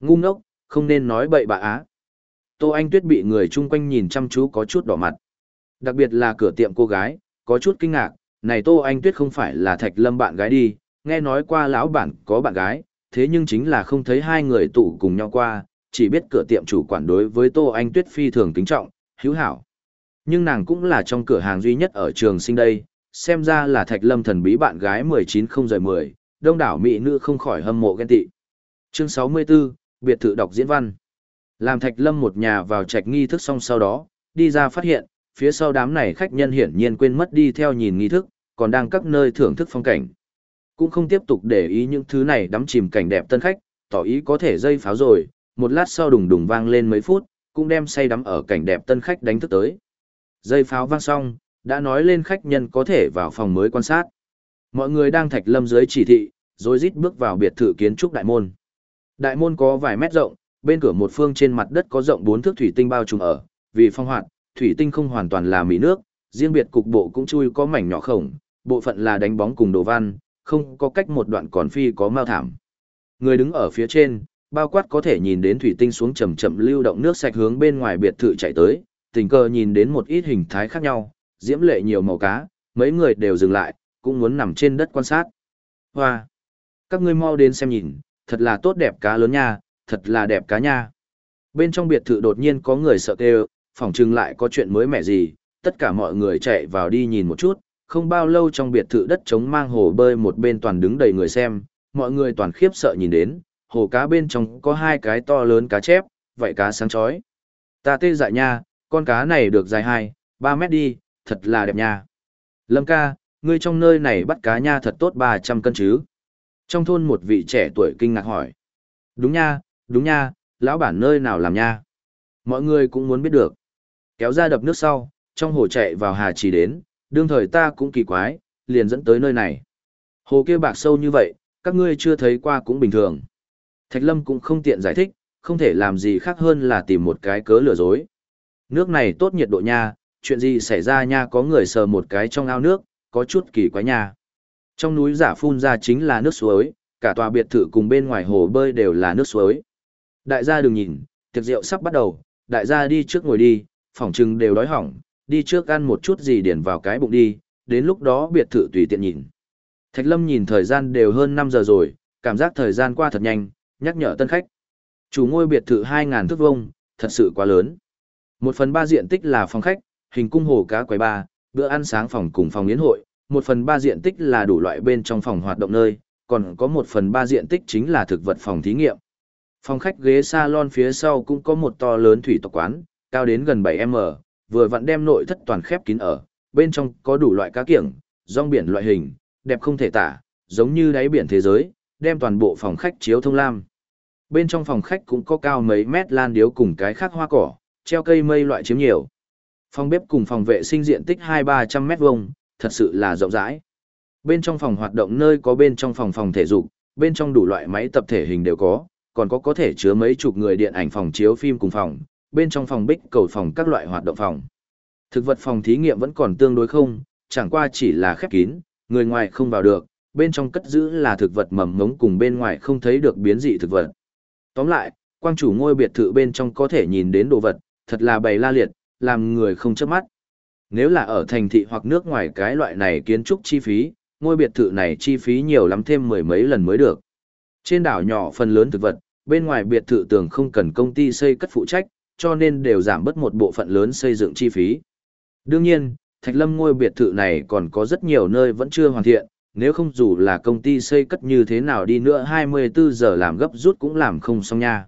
Ngu ngốc, không nên nói bậy bạ á. Tô Anh Tuyết bị người chung quanh nhìn chăm chú có chút đỏ mặt. Đặc biệt là cửa tiệm cô gái, có chút kinh ngạc, này Tô Anh Tuyết không phải là Thạch Lâm bạn gái đi, nghe nói qua lão bản có bạn gái, thế nhưng chính là không thấy hai người tụ cùng nhau qua, chỉ biết cửa tiệm chủ quản đối với Tô Anh Tuyết phi thường kính trọng, hữu hảo. Nhưng nàng cũng là trong cửa hàng duy nhất ở trường sinh đây, xem ra là Thạch Lâm thần bí bạn gái 19 10, đông đảo mỹ nữ không khỏi hâm mộ ghen tị. Chương 64, biệt thự đọc diễn văn. Làm Thạch Lâm một nhà vào trạch nghi thức xong sau đó, đi ra phát hiện, phía sau đám này khách nhân hiển nhiên quên mất đi theo nhìn nghi thức, còn đang các nơi thưởng thức phong cảnh. Cũng không tiếp tục để ý những thứ này đắm chìm cảnh đẹp tân khách, tỏ ý có thể dây pháo rồi, một lát sau đùng đùng vang lên mấy phút, cũng đem say đắm ở cảnh đẹp tân khách đánh thức tới. Dây pháo vang xong, đã nói lên khách nhân có thể vào phòng mới quan sát. Mọi người đang thạch lâm dưới chỉ thị, rồi rít bước vào biệt thự kiến trúc đại môn. Đại môn có vài mét rộng, bên cửa một phương trên mặt đất có rộng bốn thước thủy tinh bao trùm ở, vì phong hoạt, thủy tinh không hoàn toàn là mì nước, riêng biệt cục bộ cũng chui có mảnh nhỏ khổng, bộ phận là đánh bóng cùng đồ văn, không có cách một đoạn còn phi có mao thảm. Người đứng ở phía trên, bao quát có thể nhìn đến thủy tinh xuống chậm chậm lưu động nước sạch hướng bên ngoài biệt thự chạy tới, tình cờ nhìn đến một ít hình thái khác nhau, diễm lệ nhiều màu cá, mấy người đều dừng lại, cũng muốn nằm trên đất quan sát. Hoa! Các ngươi mau đến xem nhìn, thật là tốt đẹp cá lớn nha, thật là đẹp cá nha. Bên trong biệt thự đột nhiên có người sợ kêu, phỏng chừng lại có chuyện mới mẻ gì, tất cả mọi người chạy vào đi nhìn một chút, không bao lâu trong biệt thự đất trống mang hồ bơi một bên toàn đứng đầy người xem, mọi người toàn khiếp sợ nhìn đến, hồ cá bên trong có hai cái to lớn cá chép, vậy cá sáng chói. Ta tê dại nha, con cá này được dài 2, 3 mét đi, thật là đẹp nha. Lâm ca, ngươi trong nơi này bắt cá nha thật tốt 300 cân chứ. Trong thôn một vị trẻ tuổi kinh ngạc hỏi. Đúng nha, đúng nha, lão bản nơi nào làm nha. Mọi người cũng muốn biết được. Kéo ra đập nước sau, trong hồ chạy vào hà chỉ đến, đương thời ta cũng kỳ quái, liền dẫn tới nơi này. Hồ kia bạc sâu như vậy, các ngươi chưa thấy qua cũng bình thường. Thạch Lâm cũng không tiện giải thích, không thể làm gì khác hơn là tìm một cái cớ lừa dối. Nước này tốt nhiệt độ nha, chuyện gì xảy ra nha có người sờ một cái trong ao nước, có chút kỳ quái nha. Trong núi giả phun ra chính là nước suối, cả tòa biệt thự cùng bên ngoài hồ bơi đều là nước suối. Đại gia đừng nhìn, tiệc rượu sắp bắt đầu, đại gia đi trước ngồi đi, phỏng chừng đều đói hỏng, đi trước ăn một chút gì điển vào cái bụng đi, đến lúc đó biệt thự tùy tiện nhìn. Thạch Lâm nhìn thời gian đều hơn 5 giờ rồi, cảm giác thời gian qua thật nhanh, nhắc nhở tân khách. Chủ ngôi biệt thự 2.000 thước vuông, thật sự quá lớn. Một phần ba diện tích là phòng khách, hình cung hồ cá quầy ba, bữa ăn sáng phòng cùng phòng yến hội, một phần ba diện tích là đủ loại bên trong phòng hoạt động nơi, còn có một phần ba diện tích chính là thực vật phòng thí nghiệm. Phòng khách ghế salon phía sau cũng có một to lớn thủy tộc quán, cao đến gần 7m, vừa vặn đem nội thất toàn khép kín ở, bên trong có đủ loại cá kiểng, rong biển loại hình, đẹp không thể tả, giống như đáy biển thế giới, đem toàn bộ phòng khách chiếu thông lam. Bên trong phòng khách cũng có cao mấy mét lan điếu cùng cái khác hoa cỏ, treo cây mây loại chiếm nhiều. Phòng bếp cùng phòng vệ sinh diện tích 2-300 mét vuông, thật sự là rộng rãi. Bên trong phòng hoạt động nơi có bên trong phòng phòng thể dục, bên trong đủ loại máy tập thể hình đều có, còn có có thể chứa mấy chục người điện ảnh phòng chiếu phim cùng phòng, bên trong phòng bích cầu phòng các loại hoạt động phòng. Thực vật phòng thí nghiệm vẫn còn tương đối không, chẳng qua chỉ là khép kín, người ngoài không vào được, bên trong cất giữ là thực vật mầm ngống cùng bên ngoài không thấy được biến dị thực vật. Tóm lại, quang chủ ngôi biệt thự bên trong có thể nhìn đến đồ vật, thật là bày la liệt, làm người không chớp mắt. Nếu là ở thành thị hoặc nước ngoài cái loại này kiến trúc chi phí, ngôi biệt thự này chi phí nhiều lắm thêm mười mấy lần mới được. Trên đảo nhỏ phần lớn thực vật, bên ngoài biệt thự tường không cần công ty xây cất phụ trách, cho nên đều giảm bớt một bộ phận lớn xây dựng chi phí. Đương nhiên, Thạch Lâm ngôi biệt thự này còn có rất nhiều nơi vẫn chưa hoàn thiện, nếu không dù là công ty xây cất như thế nào đi nữa 24 giờ làm gấp rút cũng làm không xong nha.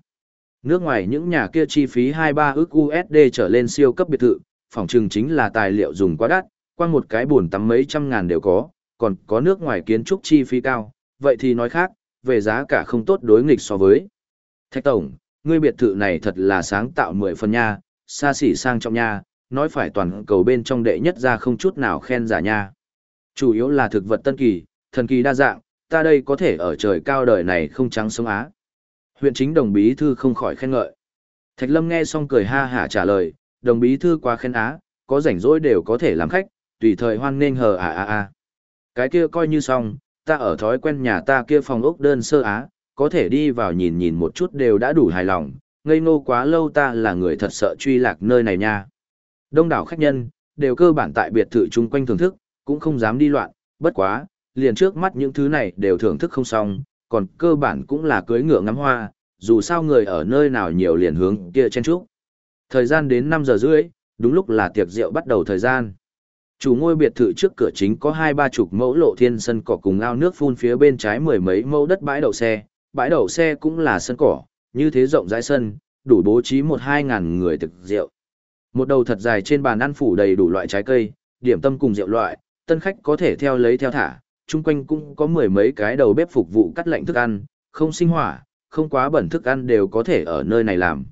Nước ngoài những nhà kia chi phí 2-3 ức USD trở lên siêu cấp biệt thự, phòng trừng chính là tài liệu dùng quá đắt, qua một cái buồn tắm mấy trăm ngàn đều có, còn có nước ngoài kiến trúc chi phí cao, vậy thì nói khác, về giá cả không tốt đối nghịch so với. Thạch Tổng, ngươi biệt thự này thật là sáng tạo 10 phần nha, xa xỉ sang trọng nha, nói phải toàn cầu bên trong đệ nhất ra không chút nào khen giả nha. Chủ yếu là thực vật tân kỳ, thần kỳ đa dạng, ta đây có thể ở trời cao đời này không trắng sống á. Huyện chính đồng bí thư không khỏi khen ngợi. Thạch Lâm nghe xong cười ha hả trả lời, đồng bí thư quá khen á, có rảnh rỗi đều có thể làm khách, tùy thời hoan nên hờ à à à. Cái kia coi như xong, ta ở thói quen nhà ta kia phòng ốc đơn sơ á, có thể đi vào nhìn nhìn một chút đều đã đủ hài lòng, ngây ngô quá lâu ta là người thật sợ truy lạc nơi này nha. Đông đảo khách nhân, đều cơ bản tại biệt thự chung quanh thưởng thức, cũng không dám đi loạn, bất quá, liền trước mắt những thứ này đều thưởng thức không xong, còn cơ bản cũng là cưới ngựa ngắm hoa, dù sao người ở nơi nào nhiều liền hướng kia chen trúc. Thời gian đến 5 giờ rưỡi, đúng lúc là tiệc rượu bắt đầu thời gian. Chủ ngôi biệt thự trước cửa chính có hai ba chục mẫu lộ thiên sân cỏ cùng ao nước phun phía bên trái mười mấy mẫu đất bãi đậu xe, bãi đậu xe cũng là sân cỏ, như thế rộng rãi sân, đủ bố trí một hai ngàn người thực rượu. Một đầu thật dài trên bàn ăn phủ đầy đủ loại trái cây, điểm tâm cùng rượu loại, tân khách có thể theo lấy theo thả, chung quanh cũng có mười mấy cái đầu bếp phục vụ cắt lạnh thức ăn, không sinh hỏa, không quá bẩn thức ăn đều có thể ở nơi này làm.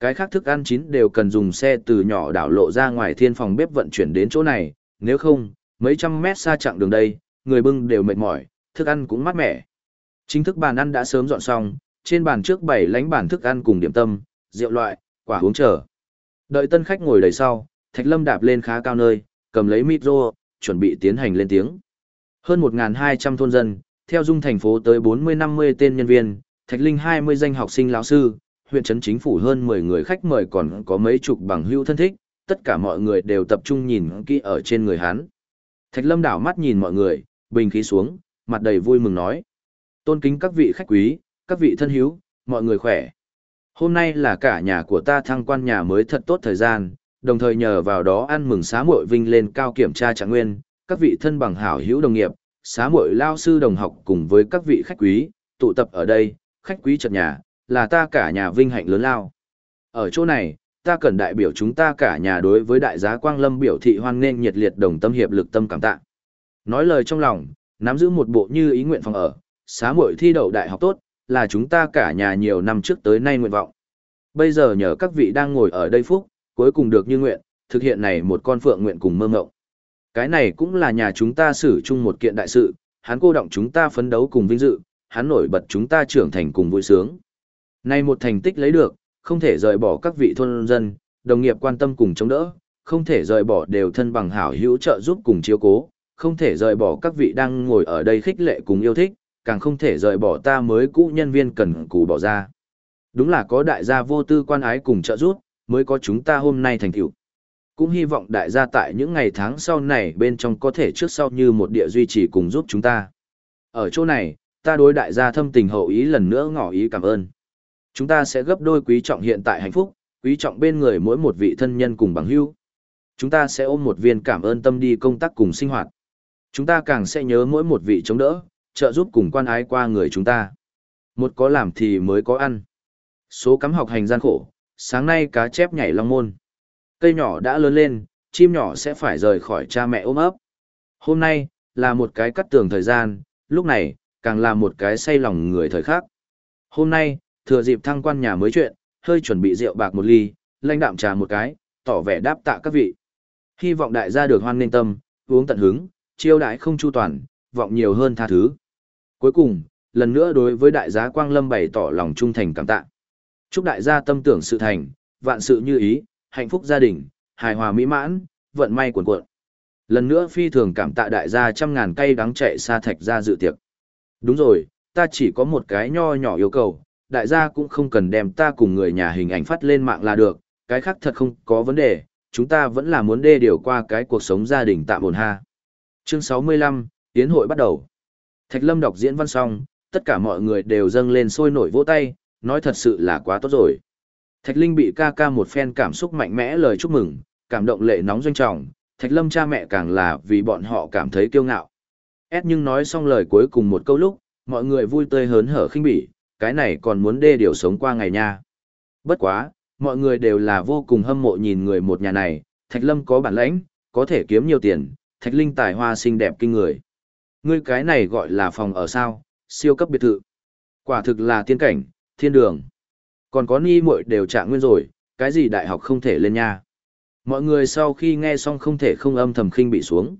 Cái khác thức ăn chín đều cần dùng xe từ nhỏ đảo lộ ra ngoài thiên phòng bếp vận chuyển đến chỗ này, nếu không, mấy trăm mét xa chặng đường đây, người bưng đều mệt mỏi, thức ăn cũng mát mẻ. Chính thức bàn ăn đã sớm dọn xong, trên bàn trước bảy lánh bàn thức ăn cùng điểm tâm, rượu loại, quả uống chờ. Đợi tân khách ngồi đầy sau, Thạch Lâm đạp lên khá cao nơi, cầm lấy micro, chuẩn bị tiến hành lên tiếng. Hơn 1.200 thôn dân, theo dung thành phố tới 40-50 tên nhân viên, Thạch Linh 20 danh học sinh lão sư, huyện trấn chính phủ hơn 10 người khách mời còn có mấy chục bằng hữu thân thích, tất cả mọi người đều tập trung nhìn kỹ ở trên người hắn. Thạch Lâm đảo mắt nhìn mọi người, bình khí xuống, mặt đầy vui mừng nói. Tôn kính các vị khách quý, các vị thân hữu, mọi người khỏe. Hôm nay là cả nhà của ta thăng quan nhà mới thật tốt thời gian, đồng thời nhờ vào đó ăn mừng xá muội vinh lên cao kiểm tra trạng nguyên, các vị thân bằng hảo hữu đồng nghiệp, xá muội lao sư đồng học cùng với các vị khách quý, tụ tập ở đây, khách quý chợt nhà, là ta cả nhà vinh hạnh lớn lao. Ở chỗ này, ta cần đại biểu chúng ta cả nhà đối với đại giá Quang Lâm biểu thị hoan nghênh nhiệt liệt đồng tâm hiệp lực tâm cảm tạ. Nói lời trong lòng, nắm giữ một bộ như ý nguyện phòng ở, xá muội thi đậu đại học tốt, là chúng ta cả nhà nhiều năm trước tới nay nguyện vọng. Bây giờ nhờ các vị đang ngồi ở đây phúc, cuối cùng được như nguyện, thực hiện này một con phượng nguyện cùng mơ ngộng. Cái này cũng là nhà chúng ta xử chung một kiện đại sự, hắn cô động chúng ta phấn đấu cùng vinh dự, hắn nổi bật chúng ta trưởng thành cùng vui sướng nay một thành tích lấy được, không thể rời bỏ các vị thôn dân, đồng nghiệp quan tâm cùng chống đỡ, không thể rời bỏ đều thân bằng hảo hữu trợ giúp cùng chiếu cố, không thể rời bỏ các vị đang ngồi ở đây khích lệ cùng yêu thích, càng không thể rời bỏ ta mới cũ nhân viên cần cù bỏ ra. Đúng là có đại gia vô tư quan ái cùng trợ giúp, mới có chúng ta hôm nay thành tựu. Cũng hy vọng đại gia tại những ngày tháng sau này bên trong có thể trước sau như một địa duy trì cùng giúp chúng ta. Ở chỗ này, ta đối đại gia thâm tình hậu ý lần nữa ngỏ ý cảm ơn. Chúng ta sẽ gấp đôi quý trọng hiện tại hạnh phúc, quý trọng bên người mỗi một vị thân nhân cùng bằng hữu. Chúng ta sẽ ôm một viên cảm ơn tâm đi công tác cùng sinh hoạt. Chúng ta càng sẽ nhớ mỗi một vị chống đỡ, trợ giúp cùng quan ái qua người chúng ta. Một có làm thì mới có ăn. Số cắm học hành gian khổ, sáng nay cá chép nhảy long môn. Cây nhỏ đã lớn lên, chim nhỏ sẽ phải rời khỏi cha mẹ ôm ấp. Hôm nay, là một cái cắt tường thời gian, lúc này, càng là một cái say lòng người thời khác. Hôm nay, thừa dịp thăng quan nhà mới chuyện, hơi chuẩn bị rượu bạc một ly, lãnh đạm trà một cái, tỏ vẻ đáp tạ các vị. Hy vọng đại gia được hoan nên tâm, uống tận hứng, chiêu đãi không chu toàn, vọng nhiều hơn tha thứ. Cuối cùng, lần nữa đối với đại gia Quang Lâm bày tỏ lòng trung thành cảm tạ. Chúc đại gia tâm tưởng sự thành, vạn sự như ý, hạnh phúc gia đình, hài hòa mỹ mãn, vận may cuồn cuộn. Lần nữa phi thường cảm tạ đại gia trăm ngàn cây đắng chạy xa thạch ra dự tiệc. Đúng rồi, ta chỉ có một cái nho nhỏ yêu cầu, đại gia cũng không cần đem ta cùng người nhà hình ảnh phát lên mạng là được, cái khác thật không có vấn đề, chúng ta vẫn là muốn đê điều qua cái cuộc sống gia đình tạm ổn ha. Chương 65, Yến hội bắt đầu. Thạch Lâm đọc diễn văn xong, tất cả mọi người đều dâng lên sôi nổi vỗ tay, nói thật sự là quá tốt rồi. Thạch Linh bị ca ca một phen cảm xúc mạnh mẽ lời chúc mừng, cảm động lệ nóng doanh trọng, Thạch Lâm cha mẹ càng là vì bọn họ cảm thấy kiêu ngạo. Ed nhưng nói xong lời cuối cùng một câu lúc, mọi người vui tươi hớn hở khinh bỉ, cái này còn muốn đê điều sống qua ngày nha. Bất quá, mọi người đều là vô cùng hâm mộ nhìn người một nhà này, Thạch Lâm có bản lãnh, có thể kiếm nhiều tiền, Thạch Linh tài hoa xinh đẹp kinh người. Ngươi cái này gọi là phòng ở sao, siêu cấp biệt thự. Quả thực là tiên cảnh, thiên đường. Còn có ni muội đều trạng nguyên rồi, cái gì đại học không thể lên nha. Mọi người sau khi nghe xong không thể không âm thầm khinh bị xuống.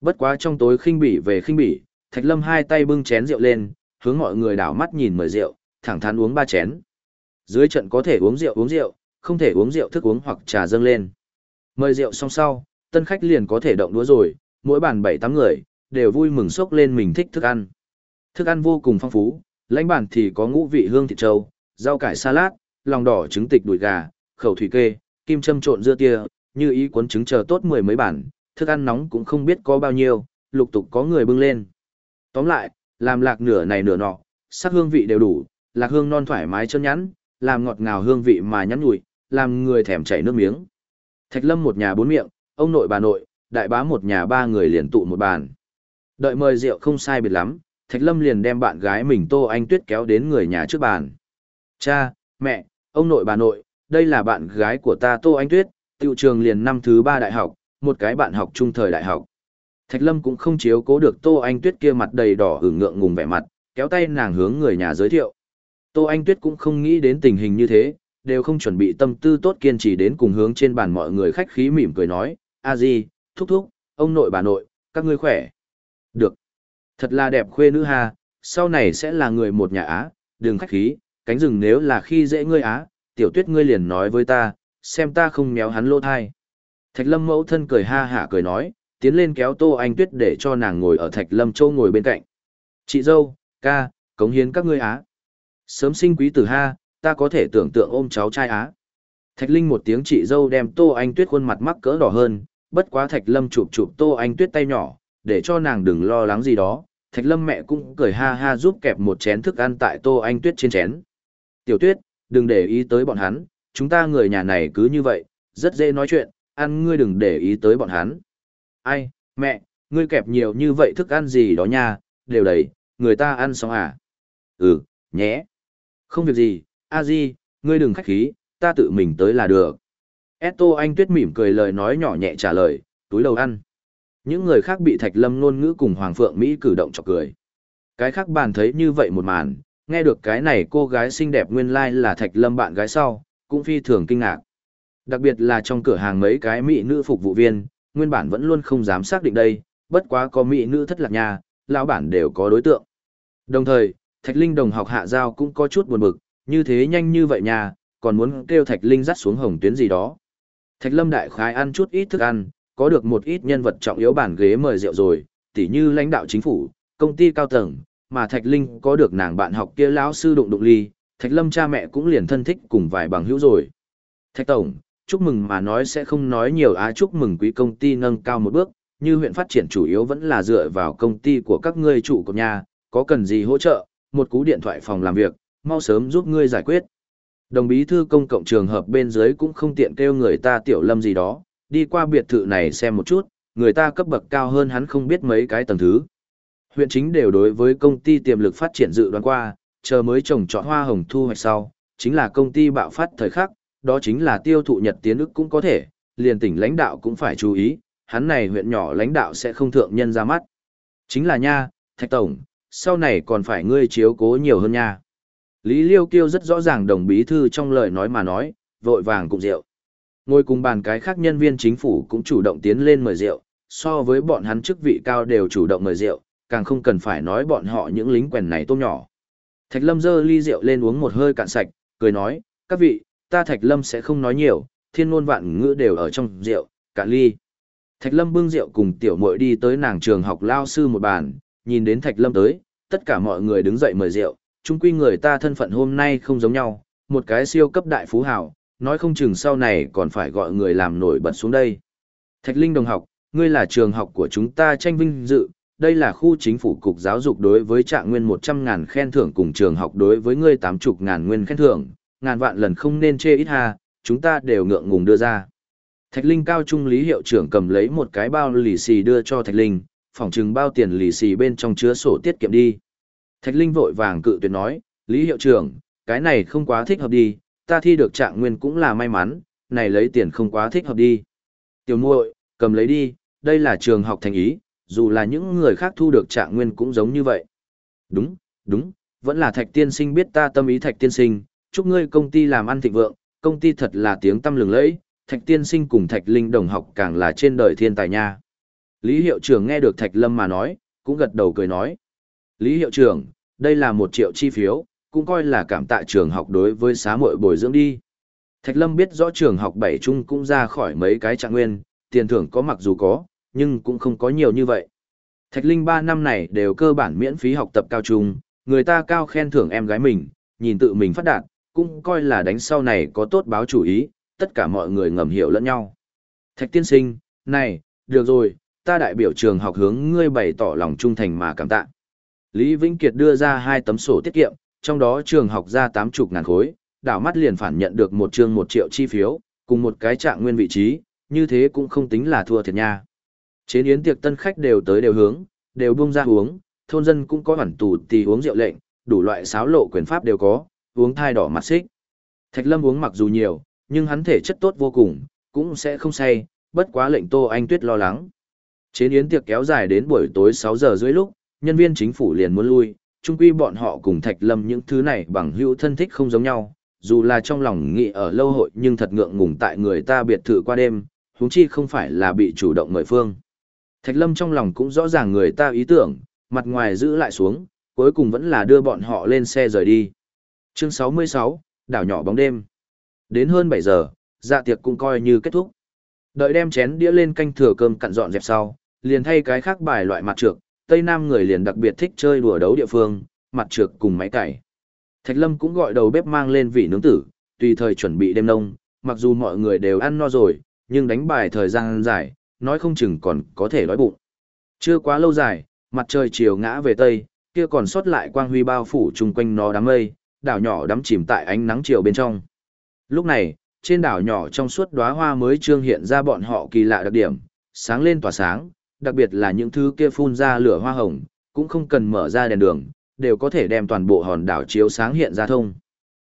Bất quá trong tối khinh bỉ về khinh bỉ, Thạch Lâm hai tay bưng chén rượu lên, hướng mọi người đảo mắt nhìn mời rượu, thẳng thắn uống ba chén. Dưới trận có thể uống rượu uống rượu, không thể uống rượu thức uống hoặc trà dâng lên. Mời rượu xong sau, tân khách liền có thể động đũa rồi, mỗi bàn bảy tám người, đều vui mừng sốc lên mình thích thức ăn. Thức ăn vô cùng phong phú, lãnh bản thì có ngũ vị hương thịt trâu, rau cải salad, lòng đỏ trứng tịch đùi gà, khẩu thủy kê, kim châm trộn dưa tia, như ý cuốn trứng chờ tốt mười mấy bản, thức ăn nóng cũng không biết có bao nhiêu, lục tục có người bưng lên. Tóm lại, làm lạc nửa này nửa nọ, sắc hương vị đều đủ, lạc hương non thoải mái chân nhắn, làm ngọt ngào hương vị mà nhắn nhủi, làm người thèm chảy nước miếng. Thạch Lâm một nhà bốn miệng, ông nội bà nội, đại bá một nhà ba người liền tụ một bàn. Đợi mời rượu không sai biệt lắm, Thạch Lâm liền đem bạn gái mình Tô Anh Tuyết kéo đến người nhà trước bàn. Cha, mẹ, ông nội bà nội, đây là bạn gái của ta Tô Anh Tuyết, tiểu trường liền năm thứ ba đại học, một cái bạn học trung thời đại học. Thạch Lâm cũng không chiếu cố được Tô Anh Tuyết kia mặt đầy đỏ ửng ngượng ngùng vẻ mặt, kéo tay nàng hướng người nhà giới thiệu. Tô Anh Tuyết cũng không nghĩ đến tình hình như thế, đều không chuẩn bị tâm tư tốt kiên trì đến cùng hướng trên bàn mọi người khách khí mỉm cười nói, a di, thúc thúc, ông nội bà nội, các ngươi khỏe. Được. Thật là đẹp khuê nữ ha, sau này sẽ là người một nhà Á, đừng khách khí, cánh rừng nếu là khi dễ ngươi Á, tiểu tuyết ngươi liền nói với ta, xem ta không méo hắn lỗ thai. Thạch lâm mẫu thân cười ha hả cười nói, tiến lên kéo tô anh tuyết để cho nàng ngồi ở thạch lâm châu ngồi bên cạnh. Chị dâu, ca, cống hiến các ngươi Á. Sớm sinh quý tử ha, ta có thể tưởng tượng ôm cháu trai Á. Thạch Linh một tiếng chị dâu đem Tô Anh Tuyết khuôn mặt mắc cỡ đỏ hơn, bất quá Thạch Lâm chụp chụp Tô Anh Tuyết tay nhỏ, để cho nàng đừng lo lắng gì đó. Thạch Lâm mẹ cũng cười ha ha giúp kẹp một chén thức ăn tại Tô Anh Tuyết trên chén. Tiểu Tuyết, đừng để ý tới bọn hắn, chúng ta người nhà này cứ như vậy, rất dễ nói chuyện, ăn ngươi đừng để ý tới bọn hắn. Ai, mẹ, ngươi kẹp nhiều như vậy thức ăn gì đó nha, đều đầy, người ta ăn xong à? Ừ, nhé. Không việc gì, a di, ngươi đừng khách khí, ta tự mình tới là được. Eto anh tuyết mỉm cười lời nói nhỏ nhẹ trả lời, túi đầu ăn. Những người khác bị Thạch Lâm ngôn ngữ cùng Hoàng Phượng Mỹ cử động chọc cười. Cái khác bàn thấy như vậy một màn, nghe được cái này cô gái xinh đẹp nguyên lai like là Thạch Lâm bạn gái sau, cũng phi thường kinh ngạc. Đặc biệt là trong cửa hàng mấy cái mỹ nữ phục vụ viên, nguyên bản vẫn luôn không dám xác định đây, bất quá có mỹ nữ thất lạc nhà, lão bản đều có đối tượng. Đồng thời, Thạch Linh đồng học hạ giao cũng có chút buồn bực, như thế nhanh như vậy nhà, còn muốn kêu Thạch Linh dắt xuống hồng tuyến gì đó. Thạch Lâm đại khái ăn chút ít thức ăn, có được một ít nhân vật trọng yếu bản ghế mời rượu rồi, tỉ như lãnh đạo chính phủ, công ty cao tầng, mà Thạch Linh có được nàng bạn học kia lão sư đụng đụng ly, Thạch Lâm cha mẹ cũng liền thân thích cùng vài bằng hữu rồi. Thạch Tổng, chúc mừng mà nói sẽ không nói nhiều á chúc mừng quý công ty nâng cao một bước, như huyện phát triển chủ yếu vẫn là dựa vào công ty của các ngươi chủ của nhà, có cần gì hỗ trợ, một cú điện thoại phòng làm việc, mau sớm giúp ngươi giải quyết. Đồng bí thư công cộng trường hợp bên dưới cũng không tiện kêu người ta tiểu lâm gì đó, đi qua biệt thự này xem một chút, người ta cấp bậc cao hơn hắn không biết mấy cái tầng thứ. Huyện chính đều đối với công ty tiềm lực phát triển dự đoán qua, chờ mới trồng trọt hoa hồng thu hoạch sau, chính là công ty bạo phát thời khắc, đó chính là tiêu thụ nhật tiến ức cũng có thể, liền tỉnh lãnh đạo cũng phải chú ý, hắn này huyện nhỏ lãnh đạo sẽ không thượng nhân ra mắt. Chính là nha, Thạch Tổng, sau này còn phải ngươi chiếu cố nhiều hơn nha. Lý Liêu Kiêu rất rõ ràng đồng bí thư trong lời nói mà nói, vội vàng cùng rượu. Ngồi cùng bàn cái khác nhân viên chính phủ cũng chủ động tiến lên mời rượu, so với bọn hắn chức vị cao đều chủ động mời rượu, càng không cần phải nói bọn họ những lính quèn này tôm nhỏ. Thạch Lâm dơ ly rượu lên uống một hơi cạn sạch, cười nói, các vị, ta Thạch Lâm sẽ không nói nhiều, thiên ngôn vạn ngữ đều ở trong rượu, cạn ly. Thạch Lâm bưng rượu cùng tiểu muội đi tới nàng trường học lao sư một bàn, nhìn đến Thạch Lâm tới, tất cả mọi người đứng dậy mời rượu, chung quy người ta thân phận hôm nay không giống nhau, một cái siêu cấp đại phú hào, nói không chừng sau này còn phải gọi người làm nổi bật xuống đây. Thạch Linh đồng học, ngươi là trường học của chúng ta tranh vinh dự, đây là khu chính phủ cục giáo dục đối với trạng nguyên 100.000 khen thưởng cùng trường học đối với ngươi 80.000 nguyên khen thưởng, ngàn vạn lần không nên chê ít ha, chúng ta đều ngượng ngùng đưa ra. Thạch Linh cao trung lý hiệu trưởng cầm lấy một cái bao lì xì đưa cho Thạch Linh, phỏng chừng bao tiền lì xì bên trong chứa sổ tiết kiệm đi. Thạch Linh vội vàng cự tuyệt nói, Lý hiệu trưởng, cái này không quá thích hợp đi, ta thi được trạng nguyên cũng là may mắn, này lấy tiền không quá thích hợp đi. Tiểu muội, cầm lấy đi, đây là trường học thành ý, dù là những người khác thu được trạng nguyên cũng giống như vậy. Đúng, đúng, vẫn là thạch tiên sinh biết ta tâm ý thạch tiên sinh, chúc ngươi công ty làm ăn thịnh vượng, công ty thật là tiếng tâm lừng lẫy, thạch tiên sinh cùng thạch linh đồng học càng là trên đời thiên tài nha. Lý hiệu trưởng nghe được thạch lâm mà nói, cũng gật đầu cười nói. Lý hiệu trưởng, đây là một triệu chi phiếu, cũng coi là cảm tạ trường học đối với xá muội bồi dưỡng đi. Thạch Lâm biết rõ trường học bảy trung cũng ra khỏi mấy cái trạng nguyên, tiền thưởng có mặc dù có, nhưng cũng không có nhiều như vậy. Thạch Linh ba năm này đều cơ bản miễn phí học tập cao trung, Người ta cao khen thưởng em gái mình, nhìn tự mình phát đạt, cũng coi là đánh sau này có tốt báo chủ ý, tất cả mọi người ngầm hiểu lẫn nhau. Thạch tiên sinh, này, được rồi, ta đại biểu trường học hướng ngươi bày tỏ lòng trung thành mà cảm tạ. Lý Vĩnh Kiệt đưa ra hai tấm sổ tiết kiệm, trong đó trường học ra tám chục ngàn khối, đảo mắt liền phản nhận được một trường một triệu chi phiếu, cùng một cái trạng nguyên vị trí, như thế cũng không tính là thua thiệt nha. Chế yến tiệc tân khách đều tới đều hướng, đều buông ra uống, thôn dân cũng có hoàn tù tì uống rượu lệnh, đủ loại sáo lộ quyền pháp đều có, uống thai đỏ mặt xích. Thạch Lâm uống mặc dù nhiều, nhưng hắn thể chất tốt vô cùng, cũng sẽ không say, bất quá lệnh Tô Anh Tuyết lo lắng. Chế yến tiệc kéo dài đến buổi tối 6 giờ dưới lúc, nhân viên chính phủ liền muốn lui, chung quy bọn họ cùng Thạch Lâm những thứ này bằng hữu thân thích không giống nhau, dù là trong lòng nghĩ ở lâu hội nhưng thật ngượng ngùng tại người ta biệt thự qua đêm, huống chi không phải là bị chủ động mời phương. Thạch Lâm trong lòng cũng rõ ràng người ta ý tưởng, mặt ngoài giữ lại xuống, cuối cùng vẫn là đưa bọn họ lên xe rời đi. Chương 66, đảo nhỏ bóng đêm. Đến hơn 7 giờ, dạ tiệc cũng coi như kết thúc. Đợi đem chén đĩa lên canh thừa cơm cặn dọn dẹp sau, liền thay cái khác bài loại mặt trược, Tây Nam người liền đặc biệt thích chơi đùa đấu địa phương, mặt trược cùng máy cày. Thạch Lâm cũng gọi đầu bếp mang lên vị nướng tử, tùy thời chuẩn bị đêm nông, mặc dù mọi người đều ăn no rồi, nhưng đánh bài thời gian dài, nói không chừng còn có thể đói bụng. Chưa quá lâu dài, mặt trời chiều ngã về tây, kia còn sót lại quang huy bao phủ chung quanh nó đám mây, đảo nhỏ đắm chìm tại ánh nắng chiều bên trong. Lúc này, trên đảo nhỏ trong suốt đóa hoa mới trương hiện ra bọn họ kỳ lạ đặc điểm, sáng lên tỏa sáng, đặc biệt là những thứ kia phun ra lửa hoa hồng, cũng không cần mở ra đèn đường, đều có thể đem toàn bộ hòn đảo chiếu sáng hiện ra thông.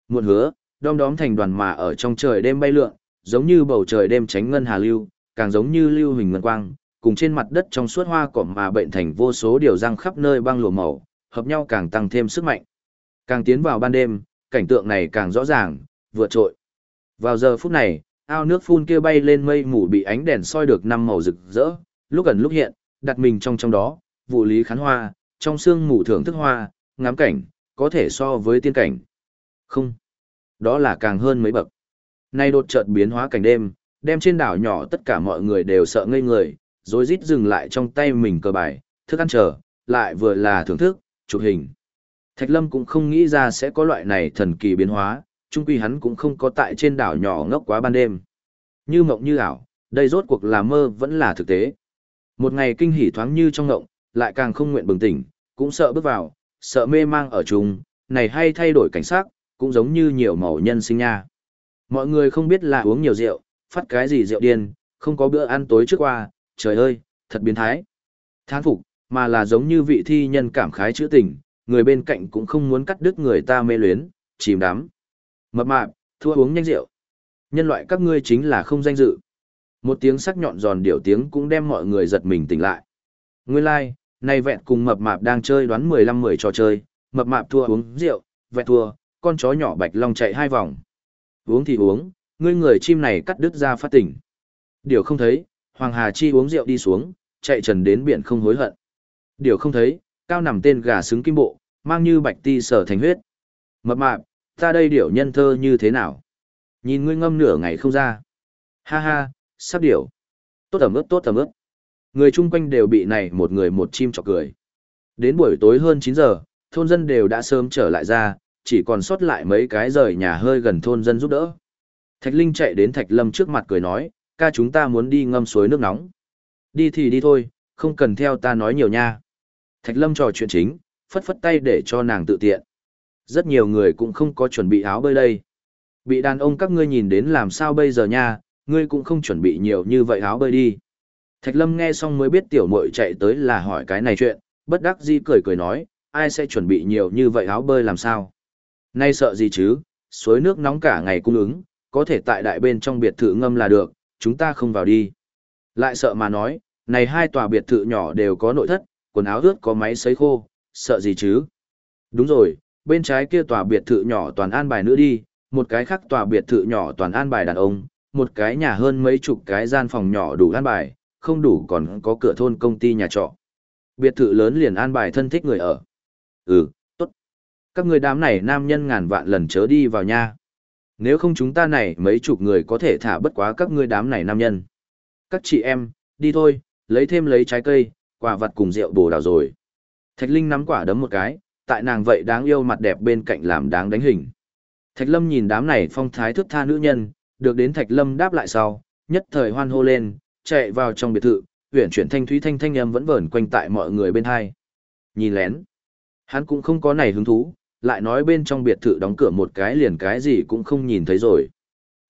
Muộn hứa, đom đóm thành đoàn mà ở trong trời đêm bay lượn, giống như bầu trời đêm tránh ngân hà lưu, càng giống như lưu hình ngân quang, cùng trên mặt đất trong suốt hoa cỏ mà bệnh thành vô số điều răng khắp nơi băng lụa màu, hợp nhau càng tăng thêm sức mạnh. Càng tiến vào ban đêm, cảnh tượng này càng rõ ràng, vượt trội. Vào giờ phút này, ao nước phun kia bay lên mây mù bị ánh đèn soi được năm màu rực rỡ, lúc gần lúc hiện, đặt mình trong trong đó, vụ lý khán hoa, trong sương mù thưởng thức hoa, ngắm cảnh, có thể so với tiên cảnh. Không, đó là càng hơn mấy bậc. Nay đột chợt biến hóa cảnh đêm, đem trên đảo nhỏ tất cả mọi người đều sợ ngây người, rồi rít dừng lại trong tay mình cờ bài, thức ăn chờ, lại vừa là thưởng thức, chụp hình. Thạch Lâm cũng không nghĩ ra sẽ có loại này thần kỳ biến hóa, chung quy hắn cũng không có tại trên đảo nhỏ ngốc quá ban đêm. Như mộng như ảo, đây rốt cuộc là mơ vẫn là thực tế. Một ngày kinh hỉ thoáng như trong ngộng, lại càng không nguyện bừng tỉnh, cũng sợ bước vào, sợ mê mang ở chung, này hay thay đổi cảnh sắc, cũng giống như nhiều màu nhân sinh nha. Mọi người không biết là uống nhiều rượu, phát cái gì rượu điên, không có bữa ăn tối trước qua, trời ơi, thật biến thái. Thán phục, mà là giống như vị thi nhân cảm khái chữ tình, người bên cạnh cũng không muốn cắt đứt người ta mê luyến, chìm đắm. Mập mạp, thua uống nhanh rượu. Nhân loại các ngươi chính là không danh dự. Một tiếng sắc nhọn giòn điệu tiếng cũng đem mọi người giật mình tỉnh lại. Nguyên lai, like, nay vẹn cùng mập mạp đang chơi đoán 15-10 trò chơi, mập mạp thua uống rượu, vẹn thua, con chó nhỏ bạch long chạy hai vòng. Uống thì uống, ngươi người chim này cắt đứt ra phát tỉnh. Điều không thấy, Hoàng Hà Chi uống rượu đi xuống, chạy trần đến biển không hối hận. Điều không thấy, cao nằm tên gà xứng kim bộ, mang như bạch ti sở thành huyết. Mập mạp, ta đây điểu nhân thơ như thế nào? Nhìn ngươi ngâm nửa ngày không ra. Ha ha, sắp điểu. Tốt ẩm ướp tốt ẩm ướp. Người chung quanh đều bị này một người một chim chọc cười. Đến buổi tối hơn 9 giờ, thôn dân đều đã sớm trở lại ra, chỉ còn sót lại mấy cái rời nhà hơi gần thôn dân giúp đỡ. Thạch Linh chạy đến Thạch Lâm trước mặt cười nói, ca chúng ta muốn đi ngâm suối nước nóng. Đi thì đi thôi, không cần theo ta nói nhiều nha. Thạch Lâm trò chuyện chính, phất phất tay để cho nàng tự tiện. Rất nhiều người cũng không có chuẩn bị áo bơi đây. Bị đàn ông các ngươi nhìn đến làm sao bây giờ nha, ngươi cũng không chuẩn bị nhiều như vậy áo bơi đi. Thạch Lâm nghe xong mới biết tiểu muội chạy tới là hỏi cái này chuyện, bất đắc dĩ cười cười nói, ai sẽ chuẩn bị nhiều như vậy áo bơi làm sao? Nay sợ gì chứ, suối nước nóng cả ngày cung ứng, có thể tại đại bên trong biệt thự ngâm là được, chúng ta không vào đi. Lại sợ mà nói, này hai tòa biệt thự nhỏ đều có nội thất, quần áo ướt có máy sấy khô, sợ gì chứ? Đúng rồi, bên trái kia tòa biệt thự nhỏ toàn an bài nữ đi, một cái khác tòa biệt thự nhỏ toàn an bài đàn ông, một cái nhà hơn mấy chục cái gian phòng nhỏ đủ an bài, không đủ còn có cửa thôn công ty nhà trọ. Biệt thự lớn liền an bài thân thích người ở. Ừ, tốt. Các người đám này nam nhân ngàn vạn lần chớ đi vào nha. Nếu không chúng ta này mấy chục người có thể thả bất quá các ngươi đám này nam nhân. Các chị em, đi thôi, lấy thêm lấy trái cây, quả vật cùng rượu bồ đào rồi. Thạch Linh nắm quả đấm một cái, tại nàng vậy đáng yêu mặt đẹp bên cạnh làm đáng đánh hình. Thạch Lâm nhìn đám này phong thái thức tha nữ nhân, được đến Thạch Lâm đáp lại sau, nhất thời hoan hô lên, chạy vào trong biệt thự, huyền chuyển thanh thúy thanh thanh âm vẫn vẩn quanh tại mọi người bên hai. Nhìn lén. Hắn cũng không có này hứng thú, lại nói bên trong biệt thự đóng cửa một cái liền cái gì cũng không nhìn thấy rồi.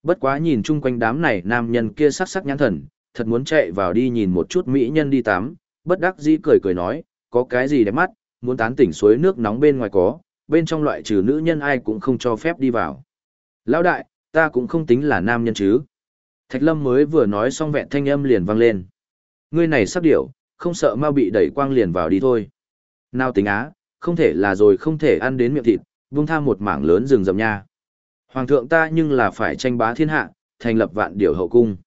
Bất quá nhìn chung quanh đám này nam nhân kia sắc sắc nhãn thần, thật muốn chạy vào đi nhìn một chút mỹ nhân đi tắm, bất đắc dĩ cười cười nói, có cái gì đẹp mắt, muốn tán tỉnh suối nước nóng bên ngoài có, bên trong loại trừ nữ nhân ai cũng không cho phép đi vào. Lão đại, ta cũng không tính là nam nhân chứ. Thạch Lâm mới vừa nói xong vẹn thanh âm liền vang lên. Ngươi này sắp điểu, không sợ mau bị đẩy quang liền vào đi thôi. Nào tính á, không thể là rồi không thể ăn đến miệng thịt, buông tha một mảng lớn rừng rậm nha. Hoàng thượng ta nhưng là phải tranh bá thiên hạ, thành lập vạn điểu hậu cung.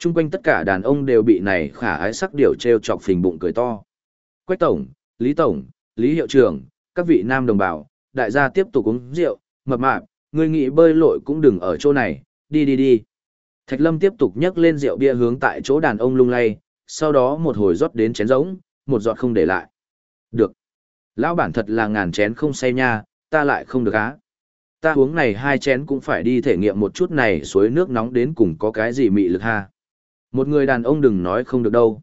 Trung quanh tất cả đàn ông đều bị này khả ái sắc điểu treo chọc phình bụng cười to. Quách tổng, Lý tổng, Lý hiệu trưởng, các vị nam đồng bào, đại gia tiếp tục uống rượu, mập mạp, người nghĩ bơi lội cũng đừng ở chỗ này, đi đi đi. Thạch Lâm tiếp tục nhấc lên rượu bia hướng tại chỗ đàn ông lung lay, sau đó một hồi rót đến chén rỗng, một giọt không để lại. Được. Lão bản thật là ngàn chén không say nha, ta lại không được á. Ta uống này hai chén cũng phải đi thể nghiệm một chút này suối nước nóng đến cùng có cái gì mị lực ha. Một người đàn ông đừng nói không được đâu.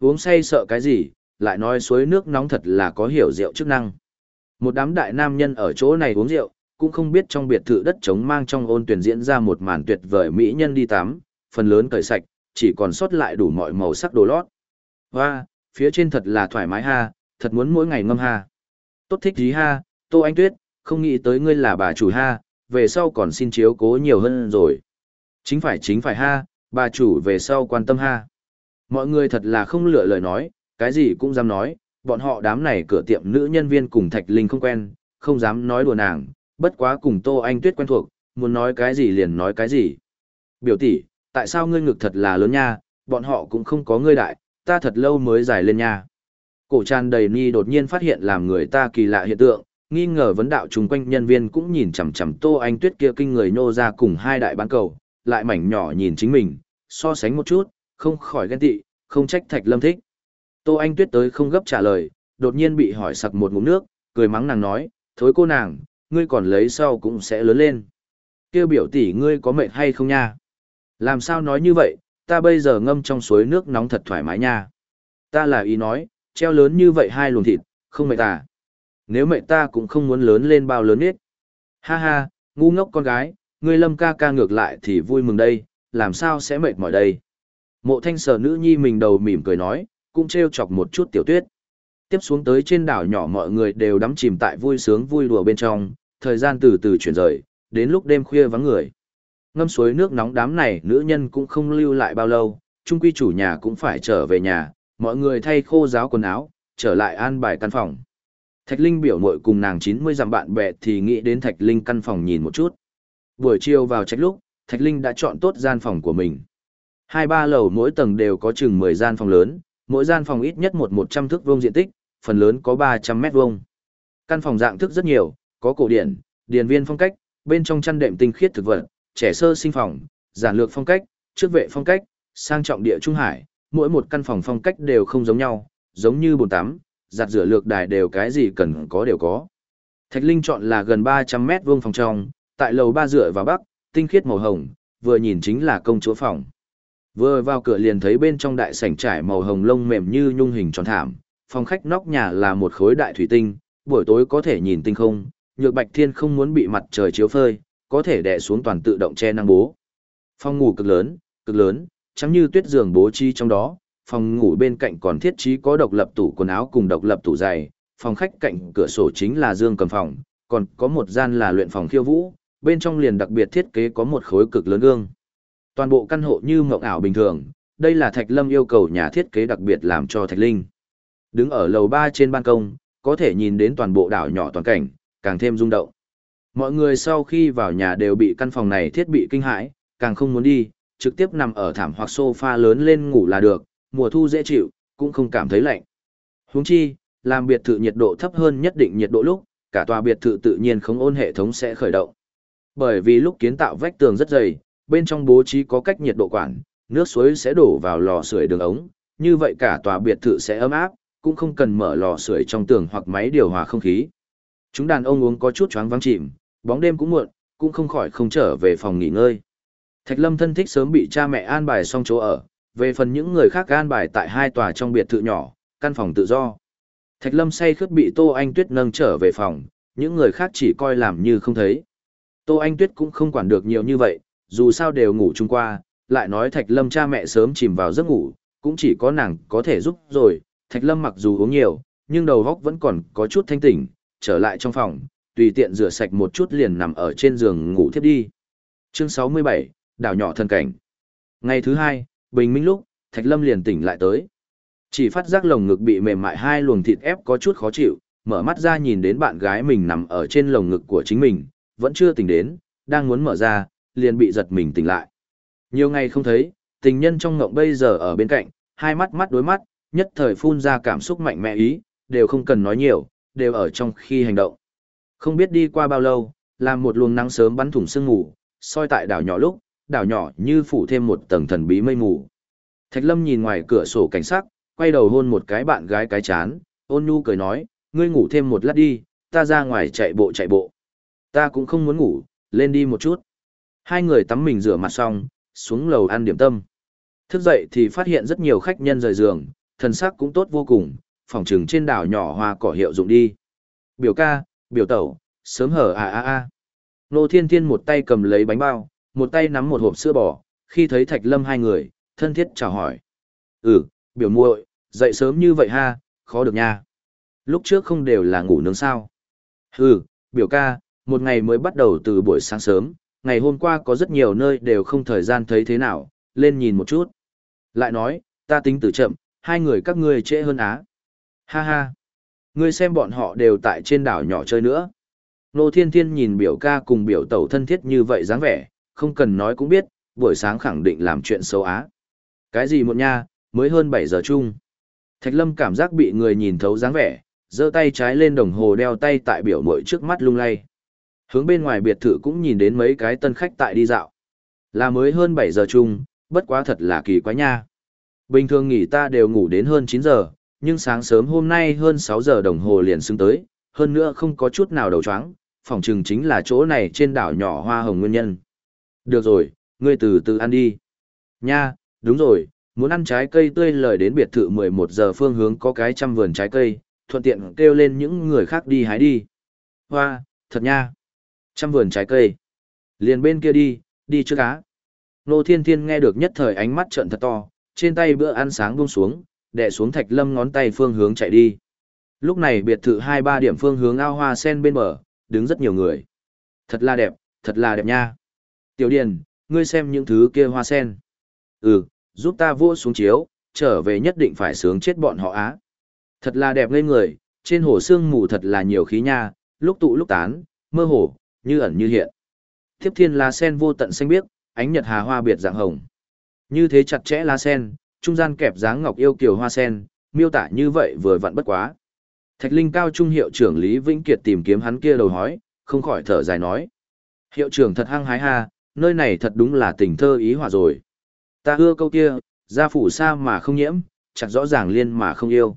Uống say sợ cái gì, lại nói suối nước nóng thật là có hiểu rượu chức năng. Một đám đại nam nhân ở chỗ này uống rượu, cũng không biết trong biệt thự đất trống mang trong ôn tuyển diễn ra một màn tuyệt vời mỹ nhân đi tắm, phần lớn cởi sạch, chỉ còn sót lại đủ mọi màu sắc đồ lót. Hoa, phía trên thật là thoải mái ha, thật muốn mỗi ngày ngâm ha. Tốt thích gì ha, Tô Anh Tuyết, không nghĩ tới ngươi là bà chủ ha, về sau còn xin chiếu cố nhiều hơn rồi. Chính phải chính phải ha, bà chủ về sau quan tâm ha. Mọi người thật là không lựa lời nói, cái gì cũng dám nói, bọn họ đám này cửa tiệm nữ nhân viên cùng Thạch Linh không quen, không dám nói đùa nàng, bất quá cùng Tô Anh Tuyết quen thuộc, muốn nói cái gì liền nói cái gì. Biểu tỷ, tại sao ngươi ngực thật là lớn nha, bọn họ cũng không có ngươi đại, ta thật lâu mới dài lên nha. Cổ tràn đầy ni đột nhiên phát hiện làm người ta kỳ lạ hiện tượng, nghi ngờ vấn đạo chung quanh nhân viên cũng nhìn chằm chằm Tô Anh Tuyết kia kinh người nô ra cùng hai đại bán cầu, lại mảnh nhỏ nhìn chính mình, so sánh một chút, không khỏi ghen tị, không trách Thạch Lâm thích. Tô Anh Tuyết tới không gấp trả lời, đột nhiên bị hỏi sặc một ngụm nước, cười mắng nàng nói, thối cô nàng, ngươi còn lấy sau cũng sẽ lớn lên. Kêu biểu tỷ ngươi có mệt hay không nha? Làm sao nói như vậy, ta bây giờ ngâm trong suối nước nóng thật thoải mái nha. Ta là ý nói, treo lớn như vậy hai luồng thịt, không mệt ta. Nếu mệt ta cũng không muốn lớn lên bao lớn hết. Ha ha, ngu ngốc con gái, ngươi lâm ca ca ngược lại thì vui mừng đây, làm sao sẽ mệt mỏi đây. Mộ thanh sở nữ nhi mình đầu mỉm cười nói, cũng treo chọc một chút tiểu tuyết. Tiếp xuống tới trên đảo nhỏ mọi người đều đắm chìm tại vui sướng vui đùa bên trong, thời gian từ từ chuyển rời, đến lúc đêm khuya vắng người. Ngâm suối nước nóng đám này nữ nhân cũng không lưu lại bao lâu, trung quy chủ nhà cũng phải trở về nhà, mọi người thay khô giáo quần áo, trở lại an bài căn phòng. Thạch Linh biểu mội cùng nàng 90 dặm bạn bè thì nghĩ đến Thạch Linh căn phòng nhìn một chút. Buổi chiều vào trách lúc, Thạch Linh đã chọn tốt gian phòng của mình. Hai ba lầu mỗi tầng đều có chừng 10 gian phòng lớn, mỗi gian phòng ít nhất một 100 thước vuông diện tích, phần lớn có 300 mét vuông. Căn phòng dạng thức rất nhiều, có cổ điển, điền viên phong cách, bên trong chăn đệm tinh khiết thực vật, trẻ sơ sinh phòng, giản lược phong cách, trước vệ phong cách, sang trọng địa trung hải, mỗi một căn phòng phong cách đều không giống nhau, giống như bồn tắm, giặt rửa lược đài đều cái gì cần có đều có. Thạch Linh chọn là gần 300 mét vuông phòng trong, tại lầu ba rưỡi và bắc, tinh khiết màu hồng, vừa nhìn chính là công chúa phòng. Vừa vào cửa liền thấy bên trong đại sảnh trải màu hồng lông mềm như nhung hình tròn thảm, phòng khách nóc nhà là một khối đại thủy tinh, buổi tối có thể nhìn tinh không, nhược bạch thiên không muốn bị mặt trời chiếu phơi, có thể đè xuống toàn tự động che năng bố. Phòng ngủ cực lớn, cực lớn, chẳng như tuyết giường bố trí trong đó, phòng ngủ bên cạnh còn thiết trí có độc lập tủ quần áo cùng độc lập tủ giày, phòng khách cạnh cửa sổ chính là dương cầm phòng, còn có một gian là luyện phòng khiêu vũ, bên trong liền đặc biệt thiết kế có một khối cực lớn gương. Toàn bộ căn hộ như mộng ảo bình thường, đây là Thạch Lâm yêu cầu nhà thiết kế đặc biệt làm cho Thạch Linh. Đứng ở lầu 3 trên ban công, có thể nhìn đến toàn bộ đảo nhỏ toàn cảnh, càng thêm rung động. Mọi người sau khi vào nhà đều bị căn phòng này thiết bị kinh hãi, càng không muốn đi, trực tiếp nằm ở thảm hoặc sofa lớn lên ngủ là được, mùa thu dễ chịu, cũng không cảm thấy lạnh. Huống chi, làm biệt thự nhiệt độ thấp hơn nhất định nhiệt độ lúc, cả tòa biệt thự tự nhiên không ôn hệ thống sẽ khởi động. Bởi vì lúc kiến tạo vách tường rất dày, bên trong bố trí có cách nhiệt độ quản, nước suối sẽ đổ vào lò sưởi đường ống, như vậy cả tòa biệt thự sẽ ấm áp, cũng không cần mở lò sưởi trong tường hoặc máy điều hòa không khí. Chúng đàn ông uống có chút choáng vắng chìm, bóng đêm cũng muộn, cũng không khỏi không trở về phòng nghỉ ngơi. Thạch Lâm thân thích sớm bị cha mẹ an bài xong chỗ ở, về phần những người khác an bài tại hai tòa trong biệt thự nhỏ, căn phòng tự do. Thạch Lâm say khướt bị Tô Anh Tuyết nâng trở về phòng, những người khác chỉ coi làm như không thấy. Tô Anh Tuyết cũng không quản được nhiều như vậy, dù sao đều ngủ chung qua, lại nói Thạch Lâm cha mẹ sớm chìm vào giấc ngủ, cũng chỉ có nàng có thể giúp rồi. Thạch Lâm mặc dù uống nhiều, nhưng đầu óc vẫn còn có chút thanh tỉnh, trở lại trong phòng, tùy tiện rửa sạch một chút liền nằm ở trên giường ngủ thiếp đi. Chương 67, đảo nhỏ thân cảnh. Ngày thứ hai, bình minh lúc, Thạch Lâm liền tỉnh lại tới. Chỉ phát giác lồng ngực bị mềm mại hai luồng thịt ép có chút khó chịu, mở mắt ra nhìn đến bạn gái mình nằm ở trên lồng ngực của chính mình, vẫn chưa tỉnh đến, đang muốn mở ra, liền bị giật mình tỉnh lại. Nhiều ngày không thấy, tình nhân trong ngộng bây giờ ở bên cạnh, hai mắt mắt đối mắt, nhất thời phun ra cảm xúc mạnh mẽ ý, đều không cần nói nhiều, đều ở trong khi hành động. Không biết đi qua bao lâu, làm một luồng nắng sớm bắn thủng sương ngủ, soi tại đảo nhỏ lúc, đảo nhỏ như phủ thêm một tầng thần bí mây mù. Thạch Lâm nhìn ngoài cửa sổ cảnh sắc, quay đầu hôn một cái bạn gái cái chán, ôn nhu cười nói, ngươi ngủ thêm một lát đi, ta ra ngoài chạy bộ chạy bộ. Ta cũng không muốn ngủ, lên đi một chút. Hai người tắm mình rửa mặt xong, xuống lầu ăn điểm tâm. Thức dậy thì phát hiện rất nhiều khách nhân rời giường, thần sắc cũng tốt vô cùng, phòng trừng trên đảo nhỏ hoa cỏ hiệu dụng đi. Biểu ca, biểu tẩu, sớm hở à à à. Nô Thiên Thiên một tay cầm lấy bánh bao, một tay nắm một hộp sữa bò, khi thấy Thạch Lâm hai người, thân thiết chào hỏi. Ừ, biểu muội, dậy sớm như vậy ha, khó được nha. Lúc trước không đều là ngủ nướng sao. Ừ, biểu ca, một ngày mới bắt đầu từ buổi sáng sớm, ngày hôm qua có rất nhiều nơi đều không thời gian thấy thế nào, lên nhìn một chút. Lại nói, ta tính từ chậm, hai người các ngươi trễ hơn á. Ha ha. Ngươi xem bọn họ đều tại trên đảo nhỏ chơi nữa. Nô Thiên Thiên nhìn biểu ca cùng biểu tẩu thân thiết như vậy dáng vẻ, không cần nói cũng biết, buổi sáng khẳng định làm chuyện xấu á. Cái gì một nha, mới hơn 7 giờ chung. Thạch Lâm cảm giác bị người nhìn thấu dáng vẻ, giơ tay trái lên đồng hồ đeo tay tại biểu mội trước mắt lung lay. Hướng bên ngoài biệt thự cũng nhìn đến mấy cái tân khách tại đi dạo. Là mới hơn 7 giờ chung, bất quá thật là kỳ quái nha. Bình thường nghỉ ta đều ngủ đến hơn 9 giờ, nhưng sáng sớm hôm nay hơn 6 giờ đồng hồ liền xứng tới, hơn nữa không có chút nào đầu chóng, phòng trừng chính là chỗ này trên đảo nhỏ hoa hồng nguyên nhân. Được rồi, ngươi từ từ ăn đi. Nha, đúng rồi, muốn ăn trái cây tươi lời đến biệt thự 11 giờ phương hướng có cái trăm vườn trái cây, thuận tiện kêu lên những người khác đi hái đi. Hoa, thật nha. Trăm vườn trái cây. Liền bên kia đi, đi trước cá. Nô Thiên Thiên nghe được nhất thời ánh mắt trợn thật to, trên tay bữa ăn sáng buông xuống, đè xuống Thạch Lâm ngón tay phương hướng chạy đi. Lúc này biệt thự hai ba điểm phương hướng ao hoa sen bên bờ, đứng rất nhiều người. Thật là đẹp, thật là đẹp nha. Tiểu Điền, ngươi xem những thứ kia hoa sen. Ừ, giúp ta vua xuống chiếu, trở về nhất định phải sướng chết bọn họ á. Thật là đẹp ngây người, trên hồ sương mù thật là nhiều khí nha, lúc tụ lúc tán, mơ hồ, như ẩn như hiện. Tiếp thiên lá sen vô tận xanh biếc, ánh nhật hà hoa biệt dạng hồng. Như thế chặt chẽ lá sen, trung gian kẹp dáng ngọc yêu kiều hoa sen, miêu tả như vậy vừa vặn bất quá. Thạch Linh cao trung hiệu trưởng Lý Vĩnh Kiệt tìm kiếm hắn kia đầu hói, không khỏi thở dài nói. Hiệu trưởng thật hăng hái ha, nơi này thật đúng là tình thơ ý hòa rồi. Ta ưa câu kia, gia phủ xa mà không nhiễm, chặt rõ ràng liên mà không yêu.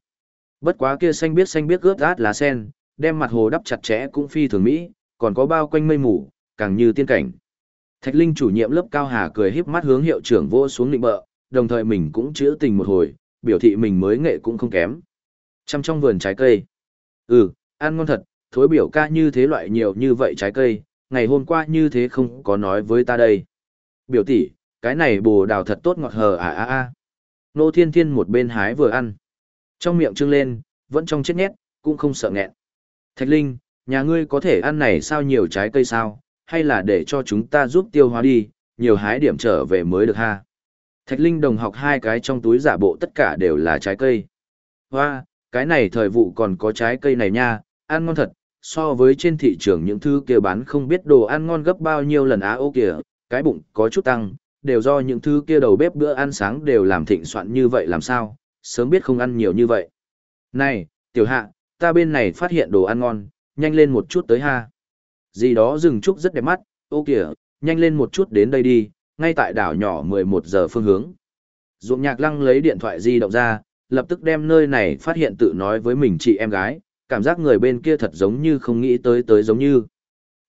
Bất quá kia xanh biết xanh biết ướt át lá sen, đem mặt hồ đắp chặt chẽ cũng phi thường mỹ, còn có bao quanh mây mù, càng như tiên cảnh. Thạch Linh chủ nhiệm lớp cao hà cười híp mắt hướng hiệu trưởng vô xuống định bợ, đồng thời mình cũng chữa tình một hồi, biểu thị mình mới nghệ cũng không kém. Chăm trong vườn trái cây. Ừ, ăn ngon thật, thối biểu ca như thế loại nhiều như vậy trái cây, ngày hôm qua như thế không có nói với ta đây. Biểu tỷ, cái này bồ đào thật tốt ngọt hờ à à à. Nô Thiên Thiên một bên hái vừa ăn. Trong miệng trưng lên, vẫn trong chết nhét, cũng không sợ nghẹn. Thạch Linh, nhà ngươi có thể ăn này sao nhiều trái cây sao, hay là để cho chúng ta giúp tiêu hóa đi, nhiều hái điểm trở về mới được ha. Thạch Linh đồng học hai cái trong túi giả bộ tất cả đều là trái cây. Hoa, cái này thời vụ còn có trái cây này nha, ăn ngon thật, so với trên thị trường những thứ kia bán không biết đồ ăn ngon gấp bao nhiêu lần á ô kìa, cái bụng có chút tăng, đều do những thứ kia đầu bếp bữa ăn sáng đều làm thịnh soạn như vậy làm sao, sớm biết không ăn nhiều như vậy. Này, tiểu hạ, ta bên này phát hiện đồ ăn ngon, nhanh lên một chút tới ha. Gì đó rừng trúc rất đẹp mắt, ô kìa, nhanh lên một chút đến đây đi, ngay tại đảo nhỏ 11 giờ phương hướng. Dụng nhạc lăng lấy điện thoại di động ra, lập tức đem nơi này phát hiện tự nói với mình chị em gái, cảm giác người bên kia thật giống như không nghĩ tới tới giống như.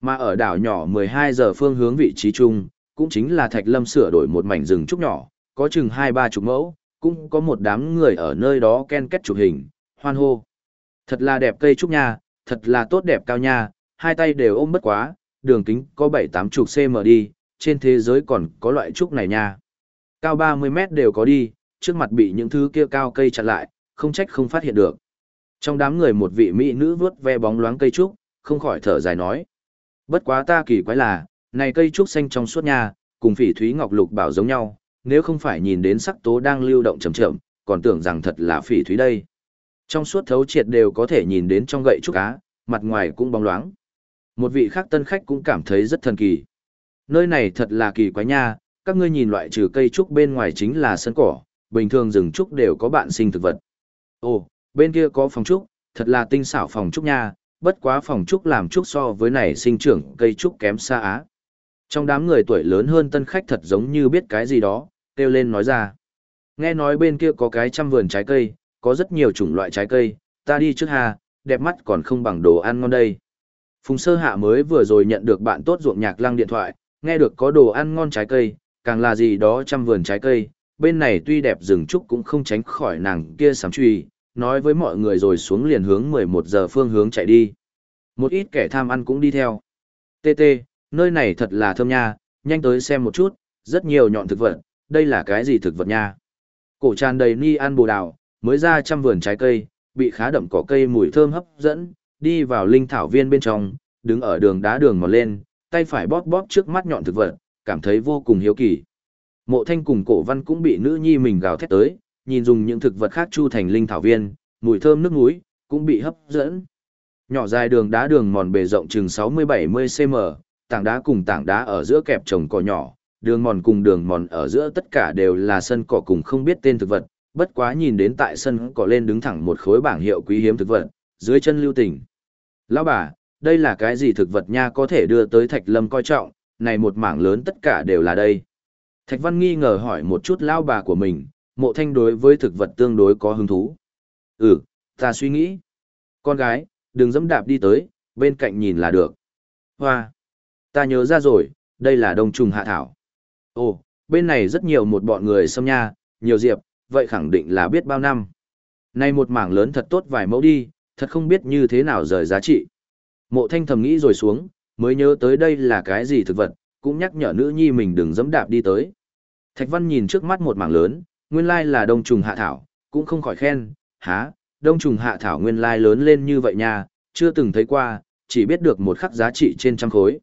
Mà ở đảo nhỏ 12 giờ phương hướng vị trí chung, cũng chính là Thạch Lâm sửa đổi một mảnh rừng trúc nhỏ, có chừng hai ba chục mẫu, cũng có một đám người ở nơi đó ken kết chụp hình, hoan hô. Thật là đẹp cây trúc nha, thật là tốt đẹp cao nha, hai tay đều ôm bất quá, đường kính có 7-8 chục cm đi, trên thế giới còn có loại trúc này nha. Cao 30 mét đều có đi, trước mặt bị những thứ kia cao cây chặn lại, không trách không phát hiện được. Trong đám người một vị mỹ nữ vướt ve bóng loáng cây trúc, không khỏi thở dài nói. Bất quá ta kỳ quái là, này cây trúc xanh trong suốt nha, cùng phỉ thúy ngọc lục bảo giống nhau, nếu không phải nhìn đến sắc tố đang lưu động chậm chậm, còn tưởng rằng thật là phỉ thúy đây. Trong suốt thấu triệt đều có thể nhìn đến trong gậy trúc cá, mặt ngoài cũng bóng loáng. Một vị khác tân khách cũng cảm thấy rất thần kỳ. Nơi này thật là kỳ quái nha, các ngươi nhìn loại trừ cây trúc bên ngoài chính là sân cỏ, bình thường rừng trúc đều có bạn sinh thực vật. Ồ, bên kia có phòng trúc, thật là tinh xảo phòng trúc nha, bất quá phòng trúc làm trúc so với này sinh trưởng cây trúc kém xa á. Trong đám người tuổi lớn hơn tân khách thật giống như biết cái gì đó, kêu lên nói ra. Nghe nói bên kia có cái trăm vườn trái cây, có rất nhiều chủng loại trái cây, ta đi trước hà, đẹp mắt còn không bằng đồ ăn ngon đây. Phùng sơ hạ mới vừa rồi nhận được bạn tốt ruộng nhạc lăng điện thoại, nghe được có đồ ăn ngon trái cây, càng là gì đó trăm vườn trái cây, bên này tuy đẹp rừng trúc cũng không tránh khỏi nàng kia sám truy, nói với mọi người rồi xuống liền hướng 11 giờ phương hướng chạy đi. Một ít kẻ tham ăn cũng đi theo. Tê tê, nơi này thật là thơm nha, nhanh tới xem một chút, rất nhiều nhọn thực vật, đây là cái gì thực vật nha. Cổ tràn đầy ni ăn bồ đào, mới ra trăm vườn trái cây, bị khá đậm cỏ cây mùi thơm hấp dẫn, đi vào linh thảo viên bên trong, đứng ở đường đá đường mòn lên, tay phải bóp bóp trước mắt nhọn thực vật, cảm thấy vô cùng hiếu kỳ. Mộ thanh cùng cổ văn cũng bị nữ nhi mình gào thét tới, nhìn dùng những thực vật khác chu thành linh thảo viên, mùi thơm nước núi, cũng bị hấp dẫn. Nhỏ dài đường đá đường mòn bề rộng chừng 60-70 cm, tảng đá cùng tảng đá ở giữa kẹp trồng cỏ nhỏ, đường mòn cùng đường mòn ở giữa tất cả đều là sân cỏ cùng không biết tên thực vật, bất quá nhìn đến tại sân cỏ lên đứng thẳng một khối bảng hiệu quý hiếm thực vật, dưới chân lưu tình. Lão bà, đây là cái gì thực vật nha có thể đưa tới Thạch Lâm coi trọng, này một mảng lớn tất cả đều là đây. Thạch Văn nghi ngờ hỏi một chút lão bà của mình, mộ thanh đối với thực vật tương đối có hứng thú. Ừ, ta suy nghĩ. Con gái, đừng dẫm đạp đi tới, bên cạnh nhìn là được. Hoa, ta nhớ ra rồi, đây là đông trùng hạ thảo. Ồ, bên này rất nhiều một bọn người xâm nha, nhiều diệp, vậy khẳng định là biết bao năm. nay một mảng lớn thật tốt vài mẫu đi, thật không biết như thế nào rời giá trị. Mộ thanh thầm nghĩ rồi xuống, mới nhớ tới đây là cái gì thực vật, cũng nhắc nhở nữ nhi mình đừng dẫm đạp đi tới. Thạch Văn nhìn trước mắt một mảng lớn, nguyên lai là đông trùng hạ thảo, cũng không khỏi khen, há, đông trùng hạ thảo nguyên lai lớn lên như vậy nha, chưa từng thấy qua, chỉ biết được một khắc giá trị trên trăm khối.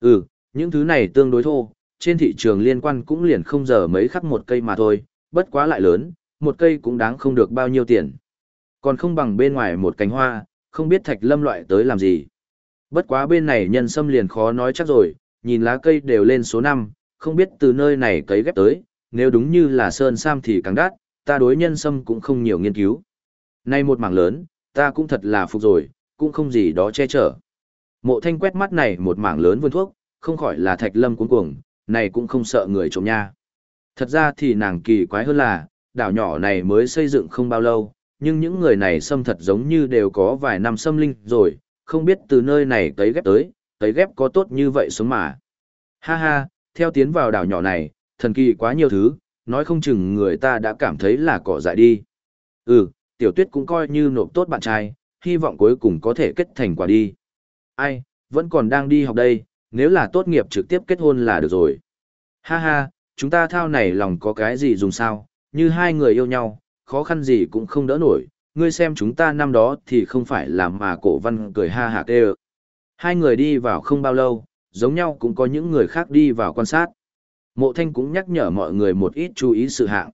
Ừ, những thứ này tương đối thô, trên thị trường liên quan cũng liền không giờ mấy khắc một cây mà thôi, bất quá lại lớn, một cây cũng đáng không được bao nhiêu tiền. Còn không bằng bên ngoài một cánh hoa, không biết thạch lâm loại tới làm gì. Bất quá bên này nhân sâm liền khó nói chắc rồi, nhìn lá cây đều lên số 5, không biết từ nơi này cấy ghép tới, nếu đúng như là sơn sam thì càng đắt, ta đối nhân sâm cũng không nhiều nghiên cứu. Nay một mảng lớn, ta cũng thật là phục rồi, cũng không gì đó che chở. Mộ thanh quét mắt này một mảng lớn vườn thuốc, không khỏi là thạch lâm cuống cuồng, này cũng không sợ người trộm nha. Thật ra thì nàng kỳ quái hơn là, đảo nhỏ này mới xây dựng không bao lâu, nhưng những người này xâm thật giống như đều có vài năm xâm linh rồi, không biết từ nơi này tới ghép tới, tới ghép có tốt như vậy sống mà. Ha ha, theo tiến vào đảo nhỏ này, thần kỳ quá nhiều thứ, nói không chừng người ta đã cảm thấy là cỏ dại đi. Ừ, tiểu tuyết cũng coi như nộp tốt bạn trai, hy vọng cuối cùng có thể kết thành quả đi. Ai, vẫn còn đang đi học đây, nếu là tốt nghiệp trực tiếp kết hôn là được rồi. Ha ha, chúng ta thao này lòng có cái gì dùng sao, như hai người yêu nhau, khó khăn gì cũng không đỡ nổi, ngươi xem chúng ta năm đó thì không phải là mà cổ văn cười ha hả kê Hai người đi vào không bao lâu, giống nhau cũng có những người khác đi vào quan sát. Mộ thanh cũng nhắc nhở mọi người một ít chú ý sự hạng.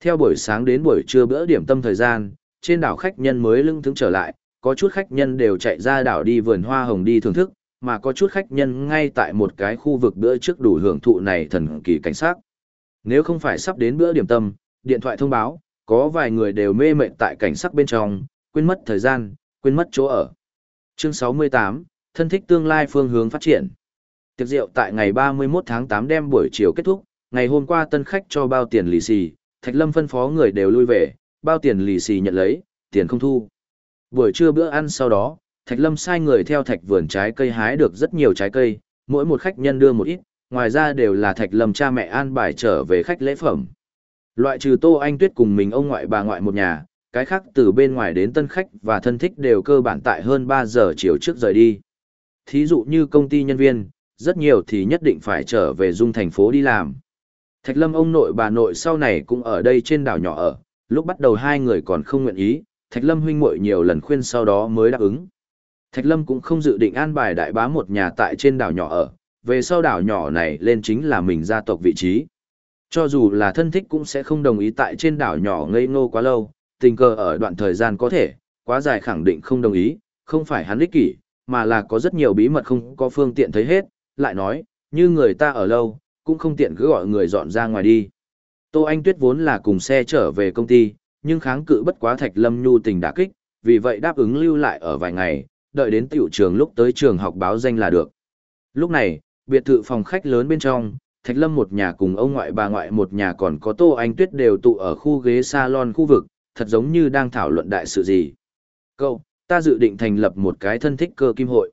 Theo buổi sáng đến buổi trưa bữa điểm tâm thời gian, trên đảo khách nhân mới lưng thứng trở lại, có chút khách nhân đều chạy ra đảo đi vườn hoa hồng đi thưởng thức, mà có chút khách nhân ngay tại một cái khu vực bữa trước đủ hưởng thụ này thần kỳ cảnh sát. Nếu không phải sắp đến bữa điểm tâm, điện thoại thông báo, có vài người đều mê mệt tại cảnh sắc bên trong, quên mất thời gian, quên mất chỗ ở. Chương 68, thân thích tương lai phương hướng phát triển. Tiệc rượu tại ngày 31 tháng 8 đêm buổi chiều kết thúc, ngày hôm qua tân khách cho bao tiền lì xì, Thạch Lâm phân phó người đều lui về, bao tiền lì xì nhận lấy, tiền không thu. Buổi trưa bữa ăn sau đó, Thạch Lâm sai người theo thạch vườn trái cây hái được rất nhiều trái cây, mỗi một khách nhân đưa một ít, ngoài ra đều là Thạch Lâm cha mẹ an bài trở về khách lễ phẩm. Loại trừ Tô Anh Tuyết cùng mình ông ngoại bà ngoại một nhà, cái khác từ bên ngoài đến tân khách và thân thích đều cơ bản tại hơn 3 giờ chiều trước rời đi. Thí dụ như công ty nhân viên, rất nhiều thì nhất định phải trở về dung thành phố đi làm. Thạch Lâm ông nội bà nội sau này cũng ở đây trên đảo nhỏ ở, lúc bắt đầu hai người còn không nguyện ý, Thạch Lâm huynh muội nhiều lần khuyên sau đó mới đáp ứng. Thạch Lâm cũng không dự định an bài đại bá một nhà tại trên đảo nhỏ ở, về sau đảo nhỏ này lên chính là mình gia tộc vị trí. Cho dù là thân thích cũng sẽ không đồng ý tại trên đảo nhỏ ngây ngô quá lâu, tình cờ ở đoạn thời gian có thể, quá dài khẳng định không đồng ý, không phải hắn ích kỷ, mà là có rất nhiều bí mật không có phương tiện thấy hết, lại nói, như người ta ở lâu, cũng không tiện cứ gọi người dọn ra ngoài đi. Tô Anh Tuyết vốn là cùng xe trở về công ty, nhưng kháng cự bất quá Thạch Lâm nhu tình đả kích, vì vậy đáp ứng lưu lại ở vài ngày, đợi đến tiểu trường lúc tới trường học báo danh là được. Lúc này, biệt thự phòng khách lớn bên trong, Thạch Lâm một nhà cùng ông ngoại bà ngoại một nhà còn có Tô Anh Tuyết đều tụ ở khu ghế salon khu vực, thật giống như đang thảo luận đại sự gì. Cậu, ta dự định thành lập một cái thân thích cơ kim hội.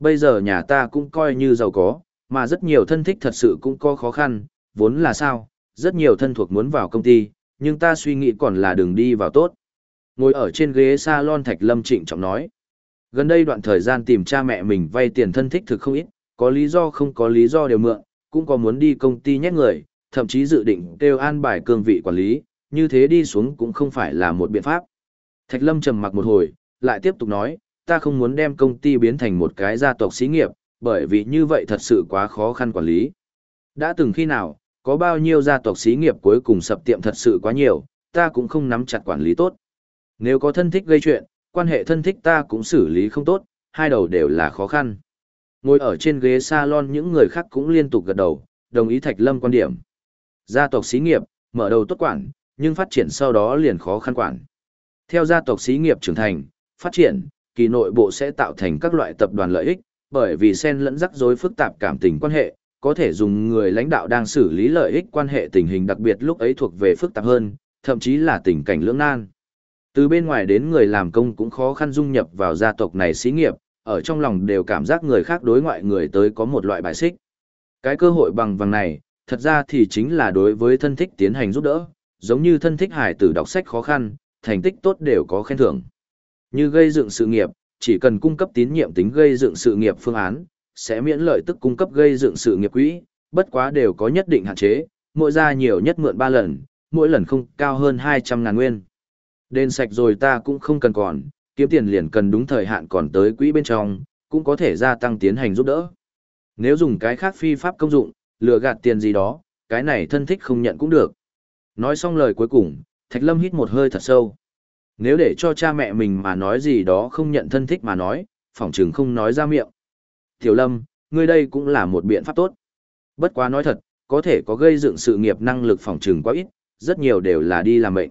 Bây giờ nhà ta cũng coi như giàu có, mà rất nhiều thân thích thật sự cũng có khó khăn, vốn là sao, rất nhiều thân thuộc muốn vào công ty, nhưng ta suy nghĩ còn là đường đi vào tốt. Ngồi ở trên ghế salon Thạch Lâm trịnh trọng nói. Gần đây đoạn thời gian tìm cha mẹ mình vay tiền thân thích thực không ít, có lý do không có lý do đều mượn, cũng có muốn đi công ty nhét người, thậm chí dự định kêu an bài cương vị quản lý, như thế đi xuống cũng không phải là một biện pháp. Thạch Lâm trầm mặc một hồi, lại tiếp tục nói, ta không muốn đem công ty biến thành một cái gia tộc xí nghiệp, bởi vì như vậy thật sự quá khó khăn quản lý. Đã từng khi nào, có bao nhiêu gia tộc xí nghiệp cuối cùng sập tiệm thật sự quá nhiều, ta cũng không nắm chặt quản lý tốt. Nếu có thân thích gây chuyện, quan hệ thân thích ta cũng xử lý không tốt, hai đầu đều là khó khăn. Ngồi ở trên ghế salon những người khác cũng liên tục gật đầu, đồng ý Thạch Lâm quan điểm. Gia tộc xí nghiệp, mở đầu tốt quản, nhưng phát triển sau đó liền khó khăn quản. Theo gia tộc xí nghiệp trưởng thành, phát triển, kỳ nội bộ sẽ tạo thành các loại tập đoàn lợi ích, bởi vì xen lẫn rắc rối phức tạp cảm tình quan hệ, có thể dùng người lãnh đạo đang xử lý lợi ích quan hệ tình hình đặc biệt lúc ấy thuộc về phức tạp hơn, thậm chí là tình cảnh lưỡng nan. Từ bên ngoài đến người làm công cũng khó khăn dung nhập vào gia tộc này xí nghiệp, ở trong lòng đều cảm giác người khác đối ngoại người tới có một loại bài xích. Cái cơ hội bằng vàng này, thật ra thì chính là đối với thân thích tiến hành giúp đỡ, giống như thân thích hải tử đọc sách khó khăn, thành tích tốt đều có khen thưởng. Như gây dựng sự nghiệp, chỉ cần cung cấp tín nhiệm tính gây dựng sự nghiệp phương án, sẽ miễn lợi tức cung cấp gây dựng sự nghiệp quỹ, bất quá đều có nhất định hạn chế, mỗi ra nhiều nhất mượn 3 lần, mỗi lần không cao hơn 200 ngàn nguyên. Đền sạch rồi ta cũng không cần còn, kiếm tiền liền cần đúng thời hạn còn tới quỹ bên trong, cũng có thể gia tăng tiến hành giúp đỡ. Nếu dùng cái khác phi pháp công dụng, lừa gạt tiền gì đó, cái này thân thích không nhận cũng được. Nói xong lời cuối cùng, Thạch Lâm hít một hơi thật sâu. Nếu để cho cha mẹ mình mà nói gì đó không nhận thân thích mà nói, phỏng chừng không nói ra miệng. Tiểu Lâm, ngươi đây cũng là một biện pháp tốt. Bất quá nói thật, có thể có gây dựng sự nghiệp năng lực phỏng chừng quá ít, rất nhiều đều là đi làm mệnh.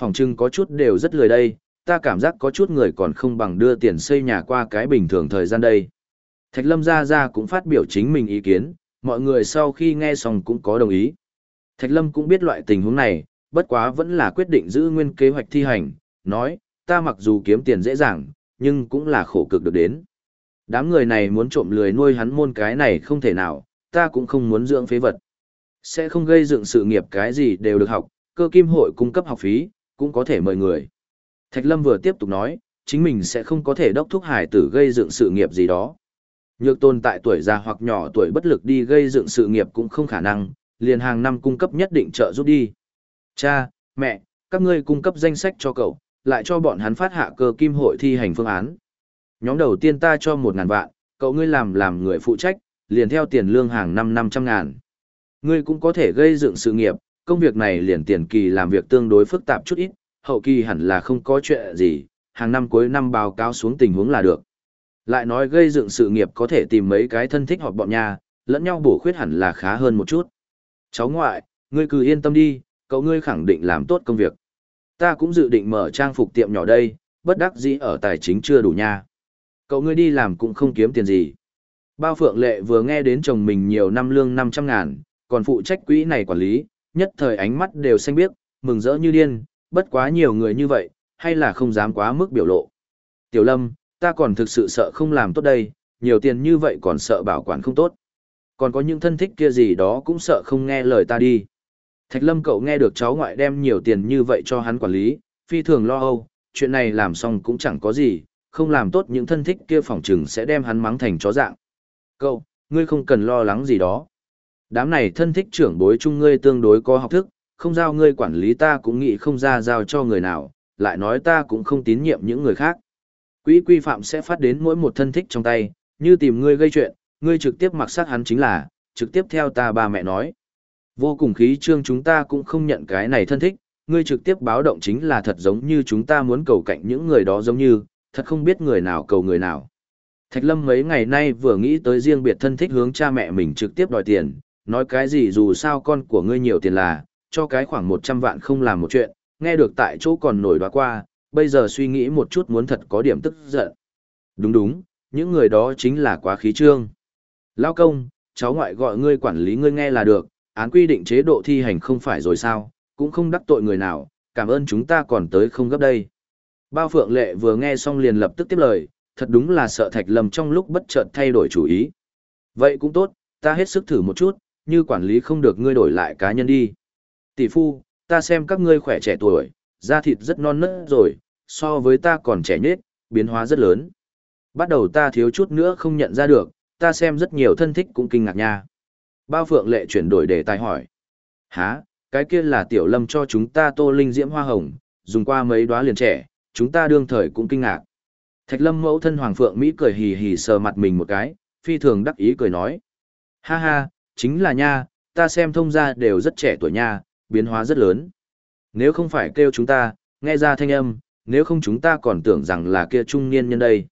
Phòng trưng có chút đều rất lười đây, ta cảm giác có chút người còn không bằng đưa tiền xây nhà qua cái bình thường thời gian đây. Thạch Lâm ra ra cũng phát biểu chính mình ý kiến, mọi người sau khi nghe xong cũng có đồng ý. Thạch Lâm cũng biết loại tình huống này, bất quá vẫn là quyết định giữ nguyên kế hoạch thi hành, nói, ta mặc dù kiếm tiền dễ dàng, nhưng cũng là khổ cực được đến. Đám người này muốn trộm lười nuôi hắn môn cái này không thể nào, ta cũng không muốn dưỡng phế vật. Sẽ không gây dựng sự nghiệp cái gì đều được học, cơ kim hội cung cấp học phí, cũng có thể mời người. Thạch Lâm vừa tiếp tục nói, chính mình sẽ không có thể đốc thúc hải tử gây dựng sự nghiệp gì đó. Nhược tồn tại tuổi già hoặc nhỏ tuổi bất lực đi gây dựng sự nghiệp cũng không khả năng, liền hàng năm cung cấp nhất định trợ giúp đi. Cha, mẹ, các ngươi cung cấp danh sách cho cậu, lại cho bọn hắn phát hạ cơ kim hội thi hành phương án. Nhóm đầu tiên ta cho một ngàn vạn, cậu ngươi làm làm người phụ trách, liền theo tiền lương hàng năm năm trăm ngàn. Ngươi cũng có thể gây dựng sự nghiệp, công việc này liền tiền kỳ làm việc tương đối phức tạp chút ít, hậu kỳ hẳn là không có chuyện gì, hàng năm cuối năm báo cáo xuống tình huống là được. Lại nói gây dựng sự nghiệp có thể tìm mấy cái thân thích họp bọn nhà, lẫn nhau bổ khuyết hẳn là khá hơn một chút. Cháu ngoại, ngươi cứ yên tâm đi, cậu ngươi khẳng định làm tốt công việc. Ta cũng dự định mở trang phục tiệm nhỏ đây, bất đắc dĩ ở tài chính chưa đủ nha. Cậu ngươi đi làm cũng không kiếm tiền gì. Bao Phượng Lệ vừa nghe đến chồng mình nhiều năm lương 500 ngàn, còn phụ trách quỹ này quản lý, nhất thời ánh mắt đều xanh biếc, mừng rỡ như điên, bất quá nhiều người như vậy, hay là không dám quá mức biểu lộ, Tiểu Lâm, ta còn thực sự sợ không làm tốt đây, nhiều tiền như vậy còn sợ bảo quản không tốt. Còn có những thân thích kia gì đó cũng sợ không nghe lời ta đi. Thạch Lâm cậu nghe được cháu ngoại đem nhiều tiền như vậy cho hắn quản lý, phi thường lo âu, chuyện này làm xong cũng chẳng có gì, không làm tốt những thân thích kia phỏng chừng sẽ đem hắn mắng thành chó dạng. Cậu, ngươi không cần lo lắng gì đó. Đám này thân thích trưởng bối chung ngươi tương đối có học thức, không giao ngươi quản lý ta cũng nghĩ không ra giao cho người nào, lại nói ta cũng không tín nhiệm những người khác. Quỹ quy phạm sẽ phát đến mỗi một thân thích trong tay, như tìm ngươi gây chuyện, ngươi trực tiếp mặc sát hắn chính là, trực tiếp theo ta ba mẹ nói. Vô cùng khí trương chúng ta cũng không nhận cái này thân thích, ngươi trực tiếp báo động chính là thật giống như chúng ta muốn cầu cạnh những người đó giống như, thật không biết người nào cầu người nào. Thạch Lâm mấy ngày nay vừa nghĩ tới riêng biệt thân thích hướng cha mẹ mình trực tiếp đòi tiền, nói cái gì dù sao con của ngươi nhiều tiền là, cho cái khoảng 100 vạn không làm một chuyện, nghe được tại chỗ còn nổi đoá qua, bây giờ suy nghĩ một chút muốn thật có điểm tức giận. Đúng đúng, những người đó chính là quá khí trương. Lao công, cháu ngoại gọi ngươi quản lý ngươi nghe là được, án quy định chế độ thi hành không phải rồi sao, cũng không đắc tội người nào, cảm ơn chúng ta còn tới không gấp đây. Bao Phượng Lệ vừa nghe xong liền lập tức tiếp lời, thật đúng là sợ Thạch Lâm trong lúc bất chợt thay đổi chủ ý. Vậy cũng tốt, ta hết sức thử một chút, như quản lý không được ngươi đổi lại cá nhân đi. Tỷ phu, ta xem các ngươi khỏe trẻ tuổi, da thịt rất non nớt rồi, so với ta còn trẻ nhất, biến hóa rất lớn. Bắt đầu ta thiếu chút nữa không nhận ra được, ta xem rất nhiều thân thích cũng kinh ngạc nha. Bao Phượng Lệ chuyển đổi đề tài hỏi. Hả, cái kia là tiểu lâm cho chúng ta tô linh diễm hoa hồng, dùng qua mấy đóa liền trẻ, chúng ta đương thời cũng kinh ngạc. Thạch lâm mẫu thân Hoàng Phượng Mỹ cười hì hì sờ mặt mình một cái, phi thường đắc ý cười nói. Ha ha, chính là nha, ta xem thông gia đều rất trẻ tuổi nha, biến hóa rất lớn. Nếu không phải kêu chúng ta, nghe ra thanh âm, nếu không chúng ta còn tưởng rằng là kia trung niên nhân đây.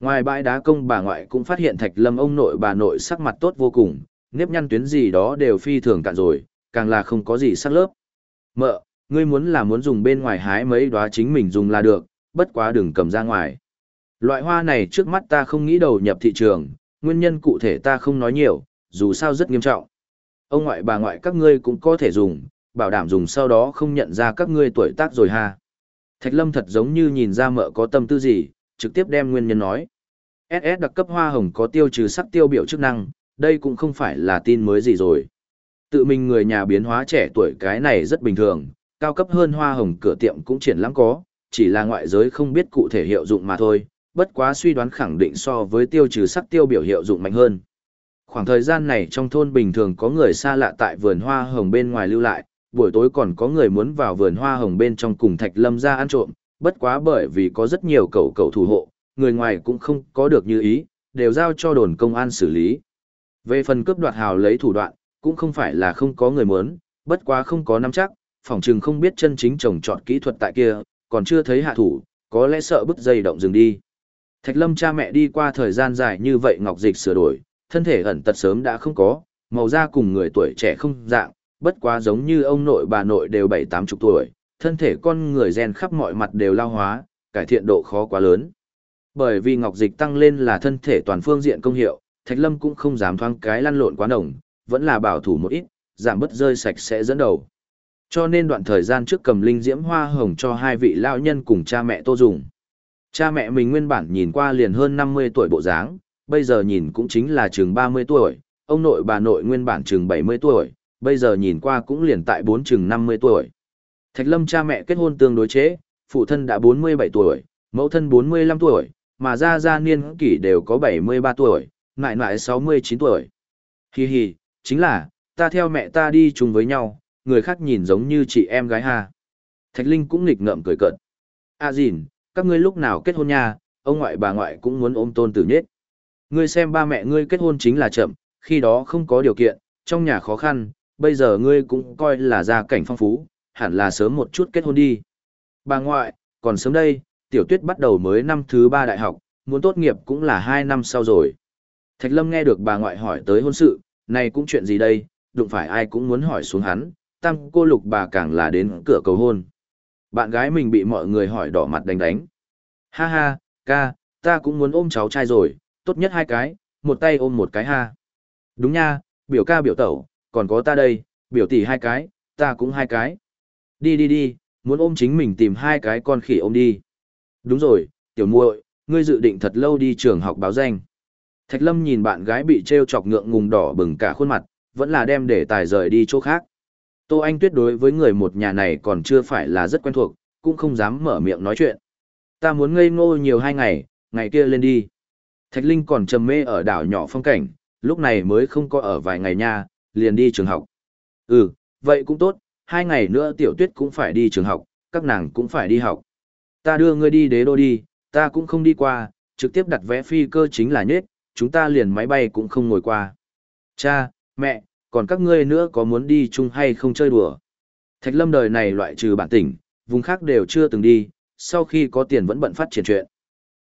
Ngoài bãi đá công bà ngoại cũng phát hiện thạch lâm ông nội bà nội sắc mặt tốt vô cùng, nếp nhăn tuyến gì đó đều phi thường cạn rồi, càng là không có gì sắc lớp. Mợ, ngươi muốn là muốn dùng bên ngoài hái mấy đóa chính mình dùng là được, bất quá đừng cầm ra ngoài. Loại hoa này trước mắt ta không nghĩ đầu nhập thị trường, nguyên nhân cụ thể ta không nói nhiều, dù sao rất nghiêm trọng. Ông ngoại bà ngoại các ngươi cũng có thể dùng, bảo đảm dùng sau đó không nhận ra các ngươi tuổi tác rồi ha. Thạch Lâm thật giống như nhìn ra mợ có tâm tư gì, trực tiếp đem nguyên nhân nói. SS đặc cấp hoa hồng có tiêu trừ sắc tiêu biểu chức năng, đây cũng không phải là tin mới gì rồi. Tự mình người nhà biến hóa trẻ tuổi cái này rất bình thường, cao cấp hơn hoa hồng cửa tiệm cũng triển lãm có, chỉ là ngoại giới không biết cụ thể hiệu dụng mà thôi, bất quá suy đoán khẳng định so với tiêu trừ sắc tiêu biểu hiệu dụng mạnh hơn. Khoảng thời gian này trong thôn bình thường có người xa lạ tại vườn hoa hồng bên ngoài lưu lại, buổi tối còn có người muốn vào vườn hoa hồng bên trong cùng Thạch Lâm ra ăn trộm, bất quá bởi vì có rất nhiều cầu cầu thủ hộ, người ngoài cũng không có được như ý, đều giao cho đồn công an xử lý. Về phần cướp đoạt hào lấy thủ đoạn, cũng không phải là không có người muốn, bất quá không có nắm chắc, phỏng chừng không biết chân chính trồng trọt kỹ thuật tại kia, còn chưa thấy hạ thủ, có lẽ sợ bức dây động dừng đi. Thạch Lâm cha mẹ đi qua thời gian dài như vậy ngọc dịch sửa đổi, thân thể ẩn tật sớm đã không có, màu da cùng người tuổi trẻ không dạng, bất quá giống như ông nội bà nội đều bảy tám chục tuổi, thân thể con người gen khắp mọi mặt đều lao hóa, cải thiện độ khó quá lớn. Bởi vì ngọc dịch tăng lên là thân thể toàn phương diện công hiệu, Thạch Lâm cũng không dám thoáng cái lăn lộn quá nồng, vẫn là bảo thủ một ít, giảm bớt rơi sạch sẽ dẫn đầu. Cho nên đoạn thời gian trước cầm linh diễm hoa hồng cho hai vị lão nhân cùng cha mẹ tô dùng. Cha mẹ mình nguyên bản nhìn qua liền hơn 50 tuổi bộ dáng, bây giờ nhìn cũng chính là chừng 30 tuổi, ông nội bà nội nguyên bản chừng 70 tuổi, bây giờ nhìn qua cũng liền tại bốn chừng 50 tuổi. Thạch Lâm cha mẹ kết hôn tương đối chế, phụ thân đã 47 tuổi, mẫu thân 45 tuổi, mà gia gia niên kỷ đều có 73 tuổi, ngại ngại 69 tuổi. Hi hi, chính là, ta theo mẹ ta đi chung với nhau, người khác nhìn giống như chị em gái ha. Thạch Linh cũng nghịch ngợm cười cợt. À dìn, các ngươi lúc nào kết hôn nha, ông ngoại bà ngoại cũng muốn ôm tôn tử nhất. Ngươi xem ba mẹ ngươi kết hôn chính là chậm, khi đó không có điều kiện, trong nhà khó khăn, bây giờ ngươi cũng coi là gia cảnh phong phú, hẳn là sớm một chút kết hôn đi. Bà ngoại, còn sớm đây, tiểu tuyết bắt đầu mới năm thứ ba đại học, muốn tốt nghiệp cũng là hai năm sau rồi. Thạch Lâm nghe được bà ngoại hỏi tới hôn sự, này cũng chuyện gì đây, đụng phải ai cũng muốn hỏi xuống hắn, tăng cô lục bà càng là đến cửa cầu hôn. Bạn gái mình bị mọi người hỏi đỏ mặt đánh đánh. Ha ha, ca, ta cũng muốn ôm cháu trai rồi, tốt nhất hai cái, một tay ôm một cái ha. Đúng nha, biểu ca biểu tẩu, còn có ta đây, biểu tỷ hai cái, ta cũng hai cái. Đi đi đi, muốn ôm chính mình tìm hai cái con khỉ ôm đi. Đúng rồi, tiểu muội, ngươi dự định thật lâu đi trường học báo danh. Thạch Lâm nhìn bạn gái bị treo chọc ngượng ngùng đỏ bừng cả khuôn mặt, vẫn là đem để tài rời đi chỗ khác. Tô Anh Tuyết đối với người một nhà này còn chưa phải là rất quen thuộc, cũng không dám mở miệng nói chuyện. Ta muốn ngây ngô nhiều hai ngày, ngày kia lên đi. Thạch Linh còn trầm mê ở đảo nhỏ phong cảnh, lúc này mới không có ở vài ngày nha, liền đi trường học. Ừ, vậy cũng tốt, hai ngày nữa tiểu tuyết cũng phải đi trường học, các nàng cũng phải đi học. Ta đưa ngươi đi đế đô đi, ta cũng không đi qua, trực tiếp đặt vé phi cơ chính là nhết, chúng ta liền máy bay cũng không ngồi qua. Cha, mẹ, còn các ngươi nữa có muốn đi chung hay không chơi đùa? Thạch lâm đời này loại trừ bản tỉnh, vùng khác đều chưa từng đi, sau khi có tiền vẫn bận phát triển chuyện.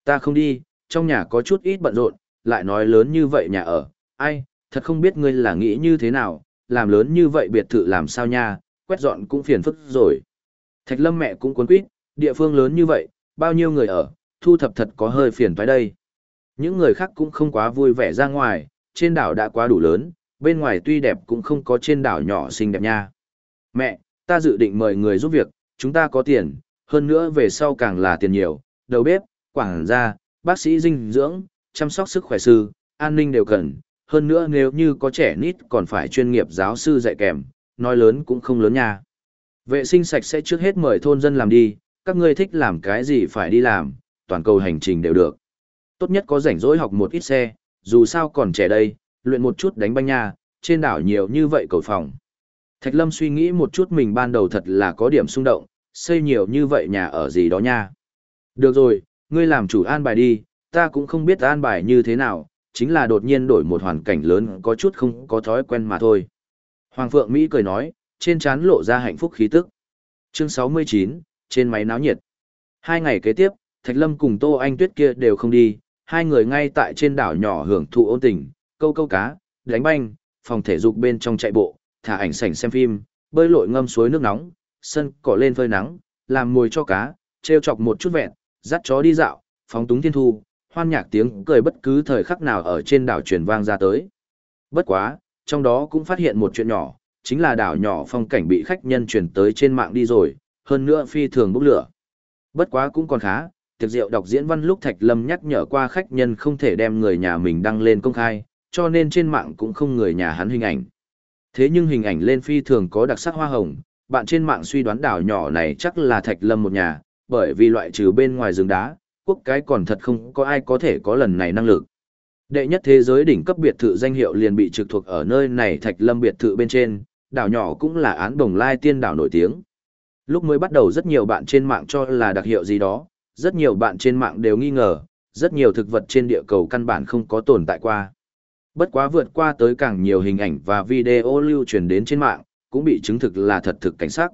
Ta không đi, trong nhà có chút ít bận rộn, lại nói lớn như vậy nhà ở, ai, thật không biết ngươi là nghĩ như thế nào, làm lớn như vậy biệt thự làm sao nha, quét dọn cũng phiền phức rồi. Thạch lâm mẹ cũng cuốn quýt, địa phương lớn như vậy, bao nhiêu người ở, thu thập thật có hơi phiền phải đây. Những người khác cũng không quá vui vẻ ra ngoài, trên đảo đã quá đủ lớn, bên ngoài tuy đẹp cũng không có trên đảo nhỏ xinh đẹp nha. Mẹ, ta dự định mời người giúp việc, chúng ta có tiền, hơn nữa về sau càng là tiền nhiều, đầu bếp, quảng gia, bác sĩ dinh dưỡng, chăm sóc sức khỏe sư, an ninh đều cần, hơn nữa nếu như có trẻ nít còn phải chuyên nghiệp giáo sư dạy kèm, nói lớn cũng không lớn nha. Vệ sinh sạch sẽ trước hết mời thôn dân làm đi, các ngươi thích làm cái gì phải đi làm, toàn cầu hành trình đều được. Tốt nhất có rảnh rỗi học một ít xe, dù sao còn trẻ đây, luyện một chút đánh banh nha, trên đảo nhiều như vậy cầu phòng. Thạch Lâm suy nghĩ một chút mình ban đầu thật là có điểm xung động, xây nhiều như vậy nhà ở gì đó nha. Được rồi, ngươi làm chủ an bài đi, ta cũng không biết an bài như thế nào, chính là đột nhiên đổi một hoàn cảnh lớn có chút không có thói quen mà thôi. Hoàng Phượng Mỹ cười nói, trên trán lộ ra hạnh phúc khí tức. Chương 69, trên máy náo nhiệt. Hai ngày kế tiếp, Thạch Lâm cùng Tô Anh Tuyết kia đều không đi, hai người ngay tại trên đảo nhỏ hưởng thụ ôn tình, câu câu cá, đánh banh, phòng thể dục bên trong chạy bộ, thả ảnh sảnh xem phim, bơi lội ngâm suối nước nóng, sân cỏ lên phơi nắng, làm mồi cho cá, treo chọc một chút vẹn, dắt chó đi dạo, phóng túng thiên thu, hoan nhạc tiếng cười bất cứ thời khắc nào ở trên đảo truyền vang ra tới. Bất quá, trong đó cũng phát hiện một chuyện nhỏ, chính là đảo nhỏ phong cảnh bị khách nhân truyền tới trên mạng đi rồi, hơn nữa phi thường bốc lửa. Bất quá cũng còn khá, tiệc rượu đọc diễn văn lúc Thạch Lâm nhắc nhở qua khách nhân không thể đem người nhà mình đăng lên công khai, cho nên trên mạng cũng không người nhà hắn hình ảnh. Thế nhưng hình ảnh lên phi thường có đặc sắc hoa hồng, bạn trên mạng suy đoán đảo nhỏ này chắc là Thạch Lâm một nhà, bởi vì loại trừ bên ngoài rừng đá, quốc cái còn thật không có ai có thể có lần này năng lực. Đệ nhất thế giới đỉnh cấp biệt thự danh hiệu liền bị trực thuộc ở nơi này Thạch Lâm biệt thự bên trên, đảo nhỏ cũng là án đồng lai tiên đảo nổi tiếng. Lúc mới bắt đầu rất nhiều bạn trên mạng cho là đặc hiệu gì đó, rất nhiều bạn trên mạng đều nghi ngờ, rất nhiều thực vật trên địa cầu căn bản không có tồn tại qua. Bất quá vượt qua tới càng nhiều hình ảnh và video lưu truyền đến trên mạng, cũng bị chứng thực là thật thực cảnh sắc.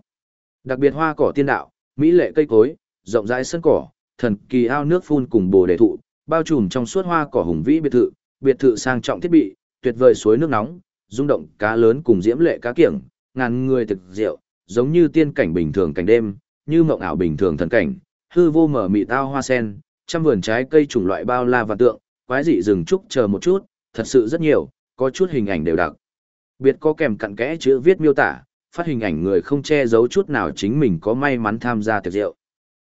Đặc biệt hoa cỏ tiên đạo, mỹ lệ cây cối, rộng rãi sân cỏ, thần kỳ ao nước phun cùng bồ đề thụ, bao trùm trong suốt hoa cỏ hùng vĩ biệt thự, biệt thự sang trọng thiết bị, tuyệt vời suối nước nóng, rung động cá lớn cùng diễm lệ cá kiểng, ngàn người thực rượu, giống như tiên cảnh bình thường cảnh đêm, như mộng ảo bình thường thần cảnh, hư vô mở mị tao hoa sen, trăm vườn trái cây chủng loại bao la và tượng, quái dị rừng trúc chờ một chút, thật sự rất nhiều, có chút hình ảnh đều đặc. Biệt có kèm cặn kẽ chữ viết miêu tả, phát hình ảnh người không che giấu chút nào chính mình có may mắn tham gia tiệc rượu.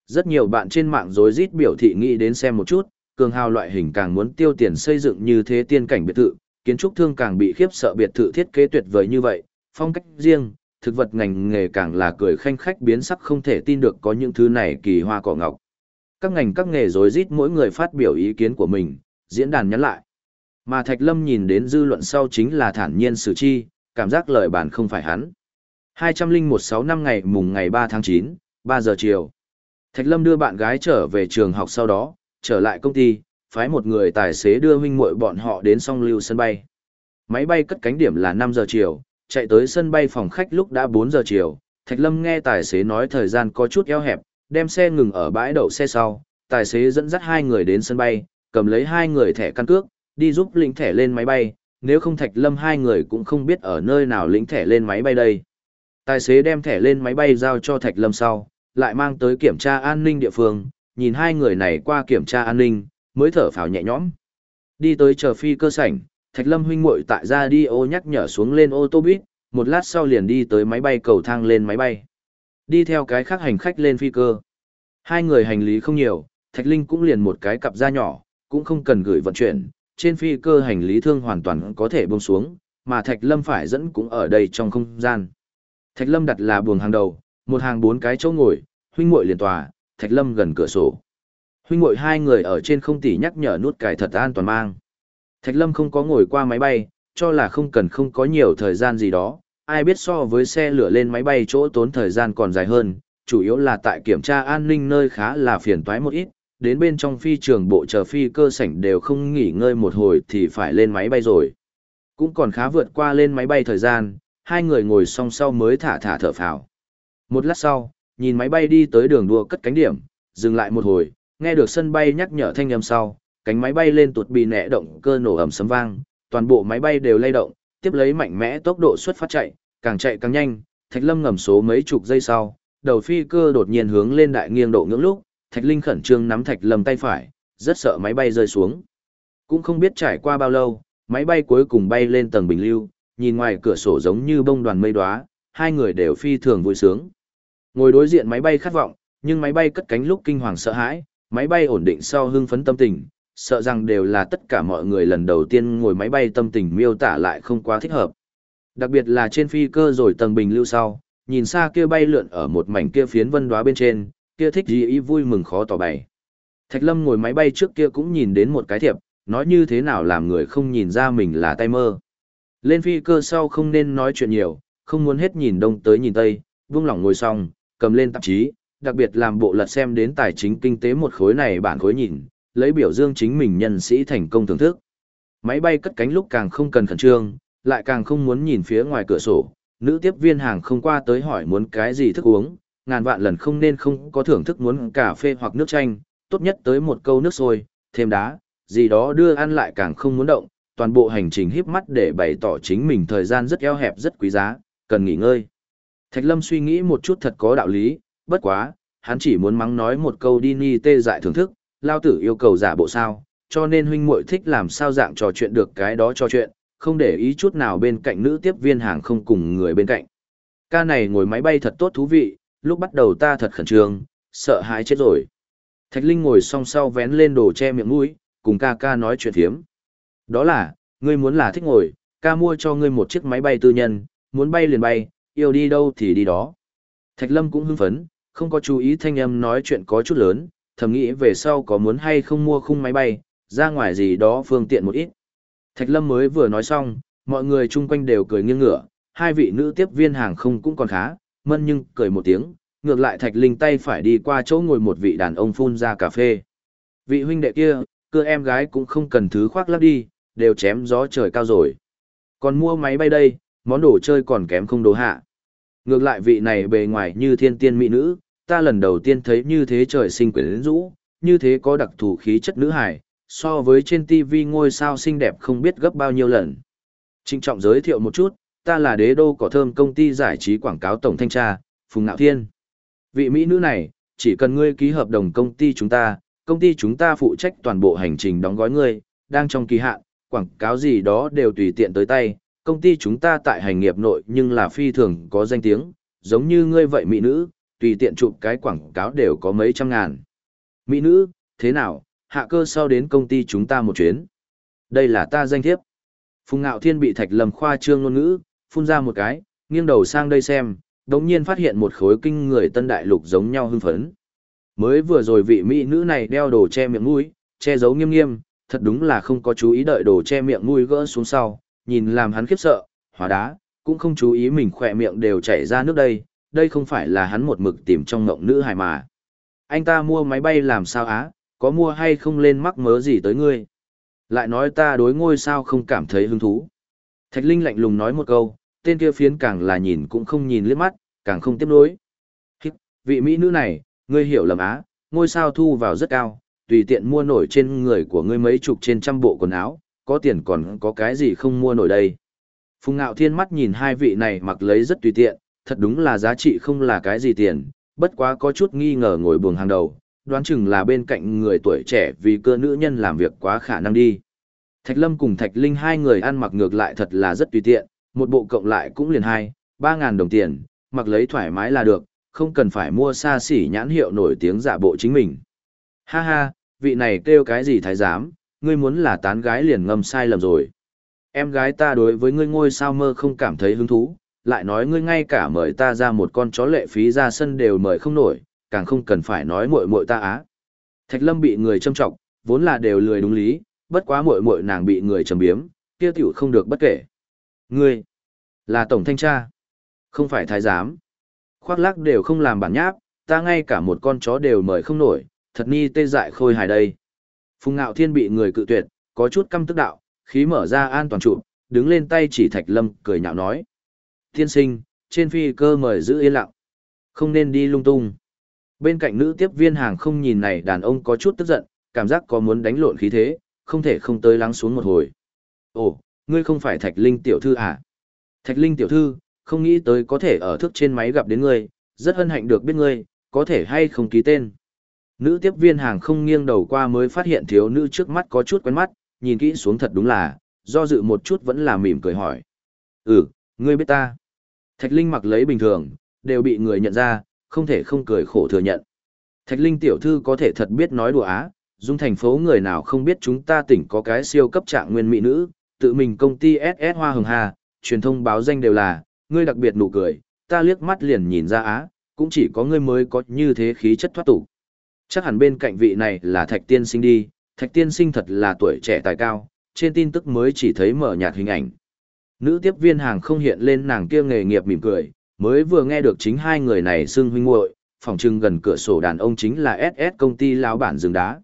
Rất nhiều bạn trên mạng rối rít biểu thị nghĩ đến xem một chút, cường hào loại hình càng muốn tiêu tiền xây dựng như thế tiên cảnh biệt thự, kiến trúc thương càng bị khiếp sợ biệt thự thiết kế tuyệt vời như vậy, phong cách riêng, thực vật ngành nghề càng là cười khanh khách biến sắc không thể tin được có những thứ này kỳ hoa cỏ ngọc. Các ngành các nghề rối rít mỗi người phát biểu ý kiến của mình, diễn đàn nhắn lại. Mà Thạch Lâm nhìn đến dư luận sau chính là thản nhiên xử chi, cảm giác lời bản không phải hắn. 201 năm ngày mùng ngày 3 tháng 9, 3 giờ chiều. Thạch Lâm đưa bạn gái trở về trường học sau đó, trở lại công ty, phái một người tài xế đưa huynh muội bọn họ đến song lưu sân bay. Máy bay cất cánh điểm là 5 giờ chiều, chạy tới sân bay phòng khách lúc đã 4 giờ chiều. Thạch Lâm nghe tài xế nói thời gian có chút eo hẹp, đem xe ngừng ở bãi đậu xe sau, tài xế dẫn dắt hai người đến sân bay, cầm lấy hai người thẻ căn cước, đi giúp lĩnh thẻ lên máy bay, nếu không Thạch Lâm hai người cũng không biết ở nơi nào lĩnh thẻ lên máy bay đây. Tài xế đem thẻ lên máy bay giao cho Thạch Lâm sau, lại mang tới kiểm tra an ninh địa phương, nhìn hai người này qua kiểm tra an ninh, mới thở phào nhẹ nhõm. Đi tới chờ phi cơ sảnh, Thạch Lâm huynh muội tại ra đi ô nhắc nhở xuống lên ô tô buýt, một lát sau liền đi tới máy bay cầu thang lên máy bay. Đi theo cái khác hành khách lên phi cơ. Hai người hành lý không nhiều, Thạch Linh cũng liền một cái cặp da nhỏ, cũng không cần gửi vận chuyển, trên phi cơ hành lý thương hoàn toàn có thể buông xuống, mà Thạch Lâm phải dẫn cũng ở đây trong không gian. Thạch Lâm đặt là buồng hàng đầu, một hàng bốn cái chỗ ngồi, huynh muội liền tòa, Thạch Lâm gần cửa sổ. Huynh muội hai người ở trên không tỉ nhắc nhở nút cài thật an toàn mang. Thạch Lâm không có ngồi qua máy bay, cho là không cần không có nhiều thời gian gì đó, ai biết so với xe lửa lên máy bay chỗ tốn thời gian còn dài hơn, chủ yếu là tại kiểm tra an ninh nơi khá là phiền toái một ít, đến bên trong phi trường bộ chờ phi cơ sảnh đều không nghỉ ngơi một hồi thì phải lên máy bay rồi. Cũng còn khá vượt qua lên máy bay thời gian, hai người ngồi song sau mới thả thả thở phào. Một lát sau, nhìn máy bay đi tới đường đua cất cánh điểm, dừng lại một hồi, nghe được sân bay nhắc nhở thanh âm sau, cánh máy bay lên tuột bị nẹ động cơ nổ ầm sấm vang, toàn bộ máy bay đều lay động, tiếp lấy mạnh mẽ tốc độ xuất phát chạy, càng chạy càng nhanh, Thạch Lâm ngầm số mấy chục giây sau, đầu phi cơ đột nhiên hướng lên đại nghiêng độ ngưỡng lúc, Thạch Linh khẩn trương nắm Thạch Lâm tay phải, rất sợ máy bay rơi xuống. Cũng không biết trải qua bao lâu, máy bay cuối cùng bay lên tầng bình lưu, nhìn ngoài cửa sổ giống như bông đoàn mây đóa, hai người đều phi thường vui sướng. Ngồi đối diện máy bay khát vọng, nhưng máy bay cất cánh lúc kinh hoàng sợ hãi, máy bay ổn định sau hưng phấn tâm tình, sợ rằng đều là tất cả mọi người lần đầu tiên ngồi máy bay tâm tình miêu tả lại không quá thích hợp. Đặc biệt là trên phi cơ rồi tầng bình lưu sau, nhìn xa kia bay lượn ở một mảnh kia phiến vân đóa bên trên, kia thích gì ý vui mừng khó tỏ bày. Thạch Lâm ngồi máy bay trước kia cũng nhìn đến một cái thiệp, nói như thế nào làm người không nhìn ra mình là tay mơ. Lên phi cơ sau không nên nói chuyện nhiều, không muốn hết nhìn đông tới nhìn tây, vung lỏng ngồi xong, cầm lên tạp chí, đặc biệt làm bộ lật xem đến tài chính kinh tế một khối này bản khối nhìn, lấy biểu dương chính mình nhân sĩ thành công thưởng thức. Máy bay cất cánh lúc càng không cần khẩn trương, lại càng không muốn nhìn phía ngoài cửa sổ, nữ tiếp viên hàng không qua tới hỏi muốn cái gì thức uống, ngàn vạn lần không nên không có thưởng thức muốn cà phê hoặc nước chanh, tốt nhất tới một câu nước sôi, thêm đá, gì đó đưa ăn lại càng không muốn động, toàn bộ hành trình híp mắt để bày tỏ chính mình thời gian rất eo hẹp rất quý giá, cần nghỉ ngơi. Thạch Lâm suy nghĩ một chút thật có đạo lý, bất quá, hắn chỉ muốn mắng nói một câu đi ni tê dại thưởng thức, lao tử yêu cầu giả bộ sao, cho nên huynh muội thích làm sao dạng trò chuyện được cái đó trò chuyện, không để ý chút nào bên cạnh nữ tiếp viên hàng không cùng người bên cạnh. Ca này ngồi máy bay thật tốt thú vị, lúc bắt đầu ta thật khẩn trương, sợ hãi chết rồi. Thạch Linh ngồi song sau vén lên đồ che miệng mũi, cùng ca ca nói chuyện thiếm. Đó là, ngươi muốn là thích ngồi, ca mua cho ngươi một chiếc máy bay tư nhân, muốn bay liền bay, yêu đi đâu thì đi đó. Thạch Lâm cũng hưng phấn, không có chú ý thanh âm nói chuyện có chút lớn, thầm nghĩ về sau có muốn hay không mua khung máy bay, ra ngoài gì đó phương tiện một ít. Thạch Lâm mới vừa nói xong, mọi người chung quanh đều cười nghiêng ngửa, hai vị nữ tiếp viên hàng không cũng còn khá, mân nhưng cười một tiếng, ngược lại Thạch Linh tay phải đi qua chỗ ngồi một vị đàn ông phun ra cà phê. Vị huynh đệ kia, cưa em gái cũng không cần thứ khoác lắp đi, đều chém gió trời cao rồi. Còn mua máy bay đây, món đồ chơi còn kém không đồ hạ. Ngược lại vị này bề ngoài như thiên tiên mỹ nữ, ta lần đầu tiên thấy như thế trời sinh quyến rũ, như thế có đặc thù khí chất nữ hải, so với trên TV ngôi sao xinh đẹp không biết gấp bao nhiêu lần. Trinh trọng giới thiệu một chút, ta là đế đô cỏ thơm công ty giải trí quảng cáo tổng thanh tra, Phùng Nạo Thiên. Vị Mỹ nữ này, chỉ cần ngươi ký hợp đồng công ty chúng ta, công ty chúng ta phụ trách toàn bộ hành trình đóng gói ngươi, đang trong kỳ hạn, quảng cáo gì đó đều tùy tiện tới tay, công ty chúng ta tại hành nghiệp nội nhưng là phi thường có danh tiếng, giống như ngươi vậy mỹ nữ, tùy tiện chụp cái quảng cáo đều có mấy trăm ngàn. Mỹ nữ, thế nào, hạ cơ sau đến công ty chúng ta một chuyến. Đây là ta danh thiếp. Phùng Ngạo Thiên bị Thạch Lâm khoa trương ngôn ngữ, phun ra một cái, nghiêng đầu sang đây xem, đống nhiên phát hiện một khối kinh người tân đại lục giống nhau hưng phấn. Mới vừa rồi vị mỹ nữ này đeo đồ che miệng mũi, che giấu nghiêm nghiêm, thật đúng là không có chú ý đợi đồ che miệng mũi gỡ xuống sau, nhìn làm hắn khiếp sợ, hóa đá, cũng không chú ý mình khỏe miệng đều chảy ra nước đây, đây không phải là hắn một mực tìm trong ngộng nữ hài mà. Anh ta mua máy bay làm sao á, có mua hay không lên mắc mớ gì tới ngươi. Lại nói ta đối ngôi sao không cảm thấy hứng thú. Thạch Linh lạnh lùng nói một câu, tên kia phiến càng là nhìn cũng không nhìn liếc mắt, càng không tiếp nối. Vị mỹ nữ này, ngươi hiểu lầm á, ngôi sao thu vào rất cao, tùy tiện mua nổi trên người của ngươi mấy chục trên trăm bộ quần áo, có tiền còn có cái gì không mua nổi đây. Phùng Ngạo Thiên mắt nhìn hai vị này mặc lấy rất tùy tiện, thật đúng là giá trị không là cái gì tiền, bất quá có chút nghi ngờ ngồi buồng hàng đầu, đoán chừng là bên cạnh người tuổi trẻ vì cơ nữ nhân làm việc quá khả năng đi. Thạch Lâm cùng Thạch Linh hai người ăn mặc ngược lại thật là rất tùy tiện, một bộ cộng lại cũng liền hai, ba ngàn đồng tiền, mặc lấy thoải mái là được, không cần phải mua xa xỉ nhãn hiệu nổi tiếng giả bộ chính mình. Ha ha, vị này kêu cái gì thái giám, ngươi muốn là tán gái liền ngâm sai lầm rồi. Em gái ta đối với ngươi ngôi sao mơ không cảm thấy hứng thú, lại nói ngươi ngay cả mời ta ra một con chó lệ phí ra sân đều mời không nổi, càng không cần phải nói muội muội ta á. Thạch Lâm bị người châm trọng, vốn là đều lười đúng lý, bất quá muội muội nàng bị người trầm biếm, kia tiểu không được bất kể. Ngươi là tổng thanh tra, không phải thái giám. Khoác lác đều không làm bản nháp, ta ngay cả một con chó đều mời không nổi, thật ni tê dại khôi hài đây. Phùng Ngạo Thiên bị người cự tuyệt, có chút căm tức đạo, khí mở ra an toàn trụ, đứng lên tay chỉ Thạch Lâm, cười nhạo nói. Thiên sinh, trên phi cơ mời giữ yên lặng. Không nên đi lung tung. Bên cạnh nữ tiếp viên hàng không nhìn này đàn ông có chút tức giận, cảm giác có muốn đánh lộn khí thế, không thể không tới lắng xuống một hồi. Ồ, ngươi không phải Thạch Linh tiểu thư à? Thạch Linh tiểu thư, không nghĩ tới có thể ở thức trên máy gặp đến ngươi, rất hân hạnh được biết ngươi, có thể hay không ký tên. Nữ tiếp viên hàng không nghiêng đầu qua mới phát hiện thiếu nữ trước mắt có chút quen mắt, nhìn kỹ xuống thật đúng là, do dự một chút vẫn là mỉm cười hỏi. Ừ, ngươi biết ta. Thạch Linh mặc lấy bình thường, đều bị người nhận ra, không thể không cười khổ thừa nhận. Thạch Linh tiểu thư có thể thật biết nói đùa á, dung thành phố người nào không biết chúng ta tỉnh có cái siêu cấp trạng nguyên mỹ nữ, tự mình công ty SS Hoa Hồng Hà, truyền thông báo danh đều là, ngươi đặc biệt nụ cười, ta liếc mắt liền nhìn ra á, cũng chỉ có ngươi mới có như thế khí chất thoát tục. Chắc hẳn bên cạnh vị này là Thạch Tiên Sinh đi, Thạch Tiên Sinh thật là tuổi trẻ tài cao, trên tin tức mới chỉ thấy mở nhạt hình ảnh. Nữ tiếp viên hàng không hiện lên nàng kia nghề nghiệp mỉm cười, mới vừa nghe được chính hai người này xưng huynh muội, phòng trưng gần cửa sổ đàn ông chính là SS công ty lão bản rừng đá.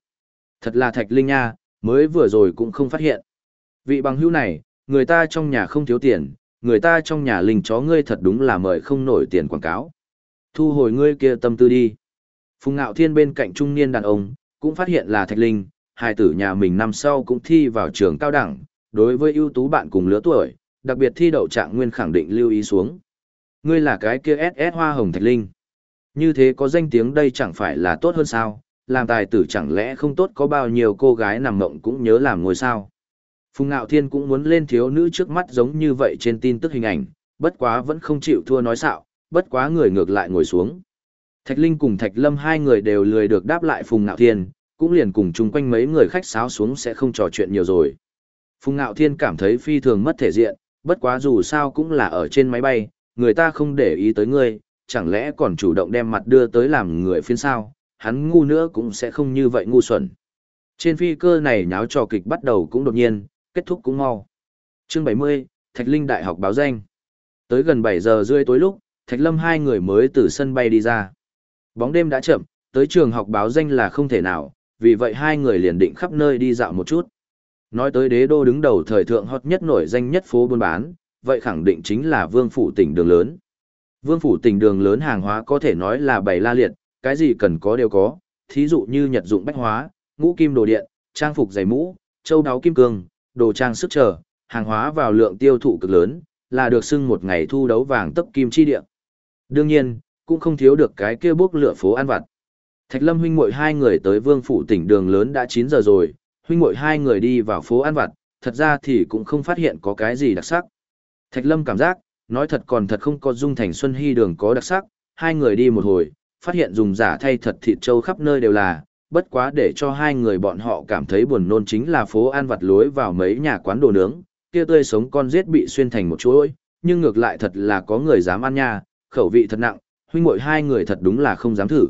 Thật là Thạch Linh nha, mới vừa rồi cũng không phát hiện. Vị bằng hữu này, người ta trong nhà không thiếu tiền, người ta trong nhà linh chó ngươi thật đúng là mời không nổi tiền quảng cáo. Thu hồi ngươi kia tâm tư đi. Phùng Ngạo Thiên bên cạnh trung niên đàn ông, cũng phát hiện là Thạch Linh, hai tử nhà mình năm sau cũng thi vào trường cao đẳng, đối với ưu tú bạn cùng lứa tuổi, đặc biệt thi đậu trạng nguyên khẳng định lưu ý xuống. Ngươi là cái kia SS Hoa Hồng Thạch Linh. Như thế có danh tiếng đây chẳng phải là tốt hơn sao, làm tài tử chẳng lẽ không tốt có bao nhiêu cô gái nằm mộng cũng nhớ làm ngôi sao. Phùng Ngạo Thiên cũng muốn lên thiếu nữ trước mắt giống như vậy trên tin tức hình ảnh, bất quá vẫn không chịu thua nói xạo, bất quá người ngược lại ngồi xuống. Thạch Linh cùng Thạch Lâm hai người đều lười được đáp lại Phùng Ngạo Thiên, cũng liền cùng chung quanh mấy người khách sáo xuống sẽ không trò chuyện nhiều rồi. Phùng Ngạo Thiên cảm thấy phi thường mất thể diện, bất quá dù sao cũng là ở trên máy bay, người ta không để ý tới ngươi, chẳng lẽ còn chủ động đem mặt đưa tới làm người phiên sao, hắn ngu nữa cũng sẽ không như vậy ngu xuẩn. Trên phi cơ này nháo trò kịch bắt đầu cũng đột nhiên, kết thúc cũng mau. Chương 70, Thạch Linh Đại học báo danh. Tới gần 7 giờ rưỡi tối lúc, Thạch Lâm hai người mới từ sân bay đi ra. Bóng đêm đã chậm, tới trường học báo danh là không thể nào, vì vậy hai người liền định khắp nơi đi dạo một chút. Nói tới đế đô đứng đầu thời thượng hot nhất nổi danh nhất phố buôn bán, vậy khẳng định chính là vương phủ tỉnh đường lớn. Vương phủ tỉnh đường lớn hàng hóa có thể nói là bày la liệt, cái gì cần có đều có, thí dụ như nhật dụng bách hóa, ngũ kim đồ điện, trang phục giày mũ, châu đáo kim cương, đồ trang sức trở, hàng hóa vào lượng tiêu thụ cực lớn, là được xưng một ngày thu đấu vàng tấp kim chi địa. Đương nhiên, cũng không thiếu được cái kia bốc lửa phố ăn vặt. Thạch Lâm huynh muội hai người tới Vương phủ tỉnh đường lớn đã 9 giờ rồi, huynh muội hai người đi vào phố ăn vặt, thật ra thì cũng không phát hiện có cái gì đặc sắc. Thạch Lâm cảm giác, nói thật còn thật không có dung thành Xuân Hy đường có đặc sắc, hai người đi một hồi, phát hiện dùng giả thay thật thịt trâu khắp nơi đều là, bất quá để cho hai người bọn họ cảm thấy buồn nôn chính là phố ăn vặt lối vào mấy nhà quán đồ nướng, kia tươi sống con giết bị xuyên thành một chuỗi, nhưng ngược lại thật là có người dám ăn nha, khẩu vị thật nặng, huynh muội hai người thật đúng là không dám thử.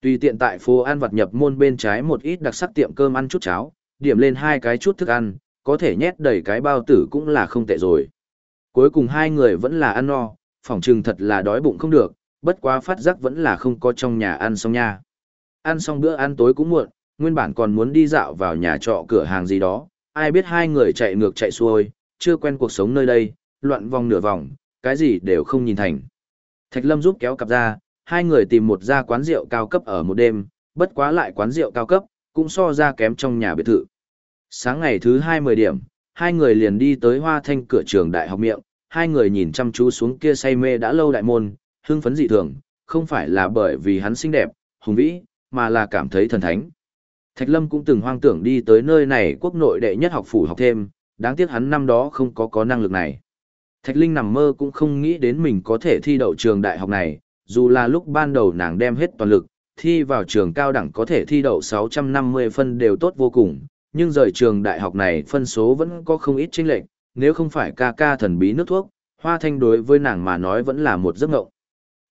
Tùy tiện tại phố ăn vặt nhập môn bên trái một ít đặc sắc tiệm cơm ăn chút cháo, điểm lên hai cái chút thức ăn, có thể nhét đầy cái bao tử cũng là không tệ rồi. Cuối cùng hai người vẫn là ăn no, phỏng chừng thật là đói bụng không được, bất quá phát giác vẫn là không có trong nhà ăn xong nha. Ăn xong bữa ăn tối cũng muộn, nguyên bản còn muốn đi dạo vào nhà trọ cửa hàng gì đó, ai biết hai người chạy ngược chạy xuôi, chưa quen cuộc sống nơi đây, loạn vòng nửa vòng, cái gì đều không nhìn thành. Thạch Lâm giúp kéo cặp ra, hai người tìm một gia quán rượu cao cấp ở một đêm, bất quá lại quán rượu cao cấp, cũng so ra kém trong nhà biệt thự. Sáng ngày thứ hai mười điểm, hai người liền đi tới hoa thanh cửa trường đại học miệng, hai người nhìn chăm chú xuống kia say mê đã lâu đại môn, hưng phấn dị thường, không phải là bởi vì hắn xinh đẹp, hùng vĩ, mà là cảm thấy thần thánh. Thạch Lâm cũng từng hoang tưởng đi tới nơi này quốc nội đệ nhất học phủ học thêm, đáng tiếc hắn năm đó không có có năng lực này. Thạch Linh nằm mơ cũng không nghĩ đến mình có thể thi đậu trường đại học này, dù là lúc ban đầu nàng đem hết toàn lực, thi vào trường cao đẳng có thể thi đậu 650 phân đều tốt vô cùng, nhưng rời trường đại học này phân số vẫn có không ít chênh lệch, nếu không phải ca ca thần bí nước thuốc, Hoa Thanh đối với nàng mà nói vẫn là một giấc mộng.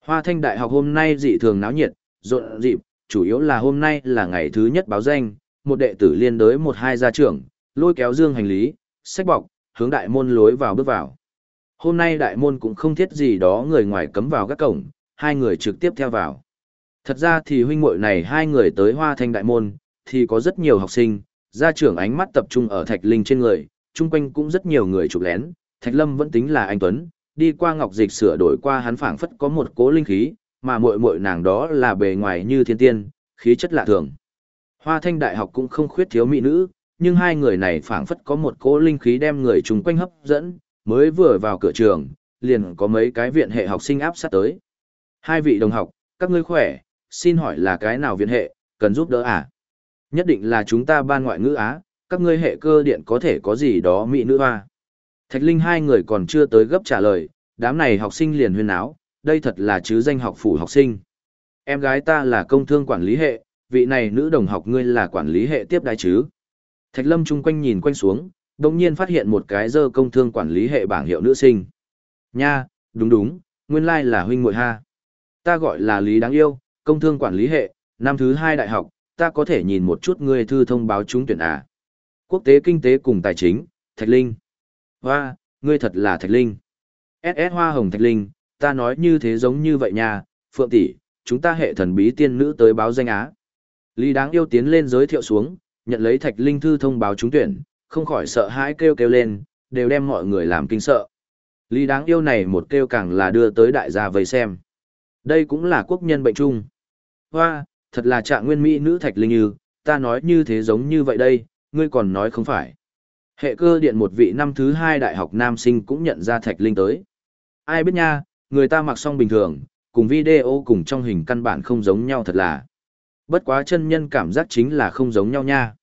Hoa Thanh đại học hôm nay dị thường náo nhiệt, rộn rịp, chủ yếu là hôm nay là ngày thứ nhất báo danh, một đệ tử liên đối một hai gia trưởng, lôi kéo dương hành lý, sách bọc, hướng đại môn lối vào bước vào. Hôm nay đại môn cũng không thiết gì đó người ngoài cấm vào các cổng, hai người trực tiếp theo vào. Thật ra thì huynh muội này hai người tới hoa thanh đại môn, thì có rất nhiều học sinh, gia trưởng ánh mắt tập trung ở Thạch Linh trên người, chung quanh cũng rất nhiều người chụp lén, Thạch Lâm vẫn tính là anh Tuấn, đi qua ngọc dịch sửa đổi qua hắn phảng phất có một cố linh khí, mà muội muội nàng đó là bề ngoài như thiên tiên, khí chất lạ thường. Hoa Thanh đại học cũng không khuyết thiếu mỹ nữ, nhưng hai người này phảng phất có một cố linh khí đem người chung quanh hấp dẫn, mới vừa vào cửa trường, liền có mấy cái viện hệ học sinh áp sát tới. Hai vị đồng học, các ngươi khỏe, xin hỏi là cái nào viện hệ, cần giúp đỡ à? Nhất định là chúng ta ban ngoại ngữ Á, các ngươi hệ cơ điện có thể có gì đó mỹ nữ hoa. Thạch Linh hai người còn chưa tới gấp trả lời, đám này học sinh liền huyên áo, đây thật là chứ danh học phủ học sinh. Em gái ta là công thương quản lý hệ, vị này nữ đồng học ngươi là quản lý hệ tiếp đại chứ. Thạch Lâm chung quanh nhìn quanh xuống, đồng nhiên phát hiện một cái dơ công thương quản lý hệ bảng hiệu nữ sinh. Nha, đúng đúng, nguyên lai là huynh muội ha. Ta gọi là Lý Đáng Yêu, công thương quản lý hệ, năm thứ hai đại học, ta có thể nhìn một chút ngươi thư thông báo trúng tuyển à. Quốc tế kinh tế cùng tài chính, Thạch Linh. Hoa, ngươi thật là Thạch Linh. SS Hoa Hồng Thạch Linh, ta nói như thế giống như vậy nha, Phượng tỷ, chúng ta hệ thần bí tiên nữ tới báo danh á. Lý Đáng Yêu tiến lên giới thiệu xuống, nhận lấy Thạch Linh thư thông báo trúng tuyển, không khỏi sợ hãi kêu kêu lên, đều đem mọi người làm kinh sợ. Lý Đáng Yêu này một kêu càng là đưa tới đại gia vây xem. Đây cũng là quốc nhân bệnh chung. Hoa, thật là trạng nguyên mỹ nữ thạch linh như, ta nói như thế giống như vậy đây, ngươi còn nói không phải. Hệ cơ điện một vị năm thứ hai đại học nam sinh cũng nhận ra thạch linh tới. Ai biết nha, người ta mặc xong bình thường, cùng video cùng trong hình căn bản không giống nhau thật là. Bất quá chân nhân cảm giác chính là không giống nhau nha.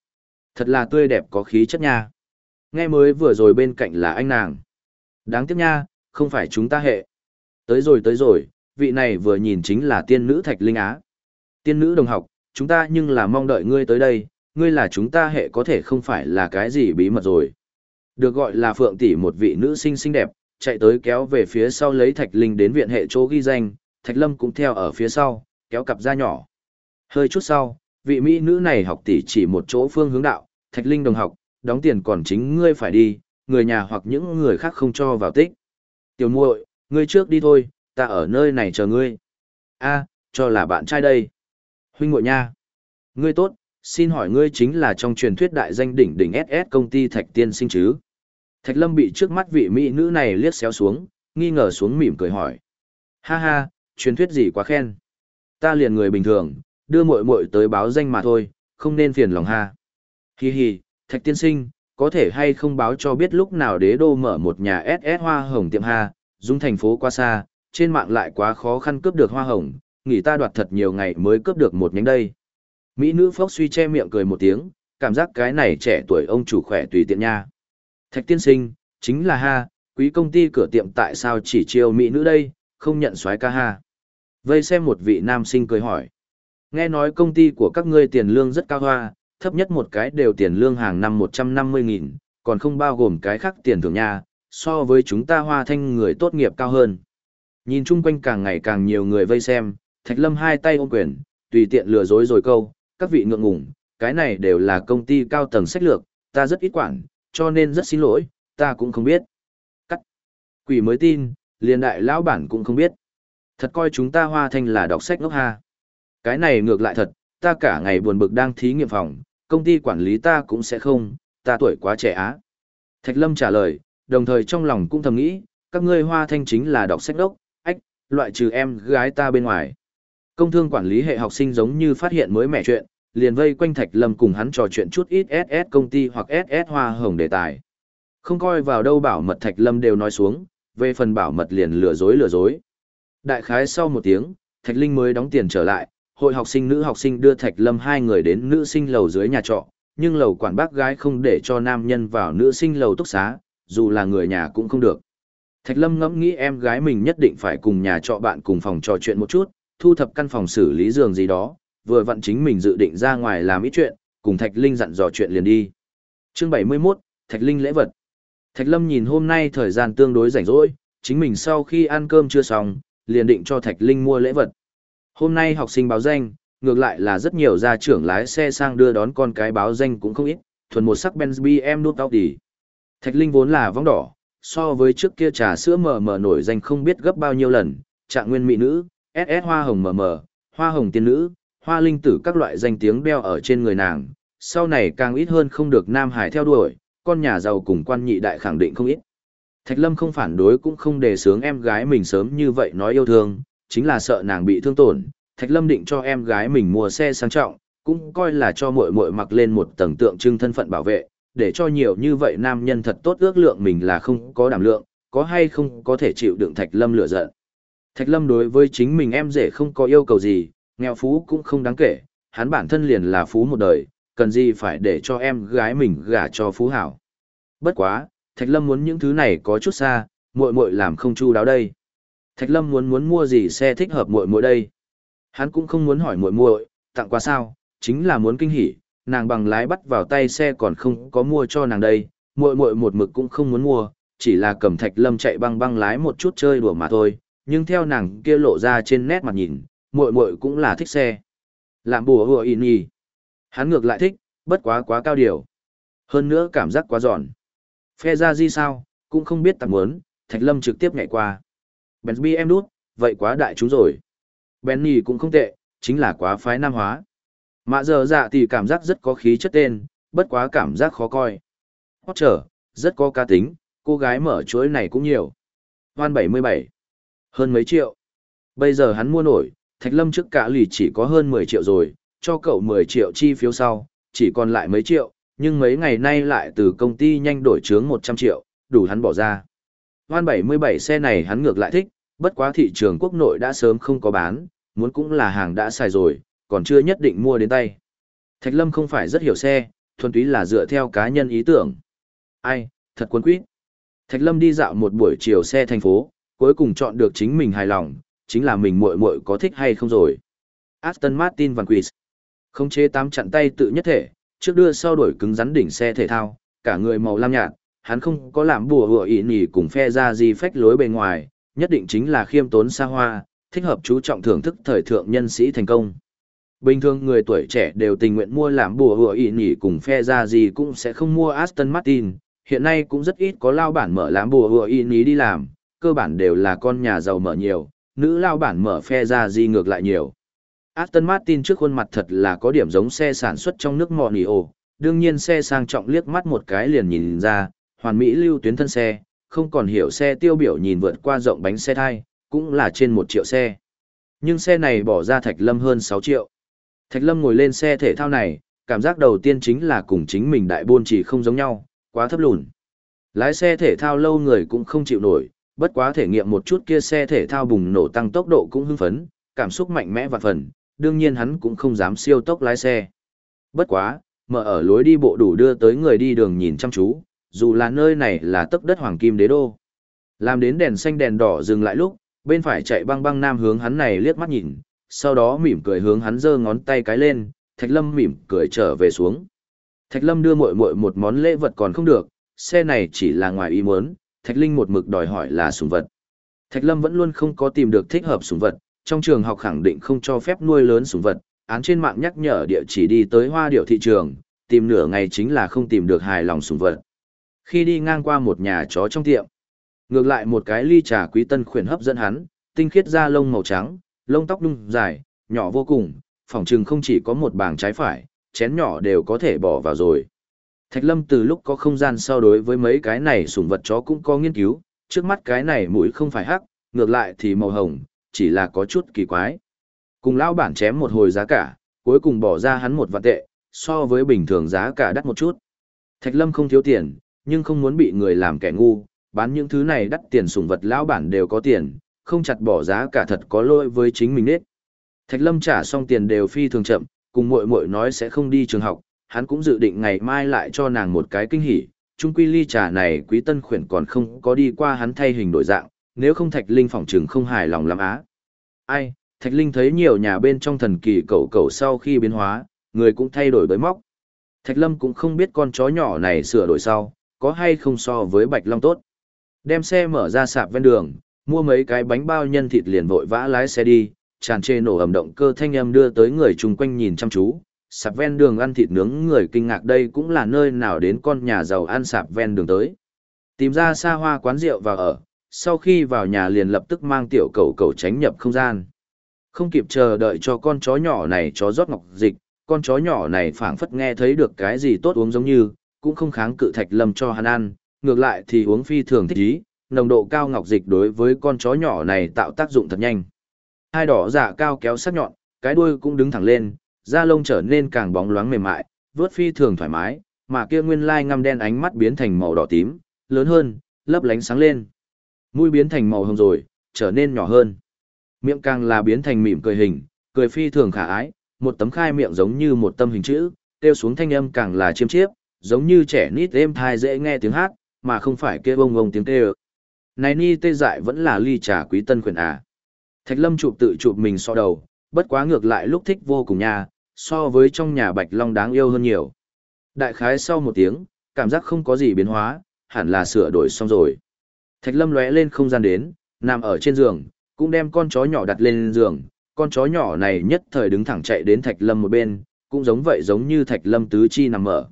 Thật là tươi đẹp có khí chất nha. Nghe mới vừa rồi bên cạnh là anh nàng. Đáng tiếc nha, không phải chúng ta hệ. Tới rồi tới rồi, vị này vừa nhìn chính là tiên nữ Thạch Linh Á. Tiên nữ đồng học, chúng ta nhưng là mong đợi ngươi tới đây, ngươi là chúng ta hệ có thể không phải là cái gì bí mật rồi. Được gọi là Phượng tỷ một vị nữ sinh xinh đẹp, chạy tới kéo về phía sau lấy Thạch Linh đến viện hệ chỗ ghi danh, Thạch Lâm cũng theo ở phía sau, kéo cặp ra nhỏ. Hơi chút sau, vị mỹ nữ này học tỷ chỉ một chỗ phương hướng đạo, Thạch Linh đồng học, đóng tiền còn chính ngươi phải đi, người nhà hoặc những người khác không cho vào tích. Tiểu muội, ngươi trước đi thôi, ta ở nơi này chờ ngươi. A, cho là bạn trai đây. Huynh muội nha. Ngươi tốt, xin hỏi ngươi chính là trong truyền thuyết đại danh đỉnh đỉnh SS công ty Thạch Tiên Sinh chứ? Thạch Lâm bị trước mắt vị mỹ nữ này liếc xéo xuống, nghi ngờ xuống mỉm cười hỏi. Ha ha, truyền thuyết gì quá khen. Ta liền người bình thường, đưa muội muội tới báo danh mà thôi, không nên phiền lòng ha. Hi hi, Thạch Tiên Sinh, có thể hay không báo cho biết lúc nào đế đô mở một nhà SS hoa hồng tiệm ha, dung thành phố quá xa, trên mạng lại quá khó khăn cướp được hoa hồng, nghỉ ta đoạt thật nhiều ngày mới cướp được một nhánh đây. Mỹ nữ phốc suy che miệng cười một tiếng, cảm giác cái này trẻ tuổi ông chủ khỏe tùy tiện nha. Thạch tiên sinh, chính là ha, quý công ty cửa tiệm tại sao chỉ chiêu Mỹ nữ đây, không nhận soái ca ha. Vây xem một vị nam sinh cười hỏi. Nghe nói công ty của các ngươi tiền lương rất cao hoa, thấp nhất một cái đều tiền lương hàng năm 150.000, còn không bao gồm cái khác tiền thưởng nha, so với chúng ta hoa thanh người tốt nghiệp cao hơn. Nhìn chung quanh càng ngày càng nhiều người vây xem, Thạch Lâm hai tay ôm quyền, tùy tiện lừa dối rồi câu, các vị ngượng ngùng, cái này đều là công ty cao tầng sách lược, ta rất ít quản, cho nên rất xin lỗi, ta cũng không biết. Cắt. Quỷ mới tin, liền đại lão bản cũng không biết. Thật coi chúng ta hoa thanh là đọc sách ngốc ha. Cái này ngược lại thật, ta cả ngày buồn bực đang thí nghiệm phòng, công ty quản lý ta cũng sẽ không, ta tuổi quá trẻ á. Thạch Lâm trả lời, đồng thời trong lòng cũng thầm nghĩ, các ngươi hoa thanh chính là đọc sách đốc, ách, loại trừ em gái ta bên ngoài. Công thương quản lý hệ học sinh giống như phát hiện mới mẻ chuyện, liền vây quanh Thạch Lâm cùng hắn trò chuyện chút ít SS công ty hoặc SS hoa hồng đề tài. Không coi vào đâu bảo mật Thạch Lâm đều nói xuống, về phần bảo mật liền lừa dối lừa dối. Đại khái sau một tiếng, Thạch Linh mới đóng tiền trở lại, hội học sinh nữ học sinh đưa Thạch Lâm hai người đến nữ sinh lầu dưới nhà trọ, nhưng lầu quản bác gái không để cho nam nhân vào nữ sinh lầu túc xá, dù là người nhà cũng không được. Thạch Lâm ngẫm nghĩ em gái mình nhất định phải cùng nhà trọ bạn cùng phòng trò chuyện một chút, thu thập căn phòng xử lý giường gì đó, vừa vặn chính mình dự định ra ngoài làm ít chuyện, cùng Thạch Linh dặn dò chuyện liền đi. Chương 71, Thạch Linh lễ vật. Thạch Lâm nhìn hôm nay thời gian tương đối rảnh rỗi, chính mình sau khi ăn cơm chưa xong, liền định cho Thạch Linh mua lễ vật. Hôm nay học sinh báo danh, ngược lại là rất nhiều gia trưởng lái xe sang đưa đón con cái báo danh cũng không ít, thuần một sắc Benz BM nút tóc đi. Thạch Linh vốn là vong đỏ, so với trước kia trà sữa mờ mờ nổi danh không biết gấp bao nhiêu lần, trạng nguyên mỹ nữ, SS hoa hồng mờ mờ, hoa hồng tiên nữ, hoa linh tử các loại danh tiếng đeo ở trên người nàng, sau này càng ít hơn không được Nam Hải theo đuổi, con nhà giàu cùng quan nhị đại khẳng định không ít. Thạch Lâm không phản đối cũng không đề sướng em gái mình sớm như vậy nói yêu thương, chính là sợ nàng bị thương tổn. Thạch Lâm định cho em gái mình mua xe sang trọng, cũng coi là cho muội muội mặc lên một tầng tượng trưng thân phận bảo vệ, để cho nhiều như vậy nam nhân thật tốt ước lượng mình là không có đảm lượng, có hay không có thể chịu đựng Thạch Lâm lựa giận. Thạch Lâm đối với chính mình em rể không có yêu cầu gì, nghèo phú cũng không đáng kể, hắn bản thân liền là phú một đời, cần gì phải để cho em gái mình gả cho phú hảo. Bất quá, Thạch Lâm muốn những thứ này có chút xa, muội muội làm không chu đáo đây. Thạch Lâm muốn muốn mua gì xe thích hợp muội muội đây. Hắn cũng không muốn hỏi muội muội, tặng quà sao, chính là muốn kinh hỉ, nàng bằng lái bắt vào tay xe còn không có mua cho nàng đây, muội muội một mực cũng không muốn mua, chỉ là cầm Thạch Lâm chạy băng băng lái một chút chơi đùa mà thôi, nhưng theo nàng kia lộ ra trên nét mặt nhìn, muội muội cũng là thích xe. Làm bùa hùa in nhì. Hắn ngược lại thích, bất quá quá cao điều. Hơn nữa cảm giác quá giòn. Phe ra gì sao, cũng không biết tặng muốn, Thạch Lâm trực tiếp nhảy qua. Benz em đút, vậy quá đại chúng rồi. Benny cũng không tệ, chính là quá phái nam hóa. Mạ giờ dạ thì cảm giác rất có khí chất tên, bất quá cảm giác khó coi. Hót trở, rất có ca tính, cô gái mở chuỗi này cũng nhiều. Hoan 77. Hơn mấy triệu. Bây giờ hắn mua nổi, Thạch Lâm trước cả lì chỉ có hơn 10 triệu rồi, cho cậu 10 triệu chi phiếu sau, chỉ còn lại mấy triệu, nhưng mấy ngày nay lại từ công ty nhanh đổi chướng 100 triệu, đủ hắn bỏ ra. Hoan 77 xe này hắn ngược lại thích, bất quá thị trường quốc nội đã sớm không có bán, muốn cũng là hàng đã xài rồi, còn chưa nhất định mua đến tay. Thạch Lâm không phải rất hiểu xe, thuần túy là dựa theo cá nhân ý tưởng. Ai, thật quân quýt. Thạch Lâm đi dạo một buổi chiều xe thành phố, cuối cùng chọn được chính mình hài lòng, chính là mình muội muội có thích hay không rồi. Aston Martin Van Quiz. Không chế tám chặn tay tự nhất thể, trước đưa sau đổi cứng rắn đỉnh xe thể thao, cả người màu lam nhạt, hắn không có làm bùa hựa ỉ nhỉ cùng phe ra gì phách lối bề ngoài, nhất định chính là khiêm tốn xa hoa, thích hợp chú trọng thưởng thức thời thượng nhân sĩ thành công. Bình thường người tuổi trẻ đều tình nguyện mua làm bùa hựa ỉ nhỉ cùng phe ra gì cũng sẽ không mua Aston Martin, hiện nay cũng rất ít có lao bản mở làm bùa hựa ỉ nỉ đi làm, cơ bản đều là con nhà giàu mở nhiều, nữ lao bản mở phe ra gì ngược lại nhiều. Aston Martin trước khuôn mặt thật là có điểm giống xe sản xuất trong nước Monio, đương nhiên xe sang trọng liếc mắt một cái liền nhìn ra, hoàn mỹ lưu tuyến thân xe, không còn hiểu xe tiêu biểu nhìn vượt qua rộng bánh xe thai, cũng là trên một triệu xe. Nhưng xe này bỏ ra Thạch Lâm hơn 6 triệu. Thạch Lâm ngồi lên xe thể thao này, cảm giác đầu tiên chính là cùng chính mình đại buôn chỉ không giống nhau, quá thấp lùn. Lái xe thể thao lâu người cũng không chịu nổi, bất quá thể nghiệm một chút kia xe thể thao bùng nổ tăng tốc độ cũng hưng phấn, cảm xúc mạnh mẽ và phần, đương nhiên hắn cũng không dám siêu tốc lái xe. Bất quá, mở ở lối đi bộ đủ đưa tới người đi đường nhìn chăm chú, dù là nơi này là tấc đất hoàng kim đế đô. Làm đến đèn xanh đèn đỏ dừng lại lúc, bên phải chạy băng băng nam hướng hắn này liếc mắt nhìn, sau đó mỉm cười hướng hắn giơ ngón tay cái lên, Thạch Lâm mỉm cười trở về xuống. Thạch Lâm đưa muội muội một món lễ vật còn không được, xe này chỉ là ngoài ý muốn, Thạch Linh một mực đòi hỏi là sủng vật. Thạch Lâm vẫn luôn không có tìm được thích hợp sủng vật, trong trường học khẳng định không cho phép nuôi lớn sủng vật, án trên mạng nhắc nhở địa chỉ đi tới hoa điệu thị trường, tìm nửa ngày chính là không tìm được hài lòng sủng vật. Khi đi ngang qua một nhà chó trong tiệm, ngược lại một cái ly trà quý tân khuyển hấp dẫn hắn, tinh khiết da lông màu trắng, lông tóc đung dài, nhỏ vô cùng, phòng trừng không chỉ có một bảng trái phải, chén nhỏ đều có thể bỏ vào rồi. Thạch Lâm từ lúc có không gian so đối với mấy cái này sủng vật chó cũng có nghiên cứu, trước mắt cái này mũi không phải hắc, ngược lại thì màu hồng, chỉ là có chút kỳ quái. Cùng lão bản chém một hồi giá cả, cuối cùng bỏ ra hắn một vạn tệ, so với bình thường giá cả đắt một chút. Thạch Lâm không thiếu tiền, nhưng không muốn bị người làm kẻ ngu, bán những thứ này đắt tiền sủng vật lão bản đều có tiền, không chặt bỏ giá cả thật có lỗi với chính mình nết. Thạch Lâm trả xong tiền đều phi thường chậm, cùng muội muội nói sẽ không đi trường học, hắn cũng dự định ngày mai lại cho nàng một cái kinh hỉ. Trung quy ly trà này quý tân khuyển còn không có đi qua hắn thay hình đổi dạng, nếu không Thạch Linh phỏng trừng không hài lòng lắm á. Ai, Thạch Linh thấy nhiều nhà bên trong thần kỳ cậu cậu sau khi biến hóa, người cũng thay đổi bới móc. Thạch Lâm cũng không biết con chó nhỏ này sửa đổi sau, có hay không so với Bạch Long tốt. Đem xe mở ra sạp ven đường, mua mấy cái bánh bao nhân thịt liền vội vã lái xe đi, tràn trề nổ ầm động cơ thanh âm đưa tới người chung quanh nhìn chăm chú. Sạp ven đường ăn thịt nướng người kinh ngạc đây cũng là nơi nào đến con nhà giàu ăn sạp ven đường tới. Tìm ra xa hoa quán rượu và ở, sau khi vào nhà liền lập tức mang tiểu cầu cầu tránh nhập không gian. Không kịp chờ đợi cho con chó nhỏ này chó rót ngọc dịch, con chó nhỏ này phảng phất nghe thấy được cái gì tốt uống giống như, cũng không kháng cự thạch lâm cho hắn ăn, ngược lại thì uống phi thường thích ý, nồng độ cao ngọc dịch đối với con chó nhỏ này tạo tác dụng thật nhanh. Hai đỏ giả cao kéo sắc nhọn, cái đuôi cũng đứng thẳng lên, da lông trở nên càng bóng loáng mềm mại, vớt phi thường thoải mái, mà kia nguyên lai ngăm đen ánh mắt biến thành màu đỏ tím, lớn hơn, lấp lánh sáng lên. Mũi biến thành màu hồng rồi, trở nên nhỏ hơn. Miệng càng là biến thành mỉm cười hình, cười phi thường khả ái, một tấm khai miệng giống như một tâm hình chữ, tiêu xuống thanh âm càng là chiêm chiếp, giống như trẻ nít êm thai dễ nghe tiếng hát, mà không phải kia bông bông tiếng kêu. Này ni tê dại vẫn là ly trà quý tân quyền à. Thạch lâm chụp tự chụp mình so đầu, bất quá ngược lại lúc thích vô cùng nha, so với trong nhà bạch long đáng yêu hơn nhiều. Đại khái sau một tiếng, cảm giác không có gì biến hóa, hẳn là sửa đổi xong rồi. Thạch lâm lóe lên không gian đến, nằm ở trên giường, cũng đem con chó nhỏ đặt lên giường, con chó nhỏ này nhất thời đứng thẳng chạy đến Thạch Lâm một bên, cũng giống vậy giống như Thạch Lâm tứ chi nằm mở.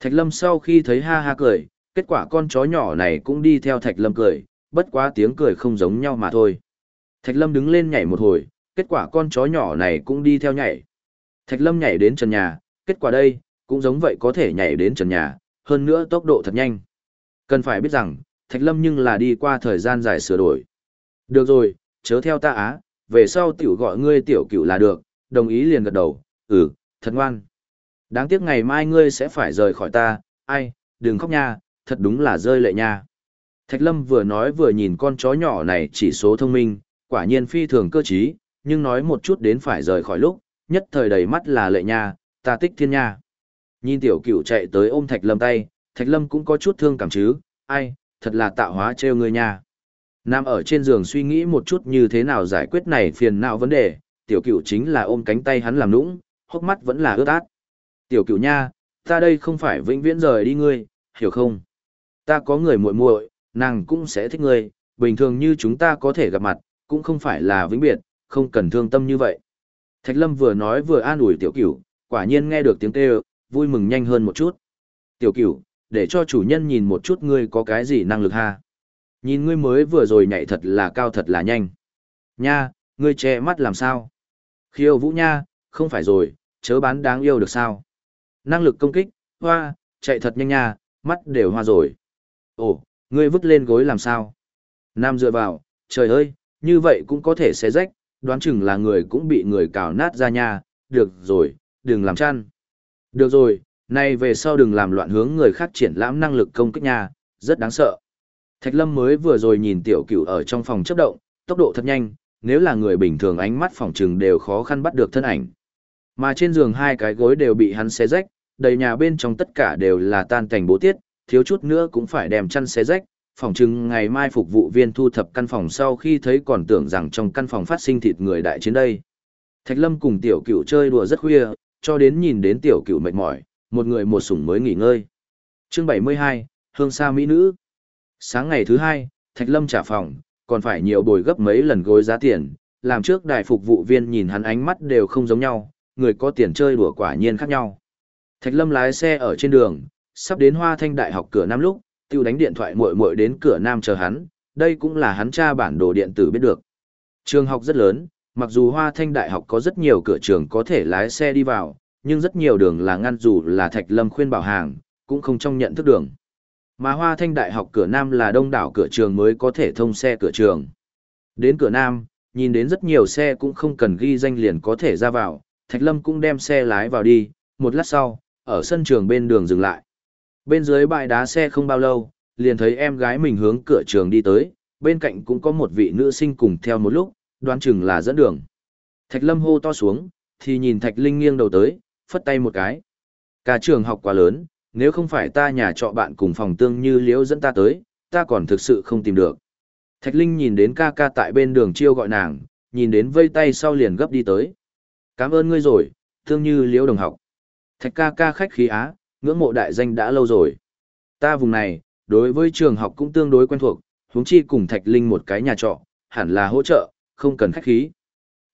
Thạch Lâm sau khi thấy ha ha cười, kết quả con chó nhỏ này cũng đi theo Thạch Lâm cười, bất quá tiếng cười không giống nhau mà thôi. Thạch Lâm đứng lên nhảy một hồi, kết quả con chó nhỏ này cũng đi theo nhảy. Thạch Lâm nhảy đến trần nhà, kết quả đây, cũng giống vậy có thể nhảy đến trần nhà, hơn nữa tốc độ thật nhanh. Cần phải biết rằng, Thạch Lâm nhưng là đi qua thời gian dài sửa đổi. Được rồi, chớ theo ta á, về sau tiểu gọi ngươi tiểu cửu là được, đồng ý liền gật đầu, ừ, thật ngoan. Đáng tiếc ngày mai ngươi sẽ phải rời khỏi ta, ai, đừng khóc nha, thật đúng là rơi lệ nha. Thạch Lâm vừa nói vừa nhìn con chó nhỏ này chỉ số thông minh, quả nhiên phi thường cơ trí, nhưng nói một chút đến phải rời khỏi lúc, nhất thời đầy mắt là lệ nha, ta tích thiên nha. Nhìn tiểu cửu chạy tới ôm Thạch Lâm tay, Thạch Lâm cũng có chút thương cảm chứ, ai, thật là tạo hóa trêu ngươi nha. Nam ở trên giường suy nghĩ một chút như thế nào giải quyết này phiền não vấn đề, tiểu cửu chính là ôm cánh tay hắn làm nũng, hốc mắt vẫn là ướt át. Tiểu cửu nha, ta đây không phải vĩnh viễn rời đi ngươi, hiểu không? Ta có người muội muội, nàng cũng sẽ thích ngươi, bình thường như chúng ta có thể gặp mặt, cũng không phải là vĩnh biệt, không cần thương tâm như vậy. Thạch Lâm vừa nói vừa an ủi tiểu cửu, quả nhiên nghe được tiếng kêu, vui mừng nhanh hơn một chút. Tiểu cửu, để cho chủ nhân nhìn một chút ngươi có cái gì năng lực ha. Nhìn ngươi mới vừa rồi nhảy thật là cao thật là nhanh. Nha, ngươi che mắt làm sao? Khiêu vũ nha, không phải rồi, chớ bán đáng yêu được sao? Năng lực công kích, hoa, chạy thật nhanh nha, mắt đều hoa rồi. Ồ, ngươi vứt lên gối làm sao? Nam dựa vào, trời ơi, như vậy cũng có thể xé rách, đoán chừng là người cũng bị người cào nát ra nha, được rồi, đừng làm chăn. Được rồi, nay về sau đừng làm loạn hướng người khác triển lãm năng lực công kích nha, rất đáng sợ. Thạch Lâm mới vừa rồi nhìn tiểu cửu ở trong phòng chấp động, tốc độ thật nhanh, nếu là người bình thường ánh mắt phòng trừng đều khó khăn bắt được thân ảnh. Mà trên giường hai cái gối đều bị hắn xé rách, đầy nhà bên trong tất cả đều là tan cảnh bố tiết, thiếu chút nữa cũng phải đem chăn xé rách. Phòng trưng ngày mai phục vụ viên thu thập căn phòng sau khi thấy còn tưởng rằng trong căn phòng phát sinh thịt người đại chiến đây. Thạch Lâm cùng tiểu cửu chơi đùa rất khuya, cho đến nhìn đến tiểu cửu mệt mỏi, một người một sủng mới nghỉ ngơi. Chương 72, Hương Sa Mỹ Nữ Sáng ngày thứ hai, Thạch Lâm trả phòng, còn phải nhiều bồi gấp mấy lần gối giá tiền, làm trước đại phục vụ viên nhìn hắn ánh mắt đều không giống nhau, người có tiền chơi đùa quả nhiên khác nhau. Thạch Lâm lái xe ở trên đường, sắp đến Hoa Thanh Đại học cửa Nam lúc, tiêu đánh điện thoại muội muội đến cửa Nam chờ hắn, đây cũng là hắn tra bản đồ điện tử biết được. Trường học rất lớn, mặc dù Hoa Thanh Đại học có rất nhiều cửa trường có thể lái xe đi vào, nhưng rất nhiều đường là ngăn dù là Thạch Lâm khuyên bảo hàng, cũng không trong nhận thức đường. Mà Hoa Thanh Đại học cửa Nam là đông đảo cửa trường mới có thể thông xe cửa trường. Đến cửa Nam, nhìn đến rất nhiều xe cũng không cần ghi danh liền có thể ra vào, Thạch Lâm cũng đem xe lái vào đi, một lát sau, ở sân trường bên đường dừng lại. Bên dưới bãi đá xe không bao lâu, liền thấy em gái mình hướng cửa trường đi tới, bên cạnh cũng có một vị nữ sinh cùng theo một lúc, đoán chừng là dẫn đường. Thạch Lâm hô to xuống, thì nhìn Thạch Linh nghiêng đầu tới, phất tay một cái. Cả trường học quá lớn, nếu không phải ta nhà trọ bạn cùng phòng tương như liễu dẫn ta tới, ta còn thực sự không tìm được. Thạch Linh nhìn đến ca ca tại bên đường chiêu gọi nàng, nhìn đến vây tay sau liền gấp đi tới. Cảm ơn ngươi rồi, thương như liễu đồng học. Thạch ca ca khách khí á, ngưỡng mộ đại danh đã lâu rồi. Ta vùng này, đối với trường học cũng tương đối quen thuộc, huống chi cùng Thạch Linh một cái nhà trọ, hẳn là hỗ trợ, không cần khách khí.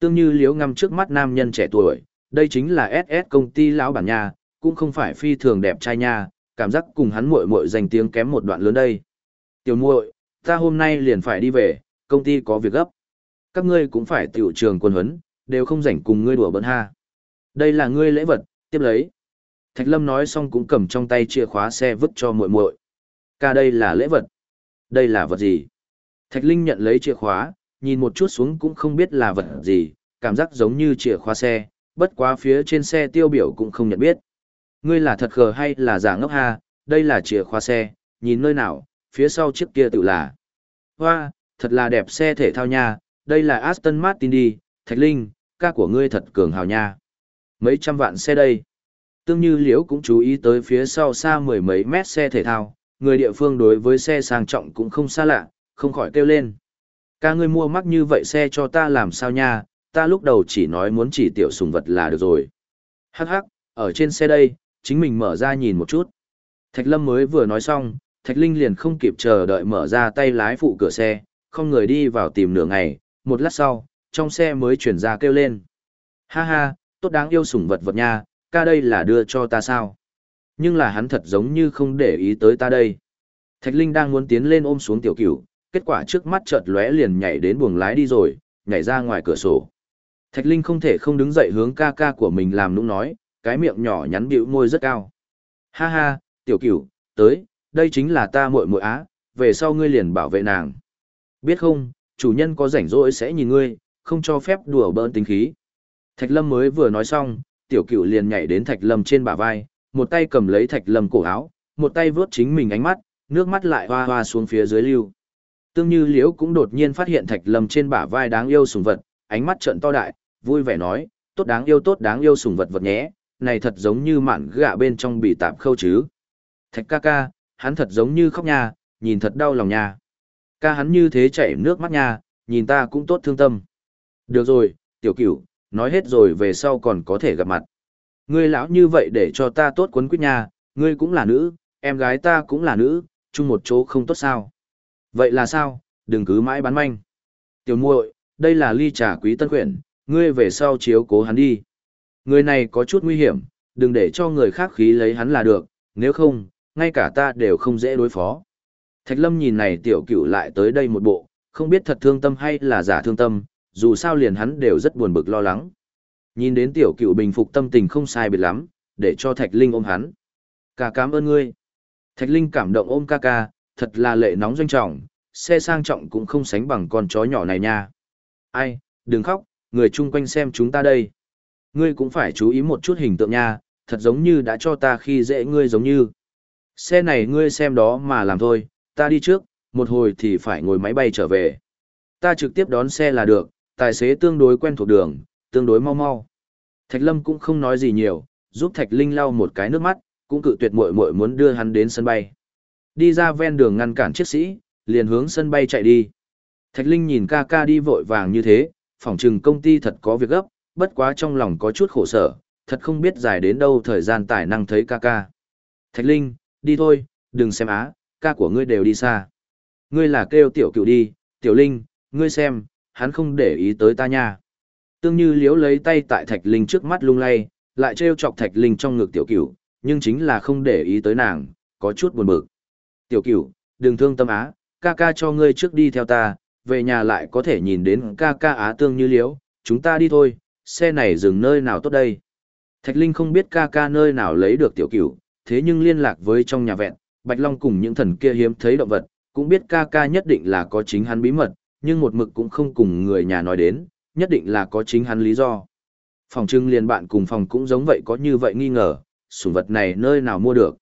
Tương như liễu ngăm trước mắt nam nhân trẻ tuổi, đây chính là SS công ty lão bản nhà, cũng không phải phi thường đẹp trai nha, cảm giác cùng hắn muội muội danh tiếng kém một đoạn lớn đây. Tiểu muội, ta hôm nay liền phải đi về, công ty có việc gấp. Các ngươi cũng phải tiểu trường quân huấn, đều không rảnh cùng ngươi đùa bỡn ha. Đây là ngươi lễ vật, tiếp lấy. Thạch Lâm nói xong cũng cầm trong tay chìa khóa xe vứt cho muội muội. Ca đây là lễ vật. Đây là vật gì? Thạch Linh nhận lấy chìa khóa, nhìn một chút xuống cũng không biết là vật gì, cảm giác giống như chìa khóa xe, bất quá phía trên xe tiêu biểu cũng không nhận biết. Ngươi là thật khờ hay là giả ngốc ha, đây là chìa khóa xe, nhìn nơi nào, phía sau chiếc kia tự là. Hoa, thật là đẹp xe thể thao nha, đây là Aston Martin đi, Thạch Linh, ca của ngươi thật cường hào nha. Mấy trăm vạn xe đây. Tương như liễu cũng chú ý tới phía sau xa mười mấy mét xe thể thao, người địa phương đối với xe sang trọng cũng không xa lạ, không khỏi kêu lên. Ca ngươi mua mắc như vậy xe cho ta làm sao nha, ta lúc đầu chỉ nói muốn chỉ tiểu sùng vật là được rồi. Hắc hắc, ở trên xe đây, chính mình mở ra nhìn một chút. Thạch Lâm mới vừa nói xong, Thạch Linh liền không kịp chờ đợi mở ra tay lái phụ cửa xe, không người đi vào tìm nửa ngày, một lát sau, trong xe mới chuyển ra kêu lên. Ha ha, tốt đáng yêu sủng vật vật nha, ca đây là đưa cho ta sao? Nhưng là hắn thật giống như không để ý tới ta đây. Thạch Linh đang muốn tiến lên ôm xuống tiểu cửu, kết quả trước mắt chợt lóe liền nhảy đến buồng lái đi rồi, nhảy ra ngoài cửa sổ. Thạch Linh không thể không đứng dậy hướng ca ca của mình làm nũng nói, cái miệng nhỏ nhắn bĩu môi rất cao. Ha ha, tiểu cửu, tới, đây chính là ta muội muội á, về sau ngươi liền bảo vệ nàng. Biết không, chủ nhân có rảnh rỗi sẽ nhìn ngươi, không cho phép đùa bỡn tính khí. Thạch Lâm mới vừa nói xong, tiểu cửu liền nhảy đến Thạch Lâm trên bả vai, một tay cầm lấy Thạch Lâm cổ áo, một tay vướt chính mình ánh mắt, nước mắt lại hoa hoa xuống phía dưới lưu. Tương Như Liễu cũng đột nhiên phát hiện Thạch Lâm trên bả vai đáng yêu sùng vật, ánh mắt trợn to đại, vui vẻ nói, tốt đáng yêu tốt đáng yêu sùng vật vật nhé, này thật giống như mạn gạ bên trong bị tạm khâu chứ. Thạch ca ca, hắn thật giống như khóc nha, nhìn thật đau lòng nha. Ca hắn như thế chảy nước mắt nha, nhìn ta cũng tốt thương tâm. Được rồi, tiểu cửu, nói hết rồi về sau còn có thể gặp mặt. Ngươi lão như vậy để cho ta tốt quấn quýt nha, ngươi cũng là nữ, em gái ta cũng là nữ, chung một chỗ không tốt sao. Vậy là sao, đừng cứ mãi bán manh. Tiểu muội, đây là ly trà quý tân quyển, ngươi về sau chiếu cố hắn đi. Người này có chút nguy hiểm, đừng để cho người khác khí lấy hắn là được, nếu không, ngay cả ta đều không dễ đối phó. Thạch Lâm nhìn này tiểu cửu lại tới đây một bộ, không biết thật thương tâm hay là giả thương tâm, dù sao liền hắn đều rất buồn bực lo lắng. Nhìn đến tiểu cựu bình phục tâm tình không sai biệt lắm, để cho Thạch Linh ôm hắn. Ca cảm ơn ngươi. Thạch Linh cảm động ôm ca ca, thật là lệ nóng doanh trọng, xe sang trọng cũng không sánh bằng con chó nhỏ này nha. Ai, đừng khóc, người chung quanh xem chúng ta đây. Ngươi cũng phải chú ý một chút hình tượng nha, thật giống như đã cho ta khi dễ ngươi giống như. Xe này ngươi xem đó mà làm thôi, ta đi trước, một hồi thì phải ngồi máy bay trở về. Ta trực tiếp đón xe là được, tài xế tương đối quen thuộc đường, tương đối mau mau. Thạch Lâm cũng không nói gì nhiều, giúp Thạch Linh lau một cái nước mắt, cũng cự tuyệt muội muội muốn đưa hắn đến sân bay. Đi ra ven đường ngăn cản chiếc sĩ, liền hướng sân bay chạy đi. Thạch Linh nhìn ca ca đi vội vàng như thế, phỏng chừng công ty thật có việc gấp, bất quá trong lòng có chút khổ sở, thật không biết dài đến đâu thời gian tài năng thấy ca ca. Thạch Linh, đi thôi, đừng xem á, ca của ngươi đều đi xa. Ngươi là kêu tiểu cựu đi, tiểu Linh, ngươi xem, hắn không để ý tới ta nha. Tương như liếu lấy tay tại Thạch Linh trước mắt lung lay, lại treo chọc Thạch Linh trong ngực tiểu Cửu, nhưng chính là không để ý tới nàng, có chút buồn bực. Tiểu Cửu, đừng thương tâm á, ca ca cho ngươi trước đi theo ta, về nhà lại có thể nhìn đến ca ca á tương như liếu, chúng ta đi thôi, xe này dừng nơi nào tốt đây. Thạch Linh không biết ca ca nơi nào lấy được tiểu cửu, thế nhưng liên lạc với trong nhà vẹn, Bạch Long cùng những thần kia hiếm thấy động vật, cũng biết ca ca nhất định là có chính hắn bí mật, nhưng một mực cũng không cùng người nhà nói đến, nhất định là có chính hắn lý do. Phòng trưng liền bạn cùng phòng cũng giống vậy có như vậy nghi ngờ, sủng vật này nơi nào mua được.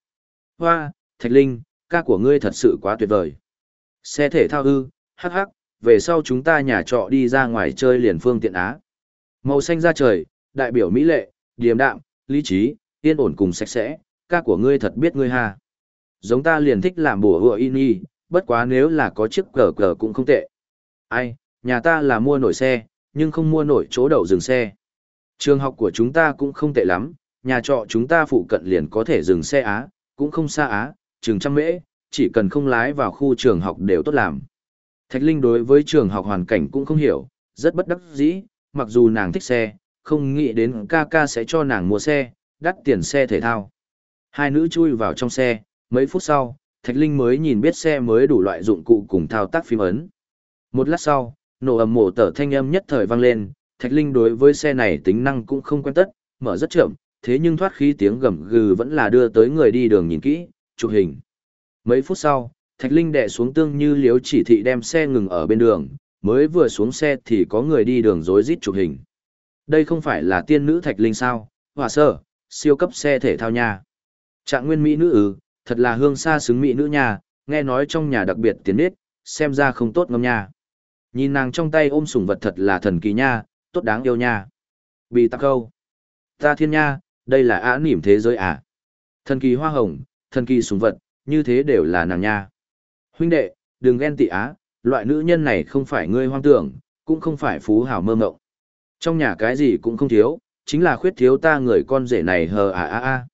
Hoa, Thạch Linh, ca của ngươi thật sự quá tuyệt vời. Xe thể thao ư, hắc hắc, về sau chúng ta nhà trọ đi ra ngoài chơi liền phương tiện á. Màu xanh ra trời, đại biểu mỹ lệ, điềm đạm, lý trí, yên ổn cùng sạch sẽ, ca của ngươi thật biết ngươi ha. Giống ta liền thích làm bùa hựa in y, bất quá nếu là có chiếc cờ cờ cũng không tệ. Ai, nhà ta là mua nổi xe, nhưng không mua nổi chỗ đậu dừng xe. Trường học của chúng ta cũng không tệ lắm, nhà trọ chúng ta phụ cận liền có thể dừng xe Á, cũng không xa Á, Trường trăm mễ, chỉ cần không lái vào khu trường học đều tốt làm. Thạch Linh đối với trường học hoàn cảnh cũng không hiểu, rất bất đắc dĩ, mặc dù nàng thích xe, không nghĩ đến ca ca sẽ cho nàng mua xe, đắt tiền xe thể thao. Hai nữ chui vào trong xe, mấy phút sau, Thạch Linh mới nhìn biết xe mới đủ loại dụng cụ cùng thao tác phím ấn. Một lát sau, nổ ầm mổ tở thanh âm nhất thời vang lên, Thạch Linh đối với xe này tính năng cũng không quen tất, mở rất chậm, thế nhưng thoát khí tiếng gầm gừ vẫn là đưa tới người đi đường nhìn kỹ, chụp hình. Mấy phút sau, Thạch Linh đè xuống tương như liếu chỉ thị đem xe ngừng ở bên đường, mới vừa xuống xe thì có người đi đường rối rít chụp hình. Đây không phải là tiên nữ Thạch Linh sao, hòa sơ, siêu cấp xe thể thao nha. Trạng nguyên mỹ nữ ư, thật là hương xa xứng mỹ nữ nha, nghe nói trong nhà đặc biệt tiến nết, xem ra không tốt ngâm nha. Nhìn nàng trong tay ôm sủng vật thật là thần kỳ nha, tốt đáng yêu nha. Bị tắc câu. Ta thiên nha, đây là á nỉm thế giới à. Thần kỳ hoa hồng, thần kỳ sủng vật, như thế đều là nàng nha. Huynh đệ, đừng ghen tị á, loại nữ nhân này không phải ngươi hoang tưởng, cũng không phải phú hào mơ mộng. Trong nhà cái gì cũng không thiếu, chính là khuyết thiếu ta người con rể này hờ à à à.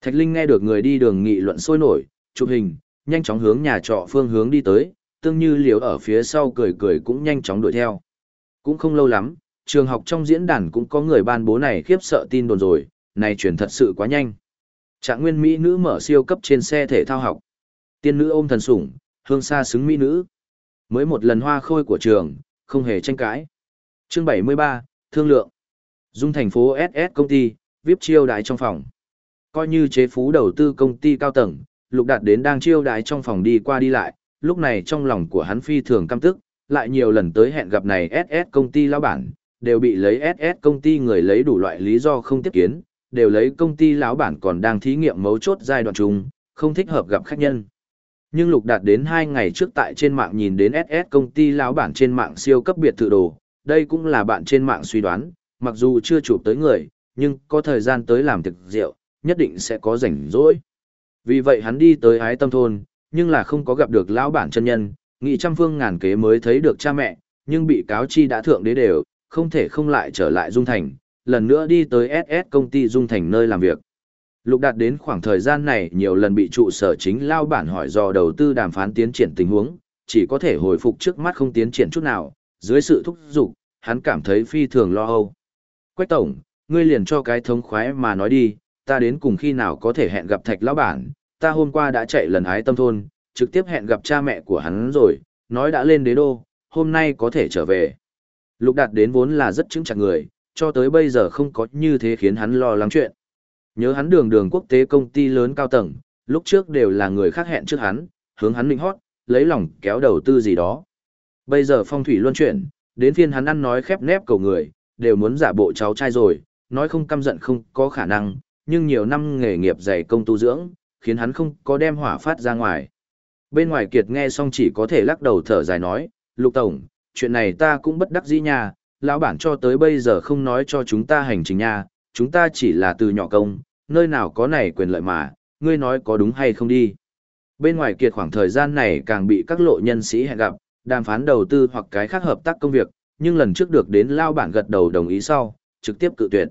Thạch Linh nghe được người đi đường nghị luận sôi nổi, chụp hình, nhanh chóng hướng nhà trọ phương hướng đi tới, tương như liều ở phía sau cười cười cũng nhanh chóng đuổi theo. Cũng không lâu lắm, trường học trong diễn đàn cũng có người ban bố này khiếp sợ tin đồn rồi, này chuyển thật sự quá nhanh. Trạng nguyên Mỹ nữ mở siêu cấp trên xe thể thao học. Tiên nữ ôm thần sủng, hương xa xứng Mỹ nữ. Mới một lần hoa khôi của trường, không hề tranh cãi. Chương 73, Thương lượng. Dung thành phố SS công ty, VIP chiêu đái trong phòng. Coi như chế phú đầu tư công ty cao tầng, Lục Đạt đến đang chiêu đái trong phòng đi qua đi lại, lúc này trong lòng của hắn phi thường căm tức, lại nhiều lần tới hẹn gặp này SS công ty lão bản, đều bị lấy SS công ty người lấy đủ loại lý do không tiếp kiến, đều lấy công ty lão bản còn đang thí nghiệm mấu chốt giai đoạn chung, không thích hợp gặp khách nhân. Nhưng Lục Đạt đến hai ngày trước tại trên mạng nhìn đến SS công ty lão bản trên mạng siêu cấp biệt thự đồ, đây cũng là bạn trên mạng suy đoán, mặc dù chưa chụp tới người, nhưng có thời gian tới làm thực rượu, nhất định sẽ có rảnh rỗi. Vì vậy hắn đi tới ái tâm thôn, nhưng là không có gặp được lão bản chân nhân, nghị trăm phương ngàn kế mới thấy được cha mẹ, nhưng bị cáo chi đã thượng đế đều, không thể không lại trở lại Dung Thành, lần nữa đi tới SS công ty Dung Thành nơi làm việc. Lục đạt đến khoảng thời gian này nhiều lần bị trụ sở chính lao bản hỏi do đầu tư đàm phán tiến triển tình huống, chỉ có thể hồi phục trước mắt không tiến triển chút nào, dưới sự thúc giục, hắn cảm thấy phi thường lo âu. Quách tổng, ngươi liền cho cái thống khoái mà nói đi, ta đến cùng khi nào có thể hẹn gặp thạch lão bản, ta hôm qua đã chạy lần ái tâm thôn, trực tiếp hẹn gặp cha mẹ của hắn rồi, nói đã lên đế đô, hôm nay có thể trở về. Lục đạt đến vốn là rất chứng chặt người, cho tới bây giờ không có như thế khiến hắn lo lắng chuyện. Nhớ hắn đường đường quốc tế công ty lớn cao tầng, lúc trước đều là người khác hẹn trước hắn, hướng hắn định hót, lấy lòng kéo đầu tư gì đó. Bây giờ phong thủy luân chuyển, đến phiên hắn ăn nói khép nép cầu người, đều muốn giả bộ cháu trai rồi, nói không căm giận không có khả năng, nhưng nhiều năm nghề nghiệp dày công tu dưỡng, khiến hắn không có đem hỏa phát ra ngoài. Bên ngoài Kiệt nghe xong chỉ có thể lắc đầu thở dài nói, Lục Tổng, chuyện này ta cũng bất đắc dĩ nha, lão bản cho tới bây giờ không nói cho chúng ta hành trình nha, chúng ta chỉ là từ nhỏ công, nơi nào có này quyền lợi mà, ngươi nói có đúng hay không đi. Bên ngoài Kiệt khoảng thời gian này càng bị các lộ nhân sĩ hẹn gặp, đàm phán đầu tư hoặc cái khác hợp tác công việc, nhưng lần trước được đến lao bản gật đầu đồng ý sau, trực tiếp cự tuyệt.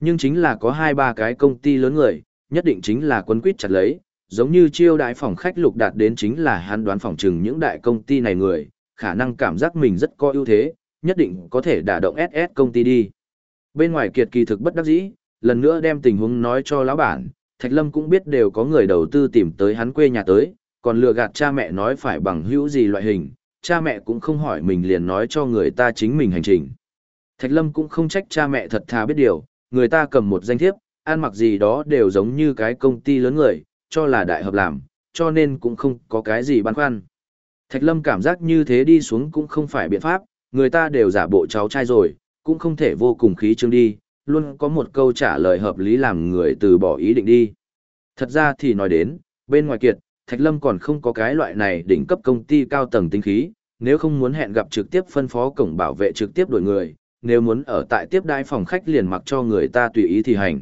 Nhưng chính là có hai ba cái công ty lớn người, nhất định chính là quấn quýt chặt lấy, giống như chiêu đại phòng khách lục đạt đến chính là hắn đoán phòng trừng những đại công ty này người, khả năng cảm giác mình rất có ưu thế, nhất định có thể đả động SS công ty đi. Bên ngoài kiệt kỳ thực bất đắc dĩ, lần nữa đem tình huống nói cho lão bản, Thạch Lâm cũng biết đều có người đầu tư tìm tới hắn quê nhà tới, còn lừa gạt cha mẹ nói phải bằng hữu gì loại hình, cha mẹ cũng không hỏi mình liền nói cho người ta chính mình hành trình. Thạch Lâm cũng không trách cha mẹ thật thà biết điều, người ta cầm một danh thiếp, ăn mặc gì đó đều giống như cái công ty lớn người, cho là đại hợp làm, cho nên cũng không có cái gì băn khoăn. Thạch Lâm cảm giác như thế đi xuống cũng không phải biện pháp, người ta đều giả bộ cháu trai rồi, cũng không thể vô cùng khí trương đi, luôn có một câu trả lời hợp lý làm người từ bỏ ý định đi. Thật ra thì nói đến, bên ngoài kiệt, Thạch Lâm còn không có cái loại này đỉnh cấp công ty cao tầng tinh khí, nếu không muốn hẹn gặp trực tiếp phân phó cổng bảo vệ trực tiếp đổi người, nếu muốn ở tại tiếp đai phòng khách liền mặc cho người ta tùy ý thì hành.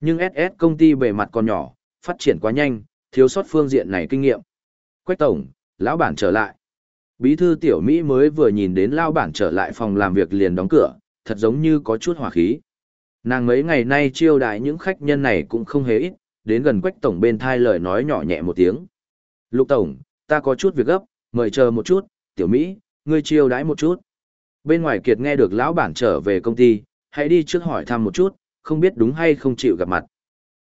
Nhưng SS công ty bề mặt còn nhỏ, phát triển quá nhanh, thiếu sót phương diện này kinh nghiệm. Quách tổng, lão bản trở lại. Bí thư tiểu Mỹ mới vừa nhìn đến lão bản trở lại phòng làm việc liền đóng cửa, thật giống như có chút hỏa khí. Nàng mấy ngày nay chiêu đại những khách nhân này cũng không hề ít, đến gần quách tổng bên thai lời nói nhỏ nhẹ một tiếng. Lục tổng, ta có chút việc gấp, mời chờ một chút, tiểu Mỹ, ngươi chiêu đãi một chút. Bên ngoài kiệt nghe được lão bản trở về công ty, hãy đi trước hỏi thăm một chút, không biết đúng hay không chịu gặp mặt.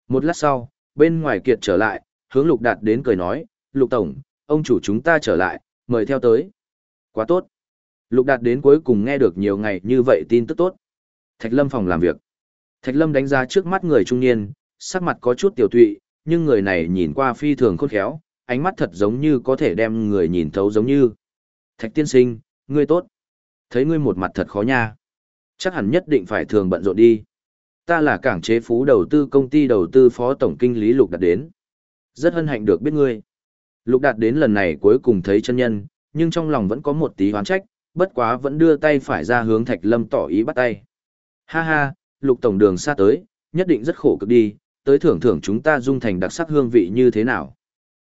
Một lát sau, bên ngoài kiệt trở lại, hướng lục đạt đến cười nói, lục tổng, ông chủ chúng ta trở lại, mời theo tới. Quá tốt. Lục đạt đến cuối cùng nghe được nhiều ngày như vậy tin tức tốt. Thạch lâm phòng làm việc. Thạch lâm đánh giá trước mắt người trung niên, sắc mặt có chút tiểu tụy, nhưng người này nhìn qua phi thường khôn khéo, ánh mắt thật giống như có thể đem người nhìn thấu giống như. Thạch tiên sinh, ngươi tốt. Thấy ngươi một mặt thật khó nha. Chắc hẳn nhất định phải thường bận rộn đi. Ta là cảng chế phú đầu tư công ty đầu tư phó tổng kinh lý Lục Đạt đến. Rất hân hạnh được biết ngươi. Lục Đạt đến lần này cuối cùng thấy chân nhân, nhưng trong lòng vẫn có một tí hoán trách, bất quá vẫn đưa tay phải ra hướng Thạch Lâm tỏ ý bắt tay. Ha ha, Lục Tổng đường xa tới, nhất định rất khổ cực đi, tới thưởng thưởng chúng ta dung thành đặc sắc hương vị như thế nào.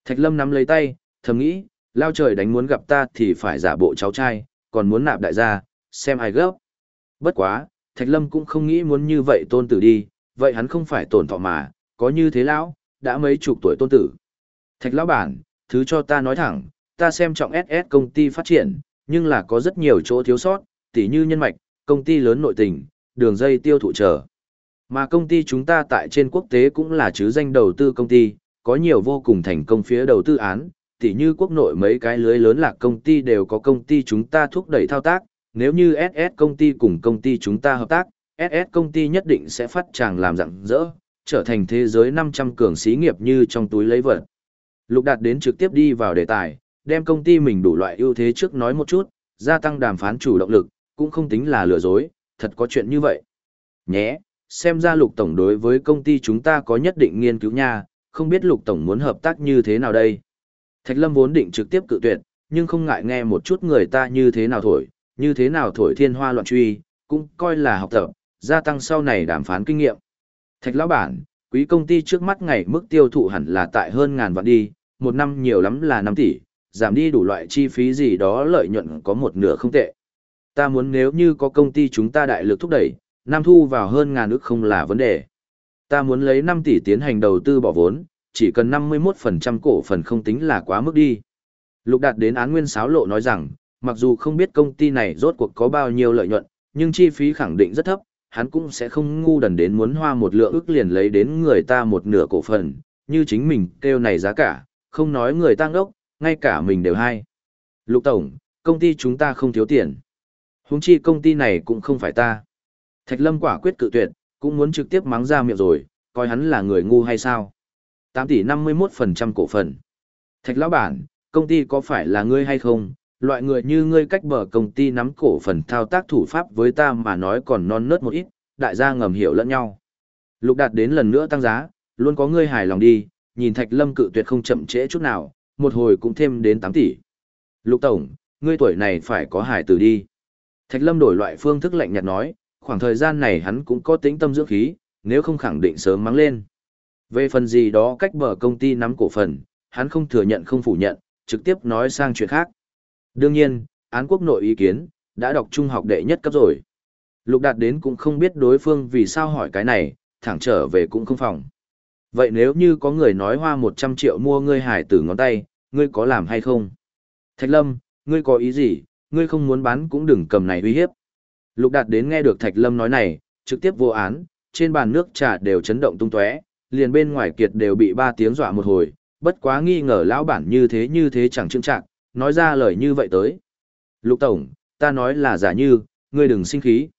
Thạch Lâm nắm lấy tay, thầm nghĩ, lao trời đánh muốn gặp ta thì phải giả bộ cháu trai, còn muốn nạp đại gia, xem ai gấp. Bất quá, Thạch Lâm cũng không nghĩ muốn như vậy tôn tử đi, vậy hắn không phải tổn thọ mà, có như thế lão, đã mấy chục tuổi tôn tử. Thạch lão bản, thứ cho ta nói thẳng, ta xem trọng SS công ty phát triển, nhưng là có rất nhiều chỗ thiếu sót, tỉ như nhân mạch, công ty lớn nội tình, đường dây tiêu thụ trở. Mà công ty chúng ta tại trên quốc tế cũng là chứ danh đầu tư công ty, có nhiều vô cùng thành công phía đầu tư án, tỉ như quốc nội mấy cái lưới lớn là công ty đều có công ty chúng ta thúc đẩy thao tác, nếu như SS công ty cùng công ty chúng ta hợp tác, SS công ty nhất định sẽ phát tràng làm rạng rỡ, trở thành thế giới 500 cường xí nghiệp như trong túi lấy vật. Lục Đạt đến trực tiếp đi vào đề tài, đem công ty mình đủ loại ưu thế trước nói một chút, gia tăng đàm phán chủ động lực, cũng không tính là lừa dối, thật có chuyện như vậy. Nhé, xem ra Lục Tổng đối với công ty chúng ta có nhất định nghiên cứu nha, không biết Lục Tổng muốn hợp tác như thế nào đây. Thạch Lâm vốn định trực tiếp cự tuyệt, nhưng không ngại nghe một chút người ta như thế nào thổi, như thế nào thổi thiên hoa loạn truy, cũng coi là học tập, gia tăng sau này đàm phán kinh nghiệm. Thạch lão bản, quý công ty trước mắt ngày mức tiêu thụ hẳn là tại hơn ngàn vạn đi, một năm nhiều lắm là 5 tỷ, giảm đi đủ loại chi phí gì đó lợi nhuận có một nửa không tệ. Ta muốn nếu như có công ty chúng ta đại lực thúc đẩy, năm thu vào hơn ngàn ức không là vấn đề. Ta muốn lấy 5 tỷ tiến hành đầu tư bỏ vốn, chỉ cần 51% cổ phần không tính là quá mức đi. Lục đạt đến án nguyên sáo lộ nói rằng, mặc dù không biết công ty này rốt cuộc có bao nhiêu lợi nhuận, nhưng chi phí khẳng định rất thấp, hắn cũng sẽ không ngu đần đến muốn hoa một lượng ức liền lấy đến người ta một nửa cổ phần, như chính mình kêu này giá cả, không nói người tăng đốc, ngay cả mình đều hay. Lục Tổng, công ty chúng ta không thiếu tiền. Húng chi công ty này cũng không phải ta. Thạch Lâm quả quyết cự tuyệt, cũng muốn trực tiếp mắng ra miệng rồi, coi hắn là người ngu hay sao. 8 tỷ 51% cổ phần. Thạch Lão Bản, công ty có phải là ngươi hay không? Loại người như ngươi cách bờ công ty nắm cổ phần thao tác thủ pháp với ta mà nói còn non nớt một ít, đại gia ngầm hiểu lẫn nhau. Lục đạt đến lần nữa tăng giá, luôn có ngươi hài lòng đi, nhìn Thạch Lâm cự tuyệt không chậm trễ chút nào, một hồi cũng thêm đến 8 tỷ. Lục Tổng, ngươi tuổi này phải có hài tử đi. Thạch Lâm đổi loại phương thức lạnh nhạt nói, khoảng thời gian này hắn cũng có tính tâm dưỡng khí, nếu không khẳng định sớm mắng lên. Về phần gì đó cách bờ công ty nắm cổ phần, hắn không thừa nhận không phủ nhận, trực tiếp nói sang chuyện khác. Đương nhiên, án quốc nội ý kiến, đã đọc trung học đệ nhất cấp rồi. Lục đạt đến cũng không biết đối phương vì sao hỏi cái này, thẳng trở về cũng không phòng. Vậy nếu như có người nói hoa 100 triệu mua ngươi hải tử ngón tay, ngươi có làm hay không? Thạch Lâm, ngươi có ý gì, ngươi không muốn bán cũng đừng cầm này uy hiếp. Lục đạt đến nghe được Thạch Lâm nói này, trực tiếp vô án, trên bàn nước trà đều chấn động tung tóe, liền bên ngoài kiệt đều bị ba tiếng dọa một hồi, bất quá nghi ngờ lão bản như thế như thế chẳng chững chạc, nói ra lời như vậy tới. Lục Tổng, ta nói là giả như, ngươi đừng sinh khí.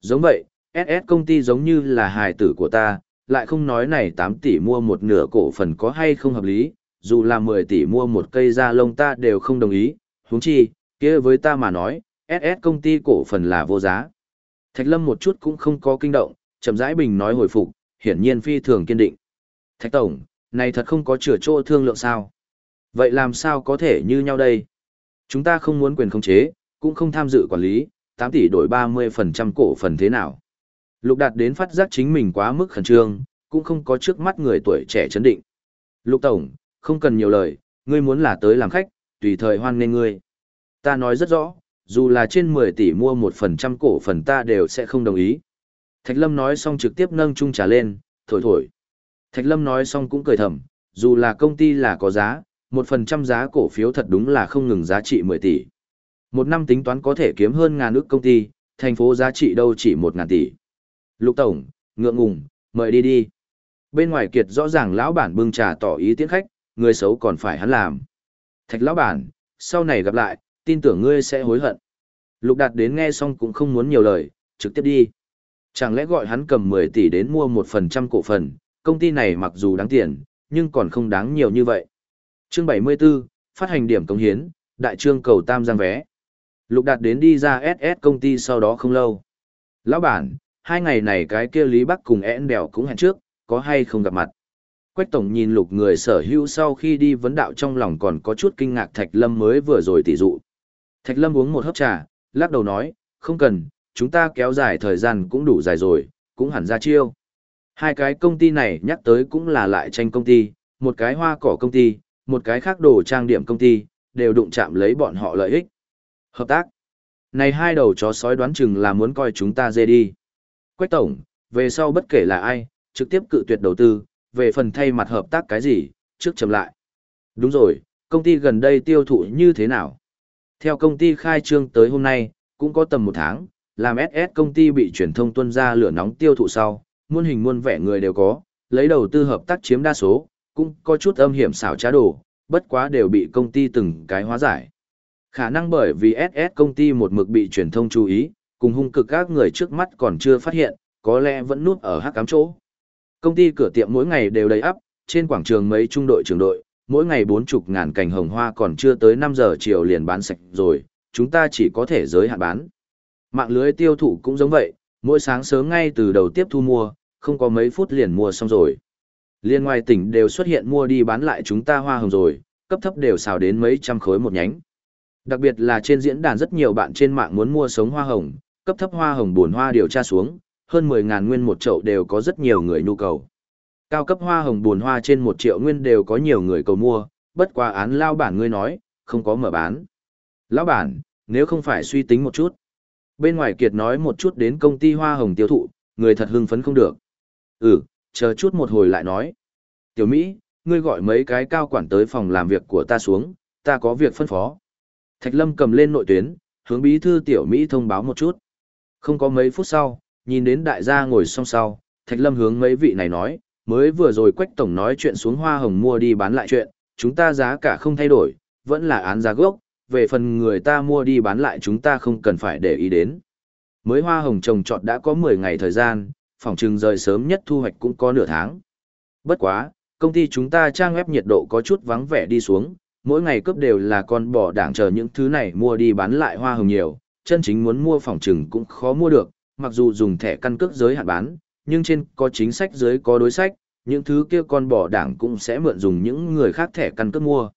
Giống vậy, SS công ty giống như là hài tử của ta, lại không nói này 8 tỷ mua một nửa cổ phần có hay không hợp lý, dù là 10 tỷ mua một cây da lông ta đều không đồng ý, huống chi, kia với ta mà nói, SS công ty cổ phần là vô giá. Thạch Lâm một chút cũng không có kinh động, chậm rãi bình nói hồi phục, hiển nhiên phi thường kiên định. Thạch Tổng, này thật không có chữa chỗ thương lượng sao. Vậy làm sao có thể như nhau đây? Chúng ta không muốn quyền khống chế, cũng không tham dự quản lý, 8 tỷ đổi 30% cổ phần thế nào? Lục đạt đến phát giác chính mình quá mức khẩn trương, cũng không có trước mắt người tuổi trẻ chấn định. Lục Tổng, không cần nhiều lời, ngươi muốn là tới làm khách, tùy thời hoan nghênh ngươi. Ta nói rất rõ, dù là trên 10 tỷ mua 1% cổ phần ta đều sẽ không đồng ý. Thạch Lâm nói xong trực tiếp nâng chung trà lên, thổi thổi. Thạch Lâm nói xong cũng cười thầm, dù là công ty là có giá, một phần trăm giá cổ phiếu thật đúng là không ngừng giá trị 10 tỷ. Một năm tính toán có thể kiếm hơn ngàn ước công ty, thành phố giá trị đâu chỉ 1 ngàn tỷ. Lục Tổng, ngượng ngùng, mời đi đi. Bên ngoài kiệt rõ ràng lão bản bưng trà tỏ ý tiến khách, người xấu còn phải hắn làm. Thạch lão bản, sau này gặp lại, tin tưởng ngươi sẽ hối hận. Lục đạt đến nghe xong cũng không muốn nhiều lời, trực tiếp đi. Chẳng lẽ gọi hắn cầm 10 tỷ đến mua 1% cổ phần, công ty này mặc dù đáng tiền, nhưng còn không đáng nhiều như vậy. Chương 74, phát hành điểm công hiến, đại trương cầu tam giang vé. Lục đạt đến đi ra SS công ty sau đó không lâu. Lão bản, hai ngày này cái kia Lý Bắc cùng én đèo cũng hẹn trước, có hay không gặp mặt. Quách Tổng nhìn lục người sở hữu sau khi đi vấn đạo trong lòng còn có chút kinh ngạc Thạch Lâm mới vừa rồi tỉ dụ. Thạch Lâm uống một hớp trà, lắc đầu nói, không cần, chúng ta kéo dài thời gian cũng đủ dài rồi, cũng hẳn ra chiêu. Hai cái công ty này nhắc tới cũng là lại tranh công ty, một cái hoa cỏ công ty, một cái khác đồ trang điểm công ty, đều đụng chạm lấy bọn họ lợi ích. Hợp tác. Này hai đầu chó sói đoán chừng là muốn coi chúng ta dê đi. Quách tổng, về sau bất kể là ai, trực tiếp cự tuyệt đầu tư, về phần thay mặt hợp tác cái gì, trước chậm lại. Đúng rồi, công ty gần đây tiêu thụ như thế nào? Theo công ty khai trương tới hôm nay, cũng có tầm một tháng, làm SS công ty bị truyền thông tuân ra lửa nóng tiêu thụ sau, muôn hình muôn vẻ người đều có, lấy đầu tư hợp tác chiếm đa số, cũng có chút âm hiểm xảo trá đồ, bất quá đều bị công ty từng cái hóa giải. Khả năng bởi vì SS công ty một mực bị truyền thông chú ý, cùng hung cực các người trước mắt còn chưa phát hiện, có lẽ vẫn núp ở hắc cám chỗ. Công ty cửa tiệm mỗi ngày đều đầy ắp, trên quảng trường mấy trung đội trưởng đội, mỗi ngày bốn chục ngàn cành hồng hoa còn chưa tới 5 giờ chiều liền bán sạch rồi, chúng ta chỉ có thể giới hạn bán. Mạng lưới tiêu thụ cũng giống vậy, mỗi sáng sớm ngay từ đầu tiếp thu mua, không có mấy phút liền mua xong rồi. Liên ngoài tỉnh đều xuất hiện mua đi bán lại chúng ta hoa hồng rồi, cấp thấp đều xào đến mấy trăm khối một nhánh. Đặc biệt là trên diễn đàn rất nhiều bạn trên mạng muốn mua sống hoa hồng, cấp thấp hoa hồng buồn hoa điều tra xuống, hơn 10.000 nguyên một chậu đều có rất nhiều người nhu cầu. Cao cấp hoa hồng buồn hoa trên 1 triệu nguyên đều có nhiều người cầu mua, bất qua án lao bản ngươi nói, không có mở bán. Lão bản, nếu không phải suy tính một chút. Bên ngoài kiệt nói một chút đến công ty hoa hồng tiêu thụ, người thật hưng phấn không được. Ừ, chờ chút một hồi lại nói. Tiểu Mỹ, ngươi gọi mấy cái cao quản tới phòng làm việc của ta xuống, ta có việc phân phó. Thạch Lâm cầm lên nội tuyến, hướng bí thư Tiểu Mỹ thông báo một chút. Không có mấy phút sau, nhìn đến đại gia ngồi song sau, Thạch Lâm hướng mấy vị này nói, mới vừa rồi Quách Tổng nói chuyện xuống hoa hồng mua đi bán lại chuyện, chúng ta giá cả không thay đổi, vẫn là án giá gốc, về phần người ta mua đi bán lại chúng ta không cần phải để ý đến. Mới hoa hồng trồng trọt đã có 10 ngày thời gian, phòng trừng rời sớm nhất thu hoạch cũng có nửa tháng. Bất quá, công ty chúng ta trang web nhiệt độ có chút vắng vẻ đi xuống, mỗi ngày cướp đều là con bò đảng chờ những thứ này mua đi bán lại hoa hồng nhiều, chân chính muốn mua phòng trừng cũng khó mua được, mặc dù dùng thẻ căn cước giới hạn bán, nhưng trên có chính sách dưới có đối sách, những thứ kia con bò đảng cũng sẽ mượn dùng những người khác thẻ căn cước mua.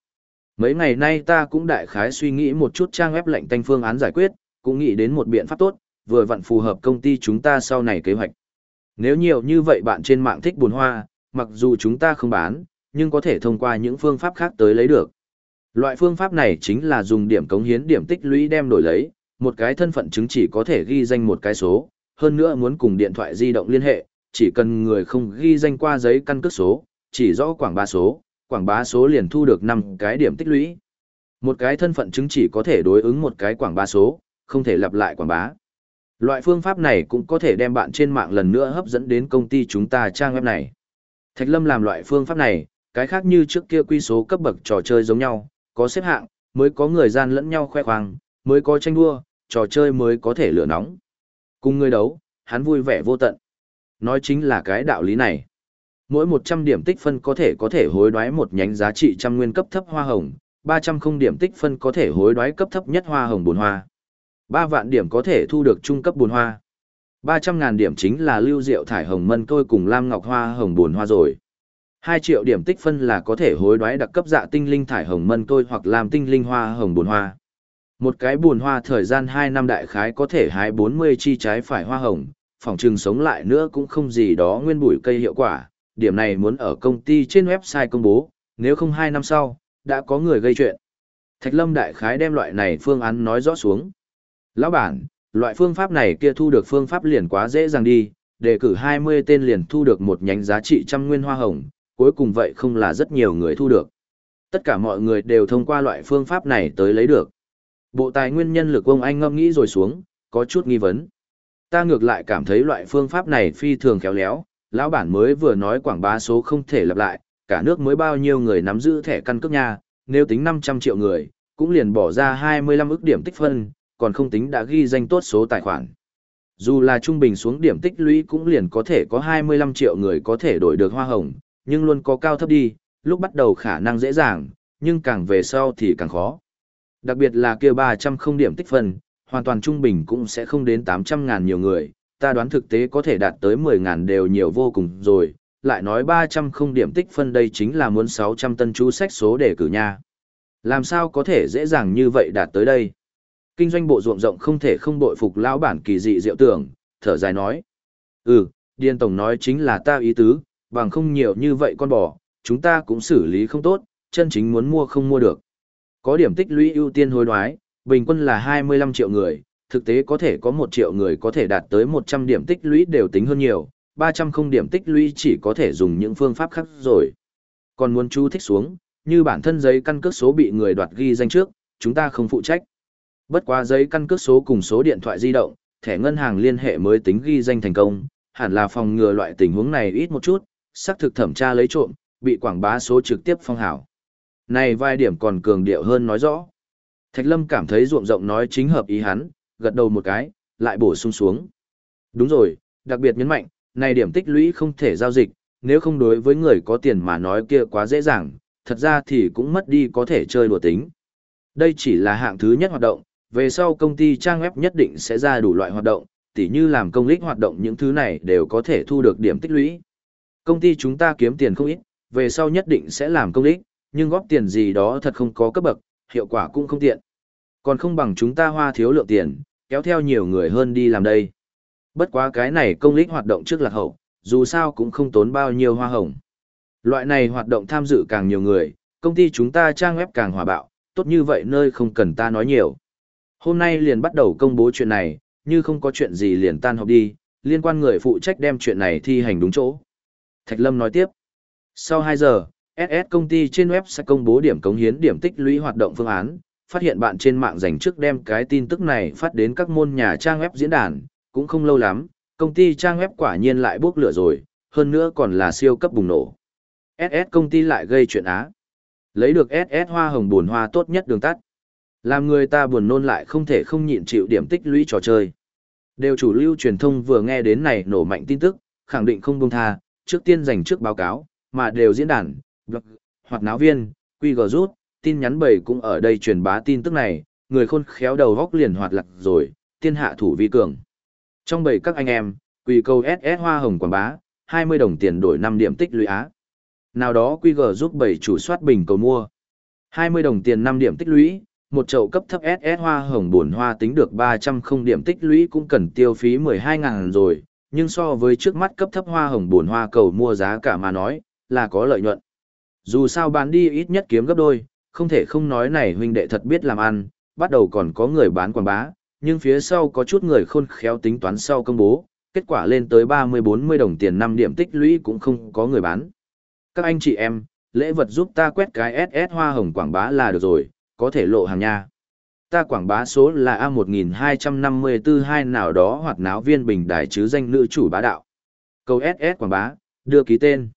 Mấy ngày nay ta cũng đại khái suy nghĩ một chút trang web lệnh tanh phương án giải quyết, cũng nghĩ đến một biện pháp tốt, vừa vặn phù hợp công ty chúng ta sau này kế hoạch. Nếu nhiều như vậy bạn trên mạng thích bùn hoa, mặc dù chúng ta không bán, nhưng có thể thông qua những phương pháp khác tới lấy được. Loại phương pháp này chính là dùng điểm cống hiến điểm tích lũy đem đổi lấy, một cái thân phận chứng chỉ có thể ghi danh một cái số, hơn nữa muốn cùng điện thoại di động liên hệ, chỉ cần người không ghi danh qua giấy căn cước số, chỉ rõ quảng bá số, quảng bá số liền thu được 5 cái điểm tích lũy. Một cái thân phận chứng chỉ có thể đối ứng một cái quảng bá số, không thể lặp lại quảng bá. Loại phương pháp này cũng có thể đem bạn trên mạng lần nữa hấp dẫn đến công ty chúng ta trang web này. Thạch Lâm làm loại phương pháp này, cái khác như trước kia quy số cấp bậc trò chơi giống nhau, có xếp hạng, mới có người gian lẫn nhau khoe khoang, mới có tranh đua, trò chơi mới có thể lửa nóng. Cùng người đấu, hắn vui vẻ vô tận. Nói chính là cái đạo lý này. Mỗi 100 điểm tích phân có thể có thể hối đoái một nhánh giá trị trăm nguyên cấp thấp hoa hồng, 300 không điểm tích phân có thể hối đoái cấp thấp nhất hoa hồng bồn hoa. Ba vạn điểm có thể thu được trung cấp bùn hoa. 300 ngàn điểm chính là lưu diệu thải hồng mân tôi cùng lam ngọc hoa hồng bùn hoa rồi. Hai triệu điểm tích phân là có thể hối đoái đặc cấp dạ tinh linh thải hồng mân tôi hoặc làm tinh linh hoa hồng bùn hoa. Một cái bùn hoa thời gian hai năm đại khái có thể hái 40 chi trái phải hoa hồng, phòng trừng sống lại nữa cũng không gì đó nguyên bụi cây hiệu quả, điểm này muốn ở công ty trên website công bố, nếu không hai năm sau, đã có người gây chuyện. Thạch Lâm đại khái đem loại này phương án nói rõ xuống. Lão bản, loại phương pháp này kia thu được phương pháp liền quá dễ dàng đi, đề cử 20 tên liền thu được một nhánh giá trị trăm nguyên hoa hồng, cuối cùng vậy không là rất nhiều người thu được. Tất cả mọi người đều thông qua loại phương pháp này tới lấy được. Bộ tài nguyên nhân lực ông anh ngâm nghĩ rồi xuống, có chút nghi vấn. Ta ngược lại cảm thấy loại phương pháp này phi thường khéo léo, lão bản mới vừa nói quảng bá số không thể lặp lại, cả nước mới bao nhiêu người nắm giữ thẻ căn cước nha, nếu tính 500 triệu người, cũng liền bỏ ra 25 ức điểm tích phân, còn không tính đã ghi danh tốt số tài khoản. Dù là trung bình xuống điểm tích lũy cũng liền có thể có 25 triệu người có thể đổi được hoa hồng, nhưng luôn có cao thấp đi, lúc bắt đầu khả năng dễ dàng, nhưng càng về sau thì càng khó. Đặc biệt là kia 300 không điểm tích phân, hoàn toàn trung bình cũng sẽ không đến 800 ngàn nhiều người, ta đoán thực tế có thể đạt tới 10 ngàn đều nhiều vô cùng rồi, lại nói 300 không điểm tích phân đây chính là muốn 600 tân chú sách số để cử nha. Làm sao có thể dễ dàng như vậy đạt tới đây? Kinh doanh bộ ruộng rộng không thể không bội phục lão bản kỳ dị diệu tưởng, thở dài nói. Ừ, Điền Tổng nói chính là ta ý tứ, bằng không nhiều như vậy con bò, chúng ta cũng xử lý không tốt, chân chính muốn mua không mua được. Có điểm tích lũy ưu tiên hối đoái, bình quân là 25 triệu người, thực tế có thể có 1 triệu người có thể đạt tới 100 điểm tích lũy đều tính hơn nhiều, 300 không điểm tích lũy chỉ có thể dùng những phương pháp khác rồi. Còn muốn chú thích xuống, như bản thân giấy căn cước số bị người đoạt ghi danh trước, chúng ta không phụ trách. Bất quá giấy căn cước số cùng số điện thoại di động, thẻ ngân hàng liên hệ mới tính ghi danh thành công, hẳn là phòng ngừa loại tình huống này ít một chút, xác thực thẩm tra lấy trộm, bị quảng bá số trực tiếp phong hảo. Này vài điểm còn cường điệu hơn nói rõ. Thạch Lâm cảm thấy ruộng rộng nói chính hợp ý hắn, gật đầu một cái, lại bổ sung xuống. Đúng rồi, đặc biệt nhấn mạnh, này điểm tích lũy không thể giao dịch, nếu không đối với người có tiền mà nói kia quá dễ dàng, thật ra thì cũng mất đi có thể chơi đùa tính. Đây chỉ là hạng thứ nhất hoạt động, về sau công ty trang web nhất định sẽ ra đủ loại hoạt động, tỉ như làm công lích hoạt động những thứ này đều có thể thu được điểm tích lũy. Công ty chúng ta kiếm tiền không ít, về sau nhất định sẽ làm công lích, nhưng góp tiền gì đó thật không có cấp bậc, hiệu quả cũng không tiện. Còn không bằng chúng ta hoa thiếu lượng tiền, kéo theo nhiều người hơn đi làm đây. Bất quá cái này công lích hoạt động trước lạc hậu, dù sao cũng không tốn bao nhiêu hoa hồng. Loại này hoạt động tham dự càng nhiều người, công ty chúng ta trang web càng hòa bạo, tốt như vậy nơi không cần ta nói nhiều. Hôm nay liền bắt đầu công bố chuyện này, như không có chuyện gì liền tan họp đi, liên quan người phụ trách đem chuyện này thi hành đúng chỗ. Thạch Lâm nói tiếp. Sau 2 giờ, SS công ty trên web sẽ công bố điểm cống hiến điểm tích lũy hoạt động phương án, phát hiện bạn trên mạng dành trước đem cái tin tức này phát đến các môn nhà trang web diễn đàn, cũng không lâu lắm, công ty trang web quả nhiên lại bốc lửa rồi, hơn nữa còn là siêu cấp bùng nổ. SS công ty lại gây chuyện á. Lấy được SS hoa hồng buồn hoa tốt nhất đường tắt. Làm người ta buồn nôn lại không thể không nhịn chịu điểm tích lũy trò chơi. Đều chủ lưu truyền thông vừa nghe đến này nổ mạnh tin tức, khẳng định không buông tha, trước tiên dành trước báo cáo, mà đều diễn đàn, blog, hoặc náo viên, quy gờ rút, tin nhắn bầy cũng ở đây truyền bá tin tức này, người khôn khéo đầu góc liền hoạt lạc rồi, tiên hạ thủ vi cường. Trong bầy các anh em, quy câu SS hoa hồng quảng bá, 20 đồng tiền đổi 5 điểm tích lũy á. Nào đó quy gờ giúp bầy chủ soát bình cầu mua. 20 đồng tiền 5 điểm tích lũy, một chậu cấp thấp SS hoa hồng buồn hoa tính được 300 không điểm tích lũy cũng cần tiêu phí 12 ngàn rồi, nhưng so với trước mắt cấp thấp hoa hồng buồn hoa cầu mua giá cả mà nói, là có lợi nhuận. Dù sao bán đi ít nhất kiếm gấp đôi, không thể không nói này huynh đệ thật biết làm ăn, bắt đầu còn có người bán quảng bá, nhưng phía sau có chút người khôn khéo tính toán sau công bố, kết quả lên tới 30-40 đồng tiền 5 điểm tích lũy cũng không có người bán. Các anh chị em, lễ vật giúp ta quét cái SS hoa hồng quảng bá là được rồi, có thể lộ hàng nha. Ta quảng bá số là A1254 hai nào đó hoặc náo viên bình đài chứ danh nữ chủ bá đạo. Câu SS quảng bá, đưa ký tên.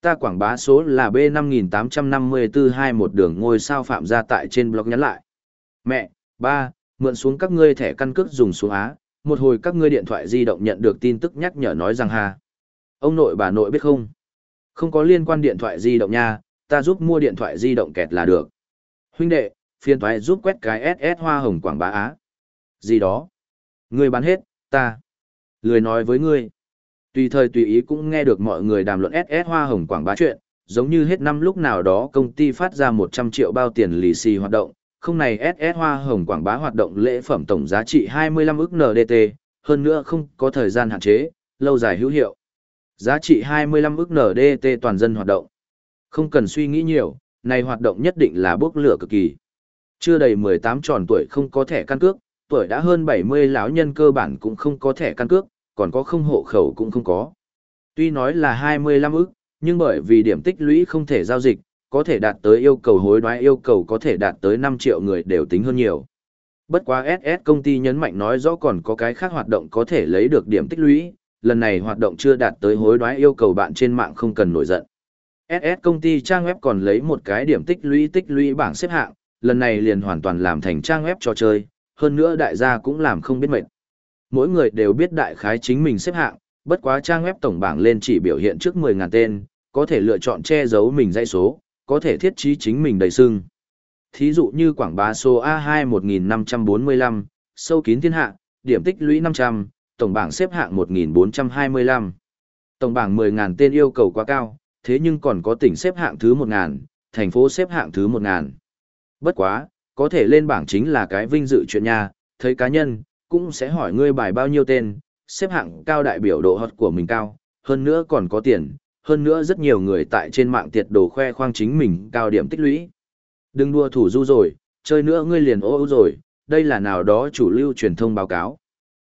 Ta quảng bá số là B5854 hai một đường ngôi sao phạm ra tại trên blog nhắn lại. Mẹ, ba, mượn xuống các ngươi thẻ căn cước dùng xuống Á, một hồi các ngươi điện thoại di động nhận được tin tức nhắc nhở nói rằng ha. Ông nội bà nội biết không? Không có liên quan điện thoại di động nha, ta giúp mua điện thoại di động kẹt là được. Huynh đệ, phiền thoại giúp quét cái SS hoa hồng quảng bá á. Gì đó? Ngươi bán hết, ta. Lười nói với ngươi. Tùy thời tùy ý cũng nghe được mọi người đàm luận SS hoa hồng quảng bá chuyện, giống như hết năm lúc nào đó công ty phát ra 100 triệu bao tiền lì xì hoạt động, không này SS hoa hồng quảng bá hoạt động lễ phẩm tổng giá trị 25 ức NDT, hơn nữa không có thời gian hạn chế, lâu dài hữu hiệu. Giá trị 25 ức NDT toàn dân hoạt động. Không cần suy nghĩ nhiều, này hoạt động nhất định là bốc lửa cực kỳ. Chưa đầy 18 tròn tuổi không có thẻ căn cước, tuổi đã hơn 70 lão nhân cơ bản cũng không có thẻ căn cước, còn có không hộ khẩu cũng không có. Tuy nói là 25 ức, nhưng bởi vì điểm tích lũy không thể giao dịch, có thể đạt tới yêu cầu hối đoái yêu cầu có thể đạt tới 5 triệu người đều tính hơn nhiều. Bất quá SS công ty nhấn mạnh nói rõ còn có cái khác hoạt động có thể lấy được điểm tích lũy, lần này hoạt động chưa đạt tới hối đoái yêu cầu bạn trên mạng không cần nổi giận. SS công ty trang web còn lấy một cái điểm tích lũy tích lũy bảng xếp hạng, lần này liền hoàn toàn làm thành trang web trò chơi, hơn nữa đại gia cũng làm không biết mệt. Mỗi người đều biết đại khái chính mình xếp hạng, bất quá trang web tổng bảng lên chỉ biểu hiện trước 10.000 tên, có thể lựa chọn che giấu mình dãy số, có thể thiết trí chính mình đầy sưng. Thí dụ như quảng bá số A2 1545, sâu kín thiên hạ, điểm tích lũy 500, tổng bảng xếp hạng 1425. Tổng bảng 10.000 tên yêu cầu quá cao, thế nhưng còn có tỉnh xếp hạng thứ 1.000, thành phố xếp hạng thứ 1.000. Bất quá, có thể lên bảng chính là cái vinh dự chuyện nha, thấy cá nhân, cũng sẽ hỏi ngươi bài bao nhiêu tên, xếp hạng cao đại biểu độ hot của mình cao, hơn nữa còn có tiền, hơn nữa rất nhiều người tại trên mạng tiệt đồ khoe khoang chính mình cao điểm tích lũy. Đừng đua thủ du rồi, chơi nữa ngươi liền ô ô rồi, đây là nào đó chủ lưu truyền thông báo cáo.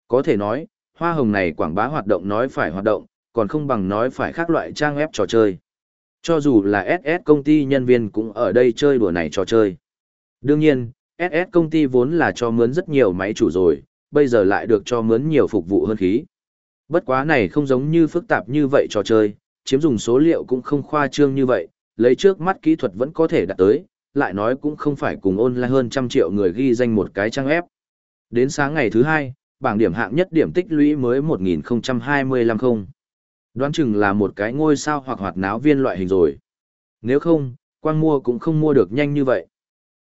Có thể nói, hoa hồng này quảng bá hoạt động nói phải hoạt động, còn không bằng nói phải khác loại trang web trò chơi. Cho dù là SS công ty nhân viên cũng ở đây chơi đùa này trò chơi. Đương nhiên, SS công ty vốn là cho mướn rất nhiều máy chủ rồi, bây giờ lại được cho mướn nhiều phục vụ hơn khí. Bất quá này không giống như phức tạp như vậy trò chơi, chiếm dùng số liệu cũng không khoa trương như vậy, lấy trước mắt kỹ thuật vẫn có thể đạt tới, lại nói cũng không phải cùng online hơn trăm triệu người ghi danh một cái trang web. Đến sáng ngày thứ hai, bảng điểm hạng nhất điểm tích lũy mới 1025 không. Đoán chừng là một cái ngôi sao hoặc hoạt náo viên loại hình rồi. Nếu không, quang mua cũng không mua được nhanh như vậy.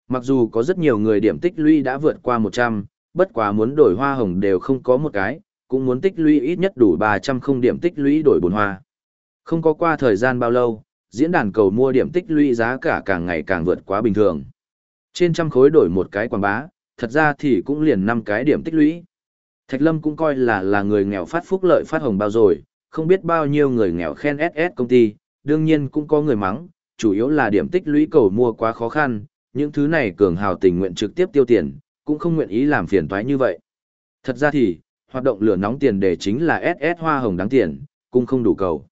Mặc dù có rất nhiều người điểm tích lũy đã vượt qua 100, bất quá muốn đổi hoa hồng đều không có một cái, cũng muốn tích lũy ít nhất đủ 300 không điểm tích lũy đổi bồn hoa. Không có qua thời gian bao lâu, diễn đàn cầu mua điểm tích lũy giá cả càng ngày càng vượt quá bình thường. Trên trăm khối đổi một cái quảng bá, thật ra thì cũng liền năm cái điểm tích lũy. Thạch Lâm cũng coi là là người nghèo phát phúc lợi phát hồng bao rồi, không biết bao nhiêu người nghèo khen SS công ty, đương nhiên cũng có người mắng, chủ yếu là điểm tích lũy cầu mua quá khó khăn, những thứ này cường hào tình nguyện trực tiếp tiêu tiền, cũng không nguyện ý làm phiền toái như vậy. Thật ra thì, hoạt động lửa nóng tiền để chính là SS hoa hồng đáng tiền, cũng không đủ cầu.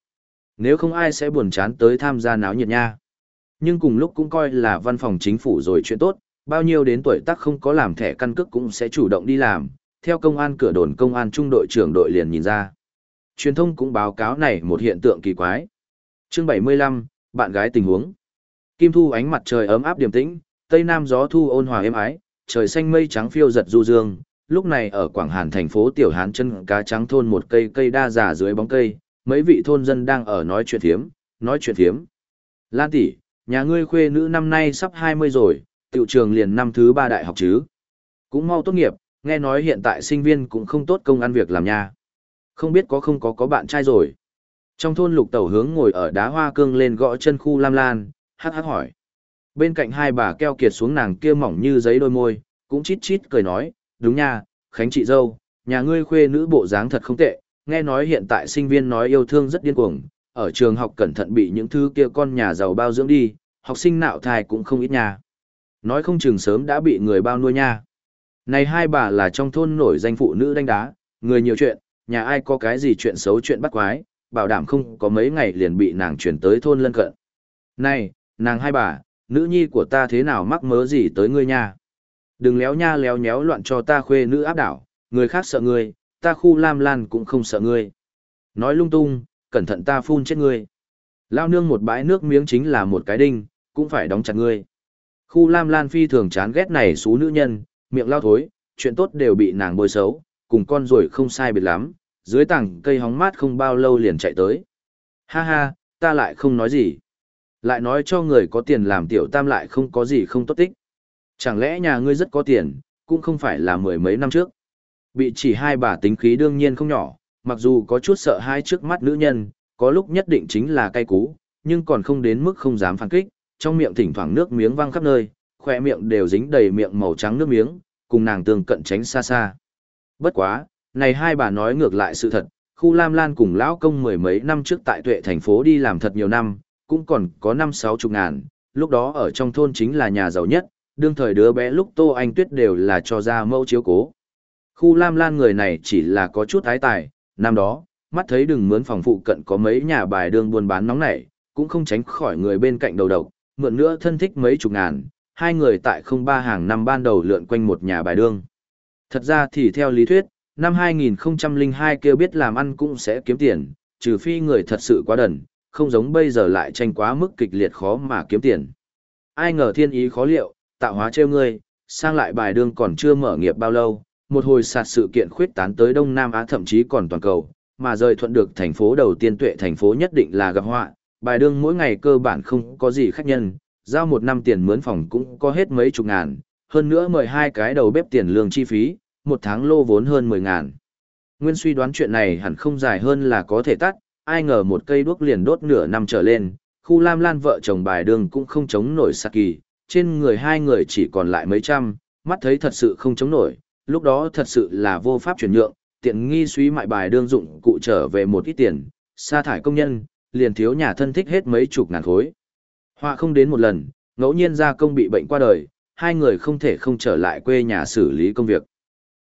Nếu không ai sẽ buồn chán tới tham gia náo nhiệt nha. Nhưng cùng lúc cũng coi là văn phòng chính phủ rồi chuyện tốt, bao nhiêu đến tuổi tác không có làm thẻ căn cước cũng sẽ chủ động đi làm, theo công an cửa đồn công an trung đội trưởng đội liền nhìn ra. Truyền thông cũng báo cáo này một hiện tượng kỳ quái. Chương 75, bạn gái tình huống. Kim thu ánh mặt trời ấm áp điềm tĩnh, tây nam gió thu ôn hòa êm ái, trời xanh mây trắng phiêu giật du dương. Lúc này ở Quảng Hàn thành phố Tiểu Hán chân cá trắng thôn một cây cây đa giả dưới bóng cây, mấy vị thôn dân đang ở nói chuyện thiếm, nói chuyện thiếm. Lan tỷ, nhà ngươi khuê nữ năm nay sắp 20 rồi, tiểu trường liền năm thứ ba đại học chứ. Cũng mau tốt nghiệp, nghe nói hiện tại sinh viên cũng không tốt công ăn việc làm nha. Không biết có không có có bạn trai rồi. Trong thôn lục tẩu hướng ngồi ở đá hoa cương lên gõ chân khu lam lan, hát hát hỏi. Bên cạnh hai bà keo kiệt xuống nàng kia mỏng như giấy đôi môi, cũng chít chít cười nói, đúng nha, Khánh chị dâu, nhà ngươi khuê nữ bộ dáng thật không tệ, nghe nói hiện tại sinh viên nói yêu thương rất điên cuồng, ở trường học cẩn thận bị những thứ kia con nhà giàu bao dưỡng đi, học sinh nạo thai cũng không ít nha. Nói không chừng sớm đã bị người bao nuôi nha. Này hai bà là trong thôn nổi danh phụ nữ đánh đá, người nhiều chuyện, nhà ai có cái gì chuyện xấu chuyện bắt quái, bảo đảm không có mấy ngày liền bị nàng chuyển tới thôn lân cận. Này, nàng hai bà, nữ nhi của ta thế nào mắc mớ gì tới ngươi nha? Đừng léo nha léo nhéo loạn cho ta khuê nữ áp đảo, người khác sợ ngươi, ta khu lam lan cũng không sợ ngươi. Nói lung tung, cẩn thận ta phun chết ngươi. Lao nương một bãi nước miếng chính là một cái đinh, cũng phải đóng chặt ngươi. Khu lam lan phi thường chán ghét này xú nữ nhân, miệng lao thối, chuyện tốt đều bị nàng bôi xấu, cùng con rồi không sai biệt lắm, dưới tảng cây hóng mát không bao lâu liền chạy tới. Ha ha, ta lại không nói gì. Lại nói cho người có tiền làm tiểu tam lại không có gì không tốt tích. Chẳng lẽ nhà ngươi rất có tiền, cũng không phải là mười mấy năm trước. Bị chỉ hai bà tính khí đương nhiên không nhỏ, mặc dù có chút sợ hai trước mắt nữ nhân, có lúc nhất định chính là cay cú, nhưng còn không đến mức không dám phản kích, trong miệng thỉnh thoảng nước miếng văng khắp nơi, khỏe miệng đều dính đầy miệng màu trắng nước miếng, cùng nàng tương cận tránh xa xa. Bất quá, này hai bà nói ngược lại sự thật, khu Lam Lan cùng lão công mười mấy năm trước tại tuệ thành phố đi làm thật nhiều năm, cũng còn có năm sáu chục ngàn, lúc đó ở trong thôn chính là nhà giàu nhất, đương thời đứa bé lúc Tô Anh Tuyết đều là cho ra mẫu chiếu cố. Khu Lam Lan người này chỉ là có chút ái tài, năm đó, mắt thấy đừng mướn phòng phụ cận có mấy nhà bài đường buôn bán nóng nảy, cũng không tránh khỏi người bên cạnh đầu độc, mượn nữa thân thích mấy chục ngàn, hai người tại không ba hàng năm ban đầu lượn quanh một nhà bài đương. Thật ra thì theo lý thuyết, năm 2002 kêu biết làm ăn cũng sẽ kiếm tiền, trừ phi người thật sự quá đần, không giống bây giờ lại tranh quá mức kịch liệt khó mà kiếm tiền. Ai ngờ thiên ý khó liệu, tạo hóa trêu ngươi, sang lại bài đương còn chưa mở nghiệp bao lâu, một hồi sạt sự kiện khuyết tán tới Đông Nam Á thậm chí còn toàn cầu, mà rời thuận được thành phố đầu tiên tuệ thành phố nhất định là gặp họa, bài đương mỗi ngày cơ bản không có gì khách nhân, giao một năm tiền mướn phòng cũng có hết mấy chục ngàn, hơn nữa mời hai cái đầu bếp tiền lương chi phí, một tháng lô vốn hơn 10 ngàn. Nguyên suy đoán chuyện này hẳn không dài hơn là có thể tắt, ai ngờ một cây đuốc liền đốt nửa năm trở lên, khu lam lan vợ chồng bài đường cũng không chống nổi sạc kỳ, trên người hai người chỉ còn lại mấy trăm, mắt thấy thật sự không chống nổi, lúc đó thật sự là vô pháp chuyển nhượng, tiện nghi suy mại bài đương dụng cụ trở về một ít tiền, sa thải công nhân, liền thiếu nhà thân thích hết mấy chục ngàn khối. Họa không đến một lần, ngẫu nhiên gia công bị bệnh qua đời, hai người không thể không trở lại quê nhà xử lý công việc.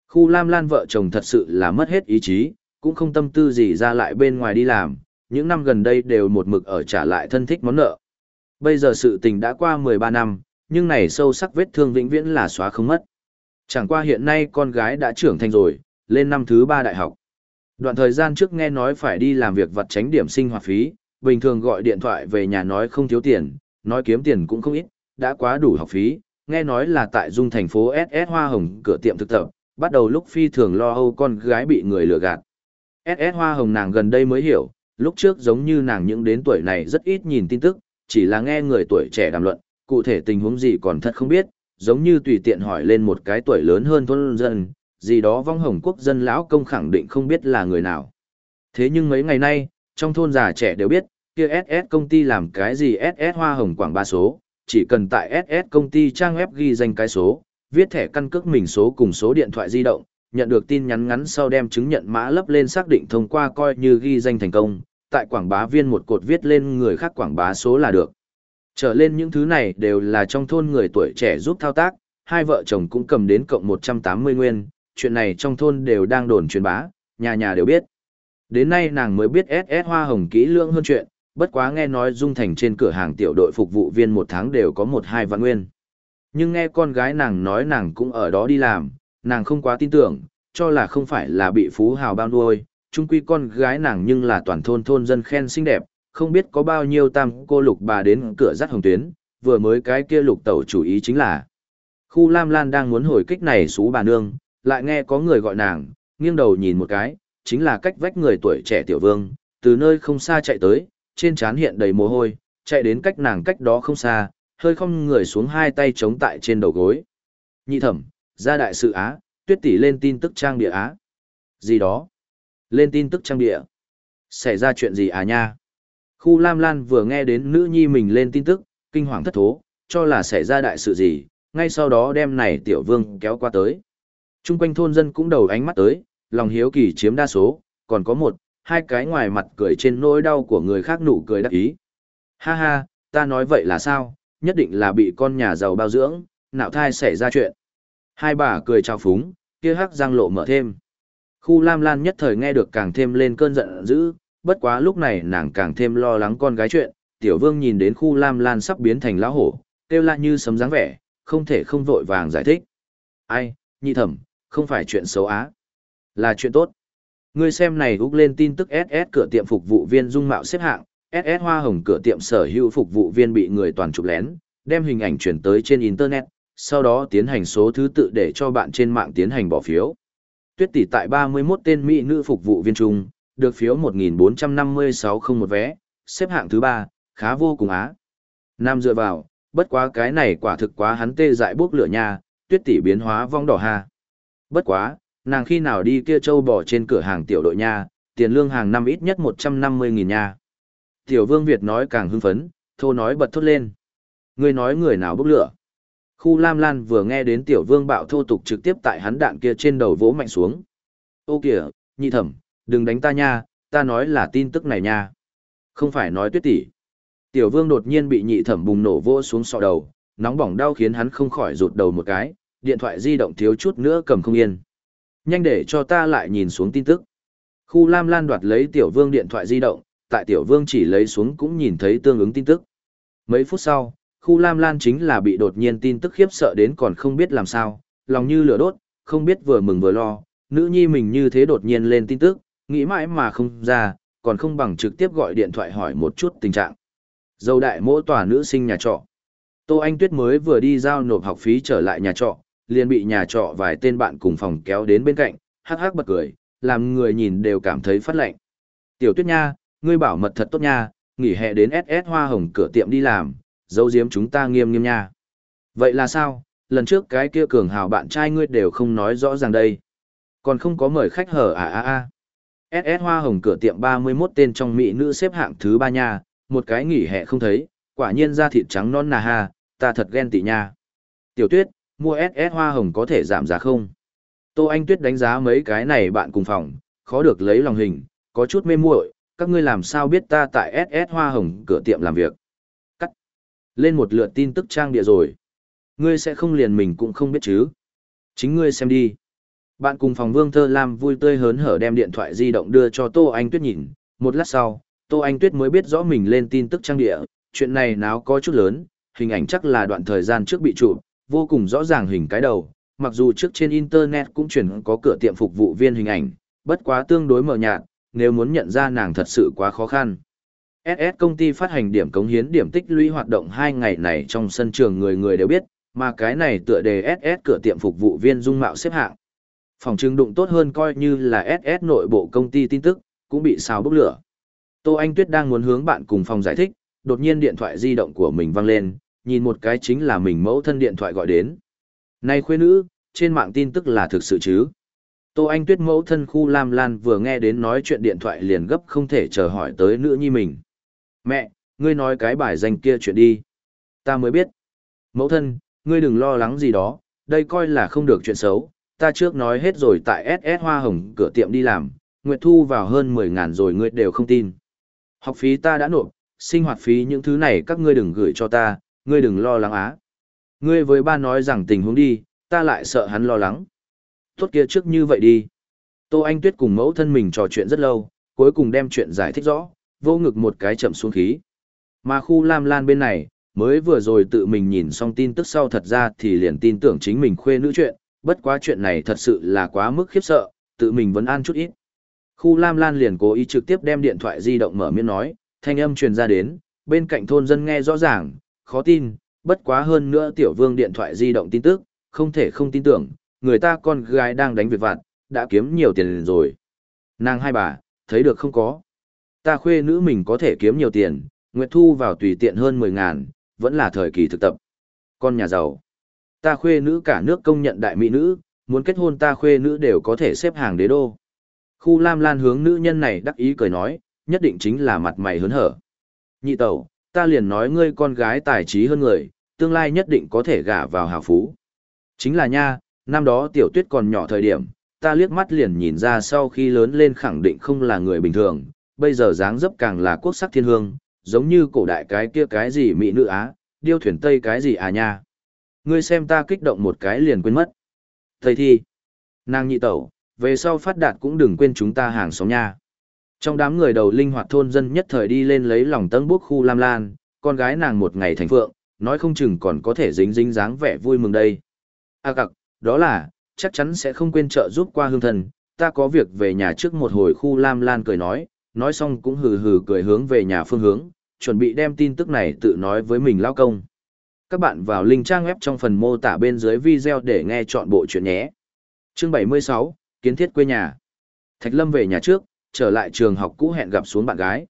Khu Lam Lan vợ chồng thật sự là mất hết ý chí, cũng không tâm tư gì ra lại bên ngoài đi làm, những năm gần đây đều một mực ở trả lại thân thích món nợ. Bây giờ sự tình đã qua 13 năm, nhưng này sâu sắc vết thương vĩnh viễn là xóa không mất. Chẳng qua hiện nay con gái đã trưởng thành rồi, lên năm thứ ba đại học. Đoạn thời gian trước nghe nói phải đi làm việc vặt tránh điểm sinh hoạt phí, bình thường gọi điện thoại về nhà nói không thiếu tiền, nói kiếm tiền cũng không ít, đã quá đủ học phí, nghe nói là tại dung thành phố SS Hoa Hồng cửa tiệm thực tập, bắt đầu lúc phi thường lo âu con gái bị người lừa gạt. SS Hoa Hồng nàng gần đây mới hiểu, lúc trước giống như nàng những đến tuổi này rất ít nhìn tin tức, chỉ là nghe người tuổi trẻ đàm luận, cụ thể tình huống gì còn thật không biết, giống như tùy tiện hỏi lên một cái tuổi lớn hơn thôn dân, gì đó vong hồng quốc dân lão công khẳng định không biết là người nào. Thế nhưng mấy ngày nay, trong thôn già trẻ đều biết, kia SS công ty làm cái gì SS hoa hồng quảng ba số, chỉ cần tại SS công ty trang web ghi danh cái số, viết thẻ căn cước mình số cùng số điện thoại di động, nhận được tin nhắn ngắn sau đem chứng nhận mã lấp lên xác định thông qua coi như ghi danh thành công, tại quảng bá viên một cột viết lên người khác quảng bá số là được. Trở lên những thứ này đều là trong thôn người tuổi trẻ giúp thao tác, hai vợ chồng cũng cầm đến cộng 180 nguyên, chuyện này trong thôn đều đang đồn truyền bá, nhà nhà đều biết. Đến nay nàng mới biết SS hoa hồng kỹ lưỡng hơn chuyện, bất quá nghe nói Dung Thành trên cửa hàng tiểu đội phục vụ viên một tháng đều có một hai vạn nguyên. Nhưng nghe con gái nàng nói nàng cũng ở đó đi làm, nàng không quá tin tưởng, cho là không phải là bị phú hào bao nuôi, chung quy con gái nàng nhưng là toàn thôn thôn dân khen xinh đẹp, không biết có bao nhiêu tam cô lục bà đến cửa dắt hồng tuyến, vừa mới cái kia lục tẩu chủ ý chính là. Khu Lam Lan đang muốn hồi kích này xú bà nương, lại nghe có người gọi nàng, nghiêng đầu nhìn một cái, chính là cách vách người tuổi trẻ tiểu vương, từ nơi không xa chạy tới, trên trán hiện đầy mồ hôi, chạy đến cách nàng cách đó không xa, hơi không người xuống hai tay chống tại trên đầu gối. Nhị thẩm, ra đại sự Á, tuyết tỷ lên tin tức trang địa Á. Gì đó? Lên tin tức trang địa. Xảy ra chuyện gì à nha? Khu Lam Lan vừa nghe đến nữ nhi mình lên tin tức, kinh hoàng thất thố, cho là xảy ra đại sự gì, ngay sau đó đem này tiểu vương kéo qua tới. Trung quanh thôn dân cũng đầu ánh mắt tới, lòng hiếu kỳ chiếm đa số, còn có một, hai cái ngoài mặt cười trên nỗi đau của người khác nụ cười đắc ý. Ha ha, ta nói vậy là sao, nhất định là bị con nhà giàu bao dưỡng, nạo thai xảy ra chuyện. Hai bà cười trao phúng, kia hắc răng lộ mở thêm. Khu Lam Lan nhất thời nghe được càng thêm lên cơn giận dữ, bất quá lúc này nàng càng thêm lo lắng con gái chuyện, tiểu vương nhìn đến khu Lam Lan sắp biến thành lão hổ, kêu la như sấm dáng vẻ, không thể không vội vàng giải thích. Ai, nhị thẩm, không phải chuyện xấu á, là chuyện tốt. Ngươi xem này úc lên tin tức SS cửa tiệm phục vụ viên dung mạo xếp hạng, SS hoa hồng cửa tiệm sở hữu phục vụ viên bị người toàn chụp lén, đem hình ảnh chuyển tới trên Internet, sau đó tiến hành số thứ tự để cho bạn trên mạng tiến hành bỏ phiếu. Tuyết tỷ tại 31 tên mỹ nữ phục vụ viên trung, được phiếu 1456 không một vé, xếp hạng thứ 3, khá vô cùng á. Nam dựa vào, bất quá cái này quả thực quá hắn tê dại bốc lửa nha, tuyết tỷ biến hóa vong đỏ ha. Bất quá, nàng khi nào đi kia châu bò trên cửa hàng tiểu đội nha, tiền lương hàng năm ít nhất 150.000 nha. Tiểu vương Việt nói càng hưng phấn, thô nói bật thốt lên. Người nói người nào bốc lửa. Khu Lam Lan vừa nghe đến tiểu vương bạo thô tục trực tiếp tại hắn đạn kia trên đầu vỗ mạnh xuống. Ô kìa, nhị thẩm, đừng đánh ta nha, ta nói là tin tức này nha. Không phải nói tuyết tỷ. Tiểu vương đột nhiên bị nhị thẩm bùng nổ vỗ xuống sọ đầu, nóng bỏng đau khiến hắn không khỏi rụt đầu một cái, điện thoại di động thiếu chút nữa cầm không yên. Nhanh để cho ta lại nhìn xuống tin tức. Khu Lam Lan đoạt lấy Tiểu Vương điện thoại di động, tại Tiểu Vương chỉ lấy xuống cũng nhìn thấy tương ứng tin tức. Mấy phút sau, khu Lam Lan chính là bị đột nhiên tin tức khiếp sợ đến còn không biết làm sao, lòng như lửa đốt, không biết vừa mừng vừa lo, nữ nhi mình như thế đột nhiên lên tin tức, nghĩ mãi mà không ra, còn không bằng trực tiếp gọi điện thoại hỏi một chút tình trạng. Dâu đại mỗi tòa nữ sinh nhà trọ. Tô Anh Tuyết mới vừa đi giao nộp học phí trở lại nhà trọ, liền bị nhà trọ vài tên bạn cùng phòng kéo đến bên cạnh, hắc hắc bật cười, làm người nhìn đều cảm thấy phát lạnh. Tiểu Tuyết nha, ngươi bảo mật thật tốt nha, nghỉ hè đến SS Hoa Hồng cửa tiệm đi làm, dấu diếm chúng ta nghiêm nghiêm nha. Vậy là sao, lần trước cái kia cường hào bạn trai ngươi đều không nói rõ ràng đây. Còn không có mời khách hở à à à. SS Hoa Hồng cửa tiệm 31 tên trong mỹ nữ xếp hạng thứ ba nha, một cái nghỉ hè không thấy, quả nhiên da thịt trắng non nà ha, ta thật ghen tị nha. Tiểu Tuyết, mua SS Hoa Hồng có thể giảm giá không? Tô Anh Tuyết đánh giá mấy cái này bạn cùng phòng, khó được lấy lòng hình, có chút mê muội, các ngươi làm sao biết ta tại SS Hoa Hồng cửa tiệm làm việc. Cắt. Lên một lượt tin tức trang địa rồi. Ngươi sẽ không liền mình cũng không biết chứ. Chính ngươi xem đi. Bạn cùng phòng Vương Thơ Lam vui tươi hớn hở đem điện thoại di động đưa cho Tô Anh Tuyết nhìn. Một lát sau, Tô Anh Tuyết mới biết rõ mình lên tin tức trang địa. Chuyện này náo có chút lớn, hình ảnh chắc là đoạn thời gian trước bị chụp, vô cùng rõ ràng hình cái đầu. Mặc dù trước trên Internet cũng chuyển có cửa tiệm phục vụ viên hình ảnh, bất quá tương đối mờ nhạt, nếu muốn nhận ra nàng thật sự quá khó khăn. SS công ty phát hành điểm cống hiến điểm tích lũy hoạt động hai ngày này trong sân trường người người đều biết, mà cái này tựa đề SS cửa tiệm phục vụ viên dung mạo xếp hạng. Phòng trưng đụng tốt hơn coi như là SS nội bộ công ty tin tức, cũng bị xào bốc lửa. Tô Anh Tuyết đang muốn hướng bạn cùng phòng giải thích, đột nhiên điện thoại di động của mình vang lên, nhìn một cái chính là mình mẫu thân điện thoại gọi đến. Này khuê nữ, trên mạng tin tức là thực sự chứ? Tô Anh Tuyết mẫu thân khu Lam Lan vừa nghe đến nói chuyện điện thoại liền gấp không thể chờ hỏi tới nữ nhi mình. Mẹ, ngươi nói cái bài danh kia chuyện đi. Ta mới biết. Mẫu thân, ngươi đừng lo lắng gì đó, đây coi là không được chuyện xấu. Ta trước nói hết rồi tại SS Hoa Hồng cửa tiệm đi làm, Nguyệt Thu vào hơn 10 ngàn rồi ngươi đều không tin. Học phí ta đã nộp, sinh hoạt phí những thứ này các ngươi đừng gửi cho ta, ngươi đừng lo lắng á. Ngươi với ba nói rằng tình huống đi, ta lại sợ hắn lo lắng. Tốt kia trước như vậy đi. Tô Anh Tuyết cùng mẫu thân mình trò chuyện rất lâu, cuối cùng đem chuyện giải thích rõ, vô ngực một cái chậm xuống khí. Mà khu Lam Lan bên này, mới vừa rồi tự mình nhìn xong tin tức sau thật ra thì liền tin tưởng chính mình khuê nữ chuyện, bất quá chuyện này thật sự là quá mức khiếp sợ, tự mình vẫn an chút ít. Khu Lam Lan liền cố ý trực tiếp đem điện thoại di động mở miệng nói, thanh âm truyền ra đến, bên cạnh thôn dân nghe rõ ràng, khó tin, bất quá hơn nữa tiểu vương điện thoại di động tin tức, không thể không tin tưởng, người ta con gái đang đánh việc vặt, đã kiếm nhiều tiền rồi. Nàng hai bà, thấy được không có. Ta khuê nữ mình có thể kiếm nhiều tiền, Nguyệt Thu vào tùy tiện hơn 10 ngàn, vẫn là thời kỳ thực tập. Con nhà giàu. Ta khuê nữ cả nước công nhận đại mỹ nữ, muốn kết hôn ta khuê nữ đều có thể xếp hàng đế đô. Khu Lam Lan hướng nữ nhân này đắc ý cười nói, nhất định chính là mặt mày hớn hở. Nhị tẩu, ta liền nói ngươi con gái tài trí hơn người, tương lai nhất định có thể gả vào hào phú. Chính là nha, năm đó tiểu tuyết còn nhỏ thời điểm, ta liếc mắt liền nhìn ra sau khi lớn lên khẳng định không là người bình thường, bây giờ dáng dấp càng là quốc sắc thiên hương, giống như cổ đại cái kia cái gì mỹ nữ á, điêu thuyền tây cái gì à nha. Ngươi xem ta kích động một cái liền quên mất. Thầy thi, nàng nhị tẩu, về sau phát đạt cũng đừng quên chúng ta hàng xóm nha. Trong đám người đầu linh hoạt thôn dân nhất thời đi lên lấy lòng tân bốc khu Lam Lan, con gái nàng một ngày thành phượng, nói không chừng còn có thể dính dính dáng vẻ vui mừng đây. A à cặc, đó là, chắc chắn sẽ không quên trợ giúp qua hương thần, ta có việc về nhà trước một hồi khu Lam Lan cười nói, nói xong cũng hừ hừ cười hướng về nhà phương hướng, chuẩn bị đem tin tức này tự nói với mình lao công. Các bạn vào link trang web trong phần mô tả bên dưới video để nghe chọn bộ chuyện nhé. Chương 76, Kiến thiết quê nhà. Thạch Lâm về nhà trước, trở lại trường học cũ hẹn gặp xuống bạn gái.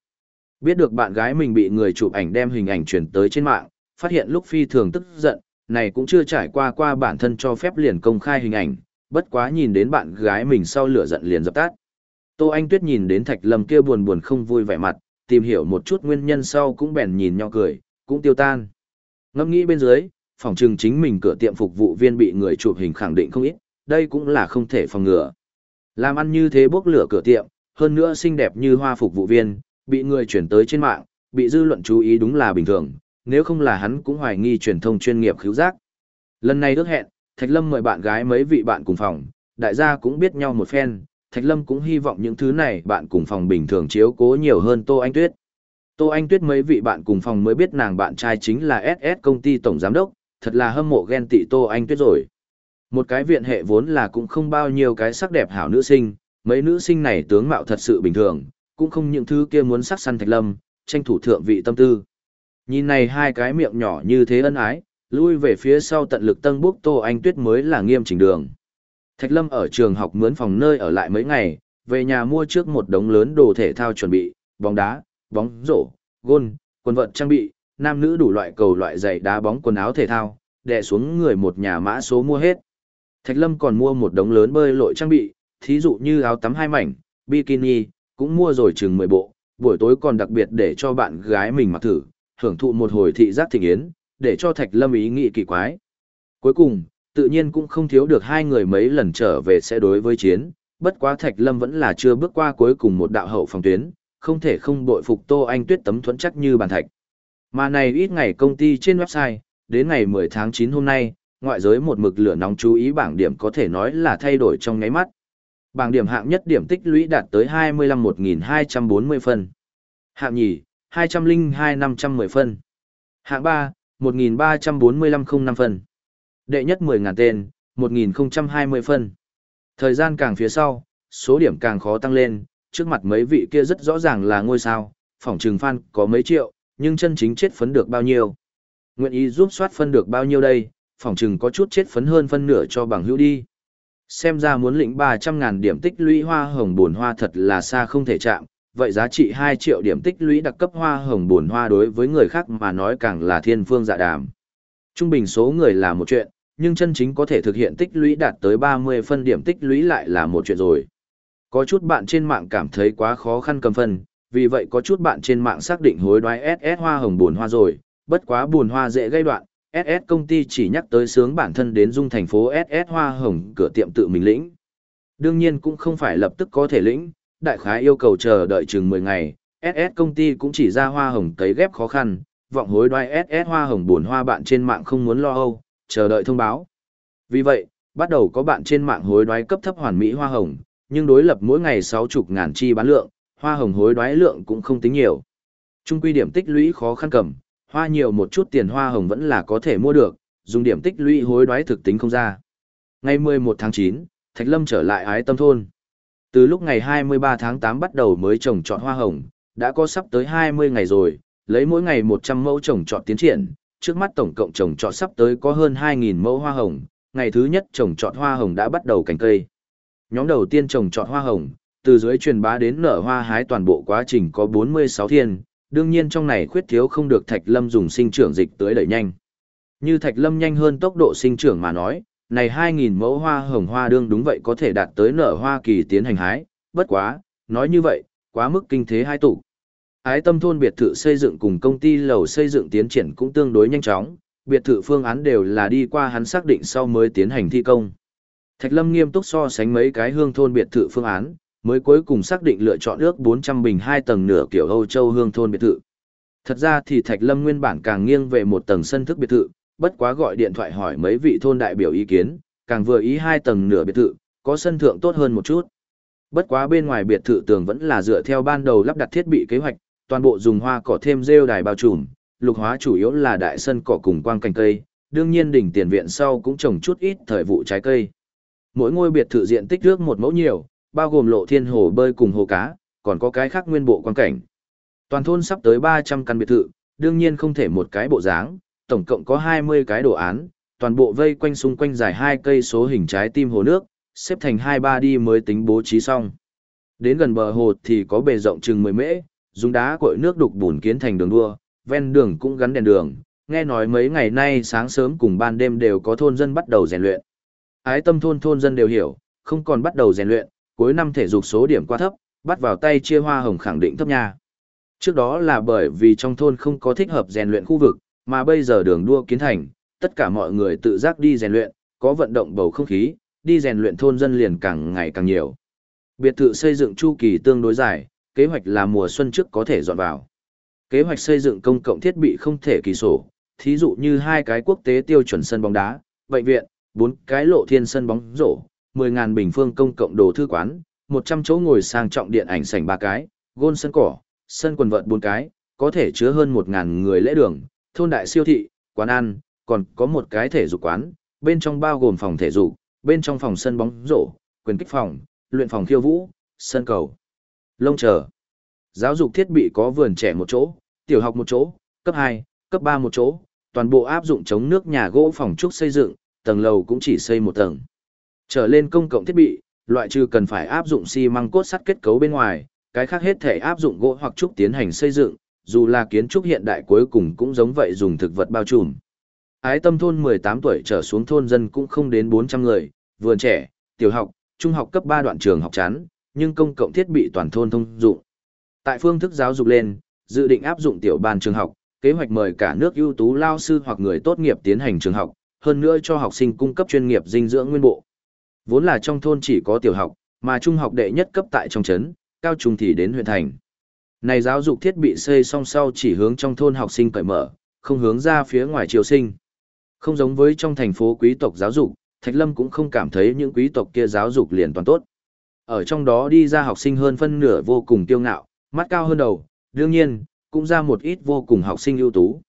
Biết được bạn gái mình bị người chụp ảnh đem hình ảnh chuyển tới trên mạng, phát hiện lúc phi thường tức giận, này cũng chưa trải qua qua bản thân cho phép liền công khai hình ảnh, bất quá nhìn đến bạn gái mình sau lửa giận liền dập tắt. Tô Anh Tuyết nhìn đến Thạch Lâm kia buồn buồn không vui vẻ mặt, tìm hiểu một chút nguyên nhân sau cũng bèn nhìn nhau cười, cũng tiêu tan. Ngẫm nghĩ bên dưới, phòng trừng chính mình cửa tiệm phục vụ viên bị người chụp hình khẳng định không ít, đây cũng là không thể phòng ngừa. Làm ăn như thế bốc lửa cửa tiệm, hơn nữa xinh đẹp như hoa phục vụ viên, bị người chuyển tới trên mạng, bị dư luận chú ý đúng là bình thường, nếu không là hắn cũng hoài nghi truyền thông chuyên nghiệp khiếu giác. Lần này ước hẹn, Thạch Lâm mời bạn gái mấy vị bạn cùng phòng, đại gia cũng biết nhau một phen, Thạch Lâm cũng hy vọng những thứ này bạn cùng phòng bình thường chiếu cố nhiều hơn Tô Anh Tuyết. Tô Anh Tuyết mấy vị bạn cùng phòng mới biết nàng bạn trai chính là SS công ty tổng giám đốc, thật là hâm mộ ghen tị Tô Anh Tuyết rồi. Một cái viện hệ vốn là cũng không bao nhiêu cái sắc đẹp hảo nữ sinh, mấy nữ sinh này tướng mạo thật sự bình thường, cũng không những thứ kia muốn sắc săn Thạch Lâm, tranh thủ thượng vị tâm tư. Nhìn này hai cái miệng nhỏ như thế ân ái, lui về phía sau tận lực tân bốc Tô Anh Tuyết mới là nghiêm chỉnh đường. Thạch Lâm ở trường học mướn phòng nơi ở lại mấy ngày, về nhà mua trước một đống lớn đồ thể thao chuẩn bị, bóng đá, bóng rổ, gôn, quần vợt trang bị, nam nữ đủ loại cầu loại giày đá bóng quần áo thể thao, đè xuống người một nhà mã số mua hết. Thạch Lâm còn mua một đống lớn bơi lội trang bị, thí dụ như áo tắm hai mảnh, bikini, cũng mua rồi chừng 10 bộ, buổi tối còn đặc biệt để cho bạn gái mình mặc thử, hưởng thụ một hồi thị giác thịnh yến, để cho Thạch Lâm ý nghĩ kỳ quái. Cuối cùng, tự nhiên cũng không thiếu được hai người mấy lần trở về sẽ đối với chiến, bất quá Thạch Lâm vẫn là chưa bước qua cuối cùng một đạo hậu phòng tuyến, không thể không bội phục Tô Anh Tuyết tấm thuẫn chắc như bàn thạch. Mà này ít ngày công ty trên website, đến ngày 10 tháng 9 hôm nay, ngoại giới một mực lửa nóng chú ý bảng điểm có thể nói là thay đổi trong nháy mắt. Bảng điểm hạng nhất điểm tích lũy đạt tới 25-1240 phân. Hạng nhì, 202-510 phân. Hạng 3, 1345-05 phân. Đệ nhất 10.000 tên, 1.020 phân. Thời gian càng phía sau, số điểm càng khó tăng lên, trước mặt mấy vị kia rất rõ ràng là ngôi sao, phỏng trừng fan có mấy triệu, nhưng chân chính chết phấn được bao nhiêu. Nguyện ý giúp soát phân được bao nhiêu đây, phỏng trừng có chút chết phấn hơn phân nửa cho bằng hữu đi. Xem ra muốn lĩnh 300.000 điểm tích lũy hoa hồng buồn hoa thật là xa không thể chạm, vậy giá trị 2 triệu điểm tích lũy đặc cấp hoa hồng buồn hoa đối với người khác mà nói càng là thiên phương dạ đàm. Trung bình số người là một chuyện, nhưng chân chính có thể thực hiện tích lũy đạt tới 30 phân điểm tích lũy lại là một chuyện rồi. Có chút bạn trên mạng cảm thấy quá khó khăn cầm phân, vì vậy có chút bạn trên mạng xác định hối đoái SS hoa hồng buồn hoa rồi, bất quá buồn hoa dễ gây đoạn, SS công ty chỉ nhắc tới sướng bản thân đến dung thành phố SS hoa hồng cửa tiệm tự mình lĩnh. Đương nhiên cũng không phải lập tức có thể lĩnh, đại khái yêu cầu chờ đợi chừng 10 ngày, SS công ty cũng chỉ ra hoa hồng cấy ghép khó khăn, vọng hối đoái SS hoa hồng buồn hoa bạn trên mạng không muốn lo âu, chờ đợi thông báo. Vì vậy, bắt đầu có bạn trên mạng hối đoái cấp thấp hoàn mỹ hoa hồng, nhưng đối lập mỗi ngày 60 ngàn chi bán lượng, hoa hồng hối đoái lượng cũng không tính nhiều. Trung quy điểm tích lũy khó khăn cầm, hoa nhiều một chút tiền hoa hồng vẫn là có thể mua được, dùng điểm tích lũy hối đoái thực tính không ra. Ngày 11 tháng 9, Thạch Lâm trở lại ái tâm thôn. Từ lúc ngày 23 tháng 8 bắt đầu mới trồng trọt hoa hồng, đã có sắp tới 20 ngày rồi, lấy mỗi ngày 100 mẫu trồng trọt tiến triển, trước mắt tổng cộng trồng trọt sắp tới có hơn 2.000 mẫu hoa hồng, ngày thứ nhất trồng trọt hoa hồng đã bắt đầu cành cây. Nhóm đầu tiên trồng trọt hoa hồng, từ dưới truyền bá đến nở hoa hái toàn bộ quá trình có 46 thiên, đương nhiên trong này khuyết thiếu không được Thạch Lâm dùng sinh trưởng dịch tới đẩy nhanh. Như Thạch Lâm nhanh hơn tốc độ sinh trưởng mà nói, này 2.000 mẫu hoa hồng hoa đương đúng vậy có thể đạt tới nở hoa kỳ tiến hành hái, bất quá, nói như vậy, quá mức kinh thế hai tủ. Ái tâm thôn biệt thự xây dựng cùng công ty lầu xây dựng tiến triển cũng tương đối nhanh chóng, biệt thự phương án đều là đi qua hắn xác định sau mới tiến hành thi công. Thạch Lâm nghiêm túc so sánh mấy cái hương thôn biệt thự phương án, mới cuối cùng xác định lựa chọn ước 400 bình 2 tầng nửa kiểu Âu Châu hương thôn biệt thự. Thật ra thì Thạch Lâm nguyên bản càng nghiêng về một tầng sân thức biệt thự, bất quá gọi điện thoại hỏi mấy vị thôn đại biểu ý kiến, càng vừa ý hai tầng nửa biệt thự, có sân thượng tốt hơn một chút. Bất quá bên ngoài biệt thự tường vẫn là dựa theo ban đầu lắp đặt thiết bị kế hoạch, toàn bộ dùng hoa cỏ thêm rêu đài bao trùm, lục hóa chủ yếu là đại sân cỏ cùng quang cành cây, đương nhiên đỉnh tiền viện sau cũng trồng chút ít thời vụ trái cây. Mỗi ngôi biệt thự diện tích trước một mẫu nhiều, bao gồm lộ thiên hồ bơi cùng hồ cá, còn có cái khác nguyên bộ quan cảnh. Toàn thôn sắp tới 300 căn biệt thự, đương nhiên không thể một cái bộ dáng, tổng cộng có 20 cái đồ án, toàn bộ vây quanh xung quanh dài hai cây số hình trái tim hồ nước, xếp thành hai ba đi mới tính bố trí xong. Đến gần bờ hồ thì có bề rộng chừng 10 mễ, dùng đá cội nước đục bùn kiến thành đường đua, ven đường cũng gắn đèn đường. Nghe nói mấy ngày nay sáng sớm cùng ban đêm đều có thôn dân bắt đầu rèn luyện. Ái tâm thôn thôn dân đều hiểu, không còn bắt đầu rèn luyện, cuối năm thể dục số điểm quá thấp, bắt vào tay chia hoa hồng khẳng định thấp nha. Trước đó là bởi vì trong thôn không có thích hợp rèn luyện khu vực, mà bây giờ đường đua kiến thành, tất cả mọi người tự giác đi rèn luyện, có vận động bầu không khí, đi rèn luyện thôn dân liền càng ngày càng nhiều. Biệt thự xây dựng chu kỳ tương đối dài, kế hoạch là mùa xuân trước có thể dọn vào. Kế hoạch xây dựng công cộng thiết bị không thể kỳ sổ, thí dụ như hai cái quốc tế tiêu chuẩn sân bóng đá, bệnh viện, bốn cái lộ thiên sân bóng rổ, 10.000 bình phương công cộng đồ thư quán, 100 chỗ ngồi sang trọng điện ảnh sảnh ba cái, gôn sân cỏ, sân quần vợt bốn cái, có thể chứa hơn 1.000 người lễ đường, thôn đại siêu thị, quán ăn, còn có một cái thể dục quán, bên trong bao gồm phòng thể dục, bên trong phòng sân bóng rổ, quyền kích phòng, luyện phòng khiêu vũ, sân cầu, lông chờ. Giáo dục thiết bị có vườn trẻ một chỗ, tiểu học một chỗ, cấp 2, cấp 3 một chỗ, toàn bộ áp dụng chống nước nhà gỗ phòng trúc xây dựng, tầng lầu cũng chỉ xây một tầng. Trở lên công cộng thiết bị, loại trừ cần phải áp dụng xi măng cốt sắt kết cấu bên ngoài, cái khác hết thể áp dụng gỗ hoặc trúc tiến hành xây dựng, dù là kiến trúc hiện đại cuối cùng cũng giống vậy dùng thực vật bao trùm. Ái tâm thôn 18 tuổi trở xuống thôn dân cũng không đến 400 người, vườn trẻ, tiểu học, trung học cấp 3 đoạn trường học chán, nhưng công cộng thiết bị toàn thôn thông dụng. Tại phương thức giáo dục lên, dự định áp dụng tiểu ban trường học, kế hoạch mời cả nước ưu tú lao sư hoặc người tốt nghiệp tiến hành trường học, hơn nữa cho học sinh cung cấp chuyên nghiệp dinh dưỡng nguyên bộ. Vốn là trong thôn chỉ có tiểu học, mà trung học đệ nhất cấp tại trong trấn, cao trung thì đến huyện thành. Này giáo dục thiết bị xây song sau chỉ hướng trong thôn học sinh cởi mở, không hướng ra phía ngoài triều sinh. Không giống với trong thành phố quý tộc giáo dục, Thạch Lâm cũng không cảm thấy những quý tộc kia giáo dục liền toàn tốt. Ở trong đó đi ra học sinh hơn phân nửa vô cùng tiêu ngạo, mắt cao hơn đầu, đương nhiên, cũng ra một ít vô cùng học sinh ưu tú.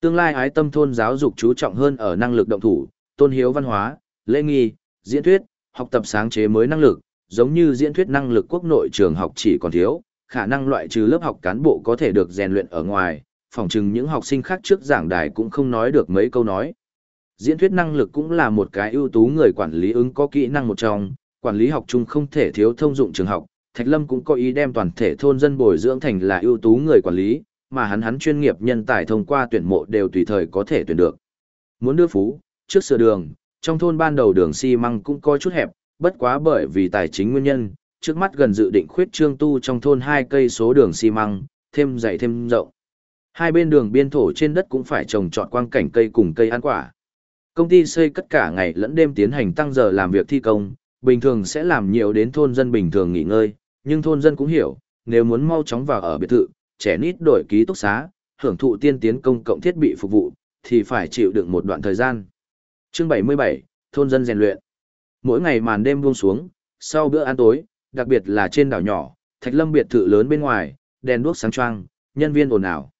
Tương lai ái tâm thôn giáo dục chú trọng hơn ở năng lực động thủ, tôn hiếu văn hóa, lễ nghi, diễn thuyết, học tập sáng chế mới năng lực, giống như diễn thuyết năng lực quốc nội trường học chỉ còn thiếu, khả năng loại trừ lớp học cán bộ có thể được rèn luyện ở ngoài, phòng chừng những học sinh khác trước giảng đài cũng không nói được mấy câu nói. Diễn thuyết năng lực cũng là một cái ưu tú người quản lý ứng có kỹ năng một trong, quản lý học chung không thể thiếu thông dụng trường học, Thạch Lâm cũng có ý đem toàn thể thôn dân bồi dưỡng thành là ưu tú người quản lý, mà hắn hắn chuyên nghiệp nhân tài thông qua tuyển mộ đều tùy thời có thể tuyển được. Muốn đưa phú, trước sửa đường, trong thôn ban đầu đường xi măng cũng có chút hẹp, bất quá bởi vì tài chính nguyên nhân, trước mắt gần dự định khuyết trương tu trong thôn hai cây số đường xi măng, thêm dày thêm rộng. Hai bên đường biên thổ trên đất cũng phải trồng trọt quang cảnh cây cùng cây ăn quả. Công ty xây cất cả ngày lẫn đêm tiến hành tăng giờ làm việc thi công, bình thường sẽ làm nhiều đến thôn dân bình thường nghỉ ngơi, nhưng thôn dân cũng hiểu, nếu muốn mau chóng vào ở biệt thự, trẻ nít đổi ký túc xá, hưởng thụ tiên tiến công cộng thiết bị phục vụ, thì phải chịu đựng một đoạn thời gian. Chương 77, thôn dân rèn luyện. Mỗi ngày màn đêm buông xuống, sau bữa ăn tối, đặc biệt là trên đảo nhỏ, Thạch Lâm biệt thự lớn bên ngoài, đèn đuốc sáng choang, nhân viên ồn ào.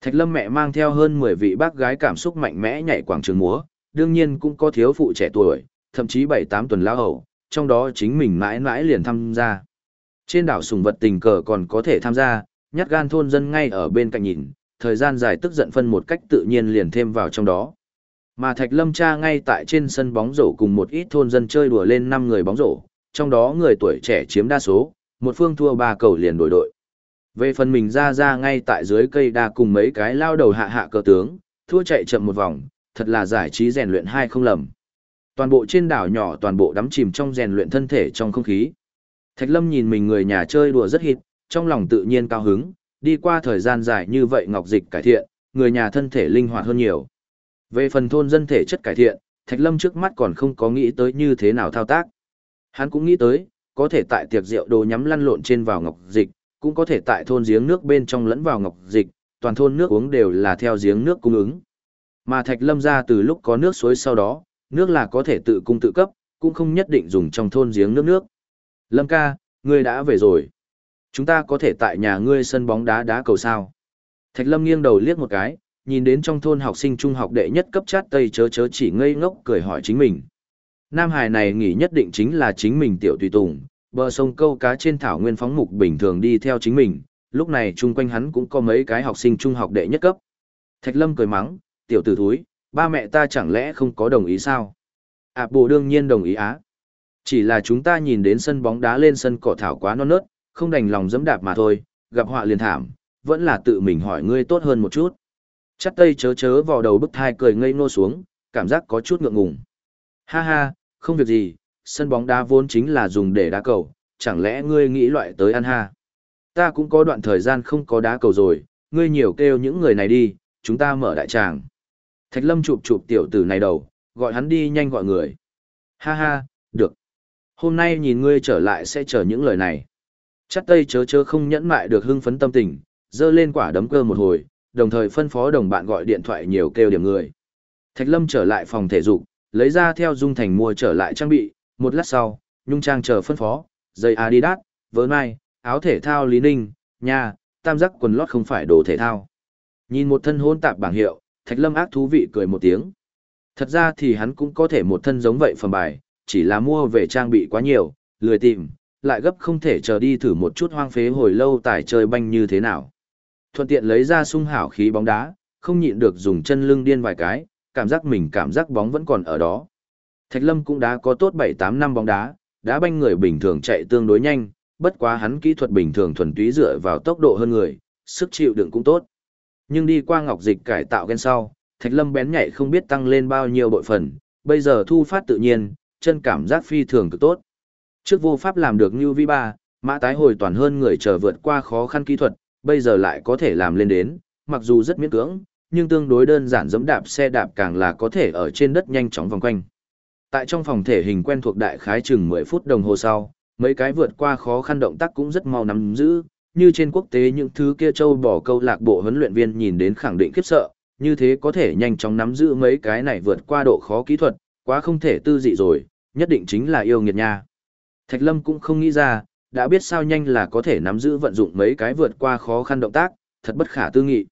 Thạch Lâm mẹ mang theo hơn 10 vị bác gái cảm xúc mạnh mẽ nhảy quảng trường múa, đương nhiên cũng có thiếu phụ trẻ tuổi, thậm chí 7-8 tuần lao hậu, trong đó chính mình mãi mãi liền tham gia. Trên đảo sùng vật tình cờ còn có thể tham gia, nhát gan thôn dân ngay ở bên cạnh nhìn, thời gian dài tức giận phân một cách tự nhiên liền thêm vào trong đó. Mà Thạch Lâm cha ngay tại trên sân bóng rổ cùng một ít thôn dân chơi đùa lên 5 người bóng rổ, trong đó người tuổi trẻ chiếm đa số, một phương thua ba cầu liền đổi đội. Về phần mình ra ra ngay tại dưới cây đa cùng mấy cái lao đầu hạ hạ cờ tướng, thua chạy chậm một vòng, thật là giải trí rèn luyện hai không lầm. Toàn bộ trên đảo nhỏ toàn bộ đắm chìm trong rèn luyện thân thể trong không khí. Thạch Lâm nhìn mình người nhà chơi đùa rất hít, trong lòng tự nhiên cao hứng, đi qua thời gian dài như vậy ngọc dịch cải thiện, người nhà thân thể linh hoạt hơn nhiều. Về phần thôn dân thể chất cải thiện, Thạch Lâm trước mắt còn không có nghĩ tới như thế nào thao tác. Hắn cũng nghĩ tới, có thể tại tiệc rượu đồ nhắm lăn lộn trên vào ngọc dịch, cũng có thể tại thôn giếng nước bên trong lẫn vào ngọc dịch, toàn thôn nước uống đều là theo giếng nước cung ứng. Mà Thạch Lâm ra từ lúc có nước suối sau đó, nước là có thể tự cung tự cấp, cũng không nhất định dùng trong thôn giếng nước nước. Lâm ca, ngươi đã về rồi. Chúng ta có thể tại nhà ngươi sân bóng đá đá cầu sao. Thạch Lâm nghiêng đầu liếc một cái, nhìn đến trong thôn học sinh trung học đệ nhất cấp chát tây chớ chớ chỉ ngây ngốc cười hỏi chính mình. Nam Hải này nghĩ nhất định chính là chính mình tiểu tùy tùng, bờ sông câu cá trên thảo nguyên phóng mục bình thường đi theo chính mình, lúc này chung quanh hắn cũng có mấy cái học sinh trung học đệ nhất cấp. Thạch Lâm cười mắng, tiểu tử thúi, ba mẹ ta chẳng lẽ không có đồng ý sao? À bồ đương nhiên đồng ý á. Chỉ là chúng ta nhìn đến sân bóng đá lên sân cỏ thảo quá non nớt, không đành lòng dẫm đạp mà thôi, gặp họa liền thảm, vẫn là tự mình hỏi ngươi tốt hơn một chút. Chắt tây chớ chớ vào đầu bức thai cười ngây ngô xuống, cảm giác có chút ngượng ngùng. Ha ha, không việc gì, sân bóng đá vốn chính là dùng để đá cầu, chẳng lẽ ngươi nghĩ loại tới ăn ha? Ta cũng có đoạn thời gian không có đá cầu rồi, ngươi nhiều kêu những người này đi, chúng ta mở đại tràng. Thạch Lâm chụp chụp tiểu tử này đầu, gọi hắn đi nhanh gọi người. Ha ha, được. Hôm nay nhìn ngươi trở lại sẽ chờ những lời này. Chắt tây chớ chớ không nhẫn mại được hưng phấn tâm tình, dơ lên quả đấm cơ một hồi, đồng thời phân phó đồng bạn gọi điện thoại nhiều kêu điểm người. Thạch Lâm trở lại phòng thể dục, lấy ra theo Dung Thành mua trở lại trang bị, một lát sau, Nhung Trang chờ phân phó, giày Adidas, vớ mai, áo thể thao Lý Ninh, nha, tam giác quần lót không phải đồ thể thao. Nhìn một thân hôn tạp bảng hiệu, Thạch Lâm ác thú vị cười một tiếng. Thật ra thì hắn cũng có thể một thân giống vậy phẩm bài, chỉ là mua về trang bị quá nhiều, lười tìm, lại gấp không thể chờ đi thử một chút hoang phế hồi lâu tải chơi banh như thế nào. Thuận tiện lấy ra sung hảo khí bóng đá, không nhịn được dùng chân lưng điên vài cái, cảm giác mình cảm giác bóng vẫn còn ở đó. Thạch Lâm cũng đã có tốt 7-8 năm bóng đá, đá banh người bình thường chạy tương đối nhanh, bất quá hắn kỹ thuật bình thường thuần túy dựa vào tốc độ hơn người, sức chịu đựng cũng tốt. Nhưng đi qua ngọc dịch cải tạo gen sau, Thạch Lâm bén nhạy không biết tăng lên bao nhiêu bội phần, bây giờ thu phát tự nhiên, chân cảm giác phi thường cực tốt. Trước vô pháp làm được như vi ba, mã tái hồi toàn hơn người chờ vượt qua khó khăn kỹ thuật, bây giờ lại có thể làm lên đến, mặc dù rất miễn cưỡng, nhưng tương đối đơn giản giẫm đạp xe đạp càng là có thể ở trên đất nhanh chóng vòng quanh. Tại trong phòng thể hình quen thuộc đại khái chừng 10 phút đồng hồ sau, mấy cái vượt qua khó khăn động tác cũng rất mau nắm giữ, như trên quốc tế những thứ kia châu bỏ câu lạc bộ huấn luyện viên nhìn đến khẳng định khiếp sợ, như thế có thể nhanh chóng nắm giữ mấy cái này vượt qua độ khó kỹ thuật, quá không thể tư dị rồi, nhất định chính là yêu nghiệt nha. Thạch Lâm cũng không nghĩ ra, đã biết sao nhanh là có thể nắm giữ vận dụng mấy cái vượt qua khó khăn động tác, thật bất khả tư nghị.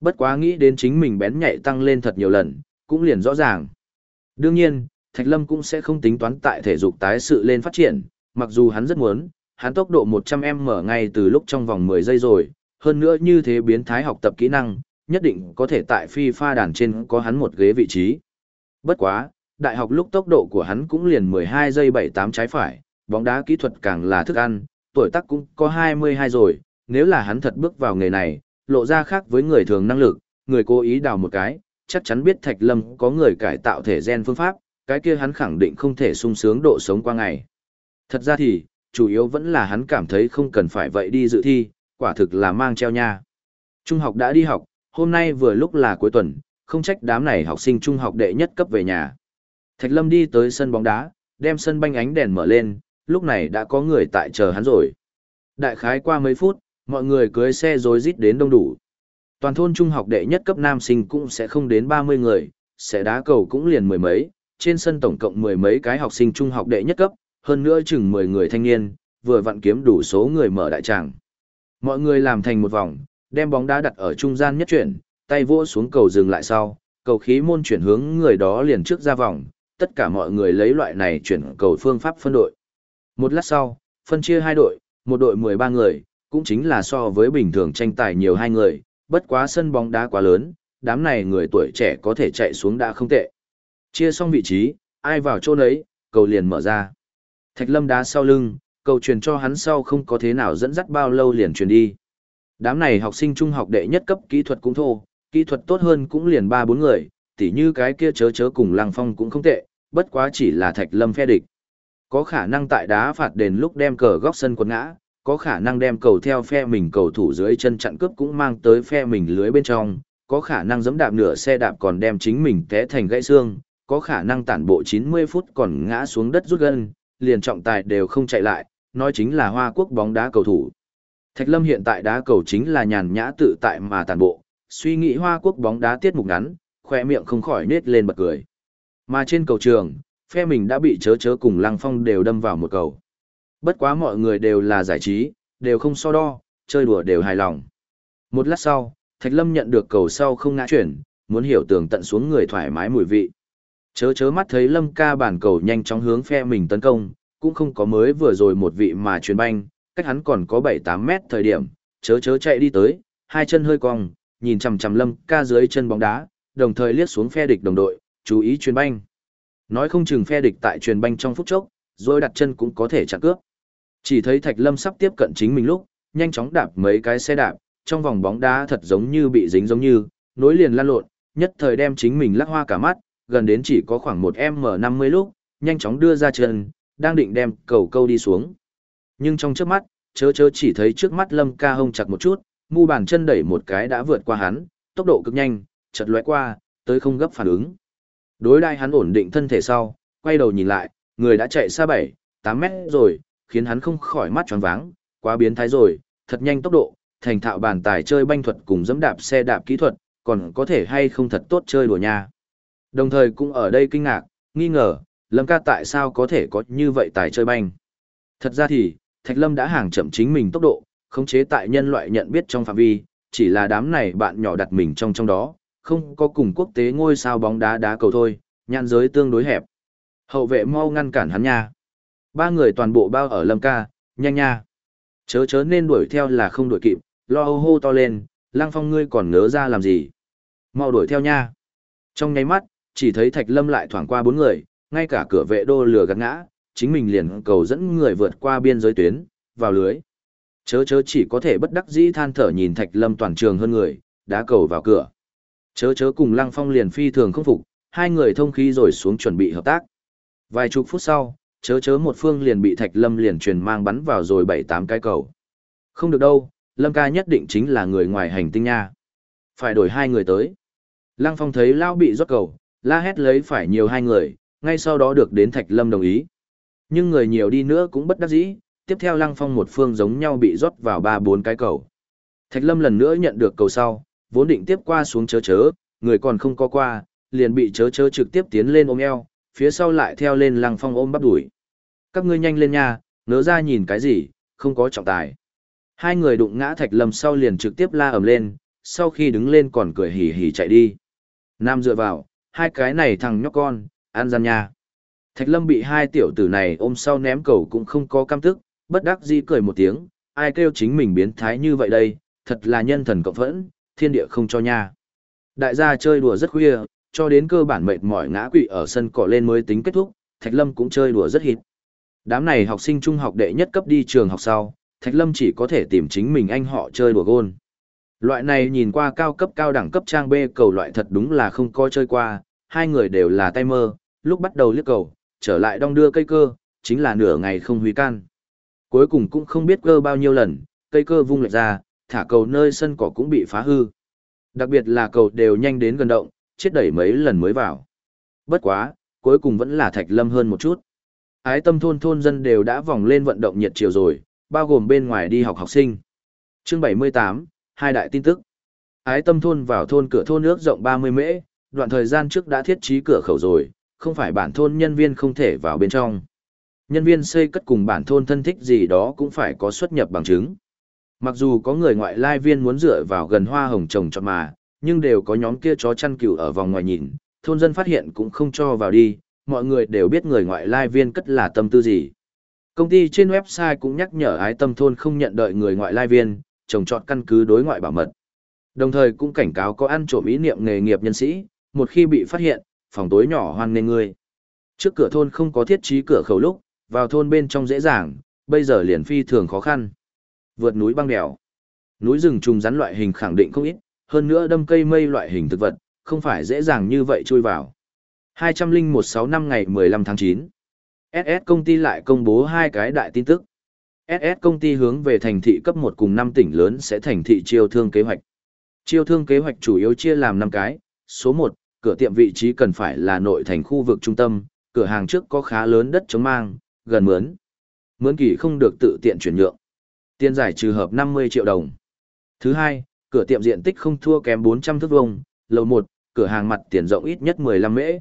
Bất quá nghĩ đến chính mình bén nhạy tăng lên thật nhiều lần, cũng liền rõ ràng. Đương nhiên, Thạch Lâm cũng sẽ không tính toán tại thể dục tái sự lên phát triển, mặc dù hắn rất muốn, hắn tốc độ 100m ngay từ lúc trong vòng 10 giây rồi, hơn nữa như thế biến thái học tập kỹ năng, nhất định có thể tại phi pha đàn trên có hắn một ghế vị trí. Bất quá, đại học lúc tốc độ của hắn cũng liền 12 giây 78 trái phải, bóng đá kỹ thuật càng là thức ăn, tuổi tác cũng có 22 rồi, nếu là hắn thật bước vào nghề này, lộ ra khác với người thường năng lực, người cố ý đào một cái, chắc chắn biết Thạch Lâm có người cải tạo thể gen phương pháp, cái kia hắn khẳng định không thể sung sướng độ sống qua ngày. Thật ra thì, chủ yếu vẫn là hắn cảm thấy không cần phải vậy đi dự thi, quả thực là mang treo nha. Trung học đã đi học, hôm nay vừa lúc là cuối tuần, không trách đám này học sinh trung học đệ nhất cấp về nhà. Thạch Lâm đi tới sân bóng đá, đem sân banh ánh đèn mở lên, lúc này đã có người tại chờ hắn rồi. Đại khái qua mấy phút, mọi người cưới xe rồi rít đến đông đủ. Toàn thôn trung học đệ nhất cấp nam sinh cũng sẽ không đến 30 người, sẽ đá cầu cũng liền mười mấy, trên sân tổng cộng mười mấy cái học sinh trung học đệ nhất cấp, hơn nữa chừng 10 người thanh niên, vừa vặn kiếm đủ số người mở đại tràng. Mọi người làm thành một vòng, đem bóng đá đặt ở trung gian nhất chuyển, tay vỗ xuống cầu dừng lại sau, cầu khí môn chuyển hướng người đó liền trước ra vòng, tất cả mọi người lấy loại này chuyển cầu phương pháp phân đội. Một lát sau, phân chia hai đội, một đội 13 người, cũng chính là so với bình thường tranh tài nhiều hai người, bất quá sân bóng đá quá lớn, đám này người tuổi trẻ có thể chạy xuống đã không tệ. Chia xong vị trí, ai vào chỗ nấy, cầu liền mở ra. Thạch lâm đá sau lưng, cầu truyền cho hắn sau không có thế nào dẫn dắt bao lâu liền truyền đi. Đám này học sinh trung học đệ nhất cấp kỹ thuật cũng thô, kỹ thuật tốt hơn cũng liền ba bốn người, tỉ như cái kia chớ chớ cùng lăng phong cũng không tệ, bất quá chỉ là thạch lâm phe địch. Có khả năng tại đá phạt đền lúc đem cờ góc sân quật ngã, có khả năng đem cầu theo phe mình cầu thủ dưới chân chặn cướp cũng mang tới phe mình lưới bên trong, có khả năng giẫm đạp nửa xe đạp còn đem chính mình té thành gãy xương, có khả năng tản bộ 90 phút còn ngã xuống đất rút gân, liền trọng tài đều không chạy lại, nói chính là Hoa Quốc bóng đá cầu thủ. Thạch Lâm hiện tại đá cầu chính là nhàn nhã tự tại mà tản bộ, suy nghĩ Hoa Quốc bóng đá tiết mục ngắn, khoe miệng không khỏi nết lên bật cười. Mà trên cầu trường, phe mình đã bị chớ chớ cùng Lăng Phong đều đâm vào một cầu. Bất quá mọi người đều là giải trí, đều không so đo, chơi đùa đều hài lòng. Một lát sau, Thạch Lâm nhận được cầu sau không ngã chuyển, muốn hiểu tường tận xuống người thoải mái mùi vị. Chớ chớ mắt thấy Lâm ca bản cầu nhanh chóng hướng phe mình tấn công, cũng không có mới vừa rồi một vị mà truyền banh, cách hắn còn có 7-8 mét thời điểm, chớ chớ chạy đi tới, hai chân hơi cong, nhìn chằm chằm Lâm ca dưới chân bóng đá, đồng thời liếc xuống phe địch đồng đội, chú ý truyền banh. Nói không chừng phe địch tại truyền banh trong phút chốc, rồi đặt chân cũng có thể chặn cướp. Chỉ thấy Thạch Lâm sắp tiếp cận chính mình lúc, nhanh chóng đạp mấy cái xe đạp, trong vòng bóng đá thật giống như bị dính giống như, nối liền lan lộn, nhất thời đem chính mình lắc hoa cả mắt, gần đến chỉ có khoảng một M50 lúc, nhanh chóng đưa ra chân, đang định đem cầu câu đi xuống. Nhưng trong trước mắt, chớ chớ chỉ thấy trước mắt Lâm ca hông chặt một chút, mu bàn chân đẩy một cái đã vượt qua hắn, tốc độ cực nhanh, chợt lóe qua, tới không gấp phản ứng. Đối đai hắn ổn định thân thể sau, quay đầu nhìn lại, người đã chạy xa 7, 8 mét rồi, khiến hắn không khỏi mắt tròn váng, quá biến thái rồi, thật nhanh tốc độ, thành thạo bàn tài chơi banh thuật cùng dẫm đạp xe đạp kỹ thuật, còn có thể hay không thật tốt chơi đùa nha. Đồng thời cũng ở đây kinh ngạc, nghi ngờ, Lâm ca tại sao có thể có như vậy tài chơi banh. Thật ra thì, Thạch Lâm đã hàng chậm chính mình tốc độ, khống chế tại nhân loại nhận biết trong phạm vi, chỉ là đám này bạn nhỏ đặt mình trong trong đó, không có cùng quốc tế ngôi sao bóng đá đá cầu thôi, nhãn giới tương đối hẹp. Hậu vệ mau ngăn cản hắn nha. Ba người toàn bộ bao ở Lâm ca, nhanh nha. Chớ chớ nên đuổi theo là không đuổi kịp, lo hô hô to lên, Lăng Phong ngươi còn ngớ ra làm gì. Mau đuổi theo nha. Trong nháy mắt, chỉ thấy Thạch Lâm lại thoảng qua bốn người, ngay cả cửa vệ đô lừa gạt ngã, chính mình liền cầu dẫn người vượt qua biên giới tuyến, vào lưới. Chớ chớ chỉ có thể bất đắc dĩ than thở nhìn Thạch Lâm toàn trường hơn người, đá cầu vào cửa. Chớ chớ cùng Lăng Phong liền phi thường không phục, hai người thông khí rồi xuống chuẩn bị hợp tác. Vài chục phút sau, chớ chớ một phương liền bị Thạch Lâm liền truyền mang bắn vào rồi bảy tám cái cầu. Không được đâu, Lâm ca nhất định chính là người ngoài hành tinh nha. Phải đổi hai người tới. Lăng Phong thấy Lao bị rót cầu, la hét lấy phải nhiều hai người, ngay sau đó được đến Thạch Lâm đồng ý. Nhưng người nhiều đi nữa cũng bất đắc dĩ, tiếp theo Lăng Phong một phương giống nhau bị rót vào ba bốn cái cầu. Thạch Lâm lần nữa nhận được cầu sau, vốn định tiếp qua xuống chớ chớ, người còn không có qua, liền bị chớ chớ trực tiếp tiến lên ôm eo, phía sau lại theo lên Lăng Phong ôm bắp đuổi. Các ngươi nhanh lên nha, nỡ ra nhìn cái gì, không có trọng tài. Hai người đụng ngã Thạch Lâm sau liền trực tiếp la ầm lên, sau khi đứng lên còn cười hỉ hỉ chạy đi. Nam dựa vào, hai cái này thằng nhóc con, ăn gian nha. Thạch Lâm bị hai tiểu tử này ôm sau ném cầu cũng không có cam tức, bất đắc dĩ cười một tiếng, ai kêu chính mình biến thái như vậy đây, thật là nhân thần cộng phẫn, thiên địa không cho nha. Đại gia chơi đùa rất khuya, cho đến cơ bản mệt mỏi ngã quỵ ở sân cỏ lên mới tính kết thúc, Thạch Lâm cũng chơi đùa rất hít. Đám này học sinh trung học đệ nhất cấp đi trường học sau, Thạch Lâm chỉ có thể tìm chính mình anh họ chơi đùa gôn. Loại này nhìn qua cao cấp cao đẳng cấp trang B cầu loại thật đúng là không có chơi qua, hai người đều là tay mơ, lúc bắt đầu liếc cầu, trở lại đong đưa cây cơ, chính là nửa ngày không huy can. Cuối cùng cũng không biết cơ bao nhiêu lần, cây cơ vung lệch ra, thả cầu nơi sân cỏ cũng bị phá hư. Đặc biệt là cầu đều nhanh đến gần động, chết đẩy mấy lần mới vào. Bất quá, cuối cùng vẫn là thạch lâm hơn một chút. Ái tâm thôn thôn dân đều đã vòng lên vận động nhiệt chiều rồi, bao gồm bên ngoài đi học học sinh. Chương 78, hai đại tin tức. Ái tâm thôn vào thôn cửa thôn nước rộng 30 mễ, đoạn thời gian trước đã thiết trí cửa khẩu rồi, không phải bản thôn nhân viên không thể vào bên trong. Nhân viên xây cất cùng bản thôn thân thích gì đó cũng phải có xuất nhập bằng chứng. Mặc dù có người ngoại lai viên muốn dựa vào gần hoa hồng trồng trọt mà, nhưng đều có nhóm kia chó chăn cừu ở vòng ngoài nhìn, thôn dân phát hiện cũng không cho vào đi, mọi người đều biết người ngoại lai viên cất là tâm tư gì. Công ty trên website cũng nhắc nhở ái tâm thôn không nhận đợi người ngoại lai viên, trồng trọt căn cứ đối ngoại bảo mật. Đồng thời cũng cảnh cáo có ăn trộm ý niệm nghề nghiệp nhân sĩ, một khi bị phát hiện, phòng tối nhỏ hoan nên ngươi. Trước cửa thôn không có thiết trí cửa khẩu lúc, vào thôn bên trong dễ dàng, bây giờ liền phi thường khó khăn. Vượt núi băng đèo. Núi rừng trùng rắn loại hình khẳng định không ít, hơn nữa đâm cây mây loại hình thực vật, không phải dễ dàng như vậy chui vào. 2016 năm ngày 15 tháng 9. SS công ty lại công bố hai cái đại tin tức. SS công ty hướng về thành thị cấp 1 cùng 5 tỉnh lớn sẽ thành thị chiêu thương kế hoạch. Chiêu thương kế hoạch chủ yếu chia làm 5 cái. Số 1, cửa tiệm vị trí cần phải là nội thành khu vực trung tâm, cửa hàng trước có khá lớn đất chống mang, gần mướn. Mướn kỳ không được tự tiện chuyển nhượng. Tiền giải trừ hợp 50 triệu đồng. Thứ hai, cửa tiệm diện tích không thua kém 400 thước vuông, lầu 1, cửa hàng mặt tiền rộng ít nhất 15 mễ.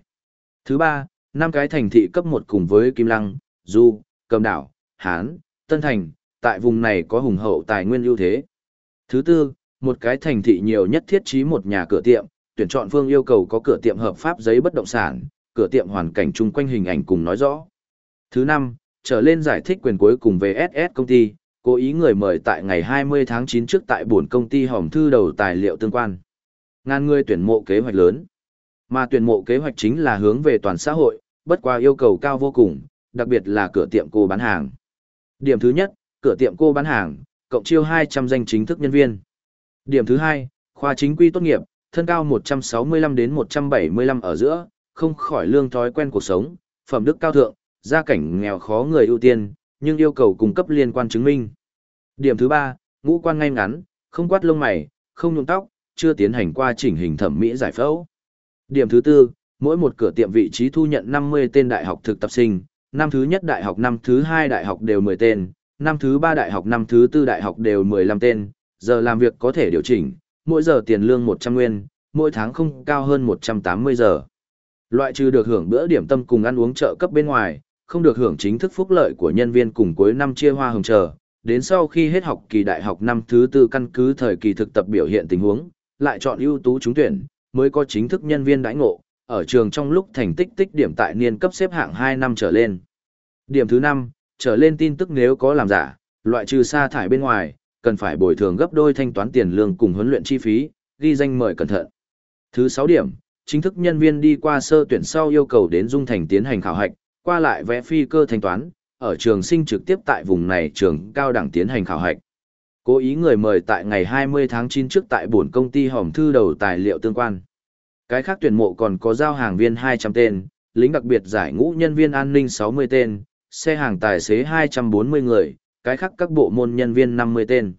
Thứ ba, năm cái thành thị cấp 1 cùng với Kim Lăng, Du, Cầm Đảo, Hán, Tân Thành, tại vùng này có hùng hậu tài nguyên ưu thế. Thứ tư, một cái thành thị nhiều nhất thiết trí một nhà cửa tiệm, tuyển chọn phương yêu cầu có cửa tiệm hợp pháp giấy bất động sản, cửa tiệm hoàn cảnh chung quanh hình ảnh cùng nói rõ. Thứ năm, trở lên giải thích quyền cuối cùng về SS công ty, cố ý người mời tại ngày 20 tháng 9 trước tại buồn công ty hòm thư đầu tài liệu tương quan. Ngàn người tuyển mộ kế hoạch lớn. Mà tuyển mộ kế hoạch chính là hướng về toàn xã hội, bất qua yêu cầu cao vô cùng, đặc biệt là cửa tiệm cô bán hàng. Điểm thứ nhất, cửa tiệm cô bán hàng, cộng chiêu 200 danh chính thức nhân viên. Điểm thứ hai, khoa chính quy tốt nghiệp, thân cao 165 đến 175 ở giữa, không khỏi lương thói quen cuộc sống, phẩm đức cao thượng, gia cảnh nghèo khó người ưu tiên, nhưng yêu cầu cung cấp liên quan chứng minh. Điểm thứ ba, ngũ quan ngay ngắn, không quát lông mày, không nhuộm tóc, chưa tiến hành qua chỉnh hình thẩm mỹ giải phẫu. Điểm thứ tư, mỗi một cửa tiệm vị trí thu nhận 50 tên đại học thực tập sinh, năm thứ nhất đại học năm thứ hai đại học đều 10 tên, năm thứ ba đại học năm thứ tư đại học đều 15 tên, giờ làm việc có thể điều chỉnh, mỗi giờ tiền lương 100 nguyên, mỗi tháng không cao hơn 180 giờ. Loại trừ được hưởng bữa điểm tâm cùng ăn uống trợ cấp bên ngoài, không được hưởng chính thức phúc lợi của nhân viên cùng cuối năm chia hoa hồng chờ. Đến sau khi hết học kỳ đại học năm thứ tư căn cứ thời kỳ thực tập biểu hiện tình huống, lại chọn ưu tú trúng tuyển, mới có chính thức nhân viên đãi ngộ, ở trường trong lúc thành tích tích điểm tại niên cấp xếp hạng 2 năm trở lên. Điểm thứ 5, trở lên tin tức nếu có làm giả, loại trừ sa thải bên ngoài, cần phải bồi thường gấp đôi thanh toán tiền lương cùng huấn luyện chi phí, ghi danh mời cẩn thận. Thứ 6 điểm, chính thức nhân viên đi qua sơ tuyển sau yêu cầu đến Dung Thành tiến hành khảo hạch, qua lại vẽ phi cơ thanh toán, ở trường sinh trực tiếp tại vùng này trường cao đẳng tiến hành khảo hạch. Cố ý người mời tại ngày 20 tháng 9 trước tại buồn công ty hòm thư đầu tài liệu tương quan. Cái khác tuyển mộ còn có giao hàng viên 200 tên, lính đặc biệt giải ngũ nhân viên an ninh 60 tên, xe hàng tài xế 240 người, cái khác các bộ môn nhân viên 50 tên.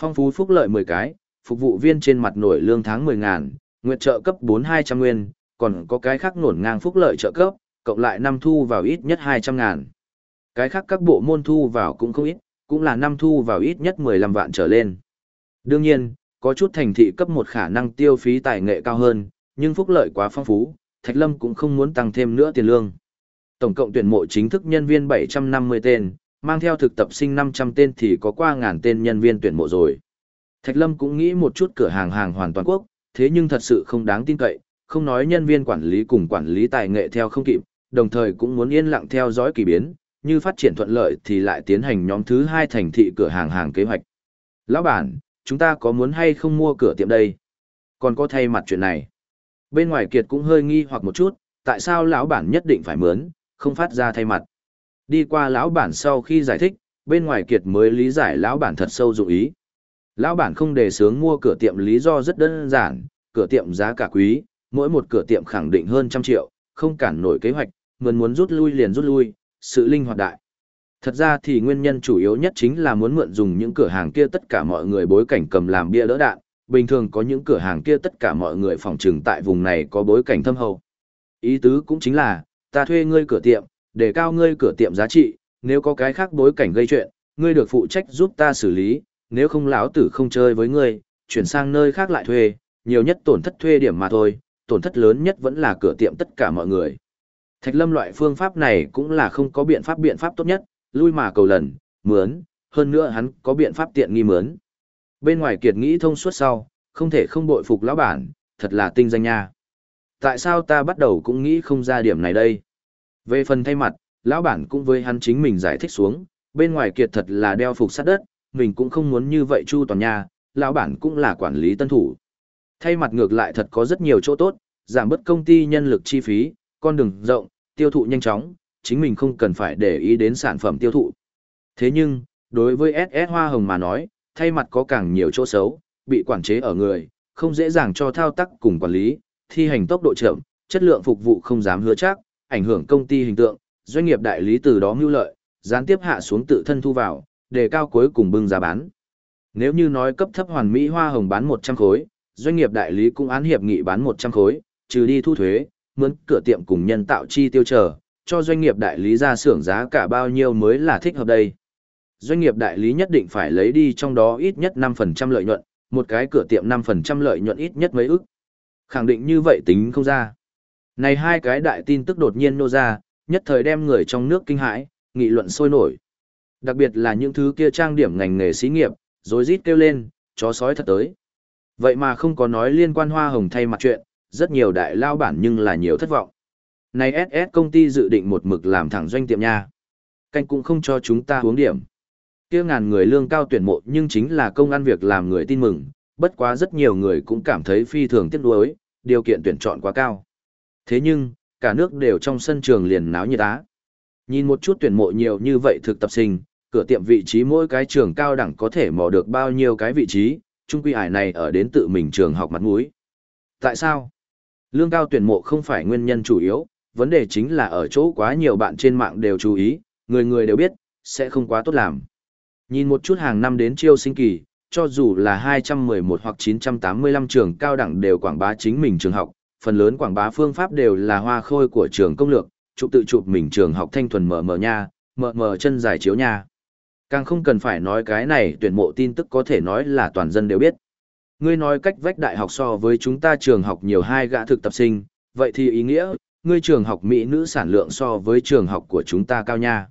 Phong phú phúc lợi 10 cái, phục vụ viên trên mặt nổi lương tháng 10 ngàn, nguyệt trợ cấp 4200 nguyên, còn có cái khác nổn ngang phúc lợi trợ cấp, cộng lại năm thu vào ít nhất 200 ngàn. Cái khác các bộ môn thu vào cũng không ít, cũng là năm thu vào ít nhất 15 vạn trở lên. Đương nhiên, có chút thành thị cấp một khả năng tiêu phí tài nghệ cao hơn, nhưng phúc lợi quá phong phú, Thạch Lâm cũng không muốn tăng thêm nữa tiền lương. Tổng cộng tuyển mộ chính thức nhân viên 750 tên, mang theo thực tập sinh 500 tên thì có qua ngàn tên nhân viên tuyển mộ rồi. Thạch Lâm cũng nghĩ một chút cửa hàng hàng hoàn toàn quốc, thế nhưng thật sự không đáng tin cậy, không nói nhân viên quản lý cùng quản lý tài nghệ theo không kịp, đồng thời cũng muốn yên lặng theo dõi kỳ biến, như phát triển thuận lợi thì lại tiến hành nhóm thứ hai thành thị cửa hàng hàng kế hoạch. Lão bản, chúng ta có muốn hay không mua cửa tiệm đây? Còn có thay mặt chuyện này. Bên ngoài kiệt cũng hơi nghi hoặc một chút, tại sao lão bản nhất định phải mướn, không phát ra thay mặt. Đi qua lão bản sau khi giải thích, bên ngoài kiệt mới lý giải lão bản thật sâu dụng ý. Lão bản không đề sướng mua cửa tiệm lý do rất đơn giản, cửa tiệm giá cả quý, mỗi một cửa tiệm khẳng định hơn trăm triệu, không cản nổi kế hoạch, mượn muốn rút lui liền rút lui, sự linh hoạt đại. Thật ra thì nguyên nhân chủ yếu nhất chính là muốn mượn dùng những cửa hàng kia tất cả mọi người bối cảnh cầm làm bia đỡ đạn, bình thường có những cửa hàng kia tất cả mọi người phòng trừng tại vùng này có bối cảnh thâm hậu. Ý tứ cũng chính là, ta thuê ngươi cửa tiệm, để cao ngươi cửa tiệm giá trị, nếu có cái khác bối cảnh gây chuyện, ngươi được phụ trách giúp ta xử lý, nếu không lão tử không chơi với ngươi, chuyển sang nơi khác lại thuê, nhiều nhất tổn thất thuê điểm mà thôi, tổn thất lớn nhất vẫn là cửa tiệm tất cả mọi người. Thạch lâm loại phương pháp này cũng là không có biện pháp biện pháp tốt nhất, lui mà cầu lần, mướn, hơn nữa hắn có biện pháp tiện nghi mướn. Bên ngoài kiệt nghĩ thông suốt sau, không thể không bội phục lão bản, thật là tinh danh nha. Tại sao ta bắt đầu cũng nghĩ không ra điểm này đây? Về phần thay mặt, lão bản cũng với hắn chính mình giải thích xuống, bên ngoài kiệt thật là đeo phục sát đất, mình cũng không muốn như vậy chu toàn nha, lão bản cũng là quản lý tân thủ. Thay mặt ngược lại thật có rất nhiều chỗ tốt, giảm bớt công ty nhân lực chi phí, con đường rộng, tiêu thụ nhanh chóng, chính mình không cần phải để ý đến sản phẩm tiêu thụ. Thế nhưng, đối với SS Hoa Hồng mà nói, thay mặt có càng nhiều chỗ xấu, bị quản chế ở người, không dễ dàng cho thao tác cùng quản lý, thi hành tốc độ chậm, chất lượng phục vụ không dám hứa chắc, ảnh hưởng công ty hình tượng, doanh nghiệp đại lý từ đó mưu lợi, gián tiếp hạ xuống tự thân thu vào, đề cao cuối cùng bưng giá bán. Nếu như nói cấp thấp hoàn mỹ hoa hồng bán 100 khối, doanh nghiệp đại lý cũng án hiệp nghị bán 100 khối, trừ đi thu thuế, mướn cửa tiệm cùng nhân tạo chi tiêu chờ, cho doanh nghiệp đại lý ra xưởng giá cả bao nhiêu mới là thích hợp đây. Doanh nghiệp đại lý nhất định phải lấy đi trong đó ít nhất 5% lợi nhuận, một cái cửa tiệm 5% lợi nhuận ít nhất mấy ức. Khẳng định như vậy tính không ra. Này hai cái đại tin tức đột nhiên nô ra, nhất thời đem người trong nước kinh hãi, nghị luận sôi nổi. Đặc biệt là những thứ kia trang điểm ngành nghề xí nghiệp, rồi rít kêu lên, chó sói thật tới. Vậy mà không có nói liên quan hoa hồng thay mặt chuyện, rất nhiều đại lao bản nhưng là nhiều thất vọng. Này SS công ty dự định một mực làm thẳng doanh tiệm nha. Canh cũng không cho chúng ta uống điểm. kia ngàn người lương cao tuyển mộ nhưng chính là công ăn việc làm người tin mừng, bất quá rất nhiều người cũng cảm thấy phi thường tiếc nuối, điều kiện tuyển chọn quá cao. Thế nhưng, cả nước đều trong sân trường liền náo như á. Nhìn một chút tuyển mộ nhiều như vậy thực tập sinh, cửa tiệm vị trí mỗi cái trường cao đẳng có thể mò được bao nhiêu cái vị trí, trung quy ải này ở đến tự mình trường học mặt mũi. Tại sao? Lương cao tuyển mộ không phải nguyên nhân chủ yếu, vấn đề chính là ở chỗ quá nhiều bạn trên mạng đều chú ý, người người đều biết, sẽ không quá tốt làm. Nhìn một chút hàng năm đến chiêu sinh kỳ, cho dù là 211 hoặc 985 trường cao đẳng đều quảng bá chính mình trường học, phần lớn quảng bá phương pháp đều là hoa khôi của trường công lược, chụp tự chụp mình trường học thanh thuần mở mở nha, mở mở chân dài chiếu nha. Càng không cần phải nói cái này tuyển mộ tin tức có thể nói là toàn dân đều biết. Ngươi nói cách vách đại học so với chúng ta trường học nhiều hai gã thực tập sinh, vậy thì ý nghĩa, ngươi trường học Mỹ nữ sản lượng so với trường học của chúng ta cao nha.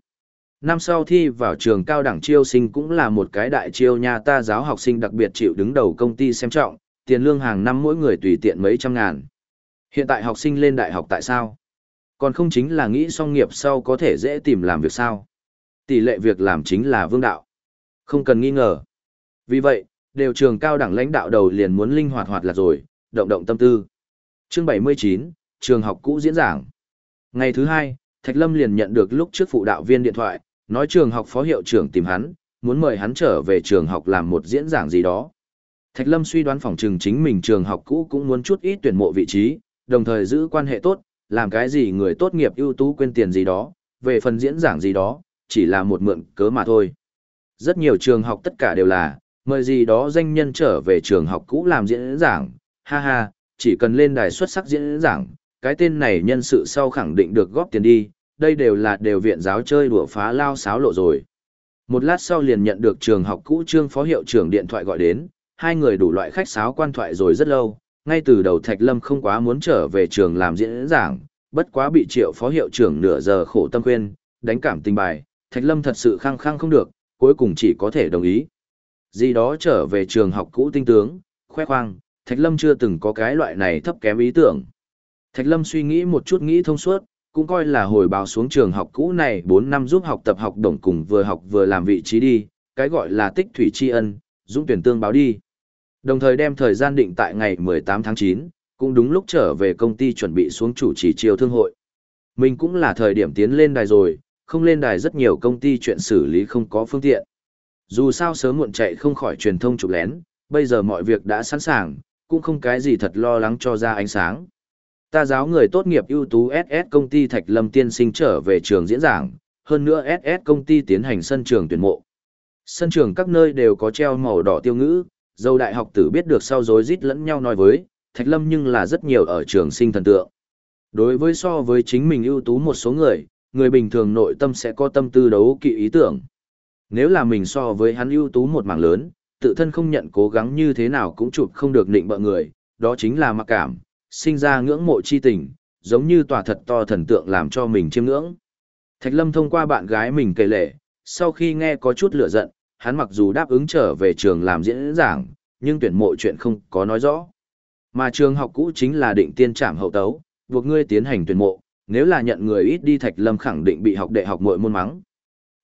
Năm sau thi vào trường cao đẳng chiêu sinh cũng là một cái đại chiêu nha ta giáo học sinh đặc biệt chịu đứng đầu công ty xem trọng, tiền lương hàng năm mỗi người tùy tiện mấy trăm ngàn. Hiện tại học sinh lên đại học tại sao? Còn không chính là nghĩ xong nghiệp sau có thể dễ tìm làm việc sao? Tỷ lệ việc làm chính là vương đạo. Không cần nghi ngờ. Vì vậy, đều trường cao đẳng lãnh đạo đầu liền muốn linh hoạt hoạt là rồi, động động tâm tư. Chương 79, trường học cũ diễn giảng. Ngày thứ hai, Thạch Lâm liền nhận được lúc trước phụ đạo viên điện thoại, nói trường học phó hiệu trưởng tìm hắn, muốn mời hắn trở về trường học làm một diễn giảng gì đó. Thạch Lâm suy đoán phòng trường chính mình trường học cũ cũng muốn chút ít tuyển mộ vị trí, đồng thời giữ quan hệ tốt, làm cái gì người tốt nghiệp ưu tú quên tiền gì đó, về phần diễn giảng gì đó, chỉ là một mượn cớ mà thôi. Rất nhiều trường học tất cả đều là, mời gì đó danh nhân trở về trường học cũ làm diễn giảng, ha ha, chỉ cần lên đài xuất sắc diễn giảng, cái tên này nhân sự sau khẳng định được góp tiền đi, đây đều là đều viện giáo chơi đùa phá lao sáo lộ rồi. Một lát sau liền nhận được trường học cũ trương phó hiệu trưởng điện thoại gọi đến, hai người đủ loại khách sáo quan thoại rồi rất lâu, ngay từ đầu Thạch Lâm không quá muốn trở về trường làm diễn giảng, bất quá bị triệu phó hiệu trưởng nửa giờ khổ tâm khuyên, đánh cảm tình bài, Thạch Lâm thật sự khăng khăng không được, cuối cùng chỉ có thể đồng ý. Gì đó trở về trường học cũ tinh tướng, khoe khoang, Thạch Lâm chưa từng có cái loại này thấp kém ý tưởng. Thạch Lâm suy nghĩ một chút nghĩ thông suốt, cũng coi là hồi báo xuống trường học cũ này 4 năm giúp học tập học đồng cùng vừa học vừa làm vị trí đi, cái gọi là tích thủy tri ân, dũng tuyển tương báo đi. Đồng thời đem thời gian định tại ngày 18 tháng 9, cũng đúng lúc trở về công ty chuẩn bị xuống chủ trì chiều thương hội. Mình cũng là thời điểm tiến lên đài rồi, không lên đài rất nhiều công ty chuyện xử lý không có phương tiện. Dù sao sớm muộn chạy không khỏi truyền thông chụp lén, bây giờ mọi việc đã sẵn sàng, cũng không cái gì thật lo lắng cho ra ánh sáng. Ta giáo người tốt nghiệp ưu tú SS công ty Thạch Lâm tiên sinh trở về trường diễn giảng, hơn nữa SS công ty tiến hành sân trường tuyển mộ. Sân trường các nơi đều có treo màu đỏ tiêu ngữ, dâu đại học tử biết được sau rối rít lẫn nhau nói với, Thạch Lâm nhưng là rất nhiều ở trường sinh thần tượng. Đối với so với chính mình ưu tú một số người, người bình thường nội tâm sẽ có tâm tư đấu kỵ ý tưởng. Nếu là mình so với hắn ưu tú một mảng lớn, tự thân không nhận cố gắng như thế nào cũng chụp không được định bợ người, đó chính là mặc cảm, sinh ra ngưỡng mộ chi tình, giống như tòa thật to thần tượng làm cho mình chiêm ngưỡng. Thạch Lâm thông qua bạn gái mình kể lệ, sau khi nghe có chút lửa giận, hắn mặc dù đáp ứng trở về trường làm diễn giảng, nhưng tuyển mộ chuyện không có nói rõ. Mà trường học cũ chính là định tiên trảm hậu tấu, buộc ngươi tiến hành tuyển mộ, nếu là nhận người ít đi Thạch Lâm khẳng định bị học đệ học muội môn mắng.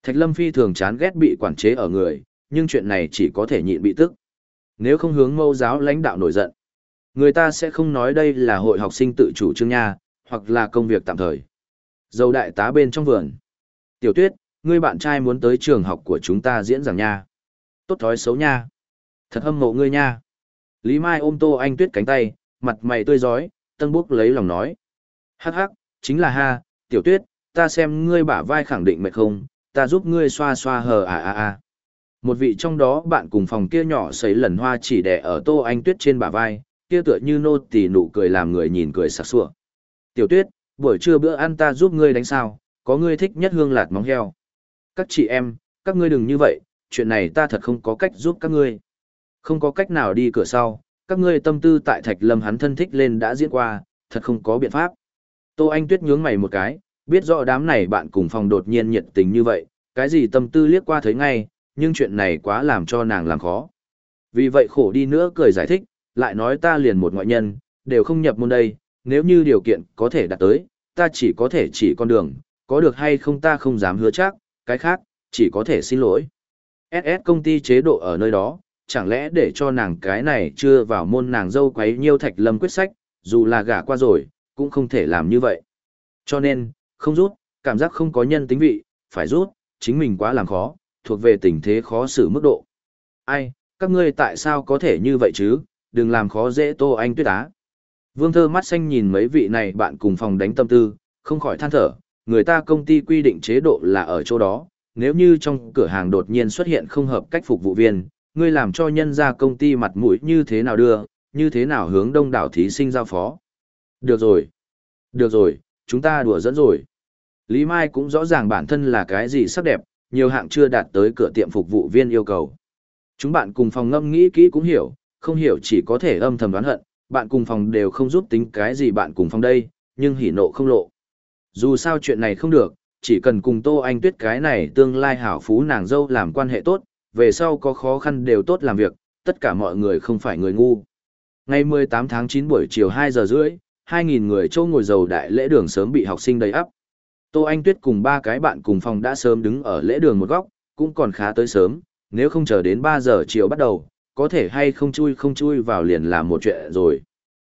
Thạch Lâm phi thường chán ghét bị quản chế ở người, nhưng chuyện này chỉ có thể nhịn bị tức. Nếu không hướng mâu giáo lãnh đạo nổi giận, người ta sẽ không nói đây là hội học sinh tự chủ trương nha, hoặc là công việc tạm thời. Dầu đại tá bên trong vườn. Tiểu tuyết, ngươi bạn trai muốn tới trường học của chúng ta diễn giảng nha. Tốt thói xấu nha. Thật hâm mộ ngươi nha. Lý Mai ôm Tô Anh Tuyết cánh tay, mặt mày tươi rói, tân bốc lấy lòng nói. Hắc hắc, chính là ha, tiểu tuyết, ta xem ngươi bả vai khẳng định mệt không, ta giúp ngươi xoa xoa hờ à à à. Một vị trong đó bạn cùng phòng kia nhỏ sấy lần hoa chỉ đẻ ở Tô Anh Tuyết trên bả vai, kia tựa như nô tỳ nụ cười làm người nhìn cười sặc sủa. Tiểu Tuyết, buổi trưa bữa ăn ta giúp ngươi đánh sao, có ngươi thích nhất hương lạt móng heo. Các chị em, các ngươi đừng như vậy, chuyện này ta thật không có cách giúp các ngươi. Không có cách nào đi cửa sau, các ngươi tâm tư tại Thạch Lâm hắn thân thích lên đã diễn qua, thật không có biện pháp. Tô Anh Tuyết nhướng mày một cái, biết rõ đám này bạn cùng phòng đột nhiên nhiệt tình như vậy, cái gì tâm tư liếc qua thấy ngay, nhưng chuyện này quá làm cho nàng làm khó. Vì vậy khổ đi nữa cười giải thích, lại nói ta liền một ngoại nhân, đều không nhập môn đây, nếu như điều kiện có thể đạt tới, ta chỉ có thể chỉ con đường, có được hay không ta không dám hứa chắc, cái khác, chỉ có thể xin lỗi. SS công ty chế độ ở nơi đó, chẳng lẽ để cho nàng cái này chưa vào môn nàng dâu quấy nhiêu thạch lâm quyết sách, dù là gả qua rồi, cũng không thể làm như vậy. Cho nên, không rút, cảm giác không có nhân tính vị, phải rút, chính mình quá làm khó, thuộc về tình thế khó xử mức độ. Ai, các ngươi tại sao có thể như vậy chứ, đừng làm khó dễ tô anh tuyết á. Vương thơ mắt xanh nhìn mấy vị này bạn cùng phòng đánh tâm tư, không khỏi than thở, người ta công ty quy định chế độ là ở chỗ đó, nếu như trong cửa hàng đột nhiên xuất hiện không hợp cách phục vụ viên, ngươi làm cho nhân ra công ty mặt mũi như thế nào đưa, như thế nào hướng đông đảo thí sinh giao phó. Được rồi. Được rồi, chúng ta đùa dẫn rồi. Lý Mai cũng rõ ràng bản thân là cái gì sắc đẹp, nhiều hạng chưa đạt tới cửa tiệm phục vụ viên yêu cầu. Chúng bạn cùng phòng ngâm nghĩ kỹ cũng hiểu, không hiểu chỉ có thể âm thầm đoán hận, bạn cùng phòng đều không giúp tính cái gì bạn cùng phòng đây, nhưng hỉ nộ không lộ. Dù sao chuyện này không được, chỉ cần cùng Tô Anh Tuyết cái này tương lai hảo phú nàng dâu làm quan hệ tốt, về sau có khó khăn đều tốt làm việc, tất cả mọi người không phải người ngu. Ngày 18 tháng 9 buổi chiều 2 giờ rưỡi, 2.000 người châu ngồi dầu đại lễ đường sớm bị học sinh đầy ắp. Tô Anh Tuyết cùng ba cái bạn cùng phòng đã sớm đứng ở lễ đường một góc, cũng còn khá tới sớm, nếu không chờ đến 3 giờ chiều bắt đầu, có thể hay không chui không chui vào liền làm một chuyện rồi.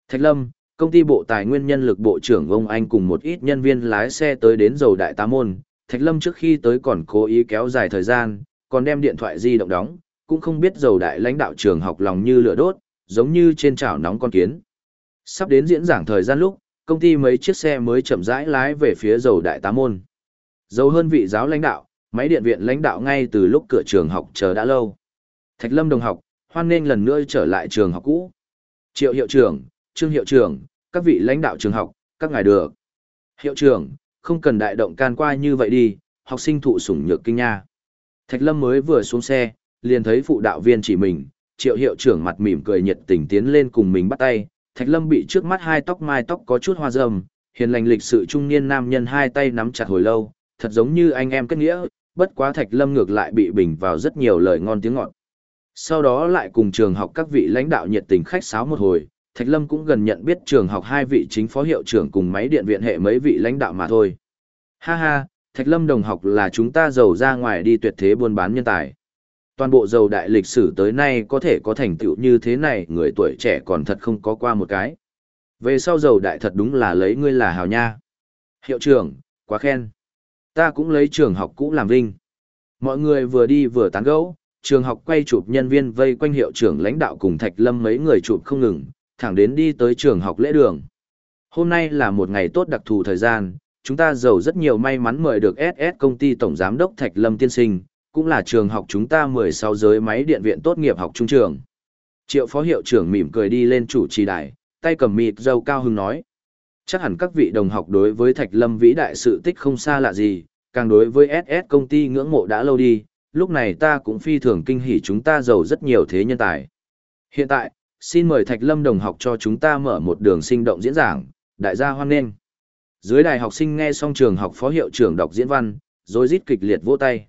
Thạch Lâm, công ty bộ tài nguyên nhân lực bộ trưởng ông Anh cùng một ít nhân viên lái xe tới đến dầu đại tá môn, Thạch Lâm trước khi tới còn cố ý kéo dài thời gian, còn đem điện thoại di động đóng, cũng không biết dầu đại lãnh đạo trường học lòng như lửa đốt, giống như trên chảo nóng con kiến. Sắp đến diễn giảng thời gian lúc, công ty mấy chiếc xe mới chậm rãi lái về phía dầu đại tá môn. Dầu hơn vị giáo lãnh đạo, máy điện viện lãnh đạo ngay từ lúc cửa trường học chờ đã lâu. Thạch Lâm đồng học, hoan nghênh lần nữa trở lại trường học cũ. Triệu hiệu trưởng, trương hiệu trưởng, các vị lãnh đạo trường học, các ngài được. Hiệu trưởng, không cần đại động can qua như vậy đi, học sinh thụ sủng nhược kinh nha. Thạch Lâm mới vừa xuống xe, liền thấy phụ đạo viên chỉ mình, triệu hiệu trưởng mặt mỉm cười nhiệt tình tiến lên cùng mình bắt tay. Thạch Lâm bị trước mắt hai tóc mai tóc có chút hoa rầm, hiền lành lịch sự trung niên nam nhân hai tay nắm chặt hồi lâu, thật giống như anh em kết nghĩa, bất quá Thạch Lâm ngược lại bị bình vào rất nhiều lời ngon tiếng ngọt. Sau đó lại cùng trường học các vị lãnh đạo nhiệt tình khách sáo một hồi, Thạch Lâm cũng gần nhận biết trường học hai vị chính phó hiệu trưởng cùng máy điện viện hệ mấy vị lãnh đạo mà thôi. Ha ha, Thạch Lâm đồng học là chúng ta giàu ra ngoài đi tuyệt thế buôn bán nhân tài. Toàn bộ giàu đại lịch sử tới nay có thể có thành tựu như thế này người tuổi trẻ còn thật không có qua một cái. Về sau giàu đại thật đúng là lấy ngươi là hào nha. Hiệu trưởng, quá khen. Ta cũng lấy trường học cũ làm vinh. Mọi người vừa đi vừa tán gẫu, trường học quay chụp nhân viên vây quanh hiệu trưởng lãnh đạo cùng Thạch Lâm mấy người chụp không ngừng, thẳng đến đi tới trường học lễ đường. Hôm nay là một ngày tốt đặc thù thời gian, chúng ta giàu rất nhiều may mắn mời được SS công ty tổng giám đốc Thạch Lâm tiên sinh, cũng là trường học chúng ta 16 giới máy điện viện tốt nghiệp học trung trường. Triệu phó hiệu trưởng mỉm cười đi lên chủ trì đài, tay cầm mịt dâu cao hưng nói. Chắc hẳn các vị đồng học đối với Thạch Lâm vĩ đại sự tích không xa lạ gì, càng đối với SS công ty ngưỡng mộ đã lâu đi, lúc này ta cũng phi thường kinh hỉ chúng ta giàu rất nhiều thế nhân tài. Hiện tại, xin mời Thạch Lâm đồng học cho chúng ta mở một đường sinh động diễn giảng, đại gia hoan nghênh. Dưới đài học sinh nghe xong trường học phó hiệu trưởng đọc diễn văn, rồi rít kịch liệt vỗ tay.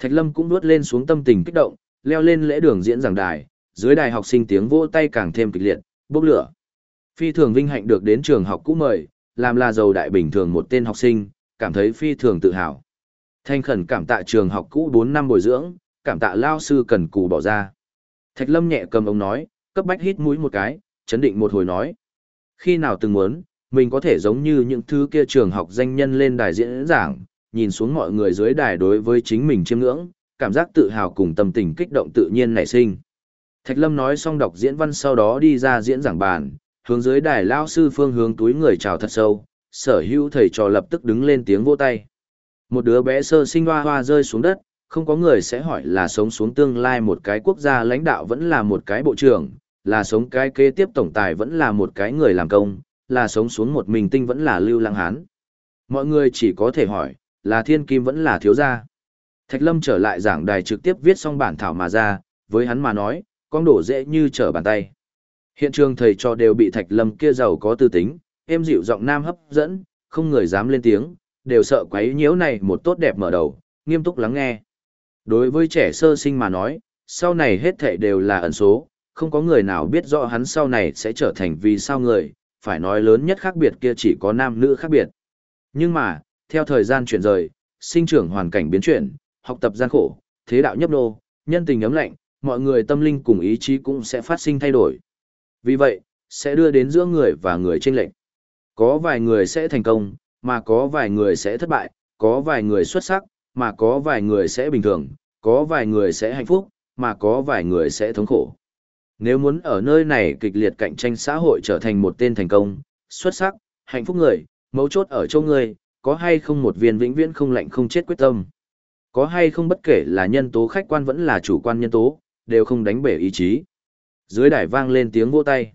Thạch Lâm cũng nuốt lên xuống tâm tình kích động, leo lên lễ đường diễn giảng đài, dưới đài học sinh tiếng vỗ tay càng thêm kịch liệt, bốc lửa. Phi thường vinh hạnh được đến trường học cũ mời, làm là giàu đại bình thường một tên học sinh, cảm thấy phi thường tự hào. Thanh khẩn cảm tạ trường học cũ 4 năm bồi dưỡng, cảm tạ lao sư cần cù bỏ ra. Thạch Lâm nhẹ cầm ống nói, cấp bách hít mũi một cái, chấn định một hồi nói. Khi nào từng muốn, mình có thể giống như những thứ kia trường học danh nhân lên đài diễn giảng, nhìn xuống mọi người dưới đài đối với chính mình chiêm ngưỡng, cảm giác tự hào cùng tâm tình kích động tự nhiên nảy sinh. Thạch Lâm nói xong đọc diễn văn sau đó đi ra diễn giảng bàn, hướng dưới đài lao sư phương hướng túi người chào thật sâu, sở hữu thầy trò lập tức đứng lên tiếng vỗ tay. Một đứa bé sơ sinh hoa hoa rơi xuống đất, không có người sẽ hỏi là sống xuống tương lai một cái quốc gia lãnh đạo vẫn là một cái bộ trưởng, là sống cái kế tiếp tổng tài vẫn là một cái người làm công, là sống xuống một mình tinh vẫn là lưu lăng hán. Mọi người chỉ có thể hỏi, là thiên kim vẫn là thiếu gia. Thạch Lâm trở lại giảng đài trực tiếp viết xong bản thảo mà ra, với hắn mà nói, con đổ dễ như trở bàn tay. Hiện trường thầy trò đều bị Thạch Lâm kia giàu có tư tính, êm dịu giọng nam hấp dẫn, không người dám lên tiếng, đều sợ quấy nhiễu này một tốt đẹp mở đầu, nghiêm túc lắng nghe. Đối với trẻ sơ sinh mà nói, sau này hết thảy đều là ẩn số, không có người nào biết rõ hắn sau này sẽ trở thành vì sao người, phải nói lớn nhất khác biệt kia chỉ có nam nữ khác biệt. Nhưng mà, theo thời gian chuyển rời, sinh trưởng hoàn cảnh biến chuyển, học tập gian khổ, thế đạo nhấp nô, nhân tình ấm lạnh, mọi người tâm linh cùng ý chí cũng sẽ phát sinh thay đổi. Vì vậy, sẽ đưa đến giữa người và người chênh lệnh. Có vài người sẽ thành công, mà có vài người sẽ thất bại, có vài người xuất sắc, mà có vài người sẽ bình thường, có vài người sẽ hạnh phúc, mà có vài người sẽ thống khổ. Nếu muốn ở nơi này kịch liệt cạnh tranh xã hội trở thành một tên thành công, xuất sắc, hạnh phúc người, mấu chốt ở chỗ người, có hay không một viên vĩnh viễn không lạnh không chết quyết tâm. Có hay không bất kể là nhân tố khách quan vẫn là chủ quan nhân tố, đều không đánh bể ý chí. Dưới đài vang lên tiếng vỗ tay.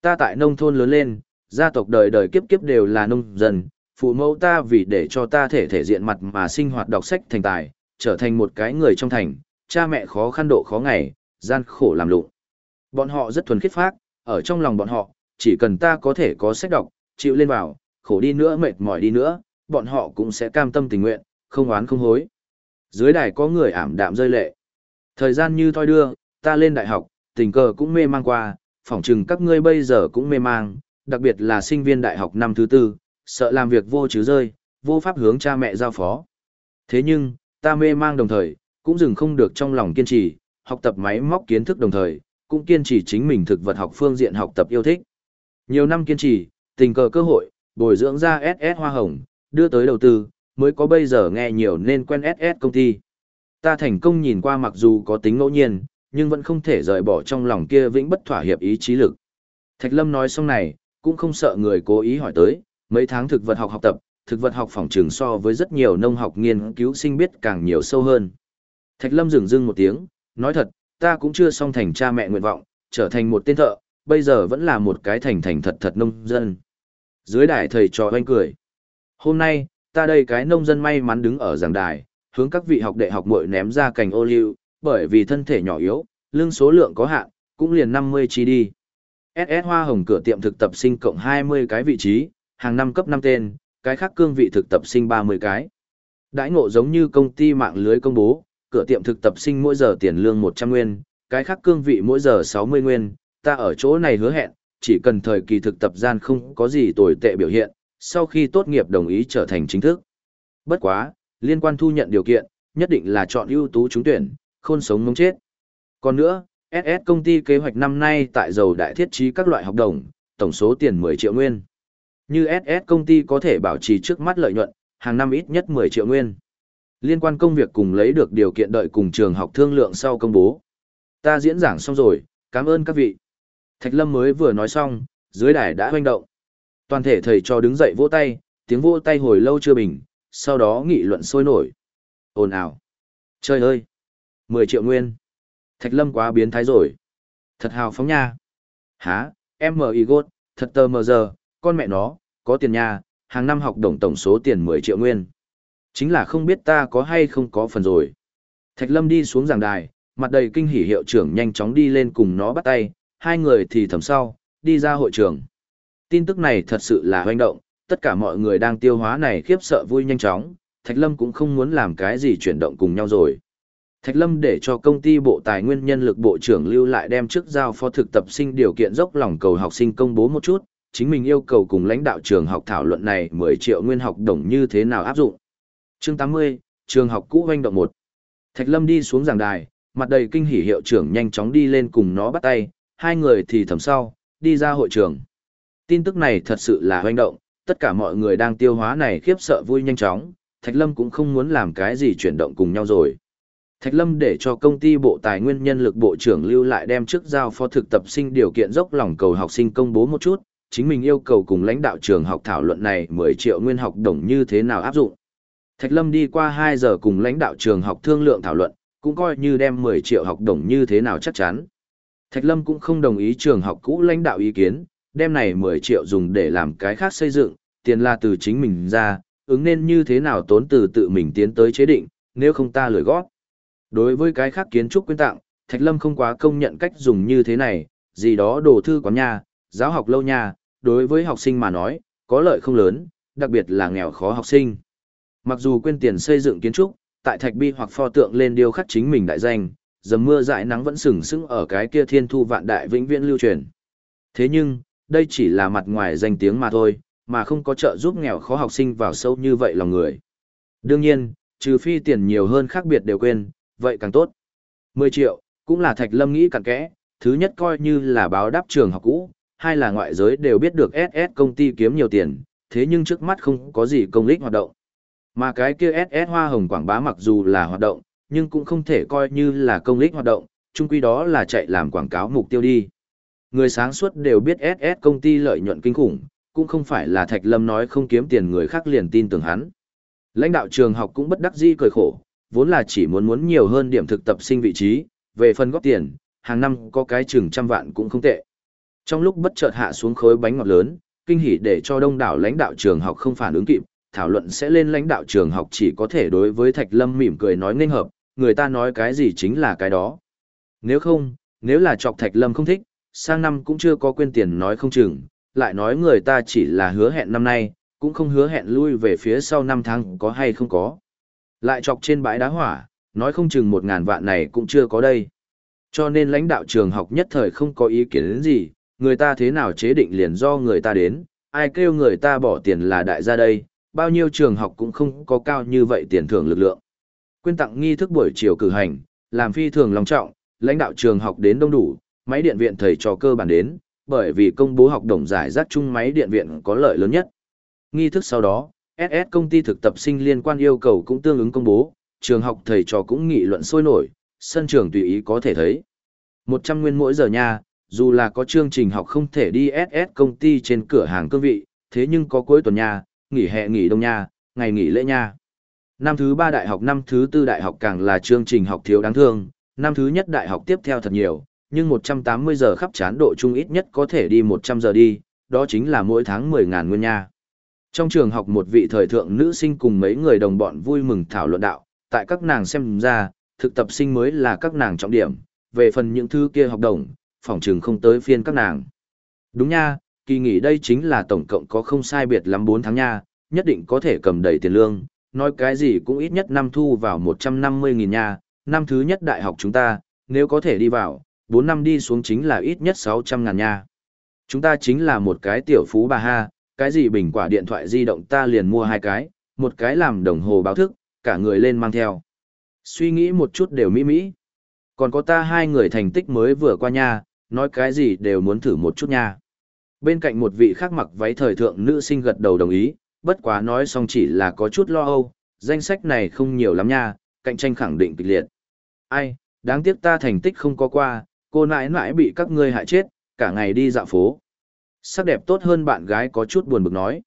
Ta tại nông thôn lớn lên, gia tộc đời đời kiếp kiếp đều là nông dân, phụ mẫu ta vì để cho ta thể thể diện mặt mà sinh hoạt đọc sách thành tài, trở thành một cái người trong thành, cha mẹ khó khăn độ khó ngày, gian khổ làm lụng. Bọn họ rất thuần khiết phác, ở trong lòng bọn họ, chỉ cần ta có thể có sách đọc, chịu lên vào, khổ đi nữa mệt mỏi đi nữa, bọn họ cũng sẽ cam tâm tình nguyện, không oán không hối. Dưới đài có người ảm đạm rơi lệ. Thời gian như thoi đưa, ta lên đại học, tình cờ cũng mê mang qua, phỏng chừng các ngươi bây giờ cũng mê mang, đặc biệt là sinh viên đại học năm thứ tư, sợ làm việc vô chứ rơi, vô pháp hướng cha mẹ giao phó. Thế nhưng, ta mê mang đồng thời, cũng dừng không được trong lòng kiên trì, học tập máy móc kiến thức đồng thời, cũng kiên trì chính mình thực vật học phương diện học tập yêu thích. Nhiều năm kiên trì, tình cờ cơ hội, bồi dưỡng ra SS Hoa Hồng, đưa tới đầu tư, mới có bây giờ nghe nhiều nên quen SS công ty. Ta thành công nhìn qua mặc dù có tính ngẫu nhiên, nhưng vẫn không thể rời bỏ trong lòng kia vĩnh bất thỏa hiệp ý chí lực. Thạch Lâm nói xong này, cũng không sợ người cố ý hỏi tới, mấy tháng thực vật học học tập, thực vật học phòng trường so với rất nhiều nông học nghiên cứu sinh biết càng nhiều sâu hơn. Thạch Lâm dừng dưng một tiếng, nói thật, ta cũng chưa xong thành cha mẹ nguyện vọng, trở thành một tên thợ, bây giờ vẫn là một cái thành thành thật thật nông dân. Dưới đại thầy trò hoanh cười. Hôm nay, ta đây cái nông dân may mắn đứng ở giảng đài, hướng các vị học đệ học muội ném ra cành ô liu, bởi vì thân thể nhỏ yếu, lương số lượng có hạn, cũng liền 50 chi đi. SS Hoa Hồng cửa tiệm thực tập sinh cộng 20 cái vị trí, hàng năm cấp 5 tên, cái khác cương vị thực tập sinh 30 cái. Đãi ngộ giống như công ty mạng lưới công bố, cửa tiệm thực tập sinh mỗi giờ tiền lương 100 nguyên, cái khác cương vị mỗi giờ 60 nguyên, ta ở chỗ này hứa hẹn, chỉ cần thời kỳ thực tập gian không có gì tồi tệ biểu hiện, sau khi tốt nghiệp đồng ý trở thành chính thức. Bất quá, liên quan thu nhận điều kiện, nhất định là chọn ưu tú trúng tuyển, khôn sống mống chết. Còn nữa, SS công ty kế hoạch năm nay tại dầu đại thiết trí các loại học đồng, tổng số tiền 10 triệu nguyên. Như SS công ty có thể bảo trì trước mắt lợi nhuận, hàng năm ít nhất 10 triệu nguyên. Liên quan công việc cùng lấy được điều kiện đợi cùng trường học thương lượng sau công bố. Ta diễn giảng xong rồi, cảm ơn các vị. Thạch Lâm mới vừa nói xong, dưới đài đã hoành động. Toàn thể thầy cho đứng dậy vỗ tay, tiếng vỗ tay hồi lâu chưa bình, sau đó nghị luận sôi nổi. Ồn ào. Trời ơi! 10 triệu nguyên. Thạch Lâm quá biến thái rồi. Thật hào phóng nha. Hả, em mở y gốt, thật tờ mờ giờ, con mẹ nó, có tiền nha, hàng năm học đồng tổng số tiền 10 triệu nguyên. Chính là không biết ta có hay không có phần rồi. Thạch Lâm đi xuống giảng đài, mặt đầy kinh hỉ hiệu trưởng nhanh chóng đi lên cùng nó bắt tay, hai người thì thầm sau, đi ra hội trường. Tin tức này thật sự là hoành động, tất cả mọi người đang tiêu hóa này khiếp sợ vui nhanh chóng, Thạch Lâm cũng không muốn làm cái gì chuyển động cùng nhau rồi. Thạch Lâm để cho công ty Bộ Tài nguyên Nhân lực Bộ trưởng lưu lại đem trước giao phó thực tập sinh điều kiện dốc lòng cầu học sinh công bố một chút, chính mình yêu cầu cùng lãnh đạo trường học thảo luận này 10 triệu nguyên học đồng như thế nào áp dụng. Chương 80, trường học cũ hoành động 1. Thạch Lâm đi xuống giảng đài, mặt đầy kinh hỉ hiệu trưởng nhanh chóng đi lên cùng nó bắt tay, hai người thì thầm sau, đi ra hội trường. Tin tức này thật sự là hoành động, tất cả mọi người đang tiêu hóa này khiếp sợ vui nhanh chóng, Thạch Lâm cũng không muốn làm cái gì chuyển động cùng nhau rồi. Thạch Lâm để cho công ty Bộ Tài nguyên Nhân lực Bộ trưởng lưu lại đem trước giao phó thực tập sinh điều kiện dốc lòng cầu học sinh công bố một chút, chính mình yêu cầu cùng lãnh đạo trường học thảo luận này 10 triệu nguyên học đồng như thế nào áp dụng. Thạch Lâm đi qua 2 giờ cùng lãnh đạo trường học thương lượng thảo luận, cũng coi như đem 10 triệu học đồng như thế nào chắc chắn. Thạch Lâm cũng không đồng ý trường học cũ lãnh đạo ý kiến, đem này 10 triệu dùng để làm cái khác xây dựng, tiền là từ chính mình ra, ứng nên như thế nào tốn từ tự mình tiến tới chế định, nếu không ta lười gót. Đối với cái khác kiến trúc quyên tặng, Thạch Lâm không quá công nhận cách dùng như thế này, gì đó đồ thư quán nhà, giáo học lâu nhà, đối với học sinh mà nói, có lợi không lớn, đặc biệt là nghèo khó học sinh. Mặc dù quên tiền xây dựng kiến trúc, tại thạch bi hoặc pho tượng lên điêu khắc chính mình đại danh, dầm mưa dại nắng vẫn sừng sững ở cái kia thiên thu vạn đại vĩnh viễn lưu truyền. Thế nhưng, đây chỉ là mặt ngoài danh tiếng mà thôi, mà không có trợ giúp nghèo khó học sinh vào sâu như vậy lòng người. Đương nhiên, trừ phi tiền nhiều hơn khác biệt đều quên, vậy càng tốt. 10 triệu, cũng là Thạch Lâm nghĩ cặn kẽ, thứ nhất coi như là báo đáp trường học cũ, hai là ngoại giới đều biết được SS công ty kiếm nhiều tiền, thế nhưng trước mắt không có gì công lích hoạt động. Mà cái kia SS hoa hồng quảng bá mặc dù là hoạt động, nhưng cũng không thể coi như là công lích hoạt động, chung quy đó là chạy làm quảng cáo mục tiêu đi. Người sáng suốt đều biết SS công ty lợi nhuận kinh khủng, cũng không phải là Thạch Lâm nói không kiếm tiền người khác liền tin tưởng hắn. Lãnh đạo trường học cũng bất đắc dĩ cười khổ, vốn là chỉ muốn muốn nhiều hơn điểm thực tập sinh vị trí, về phần góp tiền, hàng năm có cái chừng trăm vạn cũng không tệ. Trong lúc bất chợt hạ xuống khối bánh ngọt lớn, kinh hỉ để cho đông đảo lãnh đạo trường học không phản ứng kịp, thảo luận sẽ lên lãnh đạo trường học chỉ có thể đối với Thạch Lâm mỉm cười nói nên hợp, người ta nói cái gì chính là cái đó. Nếu không, nếu là chọc Thạch Lâm không thích, sang năm cũng chưa có quên tiền nói không chừng, lại nói người ta chỉ là hứa hẹn năm nay, cũng không hứa hẹn lui về phía sau năm tháng có hay không có. Lại chọc trên bãi đá hỏa, nói không chừng một ngàn vạn này cũng chưa có đây. Cho nên lãnh đạo trường học nhất thời không có ý kiến đến gì, người ta thế nào chế định liền do người ta đến, ai kêu người ta bỏ tiền là đại gia đây, bao nhiêu trường học cũng không có cao như vậy tiền thưởng lực lượng. Quyên tặng nghi thức buổi chiều cử hành, làm phi thường long trọng, lãnh đạo trường học đến đông đủ, máy điện viện thầy trò cơ bản đến, bởi vì công bố học đồng giải rác chung máy điện viện có lợi lớn nhất. Nghi thức sau đó, SS công ty thực tập sinh liên quan yêu cầu cũng tương ứng công bố, trường học thầy trò cũng nghị luận sôi nổi, sân trường tùy ý có thể thấy. 100 nguyên mỗi giờ nha, dù là có chương trình học không thể đi SS công ty trên cửa hàng cương vị, thế nhưng có cuối tuần nha, nghỉ hè nghỉ đông nha, ngày nghỉ lễ nha. Năm thứ ba đại học năm thứ tư đại học càng là chương trình học thiếu đáng thương, năm thứ nhất đại học tiếp theo thật nhiều, nhưng 180 giờ khắp chán độ chung ít nhất có thể đi 100 giờ đi, đó chính là mỗi tháng 10.000 nguyên nha. Trong trường học một vị thời thượng nữ sinh cùng mấy người đồng bọn vui mừng thảo luận đạo, tại các nàng xem ra, thực tập sinh mới là các nàng trọng điểm, về phần những thứ kia học đồng, phòng trường không tới phiên các nàng. Đúng nha, kỳ nghỉ đây chính là tổng cộng có không sai biệt lắm 4 tháng nha, nhất định có thể cầm đầy tiền lương, nói cái gì cũng ít nhất năm thu vào 150.000 nha, năm thứ nhất đại học chúng ta, nếu có thể đi vào, 4 năm đi xuống chính là ít nhất 600 ngàn nha. Chúng ta chính là một cái tiểu phú bà ha, cái gì bình quả điện thoại di động ta liền mua hai cái, một cái làm đồng hồ báo thức, cả người lên mang theo. Suy nghĩ một chút đều mỹ mỹ. Còn có ta hai người thành tích mới vừa qua nha, nói cái gì đều muốn thử một chút nha. Bên cạnh một vị khác mặc váy thời thượng nữ sinh gật đầu đồng ý, bất quá nói xong chỉ là có chút lo âu, danh sách này không nhiều lắm nha, cạnh tranh khẳng định kịch liệt. Ai, đáng tiếc ta thành tích không có qua, cô nãi nãi bị các ngươi hại chết, cả ngày đi dạo phố. Sắc đẹp tốt hơn bạn gái có chút buồn bực nói.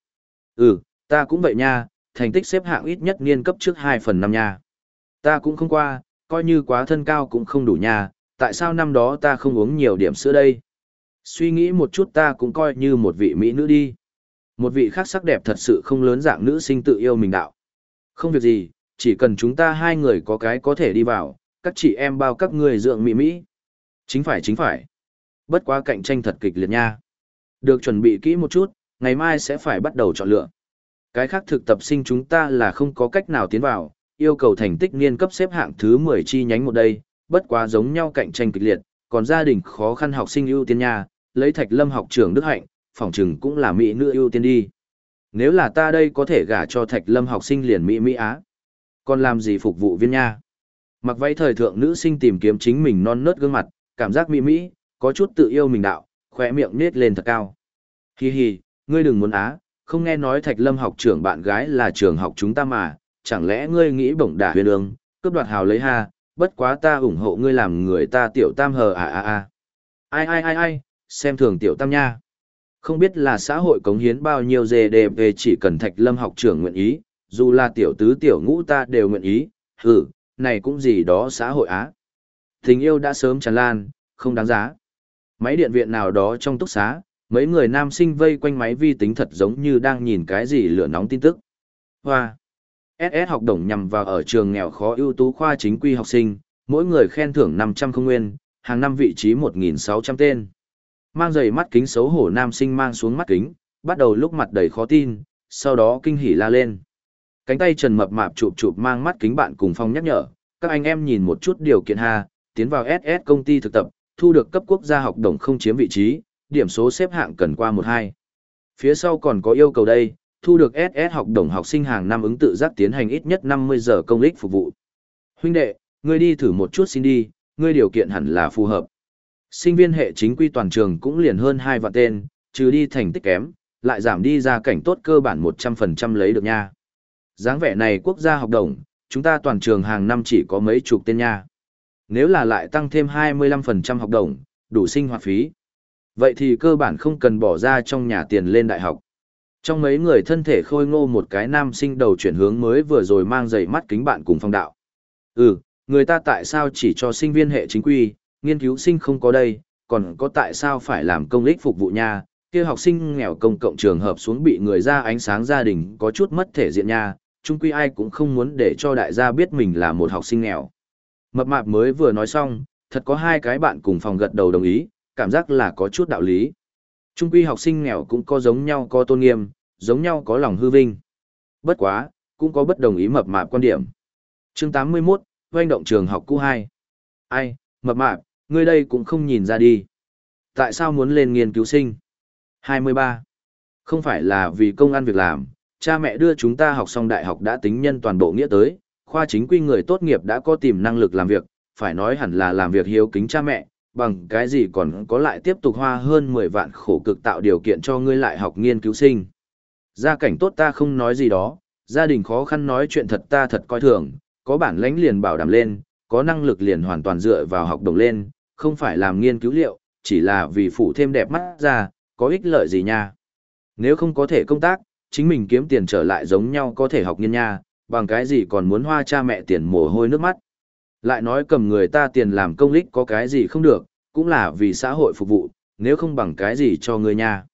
Ừ, ta cũng vậy nha, thành tích xếp hạng ít nhất niên cấp trước 2 phần năm nha. Ta cũng không qua, coi như quá thân cao cũng không đủ nha, tại sao năm đó ta không uống nhiều điểm sữa đây? Suy nghĩ một chút ta cũng coi như một vị mỹ nữ đi. Một vị khác sắc đẹp thật sự không lớn dạng nữ sinh tự yêu mình đạo. Không việc gì, chỉ cần chúng ta hai người có cái có thể đi vào, các chị em bao các người dượng mỹ mỹ. Chính phải chính phải. Bất quá cạnh tranh thật kịch liệt nha. Được chuẩn bị kỹ một chút, ngày mai sẽ phải bắt đầu chọn lựa. Cái khác thực tập sinh chúng ta là không có cách nào tiến vào, yêu cầu thành tích niên cấp xếp hạng thứ 10 chi nhánh một đây, bất quá giống nhau cạnh tranh kịch liệt, còn gia đình khó khăn học sinh ưu tiên nha, lấy Thạch Lâm học trưởng Đức Hạnh, phòng trừng cũng là mỹ nữ ưu tiên đi. Nếu là ta đây có thể gả cho Thạch Lâm học sinh liền Mỹ Mỹ Á. Còn làm gì phục vụ viên nha? Mặc váy thời thượng nữ sinh tìm kiếm chính mình non nớt gương mặt, cảm giác Mỹ Mỹ, có chút tự yêu mình đạo, khỏe miệng nết lên thật cao. Hi hi, ngươi đừng muốn á, không nghe nói Thạch Lâm học trưởng bạn gái là trường học chúng ta mà, chẳng lẽ ngươi nghĩ bổng đả huyền ương, cướp đoạt hào lấy ha, bất quá ta ủng hộ ngươi làm người ta tiểu tam hờ à à à. Ai ai ai ai, xem thường tiểu tam nha. Không biết là xã hội cống hiến bao nhiêu GDP chỉ cần Thạch Lâm học trưởng nguyện ý, dù là tiểu tứ tiểu ngũ ta đều nguyện ý, hử, này cũng gì đó xã hội á. Tình yêu đã sớm tràn lan, không đáng giá. Máy điện viện nào đó trong túc xá, mấy người nam sinh vây quanh máy vi tính thật giống như đang nhìn cái gì lửa nóng tin tức. Hoa! SS học đồng nhằm vào ở trường nghèo khó ưu tú khoa chính quy học sinh, mỗi người khen thưởng 500 không nguyên, hàng năm vị trí 1.600 tên. Mang giày mắt kính xấu hổ nam sinh mang xuống mắt kính, bắt đầu lúc mặt đầy khó tin, sau đó kinh hỉ la lên. Cánh tay trần mập mạp chụp chụp mang mắt kính bạn cùng phong nhắc nhở, các anh em nhìn một chút điều kiện ha, tiến vào SS công ty thực tập, thu được cấp quốc gia học đồng không chiếm vị trí, điểm số xếp hạng cần qua 1-2. Phía sau còn có yêu cầu đây, thu được SS học đồng học sinh hàng năm ứng tự giác tiến hành ít nhất 50 giờ công lịch phục vụ. Huynh đệ, ngươi đi thử một chút xin đi, ngươi điều kiện hẳn là phù hợp. Sinh viên hệ chính quy toàn trường cũng liền hơn 2 vạn tên, trừ đi thành tích kém, lại giảm đi ra cảnh tốt cơ bản 100% lấy được nha. dáng vẻ này quốc gia học đồng, chúng ta toàn trường hàng năm chỉ có mấy chục tên nha. Nếu là lại tăng thêm 25% học đồng, đủ sinh hoạt phí. Vậy thì cơ bản không cần bỏ ra trong nhà tiền lên đại học. Trong mấy người thân thể khôi ngô một cái nam sinh đầu chuyển hướng mới vừa rồi mang giày mắt kính bạn cùng phong đạo. Ừ, người ta tại sao chỉ cho sinh viên hệ chính quy, nghiên cứu sinh không có đây, còn có tại sao phải làm công ích phục vụ nha, kia học sinh nghèo công cộng trường hợp xuống bị người ra ánh sáng gia đình có chút mất thể diện nha, chung quy ai cũng không muốn để cho đại gia biết mình là một học sinh nghèo. Mập mạp mới vừa nói xong, thật có hai cái bạn cùng phòng gật đầu đồng ý, cảm giác là có chút đạo lý. Trung quy học sinh nghèo cũng có giống nhau có tôn nghiêm, giống nhau có lòng hư vinh. Bất quá, cũng có bất đồng ý mập mạp quan điểm. Chương 81, doanh động trường học cũ 2. Ai, mập mạp, ngươi đây cũng không nhìn ra đi. Tại sao muốn lên nghiên cứu sinh? 23. Không phải là vì công ăn việc làm, cha mẹ đưa chúng ta học xong đại học đã tính nhân toàn bộ nghĩa tới, khoa chính quy người tốt nghiệp đã có tìm năng lực làm việc, phải nói hẳn là làm việc hiếu kính cha mẹ, bằng cái gì còn có lại tiếp tục hoa hơn 10 vạn khổ cực tạo điều kiện cho ngươi lại học nghiên cứu sinh. Gia cảnh tốt ta không nói gì đó, gia đình khó khăn nói chuyện thật ta thật coi thường, có bản lãnh liền bảo đảm lên, có năng lực liền hoàn toàn dựa vào học đồng lên, không phải làm nghiên cứu liệu, chỉ là vì phủ thêm đẹp mắt ra, có ích lợi gì nha. Nếu không có thể công tác, chính mình kiếm tiền trở lại giống nhau có thể học nghiên nha, bằng cái gì còn muốn hoa cha mẹ tiền mồ hôi nước mắt. Lại nói cầm người ta tiền làm công lích có cái gì không được, cũng là vì xã hội phục vụ, nếu không bằng cái gì cho người nhà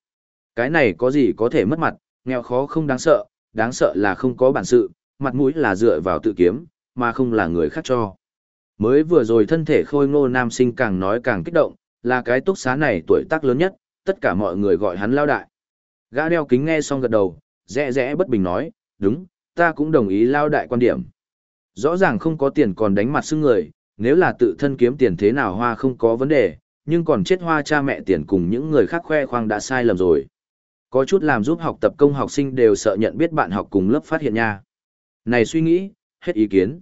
Cái này có gì có thể mất mặt, nghèo khó không đáng sợ, đáng sợ là không có bản sự, mặt mũi là dựa vào tự kiếm, mà không là người khác cho. Mới vừa rồi thân thể khôi ngô nam sinh càng nói càng kích động, là cái túc xá này tuổi tác lớn nhất, tất cả mọi người gọi hắn lao đại. Gã đeo kính nghe xong gật đầu, rẽ rẽ bất bình nói, đúng, ta cũng đồng ý lao đại quan điểm. Rõ ràng không có tiền còn đánh mặt xưng người, nếu là tự thân kiếm tiền thế nào hoa không có vấn đề, nhưng còn chết hoa cha mẹ tiền cùng những người khác khoe khoang đã sai lầm rồi. Có chút làm giúp học tập công học sinh đều sợ nhận biết bạn học cùng lớp phát hiện nha. Này suy nghĩ, hết ý kiến.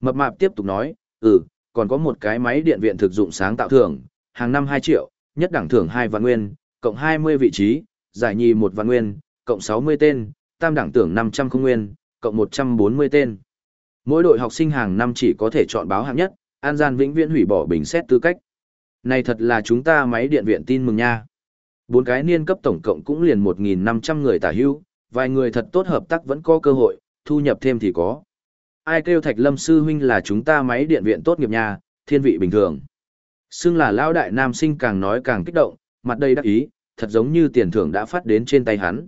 Mập mạp tiếp tục nói, ừ, còn có một cái máy điện viện thực dụng sáng tạo thưởng, hàng năm 2 triệu, nhất đẳng thưởng 2 vạn nguyên, cộng 20 vị trí, giải nhì 1 vạn nguyên, cộng 60 tên, tam đẳng thưởng 500 không nguyên, cộng 140 tên. Mỗi đội học sinh hàng năm chỉ có thể chọn báo hạng nhất, An Gian vĩnh viễn hủy bỏ bình xét tư cách. Này thật là chúng ta máy điện viện tin mừng nha. Bốn cái niên cấp tổng cộng cũng liền 1.500 người tả hưu, vài người thật tốt hợp tác vẫn có cơ hội, thu nhập thêm thì có. Ai kêu Thạch Lâm Sư Huynh là chúng ta máy điện viện tốt nghiệp nha, thiên vị bình thường. Xưng là lao đại nam sinh càng nói càng kích động, mặt đầy đắc ý, thật giống như tiền thưởng đã phát đến trên tay hắn.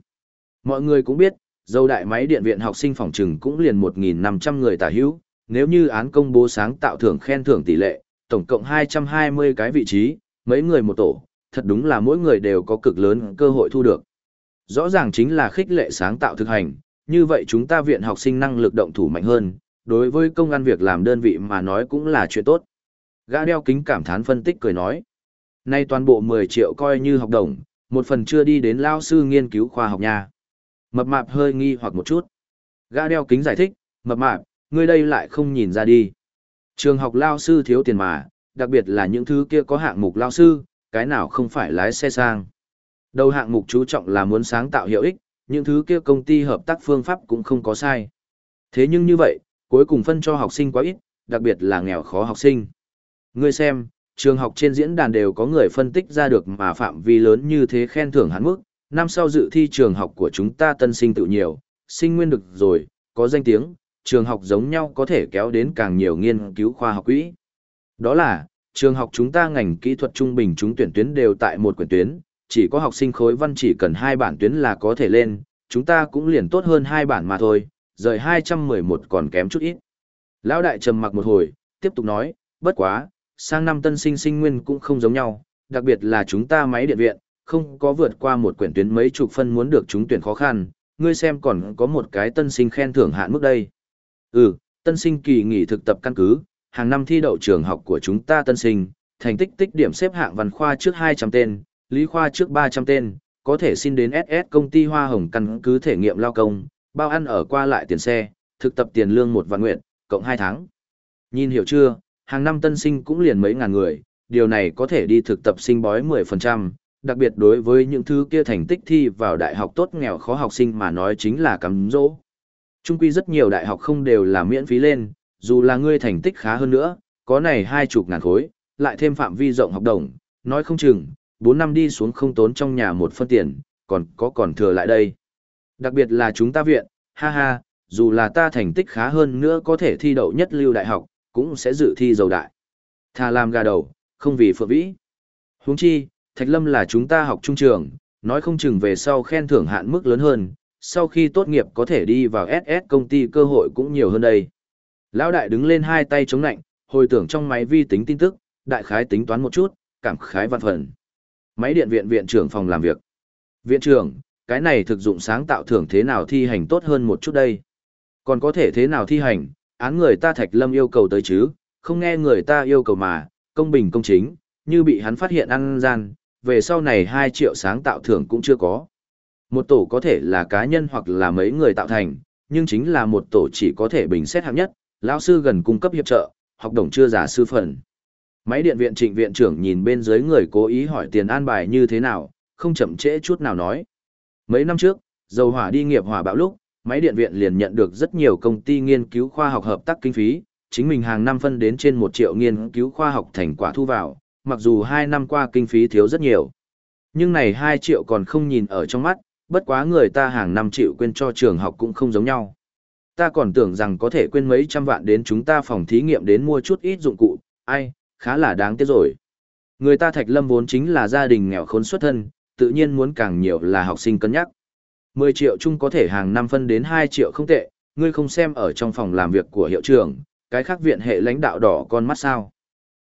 Mọi người cũng biết, dâu đại máy điện viện học sinh phòng trừng cũng liền 1.500 người tả hữu, nếu như án công bố sáng tạo thưởng khen thưởng tỷ lệ, tổng cộng 220 cái vị trí, mấy người một tổ, thật đúng là mỗi người đều có cực lớn cơ hội thu được. Rõ ràng chính là khích lệ sáng tạo thực hành, như vậy chúng ta viện học sinh năng lực động thủ mạnh hơn, đối với công an việc làm đơn vị mà nói cũng là chuyện tốt. Gã đeo kính cảm thán phân tích cười nói. Nay toàn bộ 10 triệu coi như học đồng, một phần chưa đi đến lao sư nghiên cứu khoa học nhà Mập mạp hơi nghi hoặc một chút. Gã đeo kính giải thích, mập mạp, ngươi đây lại không nhìn ra đi. Trường học lao sư thiếu tiền mà, đặc biệt là những thứ kia có hạng mục lao sư, cái nào không phải lái xe sang. Đầu hạng mục chú trọng là muốn sáng tạo hiệu ích, những thứ kia công ty hợp tác phương pháp cũng không có sai. Thế nhưng như vậy, cuối cùng phân cho học sinh quá ít, đặc biệt là nghèo khó học sinh. Ngươi xem, trường học trên diễn đàn đều có người phân tích ra được mà phạm vi lớn như thế khen thưởng hắn mức, năm sau dự thi trường học của chúng ta tân sinh tự nhiều, sinh nguyên được rồi, có danh tiếng, trường học giống nhau có thể kéo đến càng nhiều nghiên cứu khoa học quỹ. Đó là, trường học chúng ta ngành kỹ thuật trung bình chúng tuyển tuyến đều tại một quyển tuyến, chỉ có học sinh khối văn chỉ cần hai bản tuyến là có thể lên, chúng ta cũng liền tốt hơn hai bản mà thôi, rời 211 còn kém chút ít. Lão đại trầm mặc một hồi, tiếp tục nói, bất quá, sang năm tân sinh sinh nguyên cũng không giống nhau, đặc biệt là chúng ta máy điện viện, không có vượt qua một quyển tuyến mấy chục phân muốn được chúng tuyển khó khăn, ngươi xem còn có một cái tân sinh khen thưởng hạn mức đây. Ừ, tân sinh kỳ nghỉ thực tập căn cứ, hàng năm thi đậu trường học của chúng ta tân sinh, thành tích tích điểm xếp hạng văn khoa trước 200 tên, lý khoa trước 300 tên, có thể xin đến SS công ty Hoa Hồng căn cứ thể nghiệm lao công, bao ăn ở qua lại tiền xe, thực tập tiền lương một vạn nguyện, cộng 2 tháng. Nhìn hiểu chưa, hàng năm tân sinh cũng liền mấy ngàn người, điều này có thể đi thực tập sinh bói 10%, đặc biệt đối với những thứ kia thành tích thi vào đại học tốt nghèo khó học sinh mà nói chính là cắm dỗ. Trung quy rất nhiều đại học không đều là miễn phí lên, dù là ngươi thành tích khá hơn nữa, có này hai chục ngàn khối, lại thêm phạm vi rộng học đồng, nói không chừng, 4 năm đi xuống không tốn trong nhà một phân tiền, còn có còn thừa lại đây. Đặc biệt là chúng ta viện, ha ha, dù là ta thành tích khá hơn nữa có thể thi đậu nhất lưu đại học, cũng sẽ dự thi dầu đại. Thà làm gà đầu, không vì phượng vĩ. Huống chi, Thạch Lâm là chúng ta học trung trường, Nói không chừng về sau khen thưởng hạn mức lớn hơn, sau khi tốt nghiệp có thể đi vào SS công ty cơ hội cũng nhiều hơn đây. Lão đại đứng lên hai tay chống nạnh, hồi tưởng trong máy vi tính tin tức, đại khái tính toán một chút, cảm khái văn phần. Máy điện viện viện trưởng phòng làm việc. Viện trưởng, cái này thực dụng sáng tạo thưởng thế nào thi hành tốt hơn một chút đây? Còn có thể thế nào thi hành, án người ta Thạch Lâm yêu cầu tới chứ, không nghe người ta yêu cầu mà, công bình công chính, như bị hắn phát hiện ăn gian, về sau này 2 triệu sáng tạo thưởng cũng chưa có. Một tổ có thể là cá nhân hoặc là mấy người tạo thành, nhưng chính là một tổ chỉ có thể bình xét hạng nhất, lão sư gần cung cấp hiệp trợ, học đồng chưa giả sư phần. Máy điện viện trịnh viện trưởng nhìn bên dưới người cố ý hỏi tiền an bài như thế nào, không chậm trễ chút nào nói. Mấy năm trước, dầu hỏa đi nghiệp hỏa bão lúc, máy điện viện liền nhận được rất nhiều công ty nghiên cứu khoa học hợp tác kinh phí, chính mình hàng năm phân đến trên 1 triệu nghiên cứu khoa học thành quả thu vào, mặc dù hai năm qua kinh phí thiếu rất nhiều. Nhưng này 2 triệu còn không nhìn ở trong mắt, bất quá người ta hàng năm triệu quên cho trường học cũng không giống nhau. Ta còn tưởng rằng có thể quên mấy trăm vạn đến chúng ta phòng thí nghiệm đến mua chút ít dụng cụ, ai, khá là đáng tiếc rồi. Người ta Thạch Lâm vốn chính là gia đình nghèo khốn xuất thân, tự nhiên muốn càng nhiều là học sinh cân nhắc. 10 triệu chung có thể hàng năm phân đến 2 triệu không tệ, ngươi không xem ở trong phòng làm việc của hiệu trưởng, cái khác viện hệ lãnh đạo đỏ con mắt sao.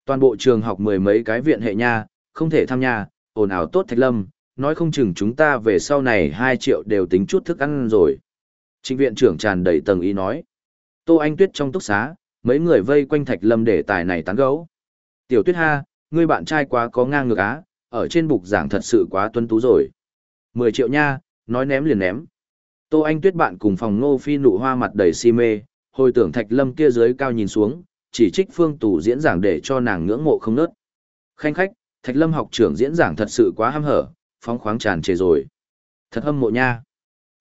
Toàn bộ trường học mười mấy cái viện hệ nha, không thể tham nha, ồn ào tốt Thạch Lâm, nói không chừng chúng ta về sau này 2 triệu đều tính chút thức ăn rồi. Trịnh viện trưởng tràn đầy tầng ý nói. Tô Anh Tuyết trong túc xá, mấy người vây quanh Thạch Lâm để tài này tán gấu. Tiểu Tuyết ha, ngươi bạn trai quá có ngang ngược á, ở trên bục giảng thật sự quá tuân tú rồi. 10 triệu nha, nói ném liền ném. Tô Anh Tuyết bạn cùng phòng Ngô Phi nụ hoa mặt đầy si mê, hồi tưởng Thạch Lâm kia dưới cao nhìn xuống, chỉ trích Phương Tù diễn giảng để cho nàng ngưỡng mộ không nớt. Khanh khách, Thạch Lâm học trưởng diễn giảng thật sự quá ham hở, phóng khoáng tràn trề rồi. Thật hâm mộ nha.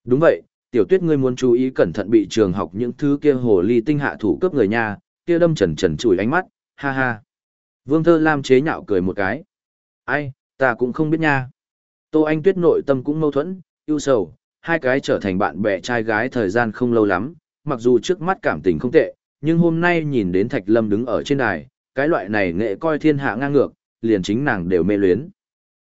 Đúng vậy, tiểu tuyết ngươi muốn chú ý cẩn thận bị trường học những thứ kia hồ ly tinh hạ thủ cướp người nha, kia đâm trần trần chùi ánh mắt, ha ha. Vương Thơ Lam chế nhạo cười một cái. Ai, ta cũng không biết nha. Tô Anh Tuyết nội tâm cũng mâu thuẫn, yêu sầu, hai cái trở thành bạn bè trai gái thời gian không lâu lắm, mặc dù trước mắt cảm tình không tệ, nhưng hôm nay nhìn đến Thạch Lâm đứng ở trên đài, cái loại này nghệ coi thiên hạ ngang ngược, liền chính nàng đều mê luyến.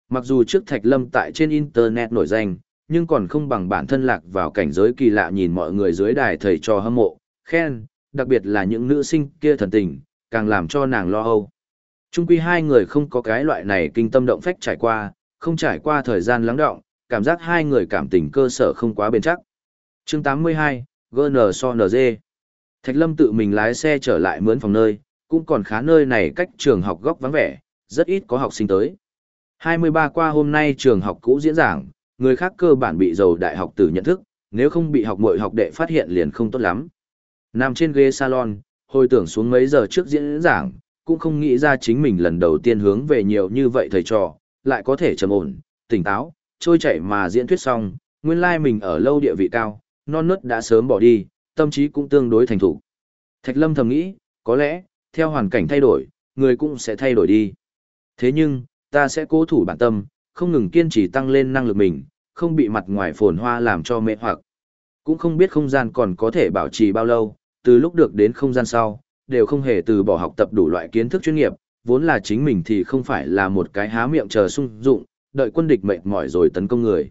Mặc dù trước Thạch Lâm tại trên Internet nổi danh, nhưng còn không bằng bản thân lạc vào cảnh giới kỳ lạ nhìn mọi người dưới đài thầy trò hâm mộ, khen, đặc biệt là những nữ sinh kia thần tình, càng làm cho nàng lo âu. Trung quy hai người không có cái loại này kinh tâm động phách trải qua, không trải qua thời gian lắng động, cảm giác hai người cảm tình cơ sở không quá bền chắc. Chương 82, GN so NG. Thạch Lâm tự mình lái xe trở lại mướn phòng nơi, cũng còn khá nơi này cách trường học góc vắng vẻ, rất ít có học sinh tới. 23 qua hôm nay trường học cũ diễn giảng, người khác cơ bản bị dầu đại học tử nhận thức, nếu không bị học muội học đệ phát hiện liền không tốt lắm. Nằm trên ghế salon, hồi tưởng xuống mấy giờ trước diễn giảng, cũng không nghĩ ra chính mình lần đầu tiên hướng về nhiều như vậy thầy trò, lại có thể trầm ổn, tỉnh táo, trôi chảy mà diễn thuyết xong, nguyên lai mình ở lâu địa vị cao, non nớt đã sớm bỏ đi, tâm trí cũng tương đối thành thủ. Thạch Lâm thầm nghĩ, có lẽ, theo hoàn cảnh thay đổi, người cũng sẽ thay đổi đi. Thế nhưng, ta sẽ cố thủ bản tâm, không ngừng kiên trì tăng lên năng lực mình, không bị mặt ngoài phồn hoa làm cho mệt hoặc. Cũng không biết không gian còn có thể bảo trì bao lâu, từ lúc được đến không gian sau, đều không hề từ bỏ học tập đủ loại kiến thức chuyên nghiệp, vốn là chính mình thì không phải là một cái há miệng chờ sung dụng, đợi quân địch mệt mỏi rồi tấn công người.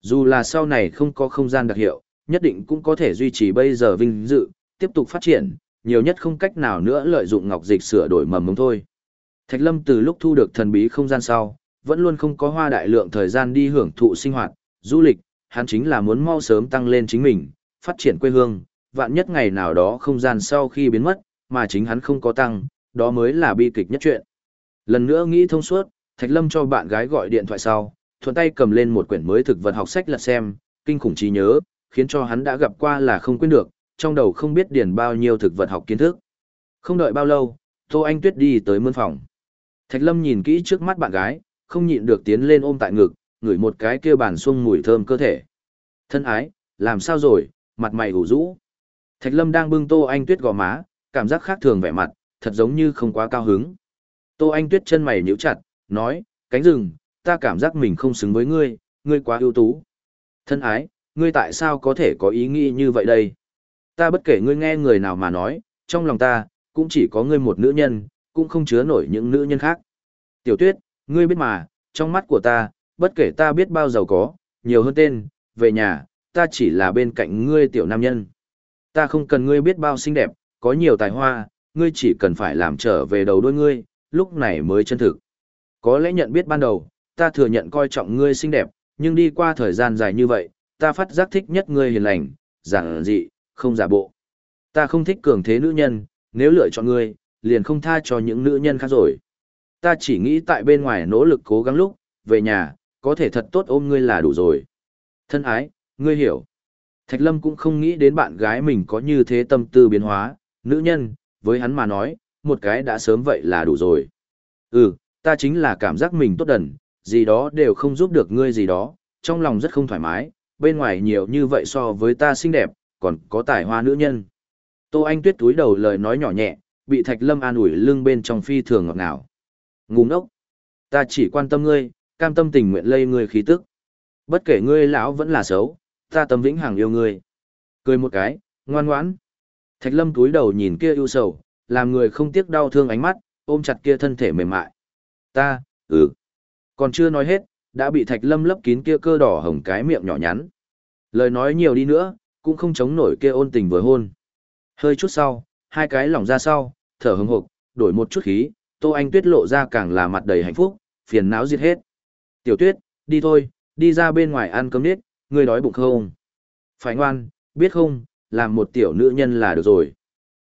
Dù là sau này không có không gian đặc hiệu, nhất định cũng có thể duy trì bây giờ vinh dự, tiếp tục phát triển, nhiều nhất không cách nào nữa lợi dụng ngọc dịch sửa đổi mầm mống thôi. Thạch Lâm từ lúc thu được thần bí không gian sau, vẫn luôn không có hoa đại lượng thời gian đi hưởng thụ sinh hoạt, du lịch, hắn chính là muốn mau sớm tăng lên chính mình, phát triển quê hương, vạn nhất ngày nào đó không gian sau khi biến mất, mà chính hắn không có tăng, đó mới là bi kịch nhất chuyện. Lần nữa nghĩ thông suốt, Thạch Lâm cho bạn gái gọi điện thoại sau, thuận tay cầm lên một quyển mới thực vật học sách lật xem, kinh khủng trí nhớ, khiến cho hắn đã gặp qua là không quên được, trong đầu không biết điền bao nhiêu thực vật học kiến thức. Không đợi bao lâu, Tô Anh Tuyết đi tới mươn phòng. Thạch Lâm nhìn kỹ trước mắt bạn gái, không nhịn được tiến lên ôm tại ngực, ngửi một cái kia bàn xuông mùi thơm cơ thể. Thân ái, làm sao rồi, mặt mày ủ rũ. Thạch Lâm đang bưng Tô Anh Tuyết gò má, cảm giác khác thường vẻ mặt, thật giống như không quá cao hứng. Tô Anh Tuyết chân mày nhíu chặt, nói, cánh rừng, ta cảm giác mình không xứng với ngươi, ngươi quá ưu tú. Thân ái, ngươi tại sao có thể có ý nghĩ như vậy đây? Ta bất kể ngươi nghe người nào mà nói, trong lòng ta, cũng chỉ có ngươi một nữ nhân, cũng không chứa nổi những nữ nhân khác. Tiểu tuyết, ngươi biết mà, trong mắt của ta, bất kể ta biết bao giàu có, nhiều hơn tên, về nhà, ta chỉ là bên cạnh ngươi tiểu nam nhân. Ta không cần ngươi biết bao xinh đẹp, có nhiều tài hoa, ngươi chỉ cần phải làm trở về đầu đôi ngươi, lúc này mới chân thực. Có lẽ nhận biết ban đầu, ta thừa nhận coi trọng ngươi xinh đẹp, nhưng đi qua thời gian dài như vậy, ta phát giác thích nhất ngươi hiền lành, giản dị, không giả bộ. Ta không thích cường thế nữ nhân, nếu lựa chọn ngươi, liền không tha cho những nữ nhân khác rồi. Ta chỉ nghĩ tại bên ngoài nỗ lực cố gắng lúc, về nhà, có thể thật tốt ôm ngươi là đủ rồi. Thân ái, ngươi hiểu. Thạch Lâm cũng không nghĩ đến bạn gái mình có như thế tâm tư biến hóa, nữ nhân, với hắn mà nói, một cái đã sớm vậy là đủ rồi. Ừ, ta chính là cảm giác mình tốt đần, gì đó đều không giúp được ngươi gì đó, trong lòng rất không thoải mái, bên ngoài nhiều như vậy so với ta xinh đẹp, còn có tài hoa nữ nhân. Tô Anh Tuyết túi đầu lời nói nhỏ nhẹ, bị Thạch Lâm an ủi lưng bên trong phi thường ngọt ngào. Ngu ngốc. Ta chỉ quan tâm ngươi, cam tâm tình nguyện lây ngươi khí tức. Bất kể ngươi lão vẫn là xấu, ta tâm vĩnh hằng yêu ngươi. Cười một cái, ngoan ngoãn. Thạch Lâm túi đầu nhìn kia ưu sầu, làm người không tiếc đau thương ánh mắt, ôm chặt kia thân thể mềm mại. Ta, ừ. Còn chưa nói hết, đã bị Thạch Lâm lấp kín kia cơ đỏ hồng cái miệng nhỏ nhắn. Lời nói nhiều đi nữa, cũng không chống nổi kia ôn tình vừa hôn. Hơi chút sau, hai cái lỏng ra sau, thở hừng hộp đổi một chút khí, Tô Anh Tuyết lộ ra càng là mặt đầy hạnh phúc, phiền não giết hết. Tiểu Tuyết, đi thôi, đi ra bên ngoài ăn cơm nết, ngươi đói bụng không? Phải ngoan, biết không, làm một tiểu nữ nhân là được rồi.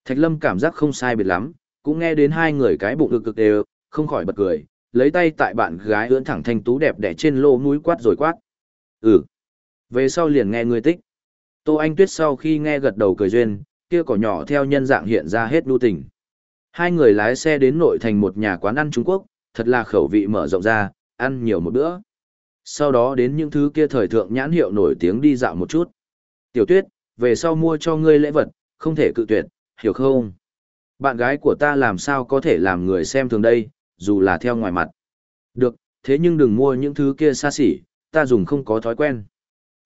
Thạch Lâm cảm giác không sai biệt lắm, cũng nghe đến hai người cái bụng cực cực đều, không khỏi bật cười, lấy tay tại bạn gái ưỡn thẳng thanh tú đẹp đẽ trên lô mũi quát rồi quát. Ừ. Về sau liền nghe ngươi tích. Tô Anh Tuyết sau khi nghe gật đầu cười duyên, kia cỏ nhỏ theo nhân dạng hiện ra hết nu tình. Hai người lái xe đến nội thành một nhà quán ăn Trung Quốc, thật là khẩu vị mở rộng ra, ăn nhiều một bữa. Sau đó đến những thứ kia thời thượng nhãn hiệu nổi tiếng đi dạo một chút. Tiểu tuyết, về sau mua cho ngươi lễ vật, không thể cự tuyệt, hiểu không? Bạn gái của ta làm sao có thể làm người xem thường đây, dù là theo ngoài mặt. Được, thế nhưng đừng mua những thứ kia xa xỉ, ta dùng không có thói quen.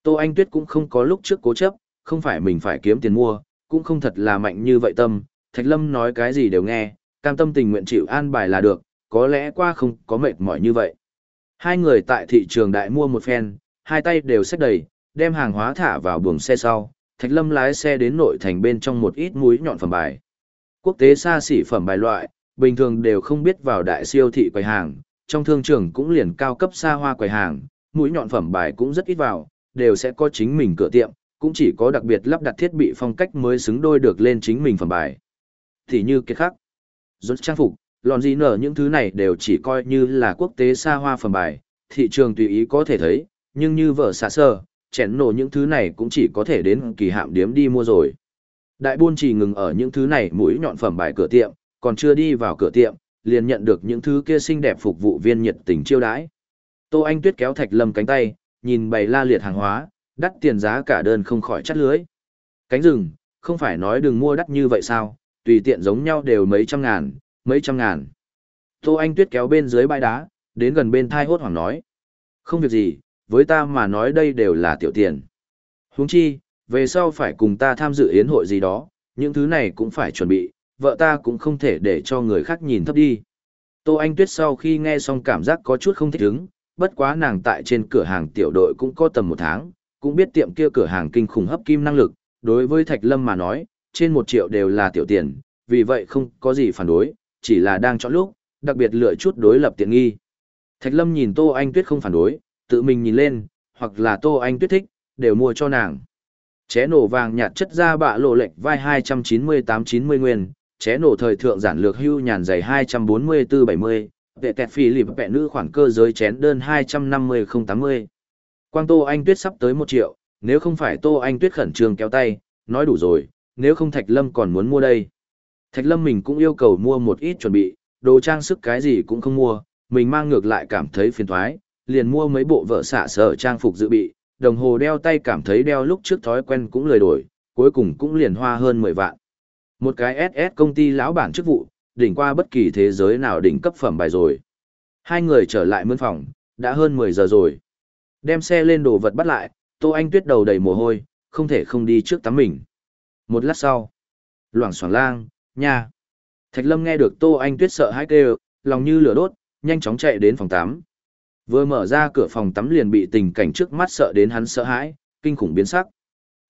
Tô Anh Tuyết cũng không có lúc trước cố chấp, không phải mình phải kiếm tiền mua, cũng không thật là mạnh như vậy tâm, Thạch Lâm nói cái gì đều nghe, cam tâm tình nguyện chịu an bài là được, có lẽ qua không có mệt mỏi như vậy. Hai người tại thị trường đại mua một phen, hai tay đều xách đầy, đem hàng hóa thả vào buồng xe sau, Thạch Lâm lái xe đến nội thành bên trong một ít mũi nhọn phẩm bài. Quốc tế xa xỉ phẩm bài loại, bình thường đều không biết vào đại siêu thị quầy hàng, trong thương trường cũng liền cao cấp xa hoa quầy hàng, mũi nhọn phẩm bài cũng rất ít vào, đều sẽ có chính mình cửa tiệm, cũng chỉ có đặc biệt lắp đặt thiết bị phong cách mới xứng đôi được lên chính mình phẩm bài. Thì như kiệt khác, rốt trang phục, lòn gì nở những thứ này đều chỉ coi như là quốc tế xa hoa phẩm bài, thị trường tùy ý có thể thấy, nhưng như vợ xạ sơ, chén nổ những thứ này cũng chỉ có thể đến kỳ hạm điếm đi mua rồi. Đại buôn chỉ ngừng ở những thứ này mũi nhọn phẩm bài cửa tiệm, còn chưa đi vào cửa tiệm, liền nhận được những thứ kia xinh đẹp phục vụ viên nhiệt tình chiêu đãi. Tô Anh Tuyết kéo Thạch Lâm cánh tay, nhìn bày la liệt hàng hóa, đắt tiền giá cả đơn không khỏi chắt lưới. Cánh rừng, không phải nói đừng mua đắt như vậy sao, tùy tiện giống nhau đều mấy trăm ngàn, mấy trăm ngàn. Tô Anh Tuyết kéo bên dưới bãi đá, đến gần bên thai hốt hoảng nói. Không việc gì, với ta mà nói đây đều là tiểu tiền. Huống chi, về sau phải cùng ta tham dự yến hội gì đó, những thứ này cũng phải chuẩn bị, vợ ta cũng không thể để cho người khác nhìn thấp đi. Tô Anh Tuyết sau khi nghe xong cảm giác có chút không thích ứng, bất quá nàng tại trên cửa hàng tiểu đội cũng có tầm một tháng, cũng biết tiệm kia cửa hàng kinh khủng hấp kim năng lực, đối với Thạch Lâm mà nói, trên một triệu đều là tiểu tiền, vì vậy không có gì phản đối, chỉ là đang chọn lúc, đặc biệt lựa chút đối lập tiện nghi. Thạch Lâm nhìn Tô Anh Tuyết không phản đối, tự mình nhìn lên, hoặc là Tô Anh Tuyết thích, đều mua cho nàng. Ché nổ vàng nhạt chất ra bạ lộ lệch vai 298-90 nguyên, ché nổ thời thượng giản lược hưu nhàn dày 244-70, vệ kẹt phi lịp vẹ nữ khoản cơ giới chén đơn 250-080. Quang Tô Anh Tuyết sắp tới 1 triệu, nếu không phải Tô Anh Tuyết khẩn trương kéo tay, nói đủ rồi, nếu không Thạch Lâm còn muốn mua đây. Thạch Lâm mình cũng yêu cầu mua một ít chuẩn bị, đồ trang sức cái gì cũng không mua, mình mang ngược lại cảm thấy phiền thoái, liền mua mấy bộ vợ xạ sở trang phục dự bị, đồng hồ đeo tay cảm thấy đeo lúc trước thói quen cũng lười đổi, cuối cùng cũng liền hoa hơn 10 vạn. Một cái SS công ty lão bản chức vụ, đỉnh qua bất kỳ thế giới nào đỉnh cấp phẩm bài rồi. Hai người trở lại mướn phòng, đã hơn 10 giờ rồi. Đem xe lên đồ vật bắt lại, Tô Anh Tuyết đầu đầy mồ hôi, không thể không đi trước tắm mình. Một lát sau, loảng xoảng lang, nha. Thạch Lâm nghe được Tô Anh Tuyết sợ hãi kêu, lòng như lửa đốt, nhanh chóng chạy đến phòng tắm. Vừa mở ra cửa phòng tắm liền bị tình cảnh trước mắt sợ đến hắn sợ hãi, kinh khủng biến sắc.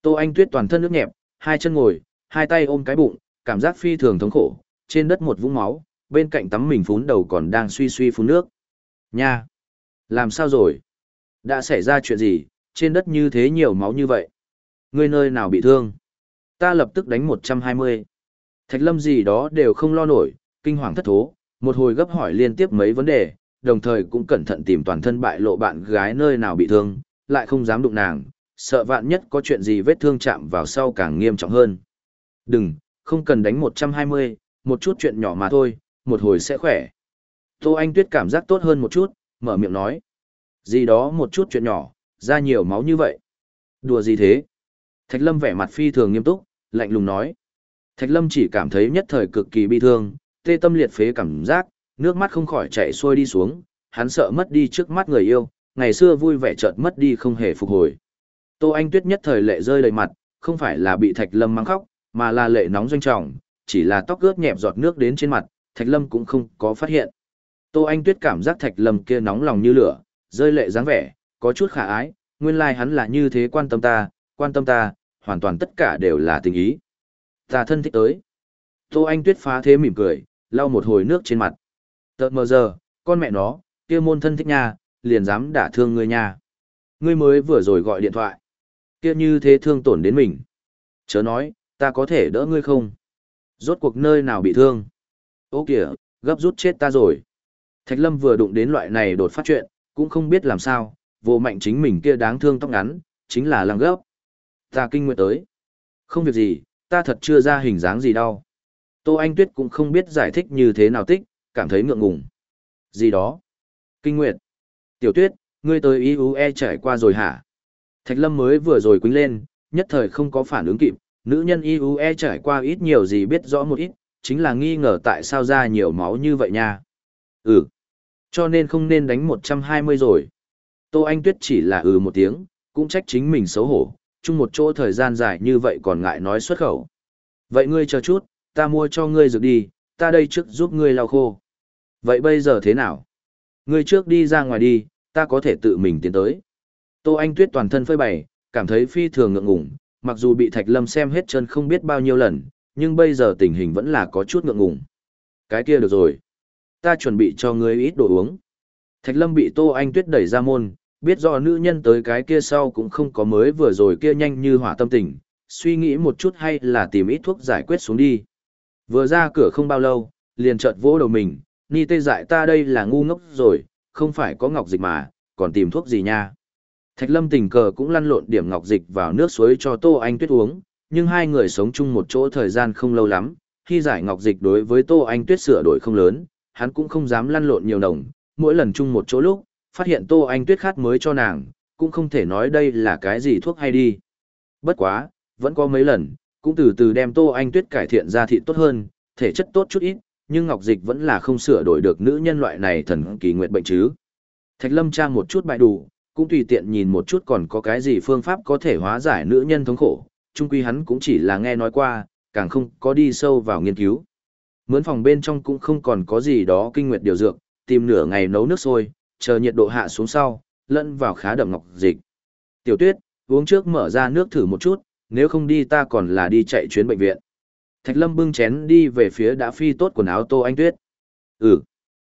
Tô Anh Tuyết toàn thân nước nhẹp, hai chân ngồi, hai tay ôm cái bụng, cảm giác phi thường thống khổ, trên đất một vũng máu, bên cạnh tắm mình phún đầu còn đang suy suy phun nước. Nha! Làm sao rồi? Đã xảy ra chuyện gì, trên đất như thế nhiều máu như vậy? người nơi nào bị thương? Ta lập tức đánh 120. Thạch lâm gì đó đều không lo nổi, kinh hoàng thất thố, một hồi gấp hỏi liên tiếp mấy vấn đề, đồng thời cũng cẩn thận tìm toàn thân bại lộ bạn gái nơi nào bị thương, lại không dám đụng nàng, sợ vạn nhất có chuyện gì vết thương chạm vào sau càng nghiêm trọng hơn. Đừng, không cần đánh 120, một chút chuyện nhỏ mà thôi, một hồi sẽ khỏe. Tô Anh Tuyết cảm giác tốt hơn một chút, mở miệng nói. Gì đó một chút chuyện nhỏ, ra nhiều máu như vậy. Đùa gì thế? Thạch Lâm vẻ mặt phi thường nghiêm túc, lạnh lùng nói. Thạch Lâm chỉ cảm thấy nhất thời cực kỳ bi thương, tê tâm liệt phế cảm giác, nước mắt không khỏi chảy xuôi đi xuống, hắn sợ mất đi trước mắt người yêu, ngày xưa vui vẻ chợt mất đi không hề phục hồi. Tô Anh Tuyết nhất thời lệ rơi đầy mặt, không phải là bị Thạch Lâm mắng khóc, mà là lệ nóng doanh trọng, chỉ là tóc ướt nhẹp giọt nước đến trên mặt, Thạch Lâm cũng không có phát hiện. Tô Anh Tuyết cảm giác Thạch Lâm kia nóng lòng như lửa, rơi lệ dáng vẻ, có chút khả ái, nguyên lai like hắn là như thế quan tâm ta, quan tâm ta, hoàn toàn tất cả đều là tình ý. Ta thân thích tới. Tô Anh Tuyết phá thế mỉm cười, lau một hồi nước trên mặt. Tợt mờ giờ, con mẹ nó, kia môn thân thích nha, liền dám đả thương người nha. Ngươi mới vừa rồi gọi điện thoại. Kia như thế thương tổn đến mình. Chớ nói, ta có thể đỡ ngươi không? Rốt cuộc nơi nào bị thương? Ô kìa, gấp rút chết ta rồi. Thạch Lâm vừa đụng đến loại này đột phát chuyện, cũng không biết làm sao, vô mạnh chính mình kia đáng thương tóc ngắn, chính là lăng gấp. Ta kinh nguyện tới. Không việc gì, ta thật chưa ra hình dáng gì đâu. Tô Anh Tuyết cũng không biết giải thích như thế nào tích, cảm thấy ngượng ngùng. Gì đó? Kinh nguyệt. Tiểu Tuyết, ngươi tới IUE trải qua rồi hả? Thạch Lâm mới vừa rồi quýnh lên, nhất thời không có phản ứng kịp, nữ nhân IUE trải qua ít nhiều gì biết rõ một ít, chính là nghi ngờ tại sao ra nhiều máu như vậy nha. Ừ. Cho nên không nên đánh 120 rồi. Tô Anh Tuyết chỉ là ừ một tiếng, cũng trách chính mình xấu hổ, chung một chỗ thời gian dài như vậy còn ngại nói xuất khẩu. Vậy ngươi chờ chút, ta mua cho ngươi dược đi, ta đây trước giúp ngươi lau khô. Vậy bây giờ thế nào? Ngươi trước đi ra ngoài đi, ta có thể tự mình tiến tới. Tô Anh Tuyết toàn thân phơi bày, cảm thấy phi thường ngượng ngùng, mặc dù bị Thạch Lâm xem hết chân không biết bao nhiêu lần, nhưng bây giờ tình hình vẫn là có chút ngượng ngùng. Cái kia được rồi. Ta chuẩn bị cho ngươi ít đồ uống. Thạch Lâm bị Tô Anh Tuyết đẩy ra môn, biết do nữ nhân tới cái kia sau cũng không có mới vừa rồi kia nhanh như hỏa tâm tình, suy nghĩ một chút hay là tìm ít thuốc giải quyết xuống đi. Vừa ra cửa không bao lâu, liền chợt vỗ đầu mình, ni tê dại ta đây là ngu ngốc rồi, không phải có ngọc dịch mà, còn tìm thuốc gì nha. Thạch lâm tình cờ cũng lăn lộn điểm ngọc dịch vào nước suối cho Tô Anh Tuyết uống, nhưng hai người sống chung một chỗ thời gian không lâu lắm, khi giải ngọc dịch đối với Tô Anh Tuyết sửa đổi không lớn, hắn cũng không dám lăn lộn nhiều nồng, mỗi lần chung một chỗ lúc, phát hiện Tô Anh Tuyết khát mới cho nàng, cũng không thể nói đây là cái gì thuốc hay đi. Bất quá, vẫn có mấy lần, cũng từ từ đem Tô Anh Tuyết cải thiện ra thị tốt hơn, thể chất tốt chút ít, nhưng Ngọc Dịch vẫn là không sửa đổi được nữ nhân loại này thần kỳ nguyệt bệnh chứ. Thạch Lâm tra một chút bài đủ, cũng tùy tiện nhìn một chút còn có cái gì phương pháp có thể hóa giải nữ nhân thống khổ, chung quy hắn cũng chỉ là nghe nói qua, càng không có đi sâu vào nghiên cứu. Mướn phòng bên trong cũng không còn có gì đó kinh nguyệt điều dược, tìm nửa ngày nấu nước sôi, chờ nhiệt độ hạ xuống sau, lẫn vào khá đậm ngọc dịch. Tiểu tuyết, uống trước mở ra nước thử một chút, nếu không đi ta còn là đi chạy chuyến bệnh viện. Thạch lâm bưng chén đi về phía đã phi tốt quần áo tô anh tuyết. Ừ.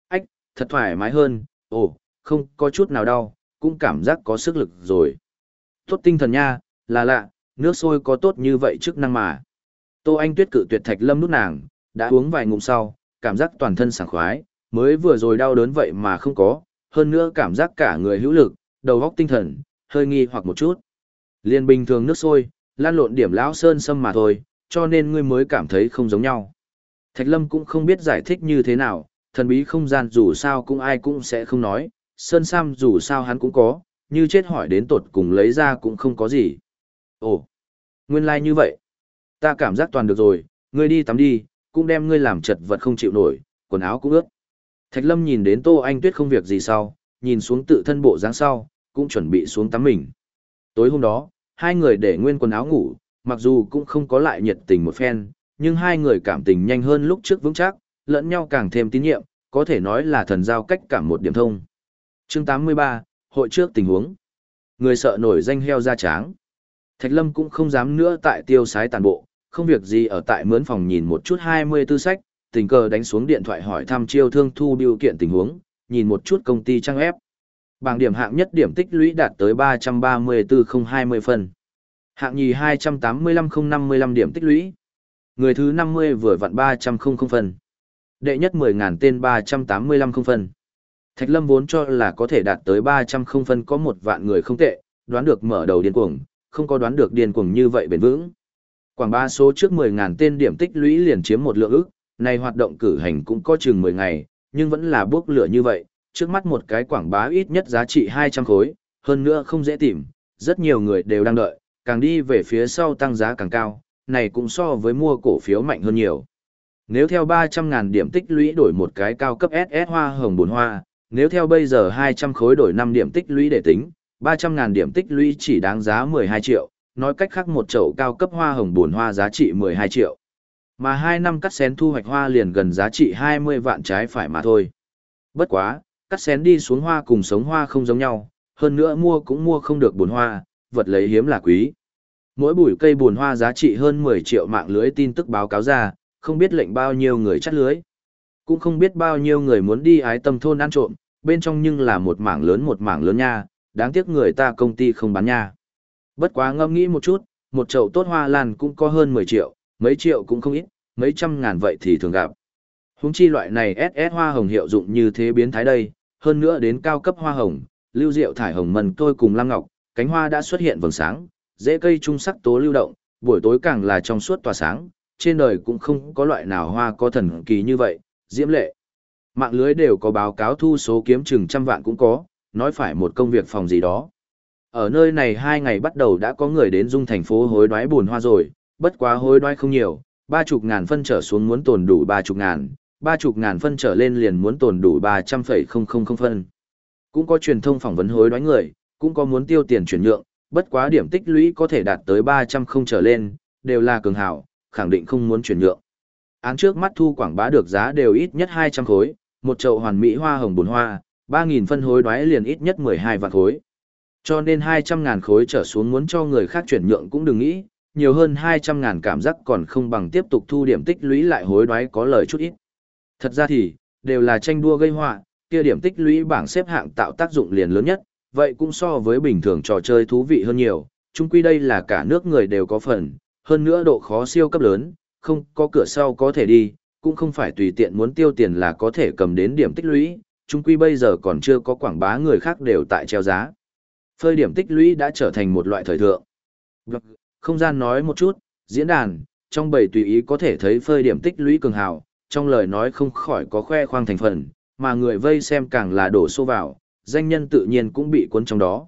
Ách, thật thoải mái hơn, ồ, không có chút nào đau, cũng cảm giác có sức lực rồi. Tốt tinh thần nha, là lạ, nước sôi có tốt như vậy chức năng mà. Tô Anh Tuyết cự tuyệt Thạch Lâm nút nàng, đã uống vài ngụm sau, cảm giác toàn thân sảng khoái, mới vừa rồi đau đớn vậy mà không có, hơn nữa cảm giác cả người hữu lực, đầu óc tinh thần, hơi nghi hoặc một chút. Liên bình thường nước sôi, lan lộn điểm lão sơn sâm mà thôi, cho nên ngươi mới cảm thấy không giống nhau. Thạch Lâm cũng không biết giải thích như thế nào, thần bí không gian dù sao cũng ai cũng sẽ không nói, sơn sam dù sao hắn cũng có, như chết hỏi đến tột cùng lấy ra cũng không có gì. Ồ, nguyên lai like như vậy. Ta cảm giác toàn được rồi, ngươi đi tắm đi, cũng đem ngươi làm chật vật không chịu nổi, quần áo cũng ướt. Thạch Lâm nhìn đến Tô Anh Tuyết không việc gì sau, nhìn xuống tự thân bộ dáng sau, cũng chuẩn bị xuống tắm mình. Tối hôm đó, hai người để nguyên quần áo ngủ, mặc dù cũng không có lại nhiệt tình một phen, nhưng hai người cảm tình nhanh hơn lúc trước vững chắc, lẫn nhau càng thêm tín nhiệm, có thể nói là thần giao cách cảm một điểm thông. Chương 83, hội trước tình huống. Người sợ nổi danh heo da tráng. Thạch Lâm cũng không dám nữa tại tiêu sái tàn bộ, không việc gì ở tại mướn phòng nhìn một chút 24 sách, tình cờ đánh xuống điện thoại hỏi thăm chiêu thương thu biểu kiện tình huống, nhìn một chút công ty trang ép. Bảng điểm hạng nhất điểm tích lũy đạt tới 334-020 phân. Hạng nhì 285-055 điểm tích lũy. Người thứ 50 vừa vặn 300 phân. Đệ nhất 10.000 tên 385 không phân. Thạch Lâm vốn cho là có thể đạt tới 300 không phân có một vạn người không tệ, đoán được mở đầu điên cuồng, không có đoán được điên cuồng như vậy bền vững. Quảng ba số trước 10.000 tên điểm tích lũy liền chiếm một lượng ức, này hoạt động cử hành cũng có chừng 10 ngày, nhưng vẫn là bước lửa như vậy, trước mắt một cái quảng bá ít nhất giá trị 200 khối, hơn nữa không dễ tìm, rất nhiều người đều đang đợi, càng đi về phía sau tăng giá càng cao, này cũng so với mua cổ phiếu mạnh hơn nhiều. Nếu theo 300.000 điểm tích lũy đổi một cái cao cấp SS hoa hồng bồn hoa, nếu theo bây giờ 200 khối đổi 5 điểm tích lũy để tính, 300.000 điểm tích lũy chỉ đáng giá 12 triệu, nói cách khác một chậu cao cấp hoa hồng buồn hoa giá trị 12 triệu. Mà 2 năm cắt xén thu hoạch hoa liền gần giá trị 20 vạn trái phải mà thôi. Bất quá, cắt xén đi xuống hoa cùng sống hoa không giống nhau, hơn nữa mua cũng mua không được buồn hoa, vật lấy hiếm là quý. Mỗi bụi cây buồn hoa giá trị hơn 10 triệu mạng lưới tin tức báo cáo ra, không biết lệnh bao nhiêu người chắt lưới. Cũng không biết bao nhiêu người muốn đi ái tâm thôn ăn trộm, bên trong nhưng là một mảng lớn một mảng lớn nha, đáng tiếc người ta công ty không bán nha. Bất quá ngâm nghĩ một chút, một chậu tốt hoa lan cũng có hơn 10 triệu, mấy triệu cũng không ít, mấy trăm ngàn vậy thì thường gặp. Húng chi loại này SS hoa hồng hiệu dụng như thế biến thái đây, hơn nữa đến cao cấp hoa hồng, lưu diệu thải hồng mần tôi cùng lam ngọc, cánh hoa đã xuất hiện vầng sáng, dễ cây trung sắc tố lưu động, buổi tối càng là trong suốt tỏa sáng, trên đời cũng không có loại nào hoa có thần kỳ như vậy, diễm lệ. Mạng lưới đều có báo cáo thu số kiếm chừng trăm vạn cũng có, nói phải một công việc phòng gì đó. Ở nơi này hai ngày bắt đầu đã có người đến dung thành phố hối đoái buồn hoa rồi, bất quá hối đoái không nhiều, ba chục ngàn phân trở xuống muốn tồn đủ ba chục ngàn, ba chục ngàn phân trở lên liền muốn tồn đủ ba trăm phẩy không không không phân. Cũng có truyền thông phỏng vấn hối đoái người, cũng có muốn tiêu tiền chuyển nhượng, bất quá điểm tích lũy có thể đạt tới ba trăm không trở lên, đều là cường hảo, khẳng định không muốn chuyển nhượng. Án trước mắt thu quảng bá được giá đều ít nhất 200 khối, một chậu hoàn mỹ hoa hồng bùn hoa, 3.000 phân hối đoái liền ít nhất 12 vạn khối. Cho nên 200 ngàn khối trở xuống muốn cho người khác chuyển nhượng cũng đừng nghĩ, nhiều hơn 200 ngàn cảm giác còn không bằng tiếp tục thu điểm tích lũy lại hối đoái có lời chút ít. Thật ra thì, đều là tranh đua gây họa, kia điểm tích lũy bảng xếp hạng tạo tác dụng liền lớn nhất, vậy cũng so với bình thường trò chơi thú vị hơn nhiều, chung quy đây là cả nước người đều có phần, hơn nữa độ khó siêu cấp lớn, không có cửa sau có thể đi, cũng không phải tùy tiện muốn tiêu tiền là có thể cầm đến điểm tích lũy, chung quy bây giờ còn chưa có quảng bá người khác đều tại treo giá. Phơi điểm tích lũy đã trở thành một loại thời thượng. Vâng, không gian nói một chút, diễn đàn, trong bầy tùy ý có thể thấy phơi điểm tích lũy cường hào, trong lời nói không khỏi có khoe khoang thành phần, mà người vây xem càng là đổ xô vào, danh nhân tự nhiên cũng bị cuốn trong đó.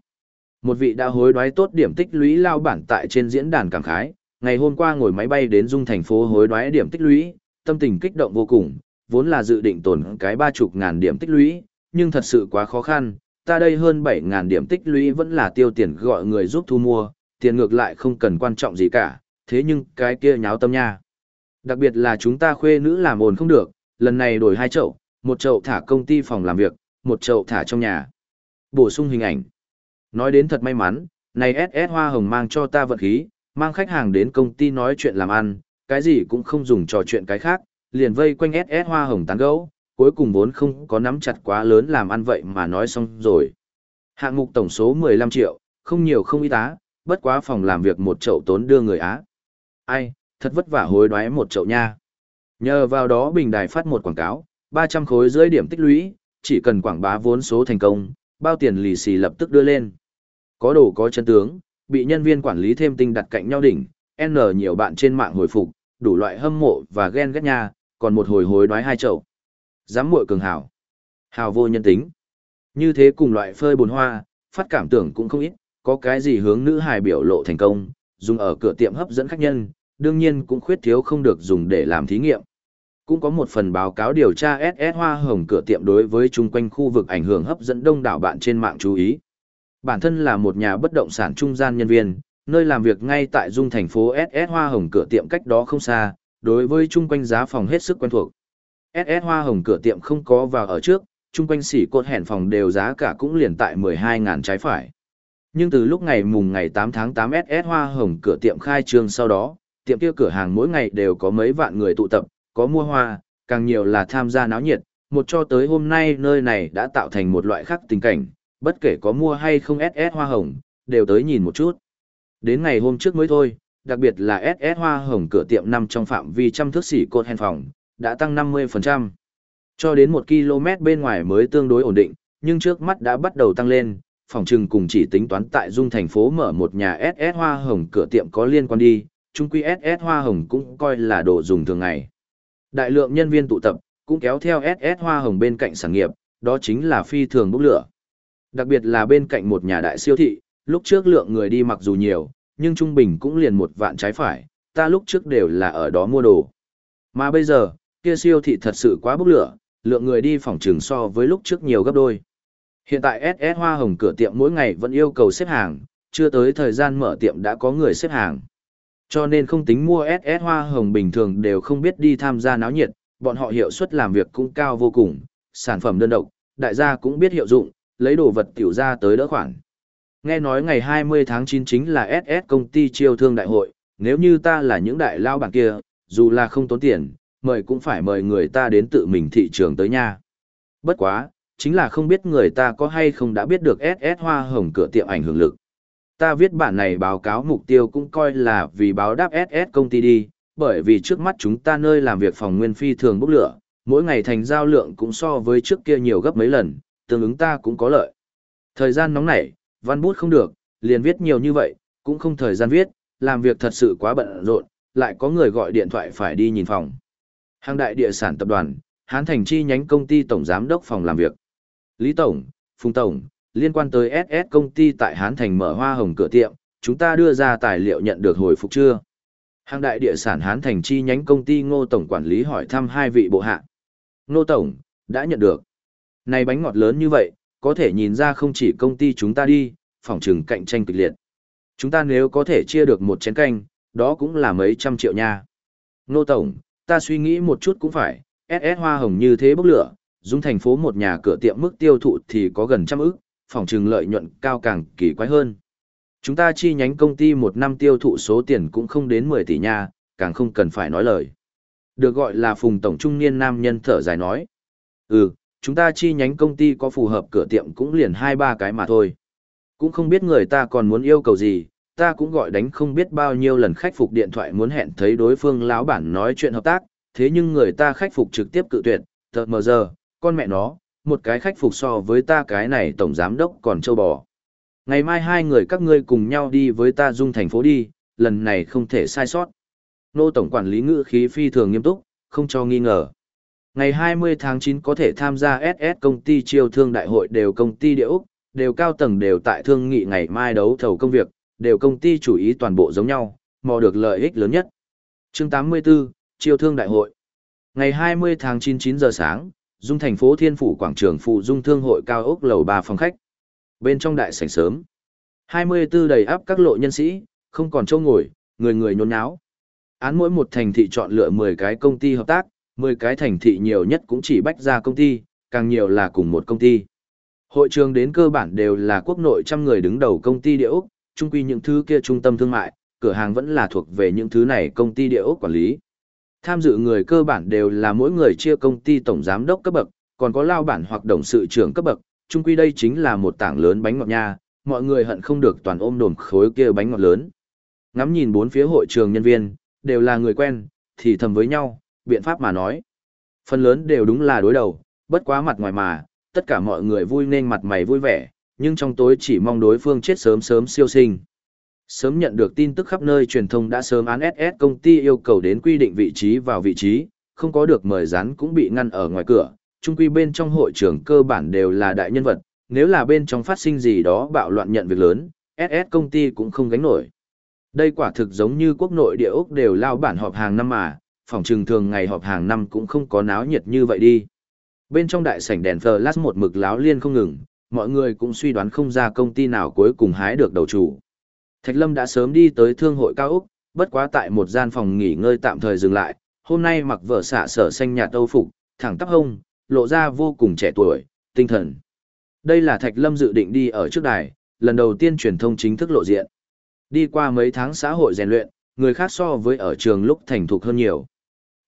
Một vị đã hối đoái tốt điểm tích lũy lao bản tại trên diễn đàn cảm khái, ngày hôm qua ngồi máy bay đến dung thành phố hối đoái điểm tích lũy, tâm tình kích động vô cùng, vốn là dự định tồn cái ba chục ngàn điểm tích lũy, nhưng thật sự quá khó khăn, ta đây hơn bảy ngàn điểm tích lũy vẫn là tiêu tiền gọi người giúp thu mua, tiền ngược lại không cần quan trọng gì cả, thế nhưng cái kia nháo tâm nha. Đặc biệt là chúng ta khuê nữ làm ồn không được, lần này đổi hai chậu, một chậu thả công ty phòng làm việc, một chậu thả trong nhà. Bổ sung hình ảnh. Nói đến thật may mắn, này SS Hoa Hồng mang cho ta vận khí, mang khách hàng đến công ty nói chuyện làm ăn, cái gì cũng không dùng trò chuyện cái khác, liền vây quanh SS Hoa Hồng tán gẫu, cuối cùng vốn không có nắm chặt quá lớn làm ăn vậy mà nói xong rồi. Hạng mục tổng số 15 triệu, không nhiều không ít á, bất quá phòng làm việc một chậu tốn đưa người Á. Ai, thật vất vả hối đoái một chậu nha. Nhờ vào đó bình đài phát một quảng cáo, 300 khối dưới điểm tích lũy, chỉ cần quảng bá vốn số thành công, bao tiền lì xì lập tức đưa lên. Có đồ có chân tướng, bị nhân viên quản lý thêm tinh đặt cạnh nhau đỉnh, N nhiều bạn trên mạng hồi phục, đủ loại hâm mộ và ghen ghét nha, còn một hồi hối đoái hai chậu. Dám muội cường hảo. Hào vô nhân tính. Như thế cùng loại phơi bồn hoa, phát cảm tưởng cũng không ít, có cái gì hướng nữ hài biểu lộ thành công, dùng ở cửa tiệm hấp dẫn khách nhân, đương nhiên cũng khuyết thiếu không được dùng để làm thí nghiệm. Cũng có một phần báo cáo điều tra SS Hoa Hồng cửa tiệm đối với chung quanh khu vực ảnh hưởng hấp dẫn đông đảo bạn trên mạng chú ý. Bản thân là một nhà bất động sản trung gian nhân viên, nơi làm việc ngay tại dung thành phố SS Hoa Hồng cửa tiệm cách đó không xa, đối với chung quanh giá phòng hết sức quen thuộc. SS Hoa Hồng cửa tiệm không có vào ở trước, chung quanh xỉ cột hẹn phòng đều giá cả cũng liền tại 12.000 trái phải. Nhưng từ lúc ngày mùng ngày 8 tháng 8 SS Hoa Hồng cửa tiệm khai trương sau đó, tiệm kia cửa hàng mỗi ngày đều có mấy vạn người tụ tập, có mua hoa, càng nhiều là tham gia náo nhiệt, một cho tới hôm nay nơi này đã tạo thành một loại khác tình cảnh, bất kể có mua hay không SS Hoa Hồng, đều tới nhìn một chút. Đến ngày hôm trước mới thôi, đặc biệt là SS Hoa Hồng cửa tiệm nằm trong phạm vi trăm thước xỉ cột hèn phòng, đã tăng 50%. Cho đến 1 km bên ngoài mới tương đối ổn định, nhưng trước mắt đã bắt đầu tăng lên, phòng trừng cùng chỉ tính toán tại Dung thành phố mở một nhà SS Hoa Hồng cửa tiệm có liên quan đi, chung quy SS Hoa Hồng cũng coi là đồ dùng thường ngày. Đại lượng nhân viên tụ tập, cũng kéo theo SS Hoa Hồng bên cạnh sản nghiệp, đó chính là phi thường bốc lửa. Đặc biệt là bên cạnh một nhà đại siêu thị, lúc trước lượng người đi mặc dù nhiều, nhưng trung bình cũng liền một vạn trái phải, ta lúc trước đều là ở đó mua đồ. Mà bây giờ, kia siêu thị thật sự quá bốc lửa, lượng người đi phòng trường so với lúc trước nhiều gấp đôi. Hiện tại SS Hoa Hồng cửa tiệm mỗi ngày vẫn yêu cầu xếp hàng, chưa tới thời gian mở tiệm đã có người xếp hàng. Cho nên không tính mua SS Hoa Hồng bình thường đều không biết đi tham gia náo nhiệt, bọn họ hiệu suất làm việc cũng cao vô cùng, sản phẩm đơn độc, đại gia cũng biết hiệu dụng, lấy đồ vật tiểu ra tới đỡ khoản. Nghe nói ngày 20 tháng 9 chính là SS công ty chiêu thương đại hội, nếu như ta là những đại lao bảng kia, dù là không tốn tiền, mời cũng phải mời người ta đến tự mình thị trường tới nha. Bất quá, chính là không biết người ta có hay không đã biết được SS hoa hồng cửa tiệm ảnh hưởng lực. Ta viết bản này báo cáo mục tiêu cũng coi là vì báo đáp SS công ty đi, bởi vì trước mắt chúng ta nơi làm việc phòng nguyên phi thường bốc lửa, mỗi ngày thành giao lượng cũng so với trước kia nhiều gấp mấy lần, tương ứng ta cũng có lợi. Thời gian nóng nảy, văn bút không được, liền viết nhiều như vậy, cũng không thời gian viết, làm việc thật sự quá bận rộn, lại có người gọi điện thoại phải đi nhìn phòng. Hàng đại địa sản tập đoàn, Hán Thành chi nhánh công ty tổng giám đốc phòng làm việc. Lý Tổng, Phùng Tổng, liên quan tới SS công ty tại Hán Thành mở hoa hồng cửa tiệm, chúng ta đưa ra tài liệu nhận được hồi phục chưa? Hàng đại địa sản Hán Thành chi nhánh công ty Ngô Tổng quản lý hỏi thăm hai vị bộ hạ. Ngô Tổng, đã nhận được. Này bánh ngọt lớn như vậy, có thể nhìn ra không chỉ công ty chúng ta đi, phòng trừng cạnh tranh kịch liệt. Chúng ta nếu có thể chia được một chén canh, đó cũng là mấy trăm triệu nha. nô Tổng, ta suy nghĩ một chút cũng phải, SS hoa hồng như thế bốc lửa, dung thành phố một nhà cửa tiệm mức tiêu thụ thì có gần trăm ức, phòng trừng lợi nhuận cao càng kỳ quái hơn. Chúng ta chi nhánh công ty một năm tiêu thụ số tiền cũng không đến 10 tỷ nha, càng không cần phải nói lời. Được gọi là phùng tổng trung niên nam nhân thở dài nói. Ừ, chúng ta chi nhánh công ty có phù hợp cửa tiệm cũng liền hai ba cái mà thôi. Cũng không biết người ta còn muốn yêu cầu gì, ta cũng gọi đánh không biết bao nhiêu lần khách phục điện thoại muốn hẹn thấy đối phương lão bản nói chuyện hợp tác, thế nhưng người ta khách phục trực tiếp cự tuyệt, thật mờ giờ, con mẹ nó, một cái khách phục so với ta cái này tổng giám đốc còn châu bò. Ngày mai hai người các ngươi cùng nhau đi với ta dung thành phố đi, lần này không thể sai sót. Nô tổng quản lý ngữ khí phi thường nghiêm túc, không cho nghi ngờ. Ngày 20 tháng 9 có thể tham gia SS công ty chiêu thương đại hội đều công ty địa Úc, đều cao tầng đều tại thương nghị ngày mai đấu thầu công việc, đều công ty chủ ý toàn bộ giống nhau, mò được lợi ích lớn nhất. chương 84, chiêu thương đại hội. Ngày 20 tháng 9 9 giờ sáng, dung thành phố Thiên Phủ Quảng trường Phụ Dung Thương hội cao ốc lầu 3 phòng khách. Bên trong đại sảnh sớm, 24 đầy áp các lộ nhân sĩ, không còn châu ngồi, người người nhốn nháo. Án mỗi một thành thị chọn lựa 10 cái công ty hợp tác, 10 cái thành thị nhiều nhất cũng chỉ bách ra công ty, càng nhiều là cùng một công ty. Hội trường đến cơ bản đều là quốc nội trăm người đứng đầu công ty địa ốc, chung quy những thứ kia trung tâm thương mại, cửa hàng vẫn là thuộc về những thứ này công ty địa ốc quản lý. Tham dự người cơ bản đều là mỗi người chia công ty tổng giám đốc cấp bậc, còn có lao bản hoặc đồng sự trưởng cấp bậc, chung quy đây chính là một tảng lớn bánh ngọt nha, mọi người hận không được toàn ôm đồm khối kia bánh ngọt lớn. Ngắm nhìn bốn phía hội trường nhân viên, đều là người quen, thì thầm với nhau, biện pháp mà nói. Phần lớn đều đúng là đối đầu, bất quá mặt ngoài mà, tất cả mọi người vui nên mặt mày vui vẻ, nhưng trong tối chỉ mong đối phương chết sớm sớm siêu sinh. Sớm nhận được tin tức khắp nơi truyền thông đã sớm án SS công ty yêu cầu đến quy định vị trí vào vị trí, không có được mời rán cũng bị ngăn ở ngoài cửa, chung quy bên trong hội trưởng cơ bản đều là đại nhân vật, nếu là bên trong phát sinh gì đó bạo loạn nhận việc lớn, SS công ty cũng không gánh nổi. Đây quả thực giống như quốc nội địa ốc đều lao bản họp hàng năm mà, phòng trừng thường ngày họp hàng năm cũng không có náo nhiệt như vậy đi. Bên trong đại sảnh đèn flash một mực láo liên không ngừng, mọi người cũng suy đoán không ra công ty nào cuối cùng hái được đầu chủ. Thạch Lâm đã sớm đi tới thương hội cao Úc, bất quá tại một gian phòng nghỉ ngơi tạm thời dừng lại, hôm nay mặc vợ xạ sở xanh nhạt âu phục, thẳng tắp hông, lộ ra vô cùng trẻ tuổi, tinh thần. Đây là Thạch Lâm dự định đi ở trước đài, lần đầu tiên truyền thông chính thức lộ diện. Đi qua mấy tháng xã hội rèn luyện, người khác so với ở trường lúc thành thục hơn nhiều.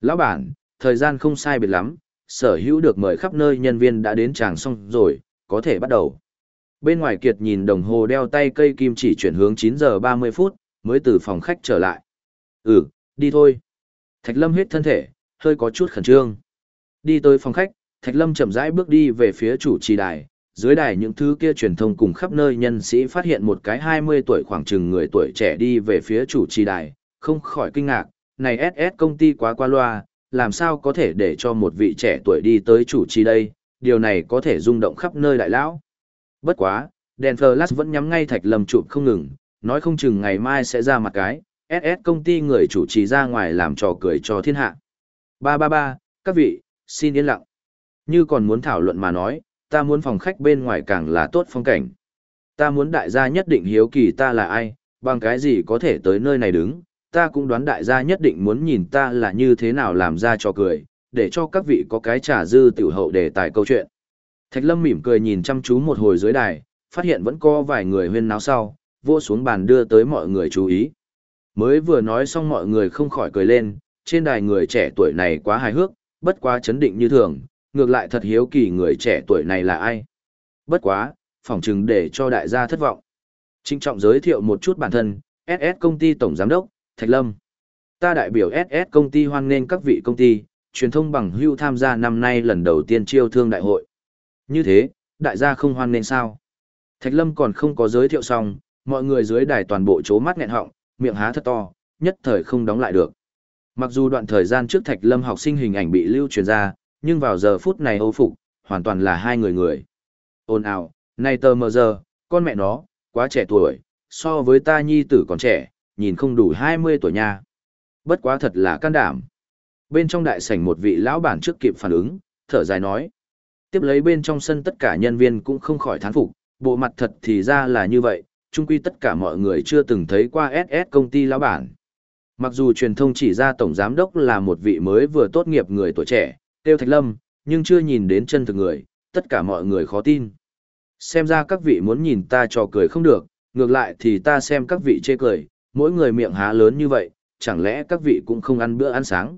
Lão bản, thời gian không sai biệt lắm, sở hữu được mời khắp nơi nhân viên đã đến tràng xong rồi, có thể bắt đầu. Bên ngoài Kiệt nhìn đồng hồ đeo tay cây kim chỉ chuyển hướng 9 giờ 30 phút, mới từ phòng khách trở lại. Ừ, đi thôi. Thạch Lâm hết thân thể, hơi có chút khẩn trương. Đi tới phòng khách, Thạch Lâm chậm rãi bước đi về phía chủ trì đài, dưới đài những thứ kia truyền thông cùng khắp nơi nhân sĩ phát hiện một cái 20 tuổi khoảng chừng người tuổi trẻ đi về phía chủ trì đài, không khỏi kinh ngạc, này SS công ty quá qua loa, làm sao có thể để cho một vị trẻ tuổi đi tới chủ trì đây, điều này có thể rung động khắp nơi đại lão. Bất quá, đèn flash vẫn nhắm ngay Thạch Lâm chụp không ngừng, nói không chừng ngày mai sẽ ra mặt cái, SS công ty người chủ trì ra ngoài làm trò cười cho thiên hạ. Ba ba ba, các vị, xin yên lặng. Như còn muốn thảo luận mà nói, ta muốn phòng khách bên ngoài càng là tốt phong cảnh. Ta muốn đại gia nhất định hiếu kỳ ta là ai, bằng cái gì có thể tới nơi này đứng, ta cũng đoán đại gia nhất định muốn nhìn ta là như thế nào làm ra cho cười, để cho các vị có cái trả dư tiểu hậu để tài câu chuyện. Thạch Lâm mỉm cười nhìn chăm chú một hồi dưới đài, phát hiện vẫn có vài người huyên náo sau, vô xuống bàn đưa tới mọi người chú ý. Mới vừa nói xong mọi người không khỏi cười lên, trên đài người trẻ tuổi này quá hài hước, bất quá chấn định như thường, ngược lại thật hiếu kỳ người trẻ tuổi này là ai. Bất quá, phỏng chừng để cho đại gia thất vọng. Trinh trọng giới thiệu một chút bản thân, SS công ty tổng giám đốc, Thạch Lâm. Ta đại biểu SS công ty hoan nghênh các vị công ty, truyền thông bằng hưu tham gia năm nay lần đầu tiên chiêu thương đại hội. Như thế, đại gia không hoan nghênh sao? Thạch Lâm còn không có giới thiệu xong, mọi người dưới đài toàn bộ chố mắt nghẹn họng, miệng há thật to, nhất thời không đóng lại được. Mặc dù đoạn thời gian trước Thạch Lâm học sinh hình ảnh bị lưu truyền ra, nhưng vào giờ phút này Âu Phục, hoàn toàn là hai người người. Ôn ào, này tờ mờ giờ, con mẹ nó, quá trẻ tuổi, so với ta nhi tử còn trẻ, nhìn không đủ 20 tuổi nha. Bất quá thật là can đảm. Bên trong đại sảnh một vị lão bản trước kịp phản ứng, thở dài nói. Tiếp lấy bên trong sân tất cả nhân viên cũng không khỏi thán phục, bộ mặt thật thì ra là như vậy, chung quy tất cả mọi người chưa từng thấy qua SS công ty lão bản. Mặc dù truyền thông chỉ ra tổng giám đốc là một vị mới vừa tốt nghiệp người tuổi trẻ, Tiêu Thạch Lâm, nhưng chưa nhìn đến chân thực người, tất cả mọi người khó tin. Xem ra các vị muốn nhìn ta trò cười không được, ngược lại thì ta xem các vị chê cười, mỗi người miệng há lớn như vậy, chẳng lẽ các vị cũng không ăn bữa ăn sáng.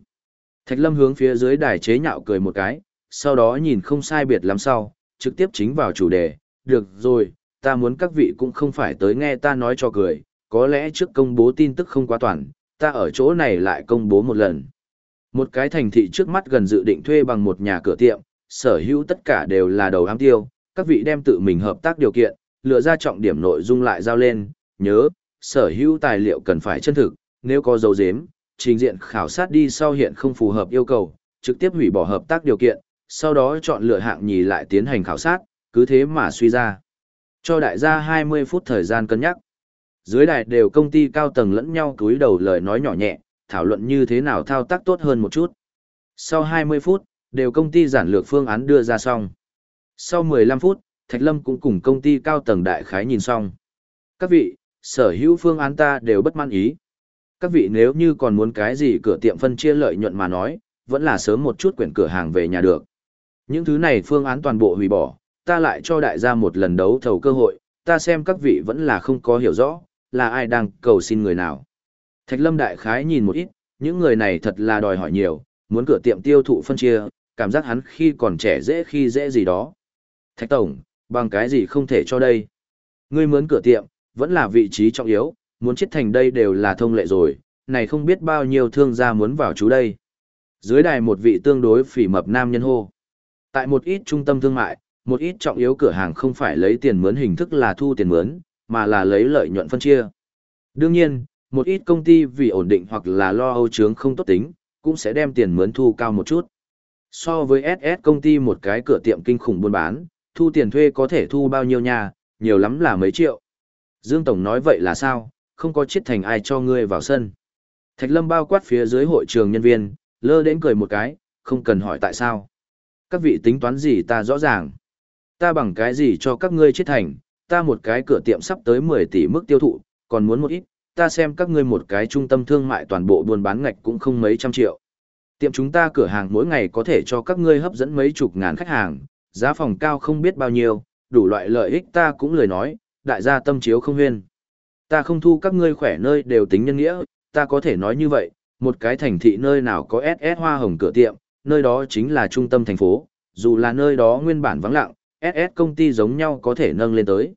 Thạch Lâm hướng phía dưới đài chế nhạo cười một cái, sau đó nhìn không sai biệt lắm sau, trực tiếp chính vào chủ đề, được rồi, ta muốn các vị cũng không phải tới nghe ta nói cho cười, có lẽ trước công bố tin tức không quá toàn, ta ở chỗ này lại công bố một lần. Một cái thành thị trước mắt gần dự định thuê bằng một nhà cửa tiệm, sở hữu tất cả đều là đầu ám tiêu, các vị đem tự mình hợp tác điều kiện, lựa ra trọng điểm nội dung lại giao lên, nhớ, sở hữu tài liệu cần phải chân thực, nếu có dấu dếm, trình diện khảo sát đi sau hiện không phù hợp yêu cầu, trực tiếp hủy bỏ hợp tác điều kiện, sau đó chọn lựa hạng nhì lại tiến hành khảo sát, cứ thế mà suy ra. Cho đại gia 20 phút thời gian cân nhắc. Dưới đài đều công ty cao tầng lẫn nhau cúi đầu lời nói nhỏ nhẹ, thảo luận như thế nào thao tác tốt hơn một chút. Sau 20 phút, đều công ty giản lược phương án đưa ra xong. Sau 15 phút, Thạch Lâm cũng cùng công ty cao tầng đại khái nhìn xong. Các vị, sở hữu phương án ta đều bất mãn ý. Các vị nếu như còn muốn cái gì cửa tiệm phân chia lợi nhuận mà nói, vẫn là sớm một chút quyển cửa hàng về nhà được. Những thứ này phương án toàn bộ hủy bỏ, ta lại cho đại gia một lần đấu thầu cơ hội, ta xem các vị vẫn là không có hiểu rõ, là ai đang cầu xin người nào. Thạch Lâm đại khái nhìn một ít, những người này thật là đòi hỏi nhiều, muốn cửa tiệm tiêu thụ phân chia, cảm giác hắn khi còn trẻ dễ khi dễ gì đó. Thạch Tổng, bằng cái gì không thể cho đây? Ngươi muốn cửa tiệm, vẫn là vị trí trọng yếu, muốn chết thành đây đều là thông lệ rồi, này không biết bao nhiêu thương gia muốn vào chú đây. Dưới đài một vị tương đối phỉ mập nam nhân hô. Tại một ít trung tâm thương mại, một ít trọng yếu cửa hàng không phải lấy tiền mướn hình thức là thu tiền mướn, mà là lấy lợi nhuận phân chia. Đương nhiên, một ít công ty vì ổn định hoặc là lo âu chướng không tốt tính, cũng sẽ đem tiền mướn thu cao một chút. So với SS công ty một cái cửa tiệm kinh khủng buôn bán, thu tiền thuê có thể thu bao nhiêu nhà, nhiều lắm là mấy triệu. Dương Tổng nói vậy là sao, không có chết thành ai cho ngươi vào sân. Thạch Lâm bao quát phía dưới hội trường nhân viên, lơ đến cười một cái, không cần hỏi tại sao. Các vị tính toán gì ta rõ ràng. Ta bằng cái gì cho các ngươi chết thành, ta một cái cửa tiệm sắp tới 10 tỷ mức tiêu thụ, còn muốn một ít, ta xem các ngươi một cái trung tâm thương mại toàn bộ buôn bán ngạch cũng không mấy trăm triệu. Tiệm chúng ta cửa hàng mỗi ngày có thể cho các ngươi hấp dẫn mấy chục ngàn khách hàng, giá phòng cao không biết bao nhiêu, đủ loại lợi ích ta cũng lời nói, đại gia tâm chiếu không huyên. Ta không thu các ngươi khỏe nơi đều tính nhân nghĩa, ta có thể nói như vậy, một cái thành thị nơi nào có SS hoa hồng cửa tiệm, nơi đó chính là trung tâm thành phố, dù là nơi đó nguyên bản vắng lặng, SS công ty giống nhau có thể nâng lên tới.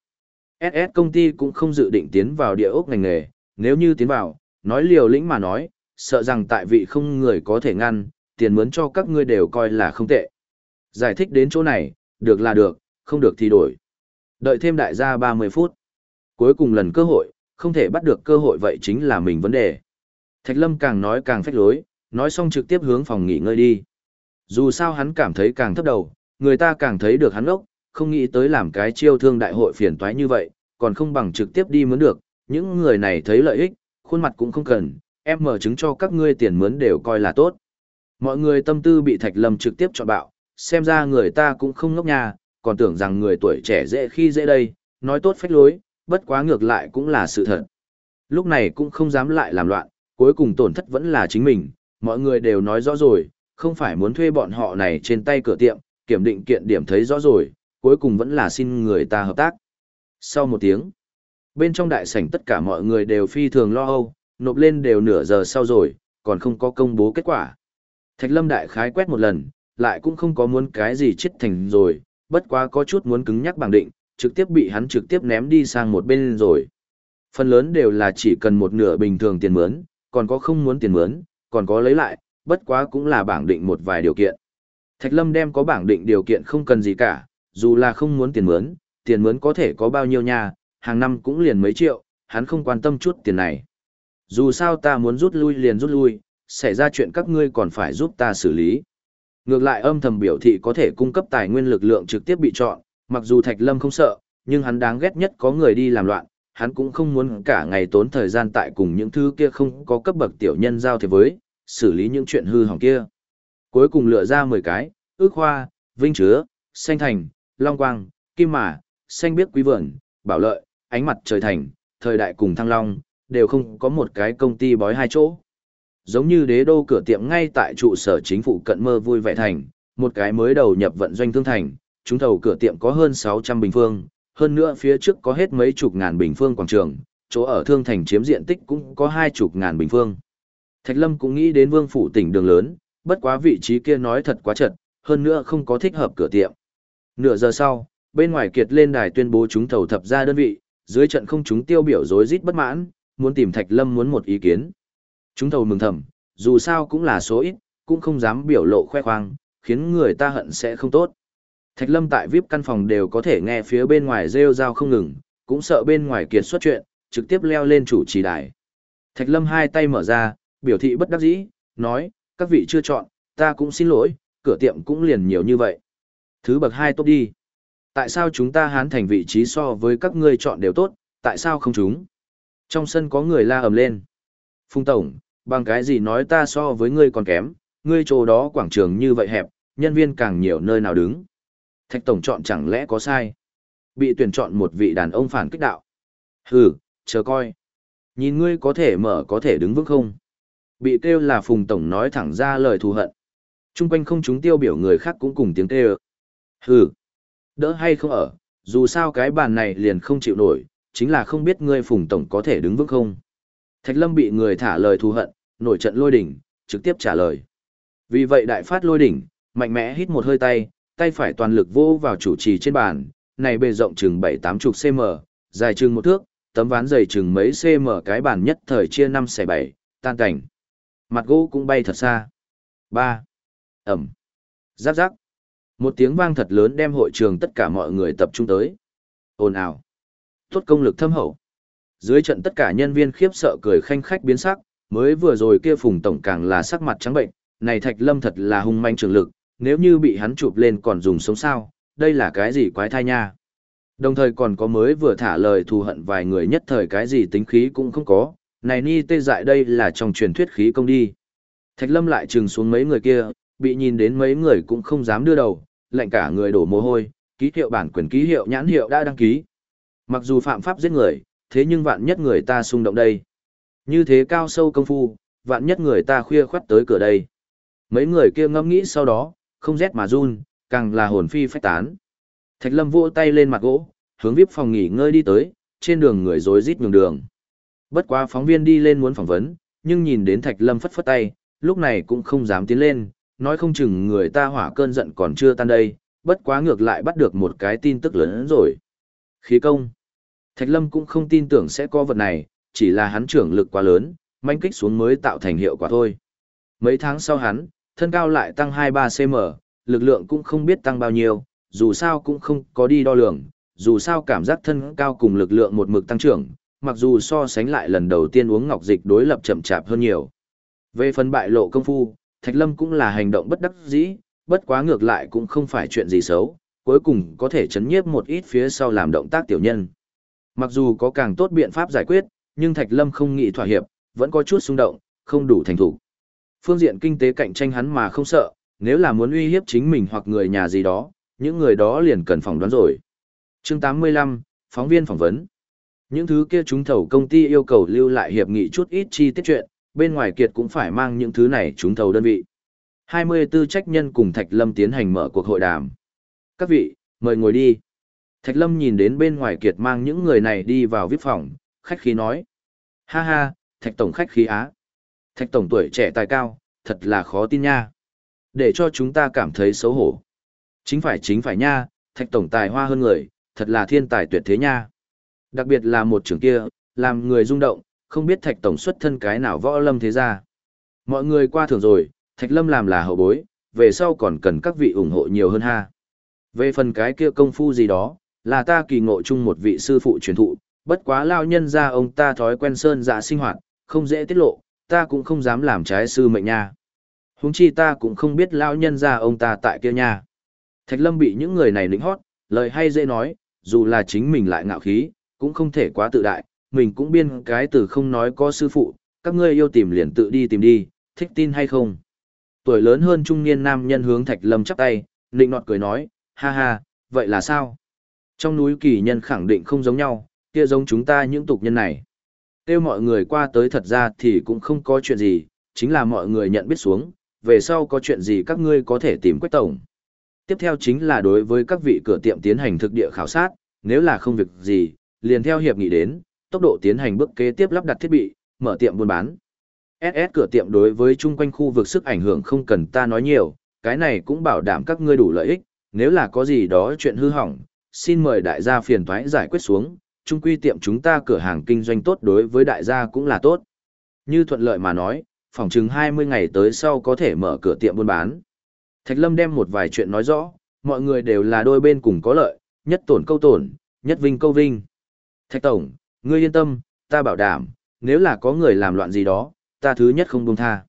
SS công ty cũng không dự định tiến vào địa ốc ngành nghề, nếu như tiến vào, nói liều lĩnh mà nói, sợ rằng tại vị không người có thể ngăn, tiền mướn cho các ngươi đều coi là không tệ. Giải thích đến chỗ này, được là được, không được thì đổi. Đợi thêm đại gia 30 phút. Cuối cùng lần cơ hội, không thể bắt được cơ hội vậy chính là mình vấn đề. Thạch Lâm càng nói càng phách lối, nói xong trực tiếp hướng phòng nghỉ ngơi đi. Dù sao hắn cảm thấy càng thấp đầu, người ta càng thấy được hắn ốc, không nghĩ tới làm cái chiêu thương đại hội phiền toái như vậy, còn không bằng trực tiếp đi mướn được, những người này thấy lợi ích, khuôn mặt cũng không cần, em mở chứng cho các ngươi tiền mướn đều coi là tốt. Mọi người tâm tư bị Thạch Lâm trực tiếp chọn bạo, xem ra người ta cũng không ngốc nhà còn tưởng rằng người tuổi trẻ dễ khi dễ đây, nói tốt phách lối, bất quá ngược lại cũng là sự thật. Lúc này cũng không dám lại làm loạn, cuối cùng tổn thất vẫn là chính mình, mọi người đều nói rõ rồi, không phải muốn thuê bọn họ này trên tay cửa tiệm, kiểm định kiện điểm thấy rõ rồi, cuối cùng vẫn là xin người ta hợp tác. Sau một tiếng, bên trong đại sảnh tất cả mọi người đều phi thường lo âu, nộp lên đều nửa giờ sau rồi, còn không có công bố kết quả. Thạch Lâm đại khái quét một lần, lại cũng không có muốn cái gì chết thành rồi, bất quá có chút muốn cứng nhắc bằng định, trực tiếp bị hắn trực tiếp ném đi sang một bên rồi. Phần lớn đều là chỉ cần một nửa bình thường tiền mướn, còn có không muốn tiền mướn, còn có lấy lại, bất quá cũng là bảng định một vài điều kiện. Thạch Lâm đem có bảng định điều kiện không cần gì cả, dù là không muốn tiền mướn, tiền mướn có thể có bao nhiêu nha, hàng năm cũng liền mấy triệu, hắn không quan tâm chút tiền này. Dù sao ta muốn rút lui liền rút lui, xảy ra chuyện các ngươi còn phải giúp ta xử lý. Ngược lại âm thầm biểu thị có thể cung cấp tài nguyên lực lượng trực tiếp bị chọn, mặc dù Thạch Lâm không sợ, nhưng hắn đáng ghét nhất có người đi làm loạn, hắn cũng không muốn cả ngày tốn thời gian tại cùng những thứ kia không có cấp bậc tiểu nhân giao thế với, xử lý những chuyện hư hỏng kia. Cuối cùng lựa ra 10 cái, ước hoa, vinh chứa, xanh thành, long quang, kim mà, xanh biếc quý vườn, bảo lợi, ánh mặt trời thành, thời đại cùng thăng long, đều không có một cái công ty bói hai chỗ. Giống như đế đô cửa tiệm ngay tại trụ sở chính phủ cận mơ vui vẻ thành, một cái mới đầu nhập vận doanh thương thành, chúng thầu cửa tiệm có hơn 600 bình phương, hơn nữa phía trước có hết mấy chục ngàn bình phương quảng trường, chỗ ở thương thành chiếm diện tích cũng có hai chục ngàn bình phương. Thạch Lâm cũng nghĩ đến vương phủ tỉnh đường lớn, bất quá vị trí kia nói thật quá chật, hơn nữa không có thích hợp cửa tiệm. Nửa giờ sau, bên ngoài kiệt lên đài tuyên bố chúng thầu thập ra đơn vị, dưới trận không chúng tiêu biểu rối rít bất mãn, muốn tìm Thạch Lâm muốn một ý kiến. Chúng thầu mừng thầm, dù sao cũng là số ít, cũng không dám biểu lộ khoe khoang, khiến người ta hận sẽ không tốt. Thạch Lâm tại VIP căn phòng đều có thể nghe phía bên ngoài rêu rao không ngừng, cũng sợ bên ngoài kiệt xuất chuyện, trực tiếp leo lên chủ trì đài. Thạch Lâm hai tay mở ra, biểu thị bất đắc dĩ, nói, các vị chưa chọn, ta cũng xin lỗi, cửa tiệm cũng liền nhiều như vậy. Thứ bậc hai tốt đi. Tại sao chúng ta hán thành vị trí so với các ngươi chọn đều tốt, tại sao không chúng? Trong sân có người la ầm lên. Phung Tổng, bằng cái gì nói ta so với ngươi còn kém, ngươi chỗ đó quảng trường như vậy hẹp, nhân viên càng nhiều nơi nào đứng. Thạch Tổng chọn chẳng lẽ có sai? Bị tuyển chọn một vị đàn ông phản kích đạo. Hừ, chờ coi. Nhìn ngươi có thể mở có thể đứng vững không? Bị kêu là Phùng Tổng nói thẳng ra lời thù hận. Trung quanh không chúng tiêu biểu người khác cũng cùng tiếng kêu. Hừ, đỡ hay không ở, dù sao cái bàn này liền không chịu nổi, chính là không biết ngươi Phùng Tổng có thể đứng vững không. Thạch Lâm bị người thả lời thù hận, nổi trận lôi đỉnh, trực tiếp trả lời. Vì vậy đại phát lôi đỉnh, mạnh mẽ hít một hơi tay, tay phải toàn lực vô vào chủ trì trên bàn, này bề rộng chừng 7-80 cm, dài chừng một thước, tấm ván dày chừng mấy cm cái bàn nhất thời chia 5 xẻ 7, tan cảnh. Mặt gỗ cũng bay thật xa. 3. Ẩm. Giáp giáp. Một tiếng vang thật lớn đem hội trường tất cả mọi người tập trung tới. Ồn ào. Tốt công lực thâm hậu. Dưới trận tất cả nhân viên khiếp sợ cười khanh khách biến sắc, mới vừa rồi kia phùng tổng càng là sắc mặt trắng bệnh, này thạch lâm thật là hung manh trường lực, nếu như bị hắn chụp lên còn dùng sống sao, đây là cái gì quái thai nha. Đồng thời còn có mới vừa thả lời thù hận vài người nhất thời cái gì tính khí cũng không có, này ni tê dại đây là trong truyền thuyết khí công đi. Thạch lâm lại trừng xuống mấy người kia, bị nhìn đến mấy người cũng không dám đưa đầu, lệnh cả người đổ mồ hôi, ký hiệu bản quyền ký hiệu nhãn hiệu đã đăng ký. Mặc dù phạm pháp giết người, thế nhưng vạn nhất người ta xung động đây. Như thế cao sâu công phu, vạn nhất người ta khuya khoắt tới cửa đây. Mấy người kia ngâm nghĩ sau đó, không rét mà run, càng là hồn phi phách tán. Thạch Lâm vỗ tay lên mặt gỗ, hướng VIP phòng nghỉ ngơi đi tới, trên đường người rối rít nhường đường. Bất quá phóng viên đi lên muốn phỏng vấn, nhưng nhìn đến Thạch Lâm phất phất tay, lúc này cũng không dám tiến lên, nói không chừng người ta hỏa cơn giận còn chưa tan đây, bất quá ngược lại bắt được một cái tin tức lớn hơn rồi. Khí công. Thạch Lâm cũng không tin tưởng sẽ có vật này, chỉ là hắn trưởng lực quá lớn, manh kích xuống mới tạo thành hiệu quả thôi. Mấy tháng sau hắn, thân cao lại tăng 2-3 cm, lực lượng cũng không biết tăng bao nhiêu, dù sao cũng không có đi đo lường, dù sao cảm giác thân cao cùng lực lượng một mực tăng trưởng, mặc dù so sánh lại lần đầu tiên uống ngọc dịch đối lập chậm chạp hơn nhiều. Về phần bại lộ công phu, Thạch Lâm cũng là hành động bất đắc dĩ, bất quá ngược lại cũng không phải chuyện gì xấu, cuối cùng có thể chấn nhiếp một ít phía sau làm động tác tiểu nhân. Mặc dù có càng tốt biện pháp giải quyết, nhưng Thạch Lâm không nghĩ thỏa hiệp, vẫn có chút xung động, không đủ thành thủ. Phương diện kinh tế cạnh tranh hắn mà không sợ, nếu là muốn uy hiếp chính mình hoặc người nhà gì đó, những người đó liền cần phỏng đoán rồi. Chương 85, phóng viên phỏng vấn. Những thứ kia chúng thầu công ty yêu cầu lưu lại hiệp nghị chút ít chi tiết chuyện, bên ngoài kiệt cũng phải mang những thứ này chúng thầu đơn vị. 24 trách nhân cùng Thạch Lâm tiến hành mở cuộc hội đàm. Các vị, mời ngồi đi. Thạch Lâm nhìn đến bên ngoài kiệt mang những người này đi vào VIP phòng, khách khí nói. Ha ha, Thạch Tổng khách khí á. Thạch Tổng tuổi trẻ tài cao, thật là khó tin nha. Để cho chúng ta cảm thấy xấu hổ. Chính phải chính phải nha, Thạch Tổng tài hoa hơn người, thật là thiên tài tuyệt thế nha. Đặc biệt là một trưởng kia, làm người rung động, không biết Thạch Tổng xuất thân cái nào võ lâm thế ra. Mọi người qua thường rồi, Thạch Lâm làm là hậu bối, về sau còn cần các vị ủng hộ nhiều hơn ha. Về phần cái kia công phu gì đó, là ta kỳ ngộ chung một vị sư phụ truyền thụ, bất quá lao nhân ra ông ta thói quen sơn dạ sinh hoạt, không dễ tiết lộ, ta cũng không dám làm trái sư mệnh nha. Húng chi ta cũng không biết lao nhân ra ông ta tại kia nha. Thạch Lâm bị những người này lĩnh hót, lời hay dễ nói, dù là chính mình lại ngạo khí, cũng không thể quá tự đại, mình cũng biên cái từ không nói có sư phụ, các ngươi yêu tìm liền tự đi tìm đi, thích tin hay không. Tuổi lớn hơn trung niên nam nhân hướng Thạch Lâm chắp tay, nịnh nọt cười nói, ha ha, vậy là sao? Trong núi kỳ nhân khẳng định không giống nhau, kia giống chúng ta những tục nhân này. Kêu mọi người qua tới thật ra thì cũng không có chuyện gì, chính là mọi người nhận biết xuống, về sau có chuyện gì các ngươi có thể tìm quách tổng. Tiếp theo chính là đối với các vị cửa tiệm tiến hành thực địa khảo sát, nếu là không việc gì, liền theo hiệp nghị đến, tốc độ tiến hành bước kế tiếp lắp đặt thiết bị, mở tiệm buôn bán. SS cửa tiệm đối với chung quanh khu vực sức ảnh hưởng không cần ta nói nhiều, cái này cũng bảo đảm các ngươi đủ lợi ích, nếu là có gì đó chuyện hư hỏng, xin mời đại gia phiền thoái giải quyết xuống, chung quy tiệm chúng ta cửa hàng kinh doanh tốt đối với đại gia cũng là tốt. Như thuận lợi mà nói, phòng chừng 20 ngày tới sau có thể mở cửa tiệm buôn bán. Thạch Lâm đem một vài chuyện nói rõ, mọi người đều là đôi bên cùng có lợi, nhất tổn câu tổn, nhất vinh câu vinh. Thạch Tổng, ngươi yên tâm, ta bảo đảm, nếu là có người làm loạn gì đó, ta thứ nhất không buông tha.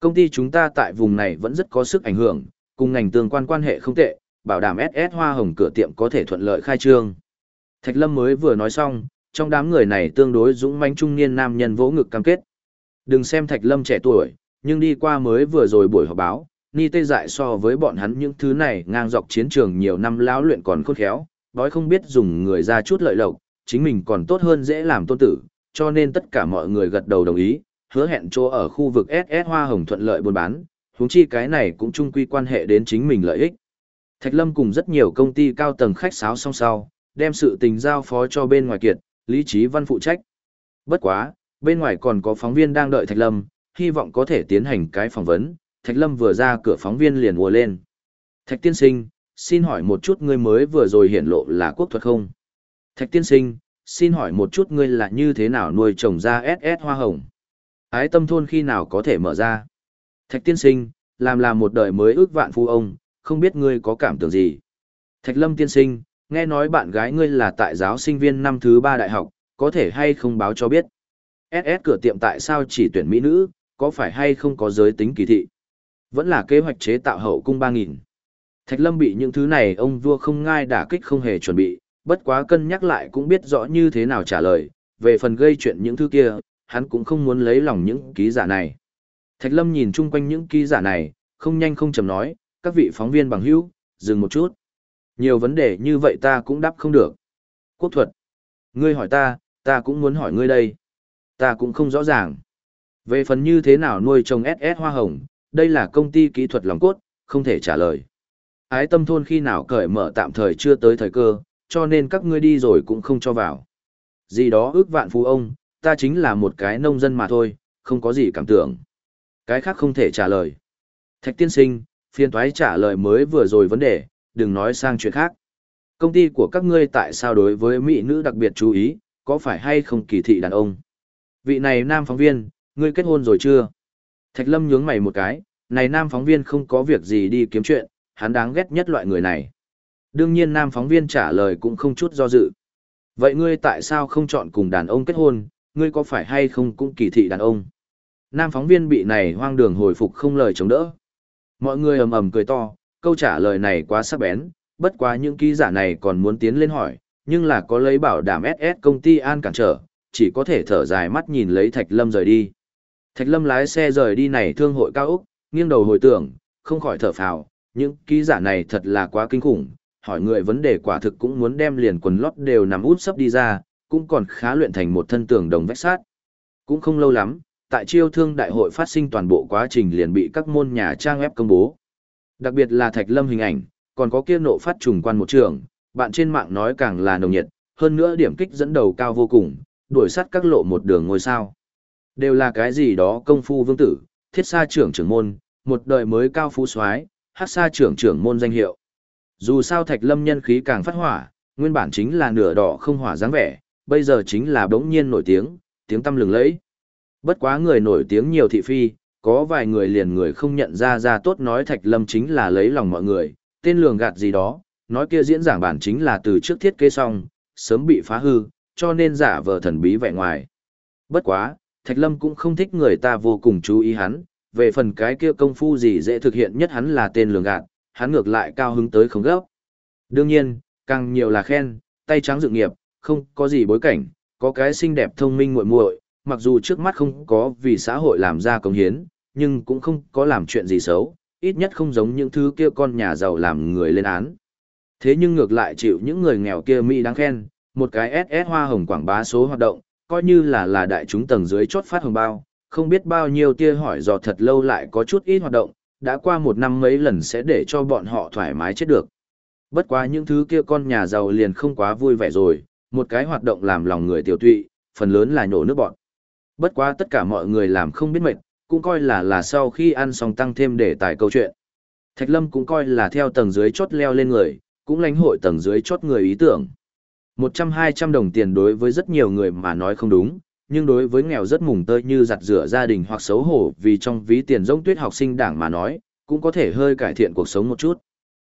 Công ty chúng ta tại vùng này vẫn rất có sức ảnh hưởng, cùng ngành tương quan quan hệ không tệ, bảo đảm SS Hoa Hồng cửa tiệm có thể thuận lợi khai trương. Thạch Lâm mới vừa nói xong, trong đám người này tương đối dũng mãnh trung niên nam nhân vỗ ngực cam kết. Đừng xem Thạch Lâm trẻ tuổi, nhưng đi qua mới vừa rồi buổi họp báo, ni tê dại so với bọn hắn những thứ này ngang dọc chiến trường nhiều năm lão luyện còn khôn khéo, đói không biết dùng người ra chút lợi lộc, chính mình còn tốt hơn dễ làm tôn tử, cho nên tất cả mọi người gật đầu đồng ý, hứa hẹn chỗ ở khu vực SS Hoa Hồng thuận lợi buôn bán, huống chi cái này cũng chung quy quan hệ đến chính mình lợi ích. Thạch Lâm cùng rất nhiều công ty cao tầng khách sáo song sau, đem sự tình giao phó cho bên ngoài kiệt, Lý Trí Văn phụ trách. Bất quá, bên ngoài còn có phóng viên đang đợi Thạch Lâm, hy vọng có thể tiến hành cái phỏng vấn. Thạch Lâm vừa ra cửa phóng viên liền ùa lên. Thạch tiên sinh, xin hỏi một chút ngươi mới vừa rồi hiển lộ là quốc thuật không? Thạch tiên sinh, xin hỏi một chút ngươi là như thế nào nuôi trồng ra SS hoa hồng? Ái tâm thôn khi nào có thể mở ra? Thạch tiên sinh, làm là một đời mới ước vạn phu ông, không biết ngươi có cảm tưởng gì? Thạch lâm tiên sinh, nghe nói bạn gái ngươi là tại giáo sinh viên năm thứ ba đại học, có thể hay không báo cho biết? SS cửa tiệm tại sao chỉ tuyển mỹ nữ, có phải hay không có giới tính kỳ thị? Vẫn là kế hoạch chế tạo hậu cung 3.000. Thạch lâm bị những thứ này ông vua không ngai đả kích không hề chuẩn bị, bất quá cân nhắc lại cũng biết rõ như thế nào trả lời, về phần gây chuyện những thứ kia, hắn cũng không muốn lấy lòng những ký giả này. Thạch Lâm nhìn chung quanh những ký giả này, không nhanh không chậm nói, các vị phóng viên bằng hữu, dừng một chút. Nhiều vấn đề như vậy ta cũng đáp không được. Quốc thuật. Ngươi hỏi ta, ta cũng muốn hỏi ngươi đây. Ta cũng không rõ ràng. Về phần như thế nào nuôi trồng SS hoa hồng, đây là công ty kỹ thuật lòng cốt, không thể trả lời. ái tâm thôn khi nào cởi mở tạm thời chưa tới thời cơ, cho nên các ngươi đi rồi cũng không cho vào. Gì đó ước vạn phú ông, ta chính là một cái nông dân mà thôi, không có gì cảm tưởng. Cái khác không thể trả lời. Thạch tiên sinh, phiền thoái trả lời mới vừa rồi vấn đề, đừng nói sang chuyện khác. Công ty của các ngươi tại sao đối với mỹ nữ đặc biệt chú ý, có phải hay không kỳ thị đàn ông? Vị này nam phóng viên, ngươi kết hôn rồi chưa? Thạch Lâm nhướng mày một cái, này nam phóng viên không có việc gì đi kiếm chuyện, hắn đáng ghét nhất loại người này. Đương nhiên nam phóng viên trả lời cũng không chút do dự. Vậy ngươi tại sao không chọn cùng đàn ông kết hôn, ngươi có phải hay không cũng kỳ thị đàn ông? Nam phóng viên bị này hoang đường hồi phục không lời chống đỡ. Mọi người ầm ầm cười to, câu trả lời này quá sắc bén, bất quá những ký giả này còn muốn tiến lên hỏi, nhưng là có lấy bảo đảm SS công ty an cản trở, chỉ có thể thở dài mắt nhìn lấy Thạch Lâm rời đi. Thạch Lâm lái xe rời đi này thương hội cao Úc, nghiêng đầu hồi tưởng, không khỏi thở phào, những ký giả này thật là quá kinh khủng, hỏi người vấn đề quả thực cũng muốn đem liền quần lót đều nằm út sấp đi ra, cũng còn khá luyện thành một thân tường đồng vách sát. Cũng không lâu lắm, tại chiêu thương đại hội phát sinh toàn bộ quá trình liền bị các môn nhà trang web công bố. Đặc biệt là Thạch Lâm hình ảnh, còn có kia nộ phát trùng quan một trường, bạn trên mạng nói càng là nồng nhiệt, hơn nữa điểm kích dẫn đầu cao vô cùng, đuổi sát các lộ một đường ngôi sao. Đều là cái gì đó công phu vương tử, thiết sa trưởng trưởng môn, một đời mới cao phú soái, hát sa trưởng trưởng môn danh hiệu. Dù sao Thạch Lâm nhân khí càng phát hỏa, nguyên bản chính là nửa đỏ không hỏa dáng vẻ, bây giờ chính là bỗng nhiên nổi tiếng, tiếng tăm lừng lẫy. Bất quá người nổi tiếng nhiều thị phi, có vài người liền người không nhận ra ra tốt nói Thạch Lâm chính là lấy lòng mọi người, tên lường gạt gì đó, nói kia diễn giảng bản chính là từ trước thiết kế xong, sớm bị phá hư, cho nên giả vờ thần bí vẻ ngoài. Bất quá, Thạch Lâm cũng không thích người ta vô cùng chú ý hắn, về phần cái kia công phu gì dễ thực hiện nhất hắn là tên lường gạt, hắn ngược lại cao hứng tới không gấp. Đương nhiên, càng nhiều là khen, tay trắng dự nghiệp, không có gì bối cảnh, có cái xinh đẹp thông minh muội muội, mặc dù trước mắt không có vì xã hội làm ra công hiến, nhưng cũng không có làm chuyện gì xấu, ít nhất không giống những thứ kia con nhà giàu làm người lên án. Thế nhưng ngược lại chịu những người nghèo kia Mỹ đáng khen, một cái SS hoa hồng quảng bá số hoạt động, coi như là là đại chúng tầng dưới chốt phát hồng bao, không biết bao nhiêu tia hỏi dò thật lâu lại có chút ít hoạt động, đã qua một năm mấy lần sẽ để cho bọn họ thoải mái chết được. Bất quá những thứ kia con nhà giàu liền không quá vui vẻ rồi, một cái hoạt động làm lòng người tiểu tụy, phần lớn là nhổ nước bọn. Bất quá tất cả mọi người làm không biết mệt, cũng coi là là sau khi ăn xong tăng thêm để tài câu chuyện. Thạch Lâm cũng coi là theo tầng dưới chốt leo lên người, cũng lãnh hội tầng dưới chốt người ý tưởng. Một trăm hai trăm đồng tiền đối với rất nhiều người mà nói không đúng, nhưng đối với nghèo rất mùng tơi như giặt rửa gia đình hoặc xấu hổ vì trong ví tiền rông tuyết học sinh đảng mà nói, cũng có thể hơi cải thiện cuộc sống một chút.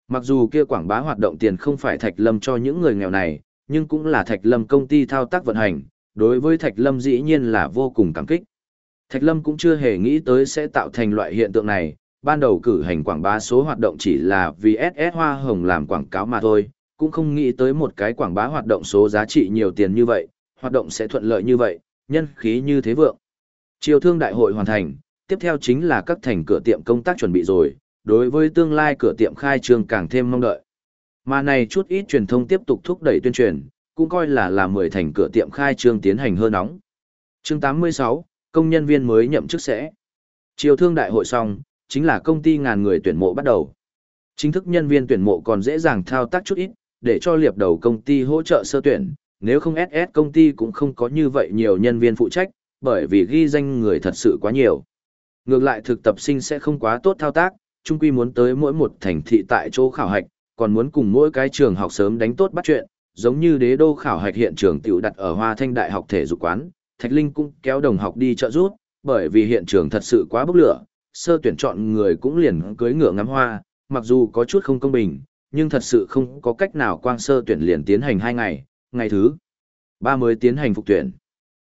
Mặc dù kia quảng bá hoạt động tiền không phải Thạch Lâm cho những người nghèo này, nhưng cũng là Thạch Lâm công ty thao tác vận hành, đối với Thạch Lâm dĩ nhiên là vô cùng cảm kích. Thạch Lâm cũng chưa hề nghĩ tới sẽ tạo thành loại hiện tượng này, ban đầu cử hành quảng bá số hoạt động chỉ là vì SS Hoa Hồng làm quảng cáo mà thôi, cũng không nghĩ tới một cái quảng bá hoạt động số giá trị nhiều tiền như vậy, hoạt động sẽ thuận lợi như vậy, nhân khí như thế vượng. Triều thương đại hội hoàn thành, tiếp theo chính là các thành cửa tiệm công tác chuẩn bị rồi, đối với tương lai cửa tiệm khai trương càng thêm mong đợi. Mà này chút ít truyền thông tiếp tục thúc đẩy tuyên truyền, cũng coi là là 10 thành cửa tiệm khai trương tiến hành hơn nóng. Chương 86, công nhân viên mới nhậm chức sẽ. chiều thương đại hội xong, chính là công ty ngàn người tuyển mộ bắt đầu. Chính thức nhân viên tuyển mộ còn dễ dàng thao tác chút ít, để cho liệp đầu công ty hỗ trợ sơ tuyển, nếu không SS công ty cũng không có như vậy nhiều nhân viên phụ trách, bởi vì ghi danh người thật sự quá nhiều. Ngược lại thực tập sinh sẽ không quá tốt thao tác, chung quy muốn tới mỗi một thành thị tại chỗ khảo hạch, còn muốn cùng mỗi cái trường học sớm đánh tốt bắt chuyện, giống như đế đô khảo hạch hiện trường tiểu đặt ở Hoa Thanh Đại học thể dục quán, Thạch Linh cũng kéo đồng học đi trợ giúp, bởi vì hiện trường thật sự quá bốc lửa, sơ tuyển chọn người cũng liền cưới ngựa ngắm hoa, mặc dù có chút không công bình, nhưng thật sự không có cách nào quang sơ tuyển liền tiến hành hai ngày, ngày thứ ba mới tiến hành phục tuyển.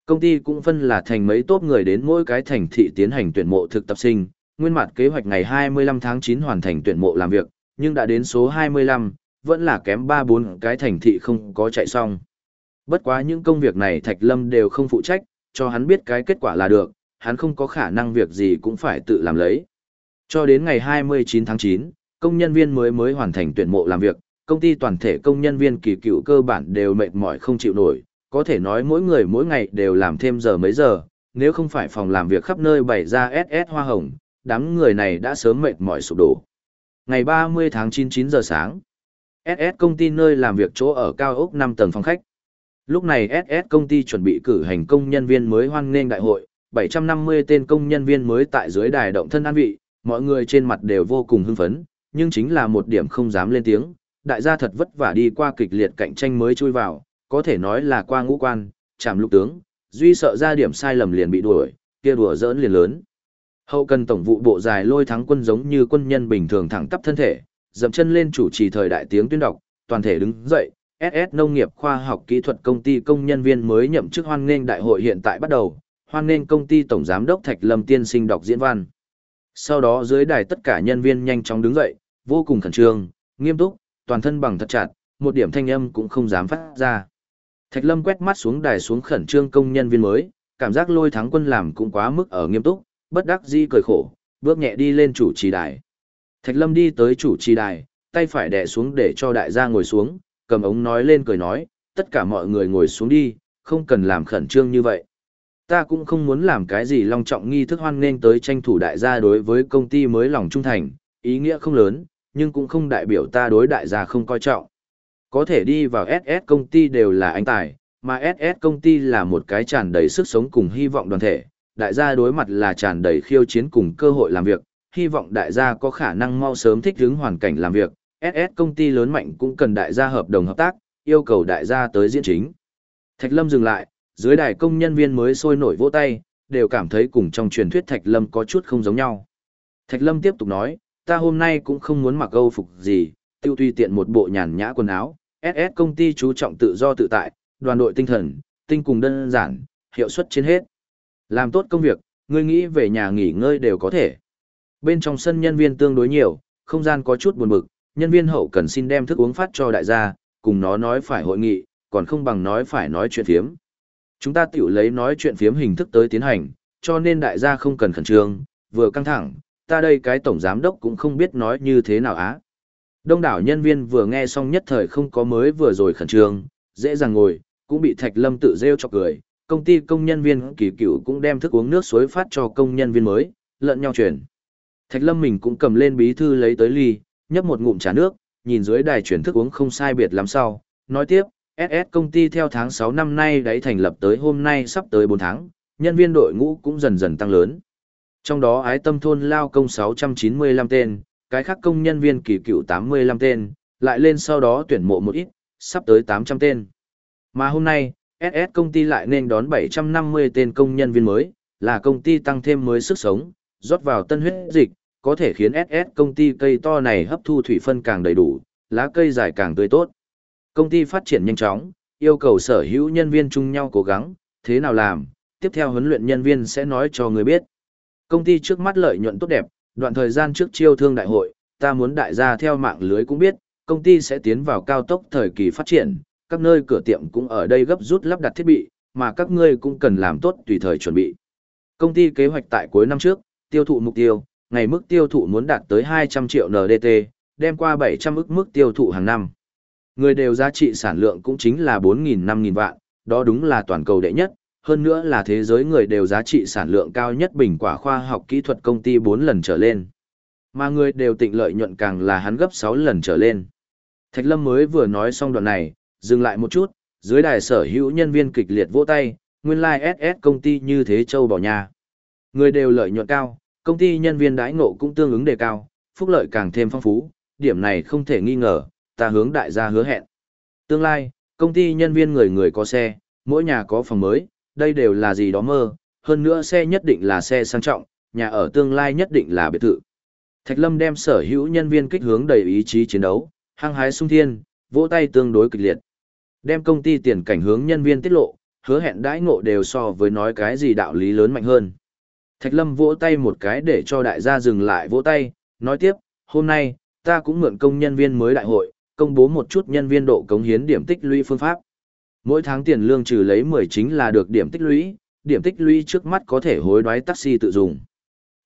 Công ty cũng phân là thành mấy tốt người đến mỗi cái thành thị tiến hành tuyển mộ thực tập sinh, nguyên mặt kế hoạch ngày 25 tháng 9 hoàn thành tuyển mộ làm việc, nhưng đã đến số 25, vẫn là kém 3-4 cái thành thị không có chạy xong. Bất quá những công việc này Thạch Lâm đều không phụ trách, cho hắn biết cái kết quả là được, hắn không có khả năng việc gì cũng phải tự làm lấy. Cho đến ngày 29 tháng 9, công nhân viên mới mới hoàn thành tuyển mộ làm việc, công ty toàn thể công nhân viên kỳ cựu cơ bản đều mệt mỏi không chịu nổi, có thể nói mỗi người mỗi ngày đều làm thêm giờ mấy giờ, nếu không phải phòng làm việc khắp nơi bày ra SS hoa hồng, đám người này đã sớm mệt mỏi sụp đổ. Ngày 30 tháng 9 9 giờ sáng. SS công ty nơi làm việc chỗ ở cao ốc 5 tầng phòng khách. Lúc này SS công ty chuẩn bị cử hành công nhân viên mới hoan nghênh đại hội, 750 tên công nhân viên mới tại dưới đài động thân an vị, mọi người trên mặt đều vô cùng hưng phấn, nhưng chính là một điểm không dám lên tiếng, đại gia thật vất vả đi qua kịch liệt cạnh tranh mới chui vào, có thể nói là qua ngũ quan, chạm lục tướng, duy sợ ra điểm sai lầm liền bị đuổi, kia đùa giỡn liền lớn. Hậu cần tổng vụ bộ dài lôi thắng quân giống như quân nhân bình thường thẳng tắp thân thể, dậm chân lên chủ trì thời đại tiếng tuyên đọc, toàn thể đứng dậy, SS Nông nghiệp khoa học kỹ thuật công ty công nhân viên mới nhậm chức hoan nghênh đại hội hiện tại bắt đầu, hoan nghênh công ty tổng giám đốc Thạch Lâm tiên sinh đọc diễn văn. Sau đó dưới đài tất cả nhân viên nhanh chóng đứng dậy, vô cùng khẩn trương, nghiêm túc, toàn thân bằng thật chặt, một điểm thanh âm cũng không dám phát ra. Thạch Lâm quét mắt xuống đài xuống khẩn trương công nhân viên mới, cảm giác lôi thắng quân làm cũng quá mức ở nghiêm túc, bất đắc dĩ cười khổ, bước nhẹ đi lên chủ trì đài. Thạch Lâm đi tới chủ trì đài, tay phải đè xuống để cho đại gia ngồi xuống, cầm ống nói lên cười nói, tất cả mọi người ngồi xuống đi, không cần làm khẩn trương như vậy. Ta cũng không muốn làm cái gì long trọng nghi thức hoan nghênh tới tranh thủ đại gia đối với công ty mới lòng trung thành, ý nghĩa không lớn, nhưng cũng không đại biểu ta đối đại gia không coi trọng. Có thể đi vào SS công ty đều là anh tài, mà SS công ty là một cái tràn đầy sức sống cùng hy vọng đoàn thể, đại gia đối mặt là tràn đầy khiêu chiến cùng cơ hội làm việc, hy vọng đại gia có khả năng mau sớm thích ứng hoàn cảnh làm việc, SS công ty lớn mạnh cũng cần đại gia hợp đồng hợp tác, yêu cầu đại gia tới diễn chính. Thạch Lâm dừng lại, dưới đài công nhân viên mới sôi nổi vỗ tay, đều cảm thấy cùng trong truyền thuyết Thạch Lâm có chút không giống nhau. Thạch Lâm tiếp tục nói, ta hôm nay cũng không muốn mặc âu phục gì, tiêu tùy tiện một bộ nhàn nhã quần áo, SS công ty chú trọng tự do tự tại, đoàn đội tinh thần, tinh cùng đơn giản, hiệu suất trên hết. Làm tốt công việc, ngươi nghĩ về nhà nghỉ ngơi đều có thể. Bên trong sân nhân viên tương đối nhiều, không gian có chút buồn bực, nhân viên hậu cần xin đem thức uống phát cho đại gia, cùng nó nói phải hội nghị, còn không bằng nói phải nói chuyện phiếm. Chúng ta tiểu lấy nói chuyện phiếm hình thức tới tiến hành, cho nên đại gia không cần khẩn trương, vừa căng thẳng, ta đây cái tổng giám đốc cũng không biết nói như thế nào á. Đông đảo nhân viên vừa nghe xong nhất thời không có mới vừa rồi khẩn trương, dễ dàng ngồi, cũng bị Thạch Lâm tự rêu cho cười. Công ty công nhân viên kỳ cựu cũng đem thức uống nước suối phát cho công nhân viên mới, lợn nhau chuyển. Thạch Lâm mình cũng cầm lên bí thư lấy tới ly, nhấp một ngụm trà nước, nhìn dưới đài chuyển thức uống không sai biệt lắm sau, nói tiếp, SS công ty theo tháng 6 năm nay đã thành lập tới hôm nay sắp tới 4 tháng, nhân viên đội ngũ cũng dần dần tăng lớn. Trong đó ái tâm thôn lao công 695 tên, cái khác công nhân viên kỳ cựu 85 tên, lại lên sau đó tuyển mộ một ít, sắp tới 800 tên. Mà hôm nay, SS công ty lại nên đón 750 tên công nhân viên mới, là công ty tăng thêm mới sức sống, rót vào tân huyết dịch, có thể khiến SS công ty cây to này hấp thu thủy phân càng đầy đủ, lá cây dài càng tươi tốt. Công ty phát triển nhanh chóng, yêu cầu sở hữu nhân viên chung nhau cố gắng, thế nào làm, tiếp theo huấn luyện nhân viên sẽ nói cho người biết. Công ty trước mắt lợi nhuận tốt đẹp, đoạn thời gian trước chiêu thương đại hội, ta muốn đại gia theo mạng lưới cũng biết, công ty sẽ tiến vào cao tốc thời kỳ phát triển, các nơi cửa tiệm cũng ở đây gấp rút lắp đặt thiết bị, mà các ngươi cũng cần làm tốt tùy thời chuẩn bị. Công ty kế hoạch tại cuối năm trước, tiêu thụ mục tiêu, ngày mức tiêu thụ muốn đạt tới 200 triệu NDT, đem qua 700 ức mức tiêu thụ hàng năm. Người đều giá trị sản lượng cũng chính là 4.000-5.000 vạn, đó đúng là toàn cầu đệ nhất, hơn nữa là thế giới người đều giá trị sản lượng cao nhất bình quả khoa học kỹ thuật công ty 4 lần trở lên. Mà người đều tịnh lợi nhuận càng là hắn gấp 6 lần trở lên. Thạch Lâm mới vừa nói xong đoạn này, dừng lại một chút, dưới đài sở hữu nhân viên kịch liệt vỗ tay, nguyên lai like SS công ty như thế châu bỏ nhà. Người đều lợi nhuận cao, công ty nhân viên đãi ngộ cũng tương ứng đề cao, phúc lợi càng thêm phong phú, điểm này không thể nghi ngờ, ta hướng đại gia hứa hẹn. Tương lai, công ty nhân viên người người có xe, mỗi nhà có phòng mới, đây đều là gì đó mơ, hơn nữa xe nhất định là xe sang trọng, nhà ở tương lai nhất định là biệt thự. Thạch Lâm đem sở hữu nhân viên kích hướng đầy ý chí chiến đấu, hăng hái sung thiên, vỗ tay tương đối kịch liệt. Đem công ty tiền cảnh hướng nhân viên tiết lộ, hứa hẹn đãi ngộ đều so với nói cái gì đạo lý lớn mạnh hơn. Thạch Lâm vỗ tay một cái để cho đại gia dừng lại vỗ tay, nói tiếp, hôm nay, ta cũng mượn công nhân viên mới đại hội, công bố một chút nhân viên độ cống hiến điểm tích lũy phương pháp. Mỗi tháng tiền lương trừ lấy 10 chính là được điểm tích lũy, điểm tích lũy trước mắt có thể hối đoái taxi tự dùng.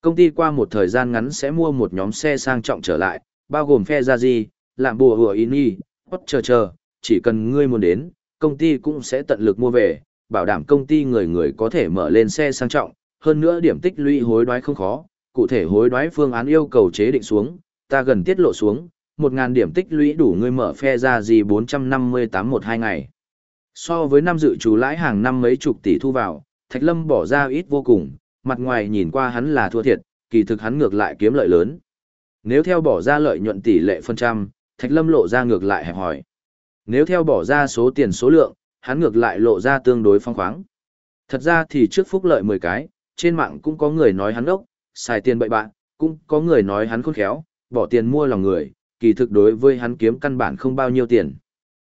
Công ty qua một thời gian ngắn sẽ mua một nhóm xe sang trọng trở lại, bao gồm phe ra gì, làm bùa hùa ini, hot chờ chờ, chỉ cần ngươi muốn đến, công ty cũng sẽ tận lực mua về, bảo đảm công ty người người có thể mở lên xe sang trọng, hơn nữa điểm tích lũy hối đoái không khó, cụ thể hối đoái phương án yêu cầu chế định xuống, ta gần tiết lộ xuống, một ngàn điểm tích lũy đủ ngươi mở phe ra gì 458 một hai ngày. So với năm dự trù lãi hàng năm mấy chục tỷ thu vào, Thạch Lâm bỏ ra ít vô cùng, mặt ngoài nhìn qua hắn là thua thiệt, kỳ thực hắn ngược lại kiếm lợi lớn. Nếu theo bỏ ra lợi nhuận tỷ lệ phần trăm, Thạch Lâm lộ ra ngược lại hẹp hỏi. Nếu theo bỏ ra số tiền số lượng, hắn ngược lại lộ ra tương đối phong khoáng. Thật ra thì trước phúc lợi 10 cái, trên mạng cũng có người nói hắn ốc, xài tiền bậy bạn, cũng có người nói hắn khôn khéo, bỏ tiền mua lòng người, kỳ thực đối với hắn kiếm căn bản không bao nhiêu tiền.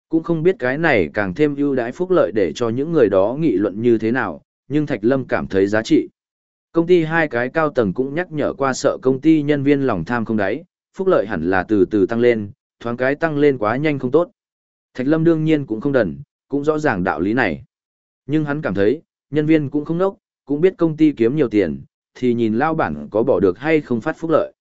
Cũng không biết cái này càng thêm ưu đãi phúc lợi để cho những người đó nghị luận như thế nào, nhưng Thạch Lâm cảm thấy giá trị. Công ty hai cái cao tầng cũng nhắc nhở qua sợ công ty nhân viên lòng tham không đáy, phúc lợi hẳn là từ từ tăng lên, thoáng cái tăng lên quá nhanh không tốt. Thạch Lâm đương nhiên cũng không đần, cũng rõ ràng đạo lý này. Nhưng hắn cảm thấy, nhân viên cũng không nốc, cũng biết công ty kiếm nhiều tiền, thì nhìn lao bản có bỏ được hay không phát phúc lợi.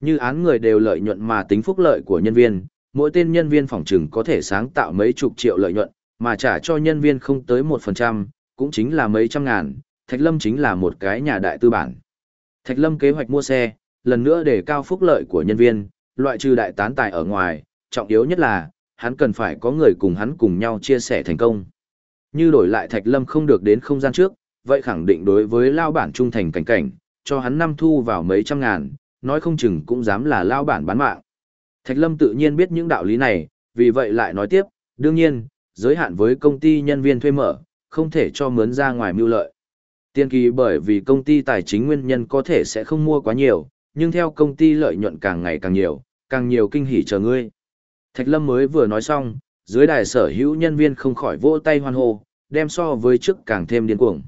Như án người đều lợi nhuận mà tính phúc lợi của nhân viên, mỗi tên nhân viên phòng trừng có thể sáng tạo mấy chục triệu lợi nhuận, mà trả cho nhân viên không tới 1%, cũng chính là mấy trăm ngàn, Thạch Lâm chính là một cái nhà đại tư bản. Thạch Lâm kế hoạch mua xe, lần nữa để cao phúc lợi của nhân viên, loại trừ đại tán tài ở ngoài, trọng yếu nhất là, hắn cần phải có người cùng hắn cùng nhau chia sẻ thành công. Như đổi lại Thạch Lâm không được đến không gian trước, vậy khẳng định đối với lao bản trung thành cảnh cảnh, cho hắn năm thu vào mấy trăm ngàn, nói không chừng cũng dám là lao bản bán mạng. Thạch Lâm tự nhiên biết những đạo lý này, vì vậy lại nói tiếp, đương nhiên, giới hạn với công ty nhân viên thuê mở, không thể cho mướn ra ngoài mưu lợi. Tiên kỳ bởi vì công ty tài chính nguyên nhân có thể sẽ không mua quá nhiều, nhưng theo công ty lợi nhuận càng ngày càng nhiều, càng nhiều kinh hỉ chờ ngươi. Thạch Lâm mới vừa nói xong, dưới đài sở hữu nhân viên không khỏi vỗ tay hoan hô, đem so với trước càng thêm điên cuồng.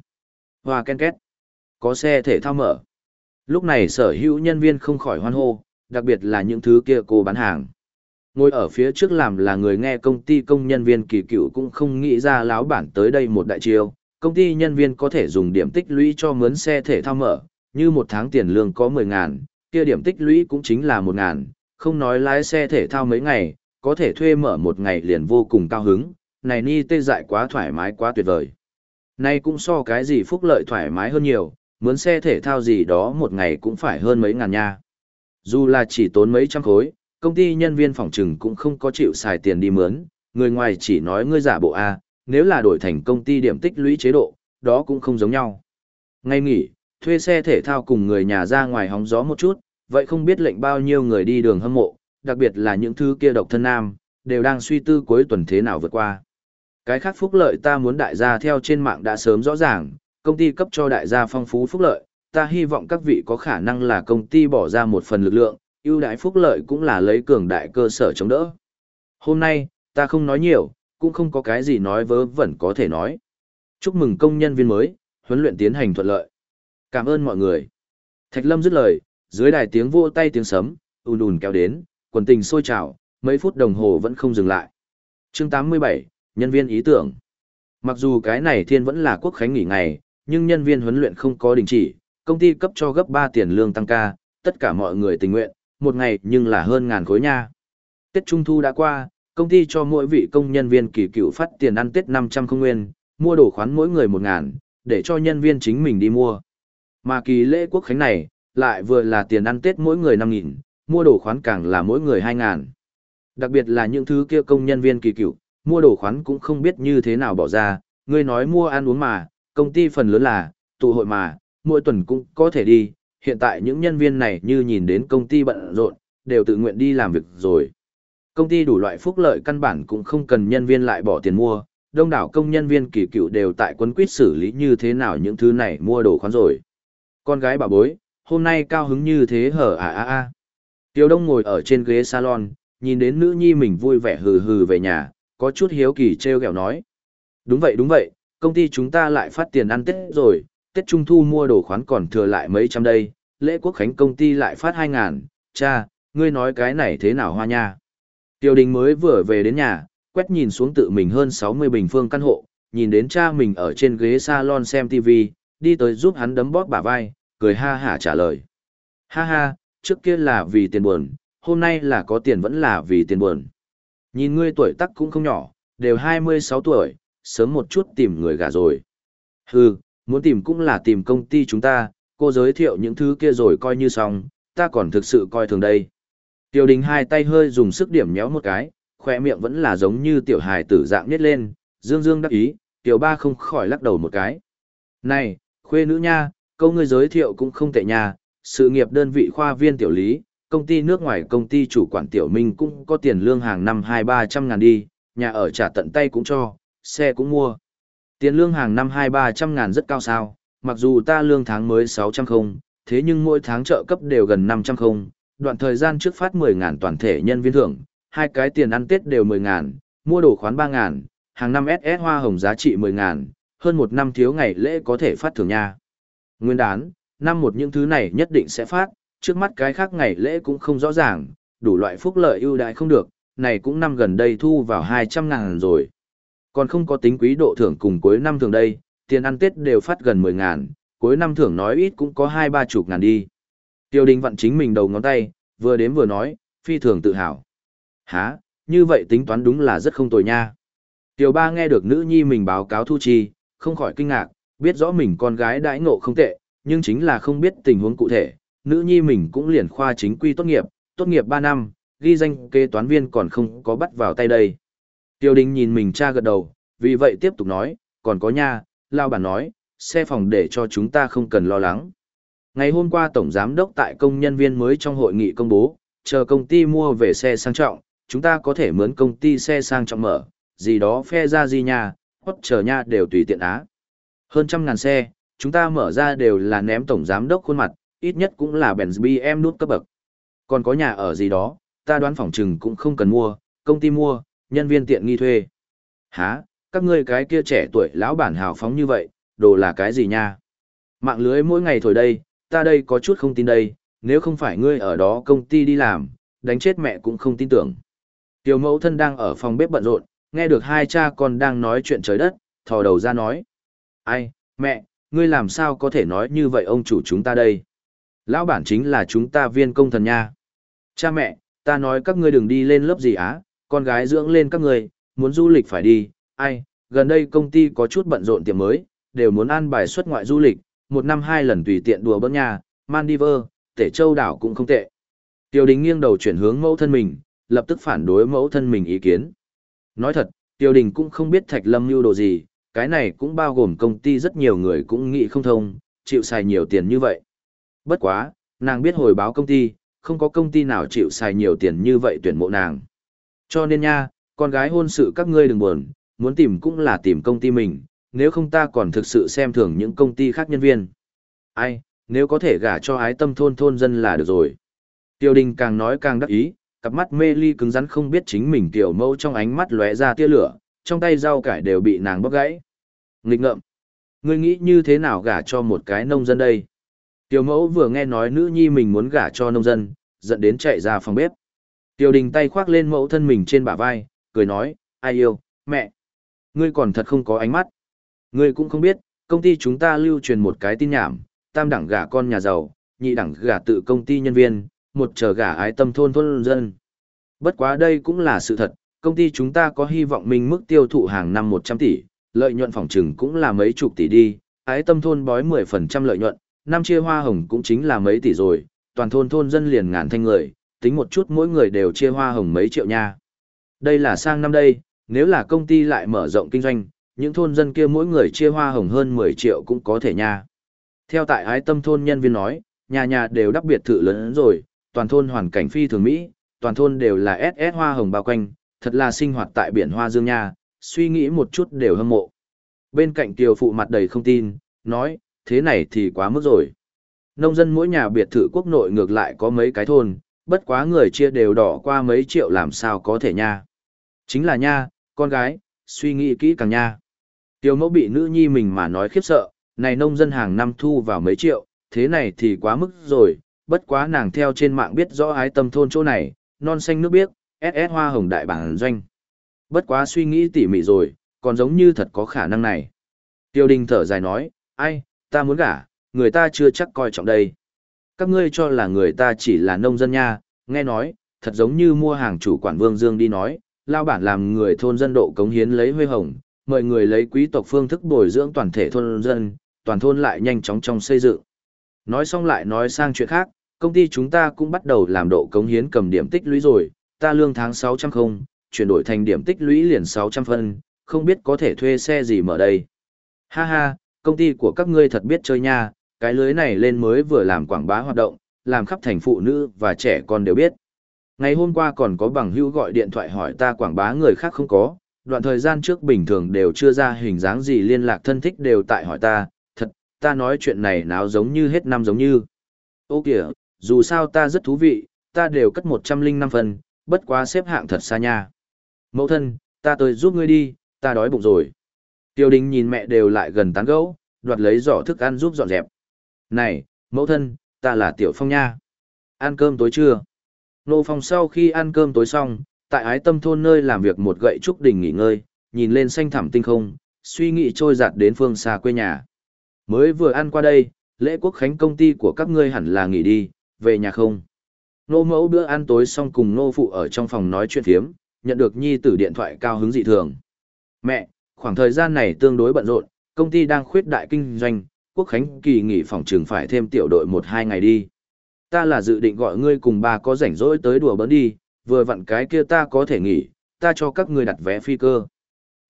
Hoa ken két. Có xe thể thao mở. Lúc này sở hữu nhân viên không khỏi hoan hô, đặc biệt là những thứ kia cô bán hàng. Ngồi ở phía trước làm là người nghe công ty công nhân viên kỳ cựu cũng không nghĩ ra láo bản tới đây một đại chiêu. Công ty nhân viên có thể dùng điểm tích lũy cho mướn xe thể thao mở, như một tháng tiền lương có 10 ngàn, kia điểm tích lũy cũng chính là 1 ngàn, không nói lái xe thể thao mấy ngày, có thể thuê mở một ngày liền vô cùng cao hứng, này ni tê dại quá thoải mái quá tuyệt vời nay cũng so cái gì phúc lợi thoải mái hơn nhiều, mướn xe thể thao gì đó một ngày cũng phải hơn mấy ngàn nha. Dù là chỉ tốn mấy trăm khối, công ty nhân viên phòng trừng cũng không có chịu xài tiền đi mướn, người ngoài chỉ nói ngươi giả bộ A, nếu là đổi thành công ty điểm tích lũy chế độ, đó cũng không giống nhau. Ngay nghỉ, thuê xe thể thao cùng người nhà ra ngoài hóng gió một chút, vậy không biết lệnh bao nhiêu người đi đường hâm mộ, đặc biệt là những thứ kia độc thân nam, đều đang suy tư cuối tuần thế nào vượt qua. Cái khác phúc lợi ta muốn đại gia theo trên mạng đã sớm rõ ràng, công ty cấp cho đại gia phong phú phúc lợi, ta hy vọng các vị có khả năng là công ty bỏ ra một phần lực lượng, ưu đãi phúc lợi cũng là lấy cường đại cơ sở chống đỡ. Hôm nay, ta không nói nhiều, cũng không có cái gì nói vớ vẩn có thể nói. Chúc mừng công nhân viên mới, huấn luyện tiến hành thuận lợi. Cảm ơn mọi người. Thạch Lâm dứt lời, dưới đài tiếng vỗ tay tiếng sấm, ùn ùn kéo đến, quần tình sôi trào, mấy phút đồng hồ vẫn không dừng lại. Chương 87, nhân viên ý tưởng. Mặc dù cái này thiên vẫn là quốc khánh nghỉ ngày, nhưng nhân viên huấn luyện không có đình chỉ, công ty cấp cho gấp 3 tiền lương tăng ca, tất cả mọi người tình nguyện, một ngày nhưng là hơn ngàn khối nha. Tết Trung Thu đã qua, công ty cho mỗi vị công nhân viên kỳ cựu phát tiền ăn Tết 500 không nguyên, mua đồ khoán mỗi người 1 ngàn, để cho nhân viên chính mình đi mua. Mà kỳ lễ quốc khánh này, lại vừa là tiền ăn Tết mỗi người 5 nghìn, mua đồ khoán càng là mỗi người 2 ngàn. Đặc biệt là những thứ kia công nhân viên kỳ cựu, mua đồ khoán cũng không biết như thế nào bỏ ra, ngươi nói mua ăn uống mà, công ty phần lớn là, tụ hội mà, mỗi tuần cũng có thể đi, hiện tại những nhân viên này như nhìn đến công ty bận rộn, đều tự nguyện đi làm việc rồi. Công ty đủ loại phúc lợi căn bản cũng không cần nhân viên lại bỏ tiền mua, đông đảo công nhân viên kỳ cựu đều tại quân quyết xử lý như thế nào những thứ này mua đồ khoán rồi. Con gái bà bối, hôm nay cao hứng như thế hở à à à. Tiêu Đông ngồi ở trên ghế salon, nhìn đến nữ nhi mình vui vẻ hừ hừ về nhà, có chút hiếu kỳ treo o nói. Đúng vậy đúng vậy, công ty chúng ta lại phát tiền ăn Tết rồi, Tết Trung Thu mua đồ khoán còn thừa lại mấy trăm đây, lễ quốc khánh công ty lại phát hai ngàn, cha, ngươi nói cái này thế nào hoa nha. tiểu đình mới vừa về đến nhà, quét nhìn xuống tự mình hơn 60 bình phương căn hộ, nhìn đến cha mình ở trên ghế salon xem TV, đi tới giúp hắn đấm bóp bả vai, cười ha hả trả lời. Ha ha, trước kia là vì tiền buồn, hôm nay là có tiền vẫn là vì tiền buồn. Nhìn ngươi tuổi tác cũng không nhỏ, đều 26 tuổi, sớm một chút tìm người gả rồi. Hừ, muốn tìm cũng là tìm công ty chúng ta, cô giới thiệu những thứ kia rồi coi như xong, ta còn thực sự coi thường đây. Tiêu đình hai tay hơi dùng sức điểm nhéo một cái, khoe miệng vẫn là giống như tiểu hài tử dạng nhét lên, dương dương đắc ý, tiểu ba không khỏi lắc đầu một cái. Này, khuê nữ nha, câu ngươi giới thiệu cũng không tệ nha, sự nghiệp đơn vị khoa viên tiểu lý, công ty nước ngoài công ty chủ quản tiểu minh cũng có tiền lương hàng năm hai ba trăm ngàn đi, nhà ở trả tận tay cũng cho, xe cũng mua. Tiền lương hàng năm hai ba trăm ngàn rất cao sao, mặc dù ta lương tháng mới sáu trăm không, thế nhưng mỗi tháng trợ cấp đều gần năm trăm không, đoạn thời gian trước phát mười ngàn toàn thể nhân viên thưởng, hai cái tiền ăn Tết đều mười ngàn, mua đồ khoán ba ngàn, hàng năm SS hoa hồng giá trị mười ngàn, hơn một năm thiếu ngày lễ có thể phát thưởng nha. Nguyên đán, năm một những thứ này nhất định sẽ phát, trước mắt cái khác ngày lễ cũng không rõ ràng, đủ loại phúc lợi ưu đãi không được, này cũng năm gần đây thu vào 200 ngàn rồi. Còn không có tính quý độ thưởng cùng cuối năm thường đây, tiền ăn Tết đều phát gần 10 ngàn, cuối năm thưởng nói ít cũng có hai ba chục ngàn đi. Tiêu đình vặn chính mình đầu ngón tay, vừa đếm vừa nói, phi thường tự hào. Hả, như vậy tính toán đúng là rất không tồi nha. Tiêu ba nghe được nữ nhi mình báo cáo thu chi, không khỏi kinh ngạc, biết rõ mình con gái đãi ngộ không tệ, nhưng chính là không biết tình huống cụ thể, nữ nhi mình cũng liền khoa chính quy tốt nghiệp, tốt nghiệp 3 năm, ghi danh kế toán viên còn không có bắt vào tay đây. Tiêu đình nhìn mình cha gật đầu, vì vậy tiếp tục nói, còn có nha, lao bản nói, xe phòng để cho chúng ta không cần lo lắng. Ngày hôm qua Tổng Giám đốc tại công nhân viên mới trong hội nghị công bố, chờ công ty mua về xe sang trọng, chúng ta có thể mướn công ty xe sang trọng mở, gì đó phe ra gì nha, hoặc chờ nha đều tùy tiện á. Hơn trăm ngàn xe, chúng ta mở ra đều là ném Tổng Giám đốc khuôn mặt, ít nhất cũng là Benz BM nút cấp bậc. Còn có nhà ở gì đó, ta đoán phòng trừng cũng không cần mua, công ty mua, nhân viên tiện nghi thuê. Hả, các ngươi cái kia trẻ tuổi lão bản hào phóng như vậy, đồ là cái gì nha? Mạng lưới mỗi ngày thổi đây, ta đây có chút không tin đây, nếu không phải ngươi ở đó công ty đi làm, đánh chết mẹ cũng không tin tưởng. Tiểu mẫu thân đang ở phòng bếp bận rộn, nghe được hai cha con đang nói chuyện trời đất, thò đầu ra nói. Ai, mẹ, ngươi làm sao có thể nói như vậy ông chủ chúng ta đây? Lão bản chính là chúng ta viên công thần nha. Cha mẹ, ta nói các ngươi đừng đi lên lớp gì á, con gái dưỡng lên các ngươi, muốn du lịch phải đi, ai, gần đây công ty có chút bận rộn tiệm mới, đều muốn ăn bài xuất ngoại du lịch, một năm hai lần tùy tiện đùa bỡn nhà, Maldives, Tể Châu đảo cũng không tệ. Tiêu Đình nghiêng đầu chuyển hướng mẫu thân mình, lập tức phản đối mẫu thân mình ý kiến. Nói thật, Tiêu Đình cũng không biết Thạch Lâm lưu đồ gì, cái này cũng bao gồm công ty rất nhiều người cũng nghĩ không thông, chịu xài nhiều tiền như vậy. Bất quá, nàng biết hồi báo công ty, không có công ty nào chịu xài nhiều tiền như vậy tuyển mộ nàng. Cho nên nha, con gái hôn sự các ngươi đừng buồn, muốn tìm cũng là tìm công ty mình, nếu không ta còn thực sự xem thường những công ty khác nhân viên. Ai, nếu có thể gả cho ái tâm thôn thôn dân là được rồi. Tiêu đình càng nói càng đắc ý, cặp mắt mê ly cứng rắn không biết chính mình tiểu mâu trong ánh mắt lóe ra tia lửa, trong tay rau cải đều bị nàng bóc gãy. Nghịch ngợm. Ngươi nghĩ như thế nào gả cho một cái nông dân đây? Tiểu mẫu vừa nghe nói nữ nhi mình muốn gả cho nông dân, giận đến chạy ra phòng bếp. Tiểu đình tay khoác lên mẫu thân mình trên bả vai, cười nói, ai yêu, mẹ. Ngươi còn thật không có ánh mắt. Ngươi cũng không biết, công ty chúng ta lưu truyền một cái tin nhảm, tam đẳng gả con nhà giàu, nhị đẳng gả tự công ty nhân viên, một chờ gả ái tâm thôn thôn dân. Bất quá đây cũng là sự thật, công ty chúng ta có hy vọng mình mức tiêu thụ hàng năm 100 tỷ, lợi nhuận phòng trừng cũng là mấy chục tỷ đi, ái tâm thôn bói 10% lợi nhuận, năm chia hoa hồng cũng chính là mấy tỷ rồi, toàn thôn thôn dân liền ngàn thanh người, tính một chút mỗi người đều chia hoa hồng mấy triệu nha. Đây là sang năm đây, nếu là công ty lại mở rộng kinh doanh, những thôn dân kia mỗi người chia hoa hồng hơn 10 triệu cũng có thể nha. Theo tại ái tâm thôn nhân viên nói, nhà nhà đều đắp biệt thự lớn rồi, toàn thôn hoàn cảnh phi thường Mỹ, toàn thôn đều là SS hoa hồng bao quanh, thật là sinh hoạt tại biển hoa dương nha, suy nghĩ một chút đều hâm mộ. Bên cạnh tiểu phụ mặt đầy không tin, nói, thế này thì quá mức rồi. Nông dân mỗi nhà biệt thự quốc nội ngược lại có mấy cái thôn, bất quá người chia đều đỏ qua mấy triệu làm sao có thể nha. Chính là nha, con gái, suy nghĩ kỹ càng nha. Tiêu mẫu bị nữ nhi mình mà nói khiếp sợ, này nông dân hàng năm thu vào mấy triệu, thế này thì quá mức rồi, bất quá nàng theo trên mạng biết rõ ái tâm thôn chỗ này, non xanh nước biếc, SS hoa hồng đại bản doanh. Bất quá suy nghĩ tỉ mỉ rồi, còn giống như thật có khả năng này. Tiêu đình thở dài nói, ai, ta muốn gả, người ta chưa chắc coi trọng đây. Các ngươi cho là người ta chỉ là nông dân nha, nghe nói, thật giống như mua hàng chủ quản Vương Dương đi nói, lao bản làm người thôn dân độ cống hiến lấy huê hồng, mời người lấy quý tộc phương thức bồi dưỡng toàn thể thôn dân, toàn thôn lại nhanh chóng trong xây dựng. Nói xong lại nói sang chuyện khác, công ty chúng ta cũng bắt đầu làm độ cống hiến cầm điểm tích lũy rồi, ta lương tháng 600 không, chuyển đổi thành điểm tích lũy liền 600 phân, không biết có thể thuê xe gì mở đây. Ha ha, công ty của các ngươi thật biết chơi nha, cái lưới này lên mới vừa làm quảng bá hoạt động, làm khắp thành phụ nữ và trẻ con đều biết. Ngày hôm qua còn có bằng hữu gọi điện thoại hỏi ta quảng bá người khác không có, đoạn thời gian trước bình thường đều chưa ra hình dáng gì liên lạc thân thích đều tại hỏi ta, thật, ta nói chuyện này nào giống như hết năm giống như. Ô kìa, dù sao ta rất thú vị, ta đều cất 105 phần, bất quá xếp hạng thật xa nha. Mẫu thân, ta tới giúp ngươi đi, ta đói bụng rồi. Tiêu đình nhìn mẹ đều lại gần tán gẫu, đoạt lấy giỏ thức ăn giúp dọn dẹp. Này, mẫu thân, ta là Tiểu Phong nha. Ăn cơm tối chưa? Nô Phong sau khi ăn cơm tối xong, tại ái tâm thôn nơi làm việc một gậy trúc đỉnh nghỉ ngơi, nhìn lên xanh thẳm tinh không, suy nghĩ trôi giạt đến phương xa quê nhà. Mới vừa ăn qua đây, lễ quốc khánh công ty của các ngươi hẳn là nghỉ đi, về nhà không? Nô mẫu bữa ăn tối xong cùng nô phụ ở trong phòng nói chuyện phiếm, nhận được nhi tử điện thoại cao hứng dị thường. Mẹ, khoảng thời gian này tương đối bận rộn, công ty đang khuyết đại kinh doanh, quốc khánh kỳ nghỉ phòng trường phải thêm tiểu đội một hai ngày đi. Ta là dự định gọi ngươi cùng ba có rảnh rỗi tới đùa bỡn đi, vừa vặn cái kia ta có thể nghỉ, ta cho các ngươi đặt vé phi cơ.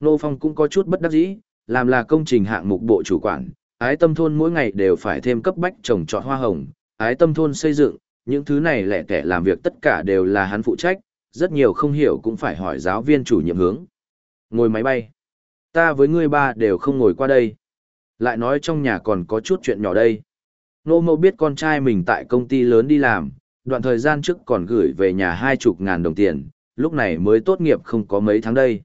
Nô Phong cũng có chút bất đắc dĩ, làm là công trình hạng mục bộ chủ quản, ái tâm thôn mỗi ngày đều phải thêm cấp bách trồng trọt hoa hồng, ái tâm thôn xây dựng, những thứ này lẻ tẻ làm việc tất cả đều là hắn phụ trách, rất nhiều không hiểu cũng phải hỏi giáo viên chủ nhiệm hướng. Ngồi máy bay. Ta với ngươi ba đều không ngồi qua đây. Lại nói trong nhà còn có chút chuyện nhỏ đây. Nô mẫu biết con trai mình tại công ty lớn đi làm, đoạn thời gian trước còn gửi về nhà hai chục ngàn đồng tiền, lúc này mới tốt nghiệp không có mấy tháng đây.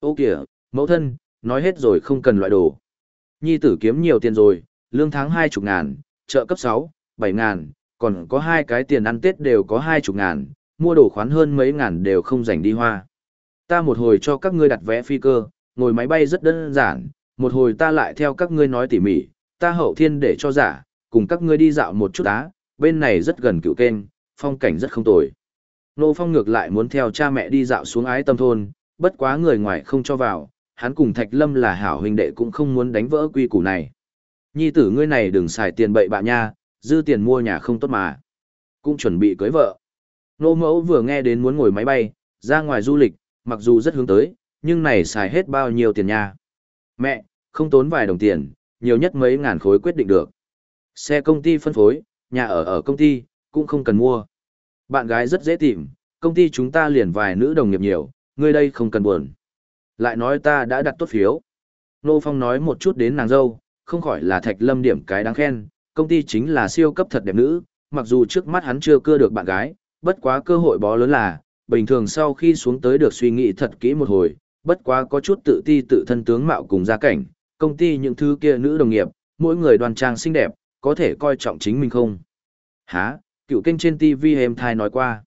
Ô kìa, mẫu thân, nói hết rồi không cần loại đồ. Nhi tử kiếm nhiều tiền rồi, lương tháng hai chục ngàn, trợ cấp sáu, bảy ngàn, còn có hai cái tiền ăn Tết đều có hai chục ngàn, mua đồ khoán hơn mấy ngàn đều không dành đi hoa. Ta một hồi cho các ngươi đặt vé phi cơ, ngồi máy bay rất đơn giản, một hồi ta lại theo các ngươi nói tỉ mỉ, ta hậu thiên để cho giả, cùng các ngươi đi dạo một chút á, bên này rất gần cựu kênh, phong cảnh rất không tồi. Nô Phong ngược lại muốn theo cha mẹ đi dạo xuống ái tâm thôn, bất quá người ngoài không cho vào, hắn cùng Thạch Lâm là hảo huynh đệ cũng không muốn đánh vỡ quy củ này. Nhi tử ngươi này đừng xài tiền bậy bạ nha, dư tiền mua nhà không tốt mà. Cũng chuẩn bị cưới vợ. Nô mẫu vừa nghe đến muốn ngồi máy bay, ra ngoài du lịch, mặc dù rất hướng tới, nhưng này xài hết bao nhiêu tiền nha. Mẹ, không tốn vài đồng tiền, nhiều nhất mấy ngàn khối quyết định được. Xe công ty phân phối, nhà ở ở công ty, cũng không cần mua. Bạn gái rất dễ tìm, công ty chúng ta liền vài nữ đồng nghiệp nhiều, ngươi đây không cần buồn. Lại nói ta đã đặt tốt phiếu. Nô Phong nói một chút đến nàng dâu, không khỏi là thạch lâm điểm cái đáng khen, công ty chính là siêu cấp thật đẹp nữ, mặc dù trước mắt hắn chưa cưa được bạn gái, bất quá cơ hội bó lớn là, bình thường sau khi xuống tới được suy nghĩ thật kỹ một hồi, bất quá có chút tự ti tự thân tướng mạo cùng gia cảnh, công ty những thứ kia nữ đồng nghiệp, mỗi người đoàn trang xinh đẹp, có thể coi trọng chính mình không? Hả, cựu kênh trên TV em thai nói qua.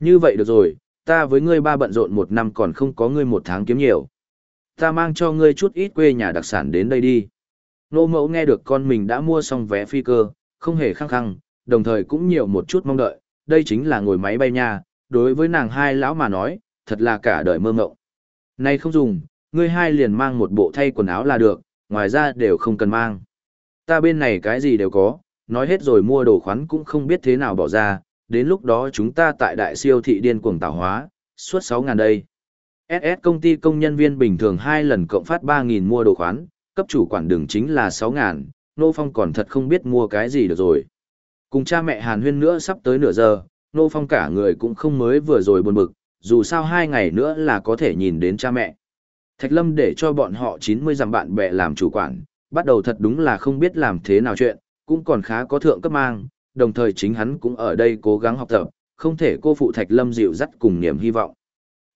Như vậy được rồi, ta với ngươi ba bận rộn một năm còn không có ngươi một tháng kiếm nhiều. Ta mang cho ngươi chút ít quê nhà đặc sản đến đây đi. Nô mẫu nghe được con mình đã mua xong vé phi cơ, không hề khăng khăng, đồng thời cũng nhiều một chút mong đợi, đây chính là ngồi máy bay nha, đối với nàng hai lão mà nói, thật là cả đời mơ mộng. Nay không dùng, ngươi hai liền mang một bộ thay quần áo là được, ngoài ra đều không cần mang. Ta bên này cái gì đều có, nói hết rồi mua đồ khoán cũng không biết thế nào bỏ ra, đến lúc đó chúng ta tại đại siêu thị điên cuồng tạo hóa, suốt 6.000 đây. SS công ty công nhân viên bình thường hai lần cộng phát 3.000 mua đồ khoán, cấp chủ quản đường chính là 6.000, Nô Phong còn thật không biết mua cái gì được rồi. Cùng cha mẹ Hàn Huyên nữa sắp tới nửa giờ, Nô Phong cả người cũng không mới vừa rồi buồn bực, dù sao hai ngày nữa là có thể nhìn đến cha mẹ. Thạch Lâm để cho bọn họ 90 dặm bạn bè làm chủ quản, bắt đầu thật đúng là không biết làm thế nào chuyện, cũng còn khá có thượng cấp mang, đồng thời chính hắn cũng ở đây cố gắng học tập, không thể cô phụ Thạch Lâm dịu dắt cùng niềm hy vọng.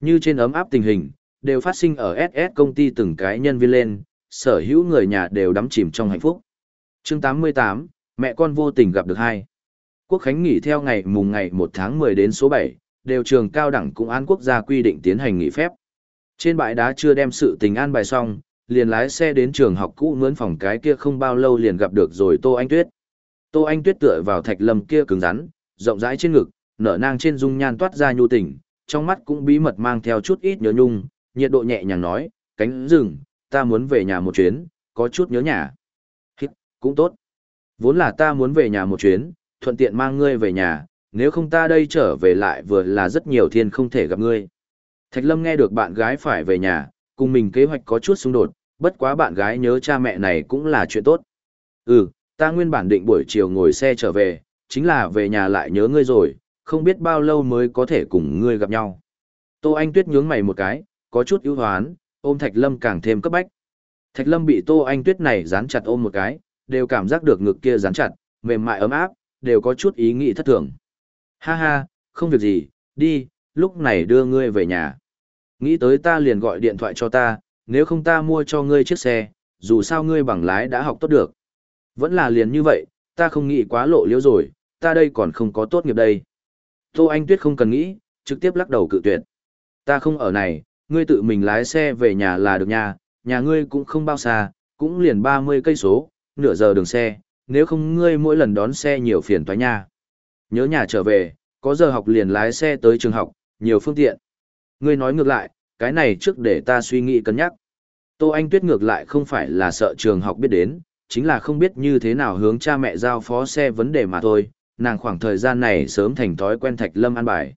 Như trên ấm áp tình hình, đều phát sinh ở SS công ty từng cái nhân viên lên, sở hữu người nhà đều đắm chìm trong hạnh phúc. Chương 88, mẹ con vô tình gặp được hai. Quốc khánh nghỉ theo ngày mùng ngày 1 tháng 10 đến số 7, đều trường cao đẳng cũng án quốc gia quy định tiến hành nghỉ phép. Trên bãi đá chưa đem sự tình an bài xong, liền lái xe đến trường học cũ mướn phòng cái kia không bao lâu liền gặp được rồi Tô Anh Tuyết. Tô Anh Tuyết tựa vào thạch lâm kia cứng rắn, rộng rãi trên ngực, nở nang trên dung nhan toát ra nhu tình, trong mắt cũng bí mật mang theo chút ít nhớ nhung, nhiệt độ nhẹ nhàng nói, cánh rừng, ta muốn về nhà một chuyến, có chút nhớ nhà. Hít, cũng tốt. Vốn là ta muốn về nhà một chuyến, thuận tiện mang ngươi về nhà, nếu không ta đây trở về lại vừa là rất nhiều thiên không thể gặp ngươi. Thạch Lâm nghe được bạn gái phải về nhà, cùng mình kế hoạch có chút xung đột, bất quá bạn gái nhớ cha mẹ này cũng là chuyện tốt. Ừ, ta nguyên bản định buổi chiều ngồi xe trở về, chính là về nhà lại nhớ ngươi rồi, không biết bao lâu mới có thể cùng ngươi gặp nhau. Tô Anh Tuyết nhướng mày một cái, có chút ưu hoán, ôm Thạch Lâm càng thêm cấp bách. Thạch Lâm bị Tô Anh Tuyết này dán chặt ôm một cái, đều cảm giác được ngực kia dán chặt, mềm mại ấm áp, đều có chút ý nghĩ thất thường. Ha ha, không việc gì, đi, lúc này đưa ngươi về nhà. Nghĩ tới ta liền gọi điện thoại cho ta, nếu không ta mua cho ngươi chiếc xe, dù sao ngươi bằng lái đã học tốt được. Vẫn là liền như vậy, ta không nghĩ quá lộ liễu rồi, ta đây còn không có tốt nghiệp đây. Tô Anh Tuyết không cần nghĩ, trực tiếp lắc đầu cự tuyệt. Ta không ở này, ngươi tự mình lái xe về nhà là được nha, nhà ngươi cũng không bao xa, cũng liền 30 cây số, nửa giờ đường xe, nếu không ngươi mỗi lần đón xe nhiều phiền toái nha. Nhớ nhà trở về, có giờ học liền lái xe tới trường học, nhiều phương tiện. Ngươi nói ngược lại, cái này trước để ta suy nghĩ cân nhắc. Tô Anh Tuyết ngược lại không phải là sợ trường học biết đến, chính là không biết như thế nào hướng cha mẹ giao phó xe vấn đề mà thôi, nàng khoảng thời gian này sớm thành thói quen Thạch Lâm an bài.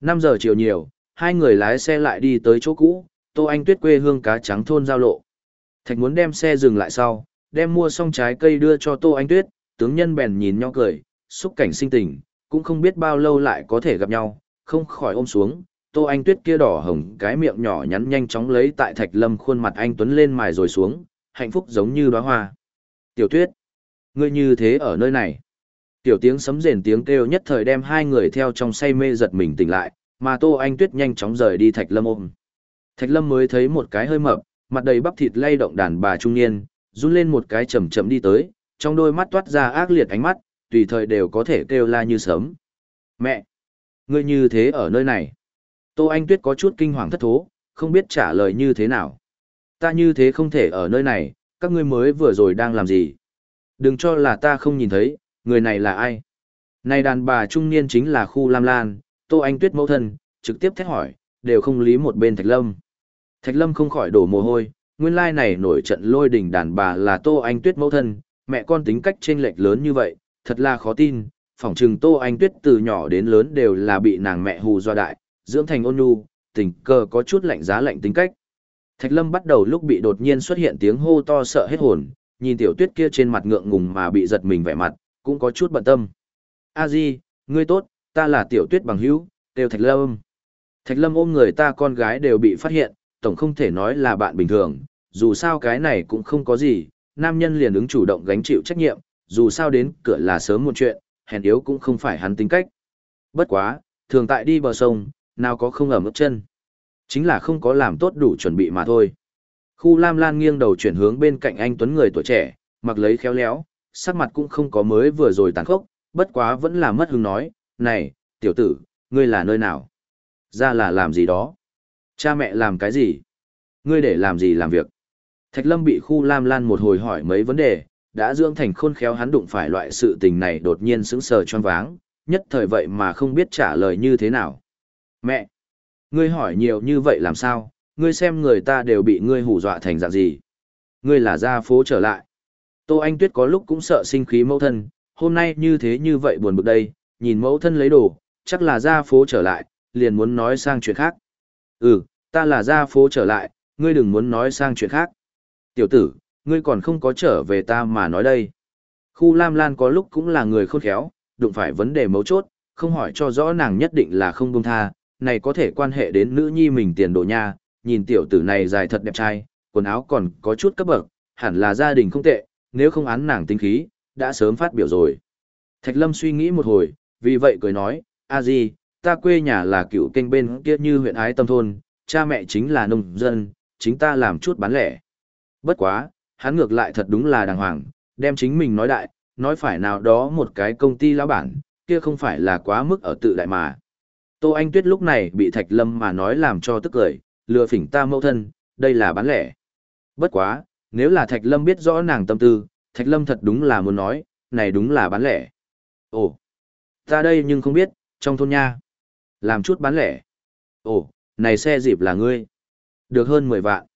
5 giờ chiều nhiều, hai người lái xe lại đi tới chỗ cũ, Tô Anh Tuyết quê hương cá trắng thôn giao lộ. Thạch muốn đem xe dừng lại sau, đem mua xong trái cây đưa cho Tô Anh Tuyết, tướng nhân bèn nhìn nhau cười, xúc cảnh sinh tình, cũng không biết bao lâu lại có thể gặp nhau, không khỏi ôm xuống. Tô Anh Tuyết kia đỏ hồng cái miệng nhỏ nhắn nhanh chóng lấy tại Thạch Lâm khuôn mặt anh Tuấn lên mài rồi xuống, hạnh phúc giống như đóa hoa. Tiểu Tuyết, ngươi như thế ở nơi này. Tiểu tiếng sấm rền tiếng kêu nhất thời đem hai người theo trong say mê giật mình tỉnh lại, mà Tô Anh Tuyết nhanh chóng rời đi Thạch Lâm ôm. Thạch Lâm mới thấy một cái hơi mập, mặt đầy bắp thịt lay động đàn bà trung niên, run lên một cái chậm chậm đi tới, trong đôi mắt toát ra ác liệt ánh mắt, tùy thời đều có thể kêu la như sớm. Mẹ! Ngươi như thế ở nơi này. Tô Anh Tuyết có chút kinh hoàng thất thố, không biết trả lời như thế nào. Ta như thế không thể ở nơi này, các ngươi mới vừa rồi đang làm gì. Đừng cho là ta không nhìn thấy, người này là ai. Này đàn bà trung niên chính là khu Lam Lan, Tô Anh Tuyết mẫu thân, trực tiếp thét hỏi, đều không lý một bên Thạch Lâm. Thạch Lâm không khỏi đổ mồ hôi, nguyên lai này nổi trận lôi đỉnh đàn bà là Tô Anh Tuyết mẫu thân, mẹ con tính cách chênh lệch lớn như vậy, thật là khó tin, phỏng chừng Tô Anh Tuyết từ nhỏ đến lớn đều là bị nàng mẹ hù do đại, dưỡng thành ôn nhu, tình cờ có chút lạnh giá lạnh tính cách. Thạch Lâm bắt đầu lúc bị đột nhiên xuất hiện tiếng hô to sợ hết hồn, nhìn tiểu tuyết kia trên mặt ngượng ngùng mà bị giật mình vẻ mặt, cũng có chút bận tâm. A Di, ngươi tốt, ta là tiểu tuyết bằng hữu, đều Thạch Lâm. Thạch Lâm ôm người ta con gái đều bị phát hiện, tổng không thể nói là bạn bình thường, dù sao cái này cũng không có gì, nam nhân liền ứng chủ động gánh chịu trách nhiệm, dù sao đến cửa là sớm một chuyện, hèn yếu cũng không phải hắn tính cách. Bất quá, thường tại đi bờ sông, nào có không ở mức chân. Chính là không có làm tốt đủ chuẩn bị mà thôi. Khu Lam Lan nghiêng đầu chuyển hướng bên cạnh anh Tuấn người tuổi trẻ, mặc lấy khéo léo, sắc mặt cũng không có mới vừa rồi tàn khốc, bất quá vẫn là mất hứng nói, này, tiểu tử, ngươi là nơi nào? Ra là làm gì đó? Cha mẹ làm cái gì? Ngươi để làm gì làm việc? Thạch Lâm bị khu Lam Lan một hồi hỏi mấy vấn đề, đã dưỡng thành khôn khéo hắn đụng phải loại sự tình này đột nhiên sững sờ choáng váng, nhất thời vậy mà không biết trả lời như thế nào. Mẹ! Ngươi hỏi nhiều như vậy làm sao? Ngươi xem người ta đều bị ngươi hù dọa thành dạng gì? Ngươi là ra phố trở lại. Tô Anh Tuyết có lúc cũng sợ sinh khí mẫu thân, hôm nay như thế như vậy buồn bực đây, nhìn mẫu thân lấy đồ, chắc là ra phố trở lại, liền muốn nói sang chuyện khác. Ừ, ta là ra phố trở lại, ngươi đừng muốn nói sang chuyện khác. Tiểu tử, ngươi còn không có trở về ta mà nói đây. Khu Lam Lan có lúc cũng là người khôn khéo, đụng phải vấn đề mấu chốt, không hỏi cho rõ nàng nhất định là không buông tha, này có thể quan hệ đến nữ nhi mình tiền đồ nha, nhìn tiểu tử này dài thật đẹp trai, quần áo còn có chút cấp bậc, hẳn là gia đình không tệ, nếu không án nàng tính khí, đã sớm phát biểu rồi. Thạch Lâm suy nghĩ một hồi, vì vậy cười nói, a di, ta quê nhà là cựu kênh bên kia như huyện ái tâm thôn, cha mẹ chính là nông dân, chính ta làm chút bán lẻ. Bất quá, hắn ngược lại thật đúng là đàng hoàng, đem chính mình nói đại, nói phải nào đó một cái công ty lão bản, kia không phải là quá mức ở tự đại mà. Tô Anh Tuyết lúc này bị Thạch Lâm mà nói làm cho tức cười, lừa phỉnh ta mẫu thân, đây là bán lẻ. Bất quá, nếu là Thạch Lâm biết rõ nàng tâm tư, Thạch Lâm thật đúng là muốn nói, này đúng là bán lẻ. Ồ, ta đây nhưng không biết, trong thôn nha. Làm chút bán lẻ. Ồ, này xe dịp là ngươi. Được hơn 10 vạn.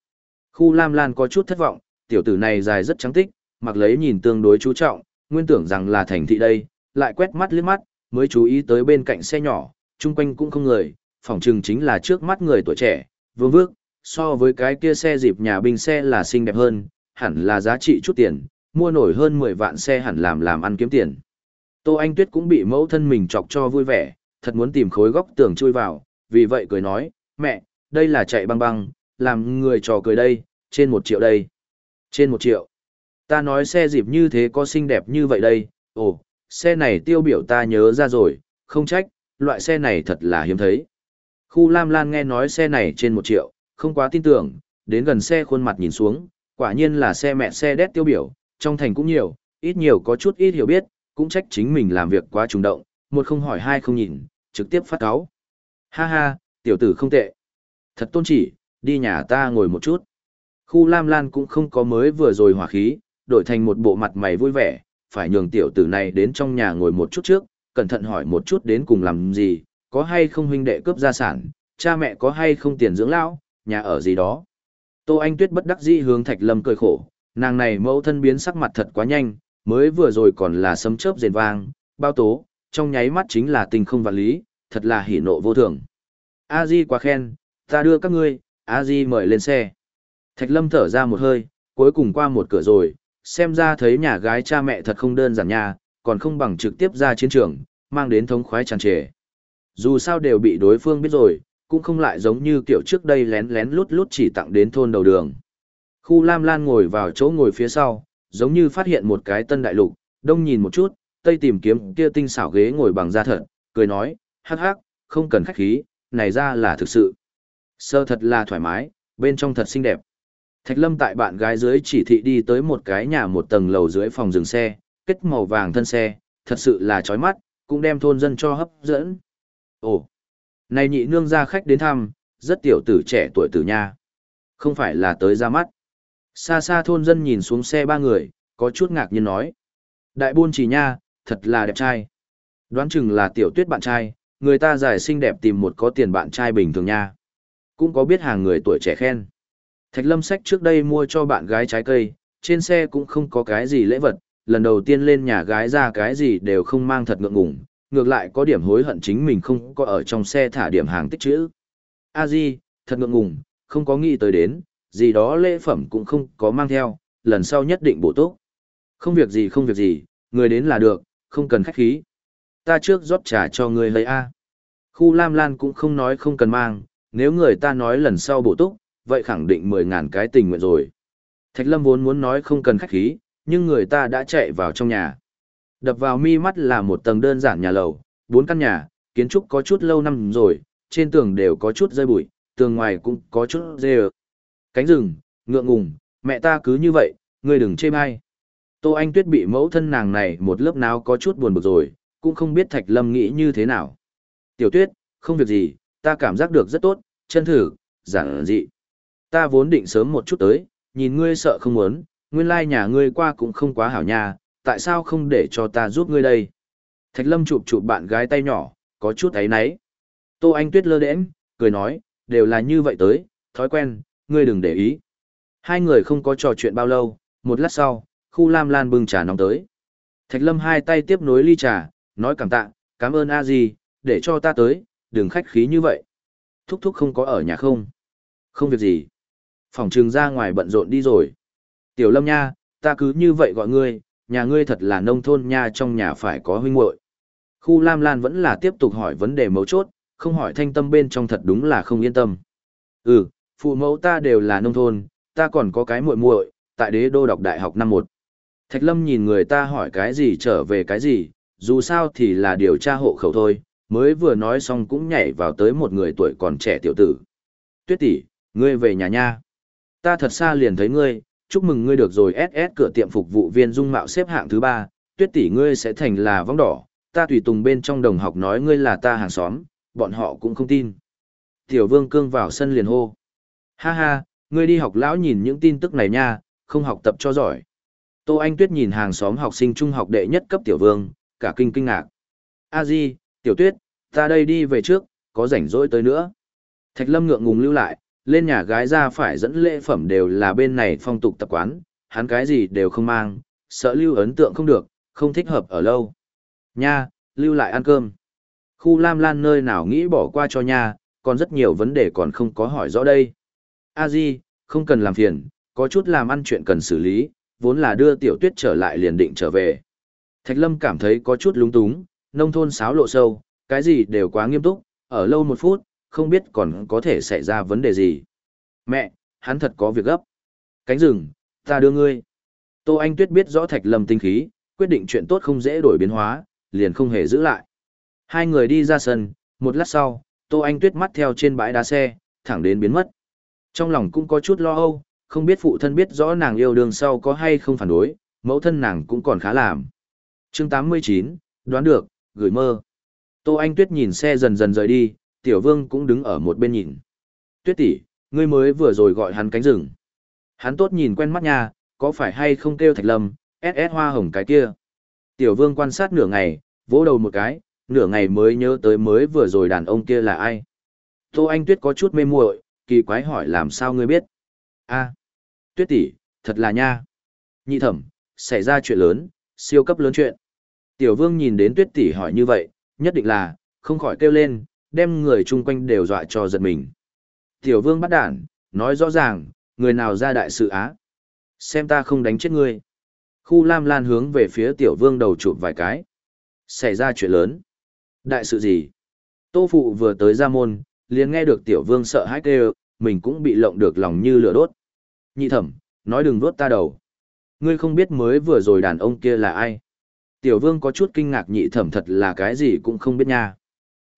Khu Lam Lan có chút thất vọng, tiểu tử này dài rất trắng tích, mặc lấy nhìn tương đối chú trọng, nguyên tưởng rằng là thành thị đây, lại quét mắt liếc mắt, mới chú ý tới bên cạnh xe nhỏ, chung quanh cũng không người, phỏng chừng chính là trước mắt người tuổi trẻ, vương vước, so với cái kia xe dịp nhà binh xe là xinh đẹp hơn, hẳn là giá trị chút tiền, mua nổi hơn 10 vạn xe hẳn làm làm ăn kiếm tiền. Tô Anh Tuyết cũng bị mẫu thân mình chọc cho vui vẻ, thật muốn tìm khối góc tường chui vào, vì vậy cười nói, mẹ, đây là chạy băng băng, làm người trò cười đây, trên một triệu đây. Trên một triệu. Ta nói xe dịp như thế có xinh đẹp như vậy đây, ồ, xe này tiêu biểu ta nhớ ra rồi, không trách, loại xe này thật là hiếm thấy. Khu Lam Lan nghe nói xe này trên một triệu, không quá tin tưởng, đến gần xe khuôn mặt nhìn xuống, quả nhiên là xe mẹ xe đét tiêu biểu, trong thành cũng nhiều, ít nhiều có chút ít hiểu biết, cũng trách chính mình làm việc quá trùng động, một không hỏi hai không nhìn, trực tiếp phát cáo. Ha ha, tiểu tử không tệ. Thật tôn chỉ, đi nhà ta ngồi một chút. Khu Lam Lan cũng không có mới vừa rồi hỏa khí, đổi thành một bộ mặt mày vui vẻ, phải nhường tiểu tử này đến trong nhà ngồi một chút trước, cẩn thận hỏi một chút đến cùng làm gì, có hay không huynh đệ cướp gia sản, cha mẹ có hay không tiền dưỡng lão, nhà ở gì đó. Tô Anh Tuyết bất đắc dĩ hướng Thạch Lâm cười khổ, nàng này mẫu thân biến sắc mặt thật quá nhanh, mới vừa rồi còn là sấm chớp rền vang, bao tố, trong nháy mắt chính là tình không vạn lý, thật là hỉ nộ vô thường. A Di quá khen, ta đưa các ngươi, A Di mời lên xe. Thạch Lâm thở ra một hơi, cuối cùng qua một cửa rồi, xem ra thấy nhà gái cha mẹ thật không đơn giản nha, còn không bằng trực tiếp ra chiến trường, mang đến thống khoái tràn trề. Dù sao đều bị đối phương biết rồi, cũng không lại giống như kiểu trước đây lén lén lút lút chỉ tặng đến thôn đầu đường. Khu Lam Lan ngồi vào chỗ ngồi phía sau, giống như phát hiện một cái tân đại lục, đông nhìn một chút, tây tìm kiếm kia tinh xảo ghế ngồi bằng da thật, cười nói, hắc hắc, không cần khách khí, này ra là thực sự. Sơ thật là thoải mái, bên trong thật xinh đẹp. Thạch Lâm tại bạn gái dưới chỉ thị đi tới một cái nhà một tầng lầu dưới phòng dừng xe, kết màu vàng thân xe, thật sự là chói mắt, cũng đem thôn dân cho hấp dẫn. Ồ, này nhị nương ra khách đến thăm, rất tiểu tử trẻ tuổi tử nha. Không phải là tới ra mắt. Xa xa thôn dân nhìn xuống xe ba người, có chút ngạc nhiên nói. Đại buôn chỉ nha, thật là đẹp trai. Đoán chừng là tiểu tuyết bạn trai, người ta giải xinh đẹp tìm một có tiền bạn trai bình thường nha. Cũng có biết hàng người tuổi trẻ khen. Thạch lâm sách trước đây mua cho bạn gái trái cây, trên xe cũng không có cái gì lễ vật, lần đầu tiên lên nhà gái ra cái gì đều không mang thật ngượng ngùng, ngược lại có điểm hối hận chính mình không có ở trong xe thả điểm hàng tích chữ. A Di, thật ngượng ngùng, không có nghĩ tới đến, gì đó lễ phẩm cũng không có mang theo, lần sau nhất định bổ túc. Không việc gì không việc gì, người đến là được, không cần khách khí. Ta trước rót trà cho người lấy A. Khu Lam Lan cũng không nói không cần mang, nếu người ta nói lần sau bổ túc, vậy khẳng định mười ngàn cái tình nguyện rồi. Thạch Lâm vốn muốn nói không cần khách khí, nhưng người ta đã chạy vào trong nhà. Đập vào mi mắt là một tầng đơn giản nhà lầu, bốn căn nhà, kiến trúc có chút lâu năm rồi, trên tường đều có chút rơi bụi, tường ngoài cũng có chút dê Cánh rừng, ngượng ngùng, mẹ ta cứ như vậy, ngươi đừng chê bai. Tô Anh Tuyết bị mẫu thân nàng này một lớp nào có chút buồn bực rồi, cũng không biết Thạch Lâm nghĩ như thế nào. Tiểu Tuyết, không việc gì, ta cảm giác được rất tốt, chân thử, giản dị. Ta vốn định sớm một chút tới, nhìn ngươi sợ không muốn, nguyên lai nhà ngươi qua cũng không quá hảo nha, tại sao không để cho ta giúp ngươi đây? Thạch Lâm chụp chụp bạn gái tay nhỏ, có chút ấy náy. Tô Anh Tuyết lơ đễnh, cười nói, đều là như vậy tới, thói quen, ngươi đừng để ý. Hai người không có trò chuyện bao lâu, một lát sau, khu Lam Lan bưng trà nóng tới. Thạch Lâm hai tay tiếp nối ly trà, nói cảm tạ, cảm ơn a gì, để cho ta tới, đừng khách khí như vậy. Thúc thúc không có ở nhà không? Không việc gì. Phòng trường ra ngoài bận rộn đi rồi. Tiểu Lâm nha, ta cứ như vậy gọi ngươi, nhà ngươi thật là nông thôn nha trong nhà phải có huynh muội. Khu Lam Lan vẫn là tiếp tục hỏi vấn đề mấu chốt, không hỏi thanh tâm bên trong thật đúng là không yên tâm. Ừ, phụ mẫu ta đều là nông thôn, ta còn có cái muội muội, tại đế đô đọc đại học năm một. Thạch Lâm nhìn người ta hỏi cái gì trở về cái gì, dù sao thì là điều tra hộ khẩu thôi, mới vừa nói xong cũng nhảy vào tới một người tuổi còn trẻ tiểu tử. Tuyết tỷ, ngươi về nhà nha. Ta thật xa liền thấy ngươi, chúc mừng ngươi được rồi SS cửa tiệm phục vụ viên dung mạo xếp hạng thứ ba, tuyết tỷ ngươi sẽ thành là vong đỏ, ta tùy tùng bên trong đồng học nói ngươi là ta hàng xóm, bọn họ cũng không tin. Tiểu vương cương vào sân liền hô. Ha ha, ngươi đi học lão nhìn những tin tức này nha, không học tập cho giỏi. Tô Anh Tuyết nhìn hàng xóm học sinh trung học đệ nhất cấp tiểu vương, cả kinh kinh ngạc. A Di, tiểu tuyết, ta đây đi về trước, có rảnh rỗi tới nữa. Thạch Lâm ngượng ngùng lưu lại, lên nhà gái ra phải dẫn lễ phẩm đều là bên này phong tục tập quán, hắn cái gì đều không mang, sợ lưu ấn tượng không được, không thích hợp ở lâu. Nha, lưu lại ăn cơm. Khu Lam Lan nơi nào nghĩ bỏ qua cho nha, còn rất nhiều vấn đề còn không có hỏi rõ đây. A Di, không cần làm phiền, có chút làm ăn chuyện cần xử lý, vốn là đưa tiểu tuyết trở lại liền định trở về. Thạch Lâm cảm thấy có chút lúng túng, nông thôn sáo lộ sâu, cái gì đều quá nghiêm túc, ở lâu một phút, không biết còn có thể xảy ra vấn đề gì. Mẹ, hắn thật có việc gấp. Cánh rừng, ta đưa ngươi. Tô Anh Tuyết biết rõ Thạch Lâm tinh khí, quyết định chuyện tốt không dễ đổi biến hóa, liền không hề giữ lại. Hai người đi ra sân, một lát sau, Tô Anh Tuyết mắt theo trên bãi đá xe, thẳng đến biến mất. Trong lòng cũng có chút lo âu, không biết phụ thân biết rõ nàng yêu đương sau có hay không phản đối, mẫu thân nàng cũng còn khá làm. chương 89, đoán được, gửi mơ. Tô Anh Tuyết nhìn xe dần dần rời đi, Tiểu Vương cũng đứng ở một bên nhìn. Tuyết tỷ, ngươi mới vừa rồi gọi hắn cánh rừng. Hắn tốt nhìn quen mắt nha, có phải hay không kêu Thạch Lâm, SS hoa hồng cái kia. Tiểu Vương quan sát nửa ngày, vỗ đầu một cái, nửa ngày mới nhớ tới mới vừa rồi đàn ông kia là ai. Tô Anh Tuyết có chút mê muội, kỳ quái hỏi làm sao ngươi biết. a Tuyết tỷ, thật là nha. Nhị thẩm, xảy ra chuyện lớn, siêu cấp lớn chuyện. Tiểu Vương nhìn đến Tuyết tỷ hỏi như vậy, nhất định là, không khỏi kêu lên, đem người chung quanh đều dọa cho giật mình. Tiểu Vương bắt đản, nói rõ ràng, người nào ra đại sự á. Xem ta không đánh chết ngươi. Khu Lam Lan hướng về phía Tiểu Vương đầu chụp vài cái. Xảy ra chuyện lớn. Đại sự gì? Tô Phụ vừa tới ra môn, liền nghe được Tiểu Vương sợ hãi kêu, mình cũng bị lộng được lòng như lửa đốt. Nhị thẩm, nói đừng đốt ta đầu. Ngươi không biết mới vừa rồi đàn ông kia là ai. Tiểu Vương có chút kinh ngạc nhị thẩm thật là cái gì cũng không biết nha.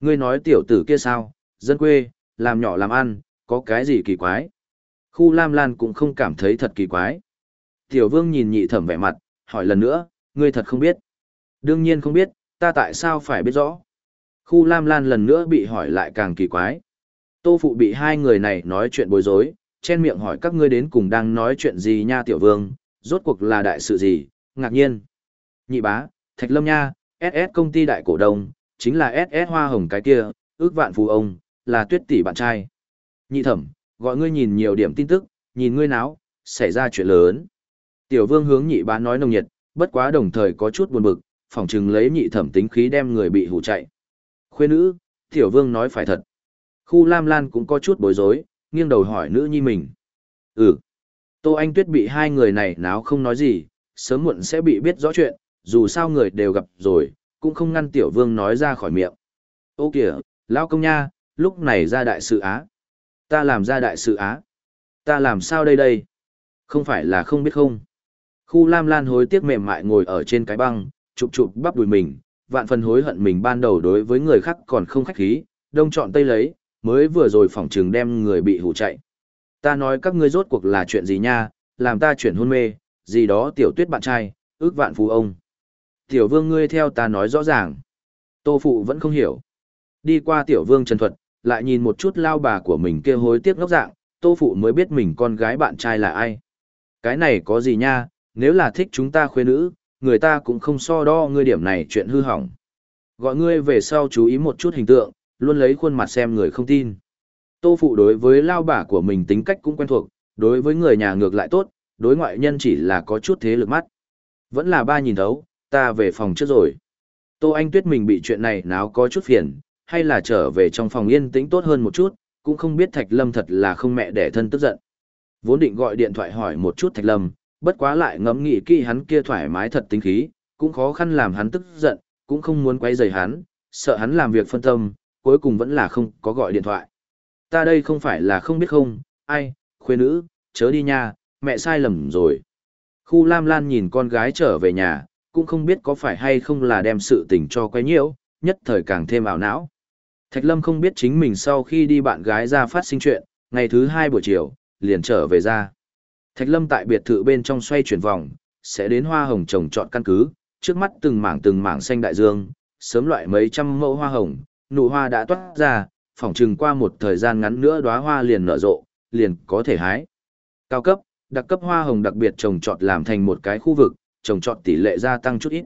Ngươi nói tiểu tử kia sao, dân quê, làm nhỏ làm ăn, có cái gì kỳ quái. Khu Lam Lan cũng không cảm thấy thật kỳ quái. Tiểu Vương nhìn nhị thẩm vẻ mặt, hỏi lần nữa, ngươi thật không biết. Đương nhiên không biết, ta tại sao phải biết rõ. Khu Lam Lan lần nữa bị hỏi lại càng kỳ quái. Tô Phụ bị hai người này nói chuyện bối rối, chen miệng hỏi các ngươi đến cùng đang nói chuyện gì nha tiểu vương, rốt cuộc là đại sự gì, ngạc nhiên. Nhị bá, Thạch Lâm nha, SS công ty đại cổ đông, chính là SS hoa hồng cái kia, ước vạn phù ông, là tuyết tỷ bạn trai. Nhị thẩm, gọi ngươi nhìn nhiều điểm tin tức, nhìn ngươi náo, xảy ra chuyện lớn. Tiểu vương hướng nhị bá nói nồng nhiệt, bất quá đồng thời có chút buồn bực, phỏng chừng lấy nhị thẩm tính khí đem người bị hủ chạy. Khuê nữ, tiểu vương nói phải thật. Khu Lam Lan cũng có chút bối rối, nghiêng đầu hỏi nữ nhi mình. Ừ. Tô Anh Tuyết bị hai người này náo không nói gì, sớm muộn sẽ bị biết rõ chuyện, dù sao người đều gặp rồi, cũng không ngăn tiểu vương nói ra khỏi miệng. Ô kìa, lão công nha, lúc này ra đại sự á. Ta làm ra đại sự á. Ta làm sao đây đây? Không phải là không biết không. Khu Lam Lan hối tiếc mềm mại ngồi ở trên cái băng, chụp chụp bắp đùi mình, vạn phần hối hận mình ban đầu đối với người khác còn không khách khí, đông chọn tây lấy, mới vừa rồi phỏng trừng đem người bị hủ chạy. Ta nói các ngươi rốt cuộc là chuyện gì nha, làm ta chuyển hôn mê, gì đó tiểu tuyết bạn trai, ước vạn phú ông. Tiểu vương ngươi theo ta nói rõ ràng. Tô phụ vẫn không hiểu. Đi qua tiểu vương trần thuật, lại nhìn một chút lao bà của mình kia hối tiếc ngốc dạng, tô phụ mới biết mình con gái bạn trai là ai. Cái này có gì nha, nếu là thích chúng ta khuê nữ, người ta cũng không so đo ngươi điểm này chuyện hư hỏng. Gọi ngươi về sau chú ý một chút hình tượng, luôn lấy khuôn mặt xem người không tin. Tô phụ đối với lao bà của mình tính cách cũng quen thuộc, đối với người nhà ngược lại tốt, đối ngoại nhân chỉ là có chút thế lực mắt. Vẫn là ba nhìn thấu, ta về phòng trước rồi. Tô Anh Tuyết mình bị chuyện này náo có chút phiền, hay là trở về trong phòng yên tĩnh tốt hơn một chút, cũng không biết Thạch Lâm thật là không mẹ đẻ thân tức giận. Vốn định gọi điện thoại hỏi một chút Thạch Lâm, bất quá lại ngẫm nghĩ kỹ hắn kia thoải mái thật tính khí, cũng khó khăn làm hắn tức giận, cũng không muốn quấy rầy hắn, sợ hắn làm việc phân tâm, cuối cùng vẫn là không có gọi điện thoại. Ta đây không phải là không biết không, ai, khuê nữ, chớ đi nha, mẹ sai lầm rồi. Khu Lam Lan nhìn con gái trở về nhà, cũng không biết có phải hay không là đem sự tình cho quấy nhiễu, nhất thời càng thêm ảo não. Thạch Lâm không biết chính mình sau khi đi bạn gái ra phát sinh chuyện, ngày thứ hai buổi chiều, liền trở về ra. Thạch Lâm tại biệt thự bên trong xoay chuyển vòng, sẽ đến hoa hồng trồng trọt căn cứ, trước mắt từng mảng từng mảng xanh đại dương, sớm loại mấy trăm mẫu hoa hồng, nụ hoa đã toát ra, phỏng chừng qua một thời gian ngắn nữa đóa hoa liền nở rộ, liền có thể hái. Cao cấp, đặc cấp hoa hồng đặc biệt trồng trọt làm thành một cái khu vực, trồng trọt tỷ lệ gia tăng chút ít.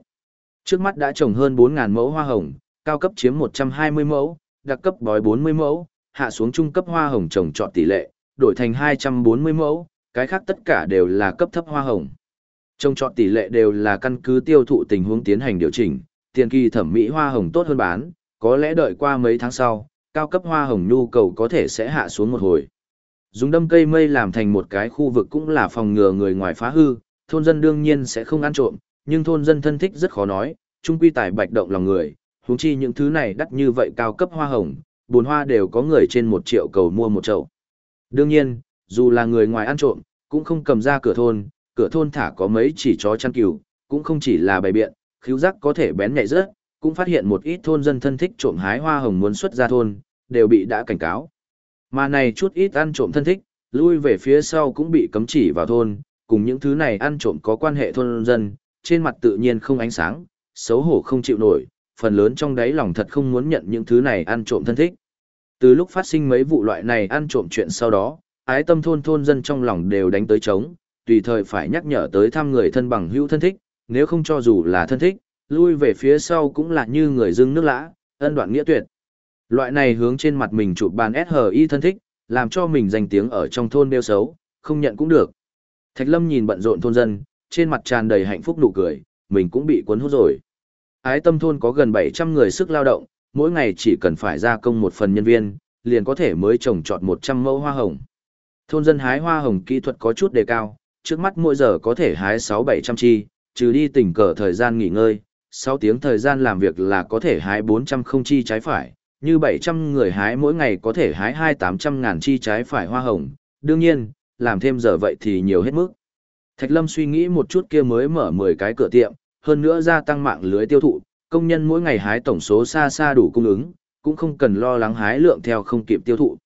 Trước mắt đã trồng hơn 4.000 mẫu hoa hồng, cao cấp chiếm 120 mẫu, đặc cấp bói 40 mẫu, hạ xuống trung cấp hoa hồng trồng trọt tỷ lệ, đổi thành 240 mẫu, cái khác tất cả đều là cấp thấp hoa hồng. Trồng trọt tỷ lệ đều là căn cứ tiêu thụ tình huống tiến hành điều chỉnh, tiền kỳ thẩm mỹ hoa hồng tốt hơn bán, có lẽ đợi qua mấy tháng sau, cao cấp hoa hồng nhu cầu có thể sẽ hạ xuống một hồi. Dùng đâm cây mây làm thành một cái khu vực cũng là phòng ngừa người ngoài phá hư, thôn dân đương nhiên sẽ không ăn trộm, nhưng thôn dân thân thích rất khó nói, chung quy tài bạch động lòng người, huống chi những thứ này đắt như vậy cao cấp hoa hồng, buồn hoa đều có người trên một triệu cầu mua một chậu. Đương nhiên, dù là người ngoài ăn trộm, cũng không cầm ra cửa thôn, cửa thôn thả có mấy chỉ chó chăn cừu, cũng không chỉ là bày biện, khiếu giác có thể bén nhạy rất, cũng phát hiện một ít thôn dân thân thích trộm hái hoa hồng muốn xuất ra thôn, đều bị đã cảnh cáo. Mà này chút ít ăn trộm thân thích, lui về phía sau cũng bị cấm chỉ vào thôn, cùng những thứ này ăn trộm có quan hệ thôn dân, trên mặt tự nhiên không ánh sáng, xấu hổ không chịu nổi, phần lớn trong đáy lòng thật không muốn nhận những thứ này ăn trộm thân thích. Từ lúc phát sinh mấy vụ loại này ăn trộm chuyện sau đó, ái tâm thôn thôn dân trong lòng đều đánh tới trống, tùy thời phải nhắc nhở tới thăm người thân bằng hữu thân thích, nếu không cho dù là thân thích, lui về phía sau cũng là như người dưng nước lã, ân đoạn nghĩa tuyệt. Loại này hướng trên mặt mình chụp bàn SHI thân thích, làm cho mình danh tiếng ở trong thôn đeo xấu, không nhận cũng được. Thạch Lâm nhìn bận rộn thôn dân, trên mặt tràn đầy hạnh phúc nụ cười, mình cũng bị cuốn hút rồi. Ái tâm thôn có gần 700 người sức lao động, mỗi ngày chỉ cần phải gia công một phần nhân viên, liền có thể mới trồng trọt 100 mẫu hoa hồng. Thôn dân hái hoa hồng kỹ thuật có chút đề cao, trước mắt mỗi giờ có thể hái 6-700 chi, trừ đi tỉnh cờ thời gian nghỉ ngơi, 6 tiếng thời gian làm việc là có thể hái 400 không chi trái phải, như 700 người hái mỗi ngày có thể hái 2-800 ngàn chi trái phải hoa hồng, đương nhiên, làm thêm giờ vậy thì nhiều hết mức. Thạch Lâm suy nghĩ một chút kia mới mở 10 cái cửa tiệm, hơn nữa gia tăng mạng lưới tiêu thụ, công nhân mỗi ngày hái tổng số xa xa đủ cung ứng, cũng không cần lo lắng hái lượng theo không kịp tiêu thụ.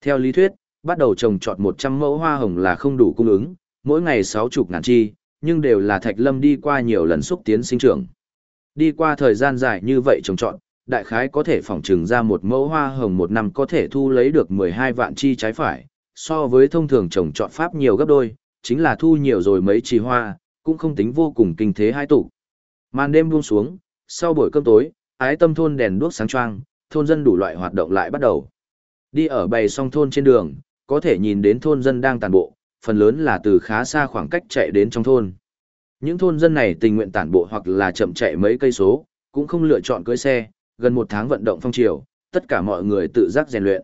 Theo lý thuyết, bắt đầu trồng trọt 100 mẫu hoa hồng là không đủ cung ứng, mỗi ngày 60 ngàn chi, nhưng đều là Thạch Lâm đi qua nhiều lần xúc tiến sinh trưởng. Đi qua thời gian dài như vậy trồng trọt, đại khái có thể phỏng trừng ra một mẫu hoa hồng một năm có thể thu lấy được 12 vạn chi trái phải, so với thông thường trồng trọt pháp nhiều gấp đôi, chính là thu nhiều rồi mấy chi hoa, cũng không tính vô cùng kinh thế hai tụ. Màn đêm buông xuống, sau buổi cơm tối, ái tâm thôn đèn đuốc sáng choang, thôn dân đủ loại hoạt động lại bắt đầu. Đi ở bầy song thôn trên đường, có thể nhìn đến thôn dân đang tàn bộ, phần lớn là từ khá xa khoảng cách chạy đến trong thôn. Những thôn dân này tình nguyện tản bộ hoặc là chậm chạy mấy cây số, cũng không lựa chọn cưỡi xe, gần một tháng vận động phong triều, tất cả mọi người tự giác rèn luyện.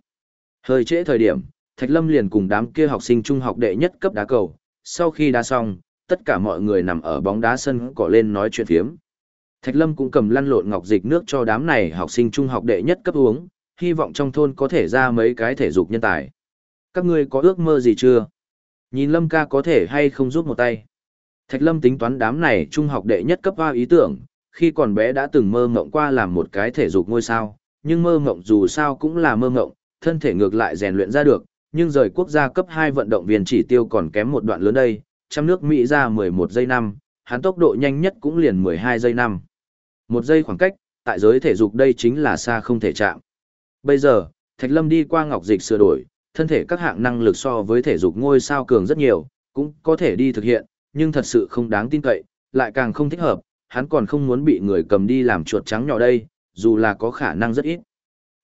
Hơi trễ thời điểm, Thạch Lâm liền cùng đám kia học sinh trung học đệ nhất cấp đá cầu, sau khi đá xong, tất cả mọi người nằm ở bóng đá sân cỏ lên nói chuyện phiếm. Thạch Lâm cũng cầm lăn lộn ngọc dịch nước cho đám này học sinh trung học đệ nhất cấp uống, hy vọng trong thôn có thể ra mấy cái thể dục nhân tài. Các ngươi có ước mơ gì chưa? Nhìn Lâm ca có thể hay không giúp một tay. Thạch Lâm tính toán đám này trung học đệ nhất cấp hoa ý tưởng, khi còn bé đã từng mơ mộng qua làm một cái thể dục ngôi sao, nhưng mơ mộng dù sao cũng là mơ mộng, thân thể ngược lại rèn luyện ra được, nhưng rời quốc gia cấp 2 vận động viên chỉ tiêu còn kém một đoạn lớn đây, trăm nước Mỹ ra 11 giây năm, hắn tốc độ nhanh nhất cũng liền 12 giây năm. Một giây khoảng cách, tại giới thể dục đây chính là xa không thể chạm. Bây giờ, Thạch Lâm đi qua ngọc dịch sửa đổi, thân thể các hạng năng lực so với thể dục ngôi sao cường rất nhiều, cũng có thể đi thực hiện, nhưng thật sự không đáng tin cậy, lại càng không thích hợp, hắn còn không muốn bị người cầm đi làm chuột trắng nhỏ đây, dù là có khả năng rất ít.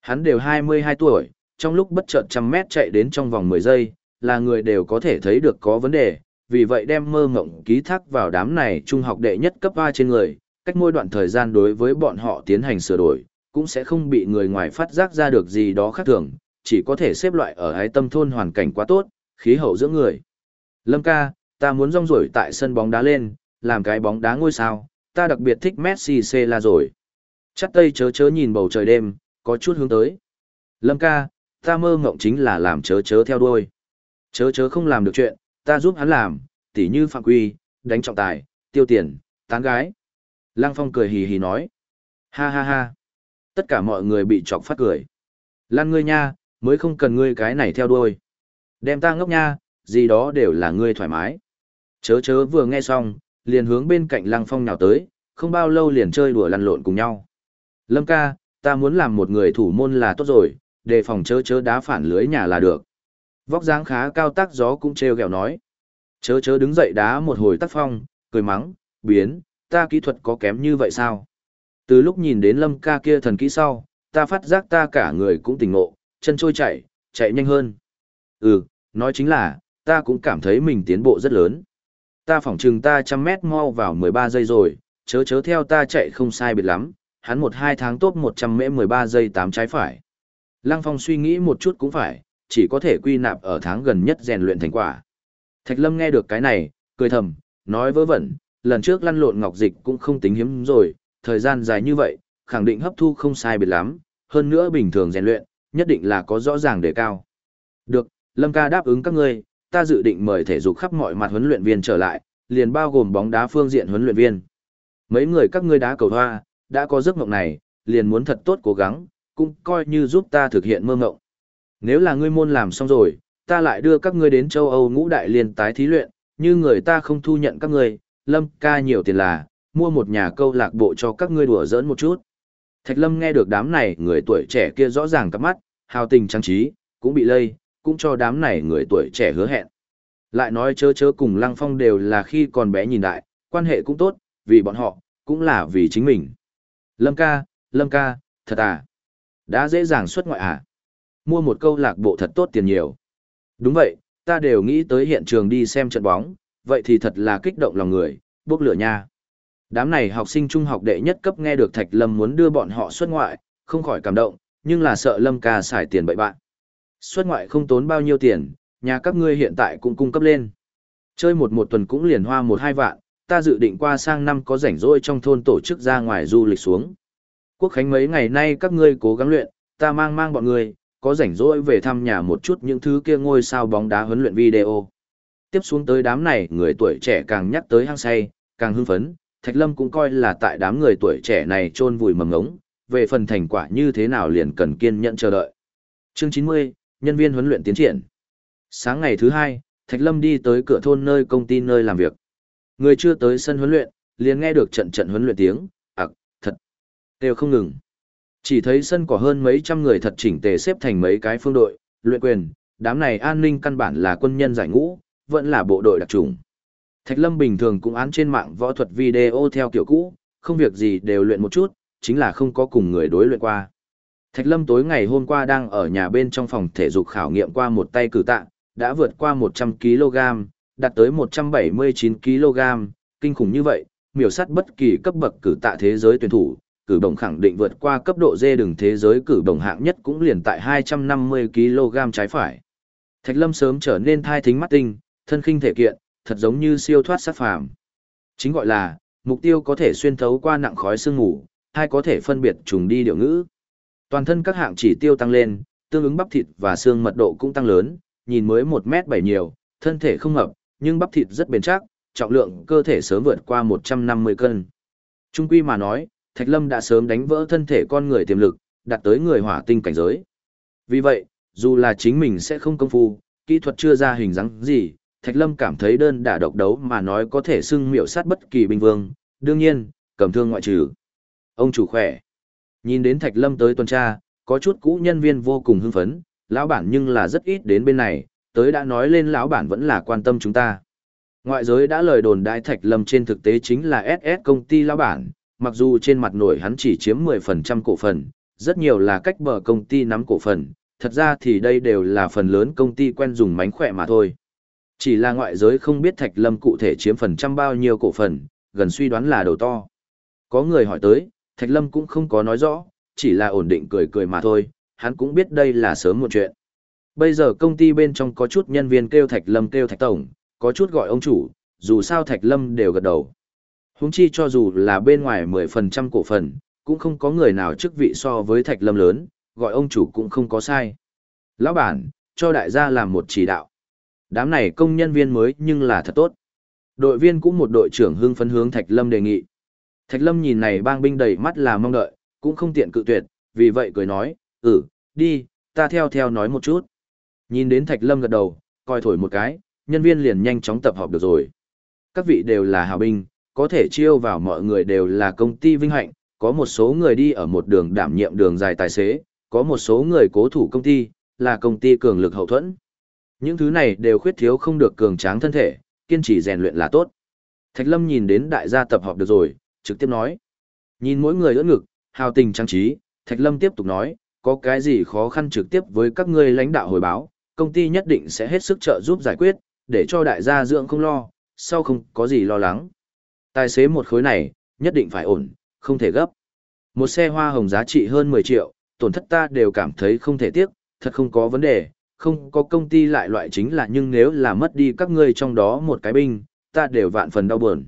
Hắn đều 22 tuổi, trong lúc bất chợt trăm mét chạy đến trong vòng 10 giây, là người đều có thể thấy được có vấn đề, vì vậy đem mơ mộng ký thác vào đám này trung học đệ nhất cấp A trên người, cách mỗi đoạn thời gian đối với bọn họ tiến hành sửa đổi, cũng sẽ không bị người ngoài phát giác ra được gì đó khác thường, chỉ có thể xếp loại ở ái tâm thôn hoàn cảnh quá tốt, khí hậu giữa người. Lâm ca, ta muốn rong rổi tại sân bóng đá lên, làm cái bóng đá ngôi sao, ta đặc biệt thích Messi C là rồi. Chắc tây chớ chớ nhìn bầu trời đêm, có chút hướng tới. Lâm ca, ta mơ ngộng chính là làm chớ chớ theo đuôi. Chớ chớ không làm được chuyện, ta giúp hắn làm, tỉ như phạm quy, đánh trọng tài, tiêu tiền, tán gái. Lăng Phong cười hì hì nói. Ha ha ha. Tất cả mọi người bị chọc phát cười. Lan ngươi nha, mới không cần ngươi cái này theo đuôi. Đem ta ngốc nha, gì đó đều là ngươi thoải mái. Chớ chớ vừa nghe xong, liền hướng bên cạnh Lăng Phong nào tới, không bao lâu liền chơi đùa lăn lộn cùng nhau. Lâm ca, ta muốn làm một người thủ môn là tốt rồi, đề phòng chớ chớ đá phản lưới nhà là được. Vóc dáng khá cao tác gió cũng treo gẹo nói. Chớ chớ đứng dậy đá một hồi tác phong, cười mắng, biến, ta kỹ thuật có kém như vậy sao? Từ lúc nhìn đến lâm ca kia thần kỹ sau, ta phát giác ta cả người cũng tỉnh ngộ, chân trôi chạy, chạy nhanh hơn. Ừ, nói chính là, ta cũng cảm thấy mình tiến bộ rất lớn. Ta phỏng chừng ta trăm mét mau vào 13 giây rồi, chớ chớ theo ta chạy không sai biệt lắm, hắn một hai tháng tốt 100 mễ 13 giây 8 trái phải. Lăng Phong suy nghĩ một chút cũng phải, chỉ có thể quy nạp ở tháng gần nhất rèn luyện thành quả. Thạch Lâm nghe được cái này, cười thầm, nói vớ vẩn, lần trước lăn lộn ngọc dịch cũng không tính hiếm rồi, thời gian dài như vậy, khẳng định hấp thu không sai biệt lắm, hơn nữa bình thường rèn luyện, nhất định là có rõ ràng đề cao. Được, Lâm ca đáp ứng các ngươi, ta dự định mời thể dục khắp mọi mặt huấn luyện viên trở lại, liền bao gồm bóng đá phương diện huấn luyện viên. Mấy người các ngươi đá cầu hoa, đã có giấc mộng này, liền muốn thật tốt cố gắng, cũng coi như giúp ta thực hiện mơ mộng. Nếu là ngươi môn làm xong rồi, ta lại đưa các ngươi đến châu Âu ngũ đại liên tái thí luyện, như người ta không thu nhận các ngươi, Lâm ca nhiều tiền là, mua một nhà câu lạc bộ cho các ngươi đùa giỡn một chút. Thạch Lâm nghe được đám này người tuổi trẻ kia rõ ràng cắp mắt, hào tình trang trí, cũng bị lây, cũng cho đám này người tuổi trẻ hứa hẹn. Lại nói chớ chớ cùng Lăng Phong đều là khi còn bé nhìn đại, quan hệ cũng tốt, vì bọn họ, cũng là vì chính mình. Lâm ca, Lâm ca, thật à? Đã dễ dàng xuất ngoại à? Mua một câu lạc bộ thật tốt tiền nhiều. Đúng vậy, ta đều nghĩ tới hiện trường đi xem trận bóng, vậy thì thật là kích động lòng người, bốc lửa nha. Đám này học sinh trung học đệ nhất cấp nghe được Thạch Lâm muốn đưa bọn họ xuất ngoại, không khỏi cảm động, nhưng là sợ Lâm ca xài tiền bậy bạn. Xuất ngoại không tốn bao nhiêu tiền, nhà các ngươi hiện tại cũng cung cấp lên. Chơi một một tuần cũng liền hoa một hai vạn, ta dự định qua sang năm có rảnh rỗi trong thôn tổ chức ra ngoài du lịch xuống. Quốc khánh mấy ngày nay các ngươi cố gắng luyện, ta mang mang bọn ngươi, có rảnh rỗi về thăm nhà một chút những thứ kia ngôi sao bóng đá huấn luyện video. Tiếp xuống tới đám này, người tuổi trẻ càng nhắc tới hăng say, càng hưng phấn, Thạch Lâm cũng coi là tại đám người tuổi trẻ này chôn vùi mầm ngống, về phần thành quả như thế nào liền cần kiên nhẫn chờ đợi. Chương 90, nhân viên huấn luyện tiến triển. Sáng ngày thứ hai, Thạch Lâm đi tới cửa thôn nơi công ty nơi làm việc. Người chưa tới sân huấn luyện, liền nghe được trận trận huấn luyện tiếng, đều không ngừng. Chỉ thấy sân có hơn mấy trăm người thật chỉnh tề xếp thành mấy cái phương đội, luyện quyền, đám này an ninh căn bản là quân nhân giải ngũ, vẫn là bộ đội đặc trùng. Thạch Lâm bình thường cũng án trên mạng võ thuật video theo kiểu cũ, không việc gì đều luyện một chút, chính là không có cùng người đối luyện qua. Thạch Lâm tối ngày hôm qua đang ở nhà bên trong phòng thể dục khảo nghiệm qua một tay cử tạ, đã vượt qua 100kg, đạt tới 179kg, kinh khủng như vậy, miểu sát bất kỳ cấp bậc cử tạ thế giới tuyển thủ, cử đồng khẳng định vượt qua cấp độ D đường thế giới cử đồng hạng nhất cũng liền tại 250kg trái phải. Thạch Lâm sớm trở nên thai thính mắt tinh, thân khinh thể kiện, thật giống như siêu thoát sát phàm. Chính gọi là, mục tiêu có thể xuyên thấu qua nặng khói sương ngủ, hay có thể phân biệt trùng đi điệu ngữ. Toàn thân các hạng chỉ tiêu tăng lên, tương ứng bắp thịt và xương mật độ cũng tăng lớn, nhìn mới 1 mét 7 nhiều, thân thể không hợp, nhưng bắp thịt rất bền chắc, trọng lượng cơ thể sớm vượt qua 150 cân. Trung quy mà nói, Thạch Lâm đã sớm đánh vỡ thân thể con người tiềm lực, đạt tới người hỏa tinh cảnh giới. Vì vậy, dù là chính mình sẽ không công phu, kỹ thuật chưa ra hình dáng gì, Thạch Lâm cảm thấy đơn đả độc đấu mà nói có thể xưng miệu sát bất kỳ binh vương, đương nhiên, cầm thương ngoại trừ. Ông chủ khỏe. Nhìn đến Thạch Lâm tới tuần tra, có chút cũ nhân viên vô cùng hưng phấn, lão bản nhưng là rất ít đến bên này, tới đã nói lên lão bản vẫn là quan tâm chúng ta. Ngoại giới đã lời đồn đại Thạch Lâm trên thực tế chính là SS công ty lão bản, mặc dù trên mặt nổi hắn chỉ chiếm 10% cổ phần, rất nhiều là cách bờ công ty nắm cổ phần, thật ra thì đây đều là phần lớn công ty quen dùng mánh khỏe mà thôi. Chỉ là ngoại giới không biết Thạch Lâm cụ thể chiếm phần trăm bao nhiêu cổ phần, gần suy đoán là đầu to. Có người hỏi tới, Thạch Lâm cũng không có nói rõ, chỉ là ổn định cười cười mà thôi, hắn cũng biết đây là sớm một chuyện. Bây giờ công ty bên trong có chút nhân viên kêu Thạch Lâm kêu Thạch Tổng, có chút gọi ông chủ, dù sao Thạch Lâm đều gật đầu huống chi cho dù là bên ngoài 10% cổ phần, cũng không có người nào chức vị so với Thạch Lâm lớn, gọi ông chủ cũng không có sai. Lão bản, cho đại gia làm một chỉ đạo. Đám này công nhân viên mới nhưng là thật tốt. Đội viên cũng một đội trưởng hưng phấn hướng Thạch Lâm đề nghị. Thạch Lâm nhìn này bang binh đầy mắt là mong đợi, cũng không tiện cự tuyệt, vì vậy cười nói, ừ, đi, ta theo theo nói một chút. Nhìn đến Thạch Lâm gật đầu, coi thổi một cái, nhân viên liền nhanh chóng tập hợp được rồi. Các vị đều là hào binh, có thể chiêu vào mọi người đều là công ty vinh hạnh, có một số người đi ở một đường đảm nhiệm đường dài tài xế, có một số người cố thủ công ty, là công ty cường lực hậu thuẫn. Những thứ này đều khuyết thiếu không được cường tráng thân thể, kiên trì rèn luyện là tốt. Thạch Lâm nhìn đến đại gia tập họp được rồi, trực tiếp nói. Nhìn mỗi người ưỡn ngực, hào tình trang trí, Thạch Lâm tiếp tục nói, có cái gì khó khăn trực tiếp với các ngươi lãnh đạo hồi báo, công ty nhất định sẽ hết sức trợ giúp giải quyết, để cho đại gia dưỡng không lo, sau không có gì lo lắng. Tài xế một khối này, nhất định phải ổn, không thể gấp. Một xe hoa hồng giá trị hơn 10 triệu, tổn thất ta đều cảm thấy không thể tiếc, thật không có vấn đề, không có công ty lại loại chính là nhưng nếu là mất đi các ngươi trong đó một cái binh, ta đều vạn phần đau buồn.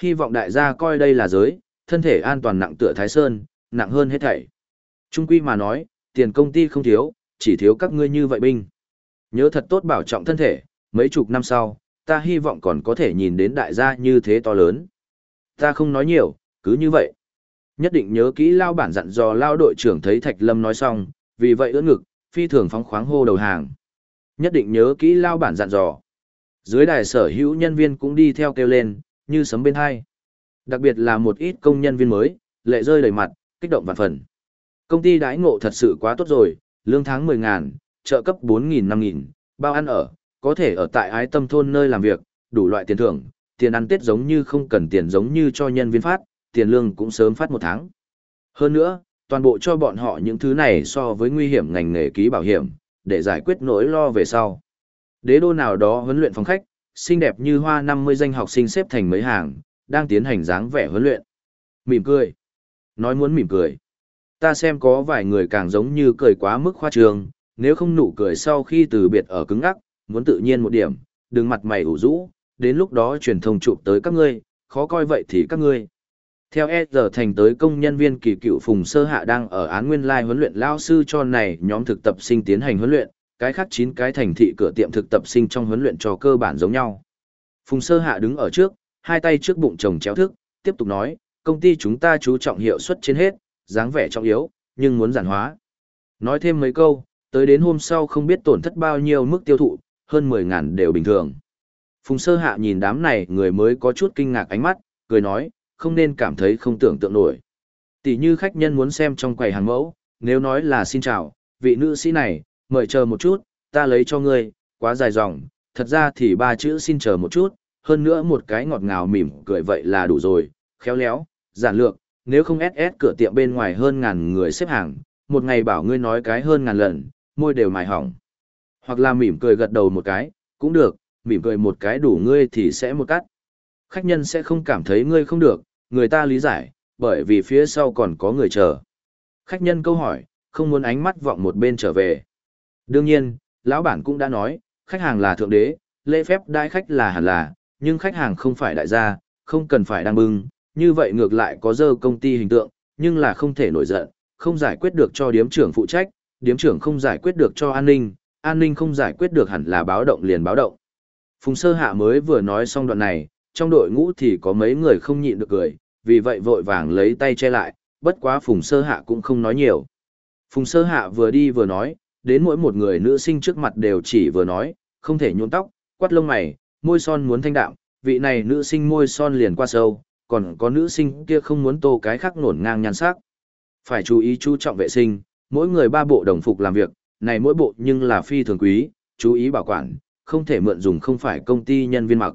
Hy vọng đại gia coi đây là giới, thân thể an toàn nặng tựa Thái Sơn, nặng hơn hết thảy. Trung quy mà nói, tiền công ty không thiếu, chỉ thiếu các ngươi như vậy binh. Nhớ thật tốt bảo trọng thân thể, mấy chục năm sau, ta hy vọng còn có thể nhìn đến đại gia như thế to lớn. Ta không nói nhiều, cứ như vậy. Nhất định nhớ kỹ lao bản dặn dò lao đội trưởng thấy Thạch Lâm nói xong, vì vậy ưỡn ngực, phi thường phóng khoáng hô đầu hàng. Nhất định nhớ kỹ lao bản dặn dò. Dưới đài sở hữu nhân viên cũng đi theo kêu lên, như sấm bên hai. Đặc biệt là một ít công nhân viên mới, lệ rơi đầy mặt, kích động vạn phần. Công ty đãi ngộ thật sự quá tốt rồi, lương tháng 10 ngàn, trợ cấp 4 nghìn 5 nghìn, bao ăn ở, có thể ở tại ái tâm thôn nơi làm việc, đủ loại tiền thưởng, tiền ăn tết giống như không cần tiền giống như cho nhân viên phát, tiền lương cũng sớm phát một tháng. Hơn nữa, toàn bộ cho bọn họ những thứ này so với nguy hiểm ngành nghề ký bảo hiểm, để giải quyết nỗi lo về sau. Đế đô nào đó huấn luyện phòng khách, xinh đẹp như hoa 50 danh học sinh xếp thành mấy hàng, đang tiến hành dáng vẻ huấn luyện. Mỉm cười. Nói muốn mỉm cười. Ta xem có vài người càng giống như cười quá mức khoa trương, nếu không nụ cười sau khi từ biệt ở cứng ngắc, muốn tự nhiên một điểm, đừng mặt mày ủ rũ, đến lúc đó truyền thông chụp tới các ngươi, khó coi vậy thì các ngươi. Theo E giờ thành tới công nhân viên kỳ cựu Phùng Sơ Hạ đang ở án nguyên lai huấn luyện lao sư cho này nhóm thực tập sinh tiến hành huấn luyện, cái khác 9 cái thành thị cửa tiệm thực tập sinh trong huấn luyện cho cơ bản giống nhau. Phùng Sơ Hạ đứng ở trước, hai tay trước bụng chồng chéo thức, tiếp tục nói, công ty chúng ta chú trọng hiệu suất trên hết, dáng vẻ trọng yếu, nhưng muốn giản hóa. Nói thêm mấy câu, tới đến hôm sau không biết tổn thất bao nhiêu mức tiêu thụ, hơn 10 ngàn đều bình thường. Phùng Sơ Hạ nhìn đám này người mới có chút kinh ngạc ánh mắt, cười nói, không nên cảm thấy không tưởng tượng nổi. Tỷ như khách nhân muốn xem trong quầy hàng mẫu, nếu nói là xin chào, vị nữ sĩ này, mời chờ một chút, ta lấy cho ngươi, quá dài dòng, thật ra thì ba chữ xin chờ một chút, hơn nữa một cái ngọt ngào mỉm cười vậy là đủ rồi, khéo léo, giản lược, nếu không SS cửa tiệm bên ngoài hơn ngàn người xếp hàng, một ngày bảo ngươi nói cái hơn ngàn lần, môi đều mài hỏng. Hoặc là mỉm cười gật đầu một cái, cũng được, mỉm cười một cái đủ ngươi thì sẽ một cắt. Khách nhân sẽ không cảm thấy ngươi không được, người ta lý giải, bởi vì phía sau còn có người chờ. Khách nhân câu hỏi, không muốn ánh mắt vọng một bên trở về. Đương nhiên, lão bản cũng đã nói, khách hàng là thượng đế, lễ phép đai khách là hẳn là, nhưng khách hàng không phải đại gia, không cần phải đăng bưng, như vậy ngược lại có dơ công ty hình tượng, nhưng là không thể nổi giận, không giải quyết được cho điếm trưởng phụ trách, điếm trưởng không giải quyết được cho an ninh, an ninh không giải quyết được hẳn là báo động liền báo động. Phùng sơ hạ mới vừa nói xong đoạn này, trong đội ngũ thì có mấy người không nhịn được cười, vì vậy vội vàng lấy tay che lại, bất quá phùng sơ hạ cũng không nói nhiều. Phùng sơ hạ vừa đi vừa nói, đến mỗi một người nữ sinh trước mặt đều chỉ vừa nói, không thể nhuộm tóc, quát lông mày, môi son muốn thanh đạm, vị này nữ sinh môi son liền qua sâu, còn có nữ sinh kia không muốn tô cái khác nổn ngang nhan sắc. Phải chú ý chú trọng vệ sinh, mỗi người ba bộ đồng phục làm việc, này mỗi bộ nhưng là phi thường quý, chú ý bảo quản, không thể mượn dùng không phải công ty nhân viên mặc.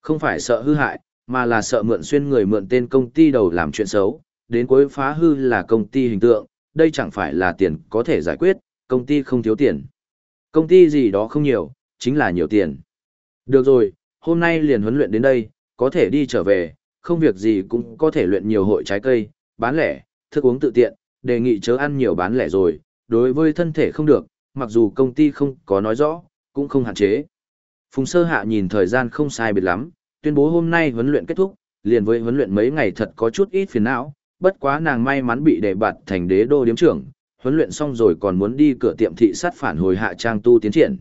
Không phải sợ hư hại, mà là sợ mượn xuyên người mượn tên công ty đầu làm chuyện xấu, đến cuối phá hư là công ty hình tượng, đây chẳng phải là tiền có thể giải quyết, công ty không thiếu tiền. Công ty gì đó không nhiều, chính là nhiều tiền. Được rồi, hôm nay liền huấn luyện đến đây, có thể đi trở về, không việc gì cũng có thể luyện nhiều hội trái cây, bán lẻ, thức uống tự tiện, đề nghị chớ ăn nhiều bán lẻ rồi, đối với thân thể không được, mặc dù công ty không có nói rõ, cũng không hạn chế. Phùng sơ hạ nhìn thời gian không sai biệt lắm, tuyên bố hôm nay huấn luyện kết thúc, liền với huấn luyện mấy ngày thật có chút ít phiền não, bất quá nàng may mắn bị đề bạt thành đế đô điếm trưởng, huấn luyện xong rồi còn muốn đi cửa tiệm thị sát phản hồi hạ trang tu tiến triển.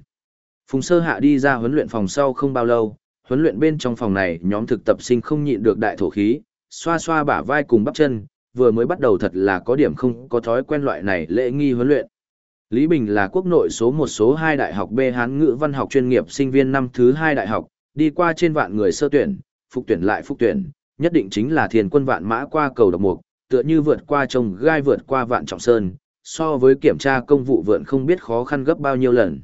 Phùng sơ hạ đi ra huấn luyện phòng sau không bao lâu, huấn luyện bên trong phòng này nhóm thực tập sinh không nhịn được đại thổ khí, xoa xoa bả vai cùng bắp chân, vừa mới bắt đầu thật là có điểm không có thói quen loại này lễ nghi huấn luyện. Lý Bình là quốc nội số một số hai đại học B Hán ngữ văn học chuyên nghiệp sinh viên năm thứ hai đại học, đi qua trên vạn người sơ tuyển, phục tuyển lại phục tuyển, nhất định chính là thiền quân vạn mã qua cầu độc mục, tựa như vượt qua trồng gai vượt qua vạn trọng sơn, so với kiểm tra công vụ vượn không biết khó khăn gấp bao nhiêu lần.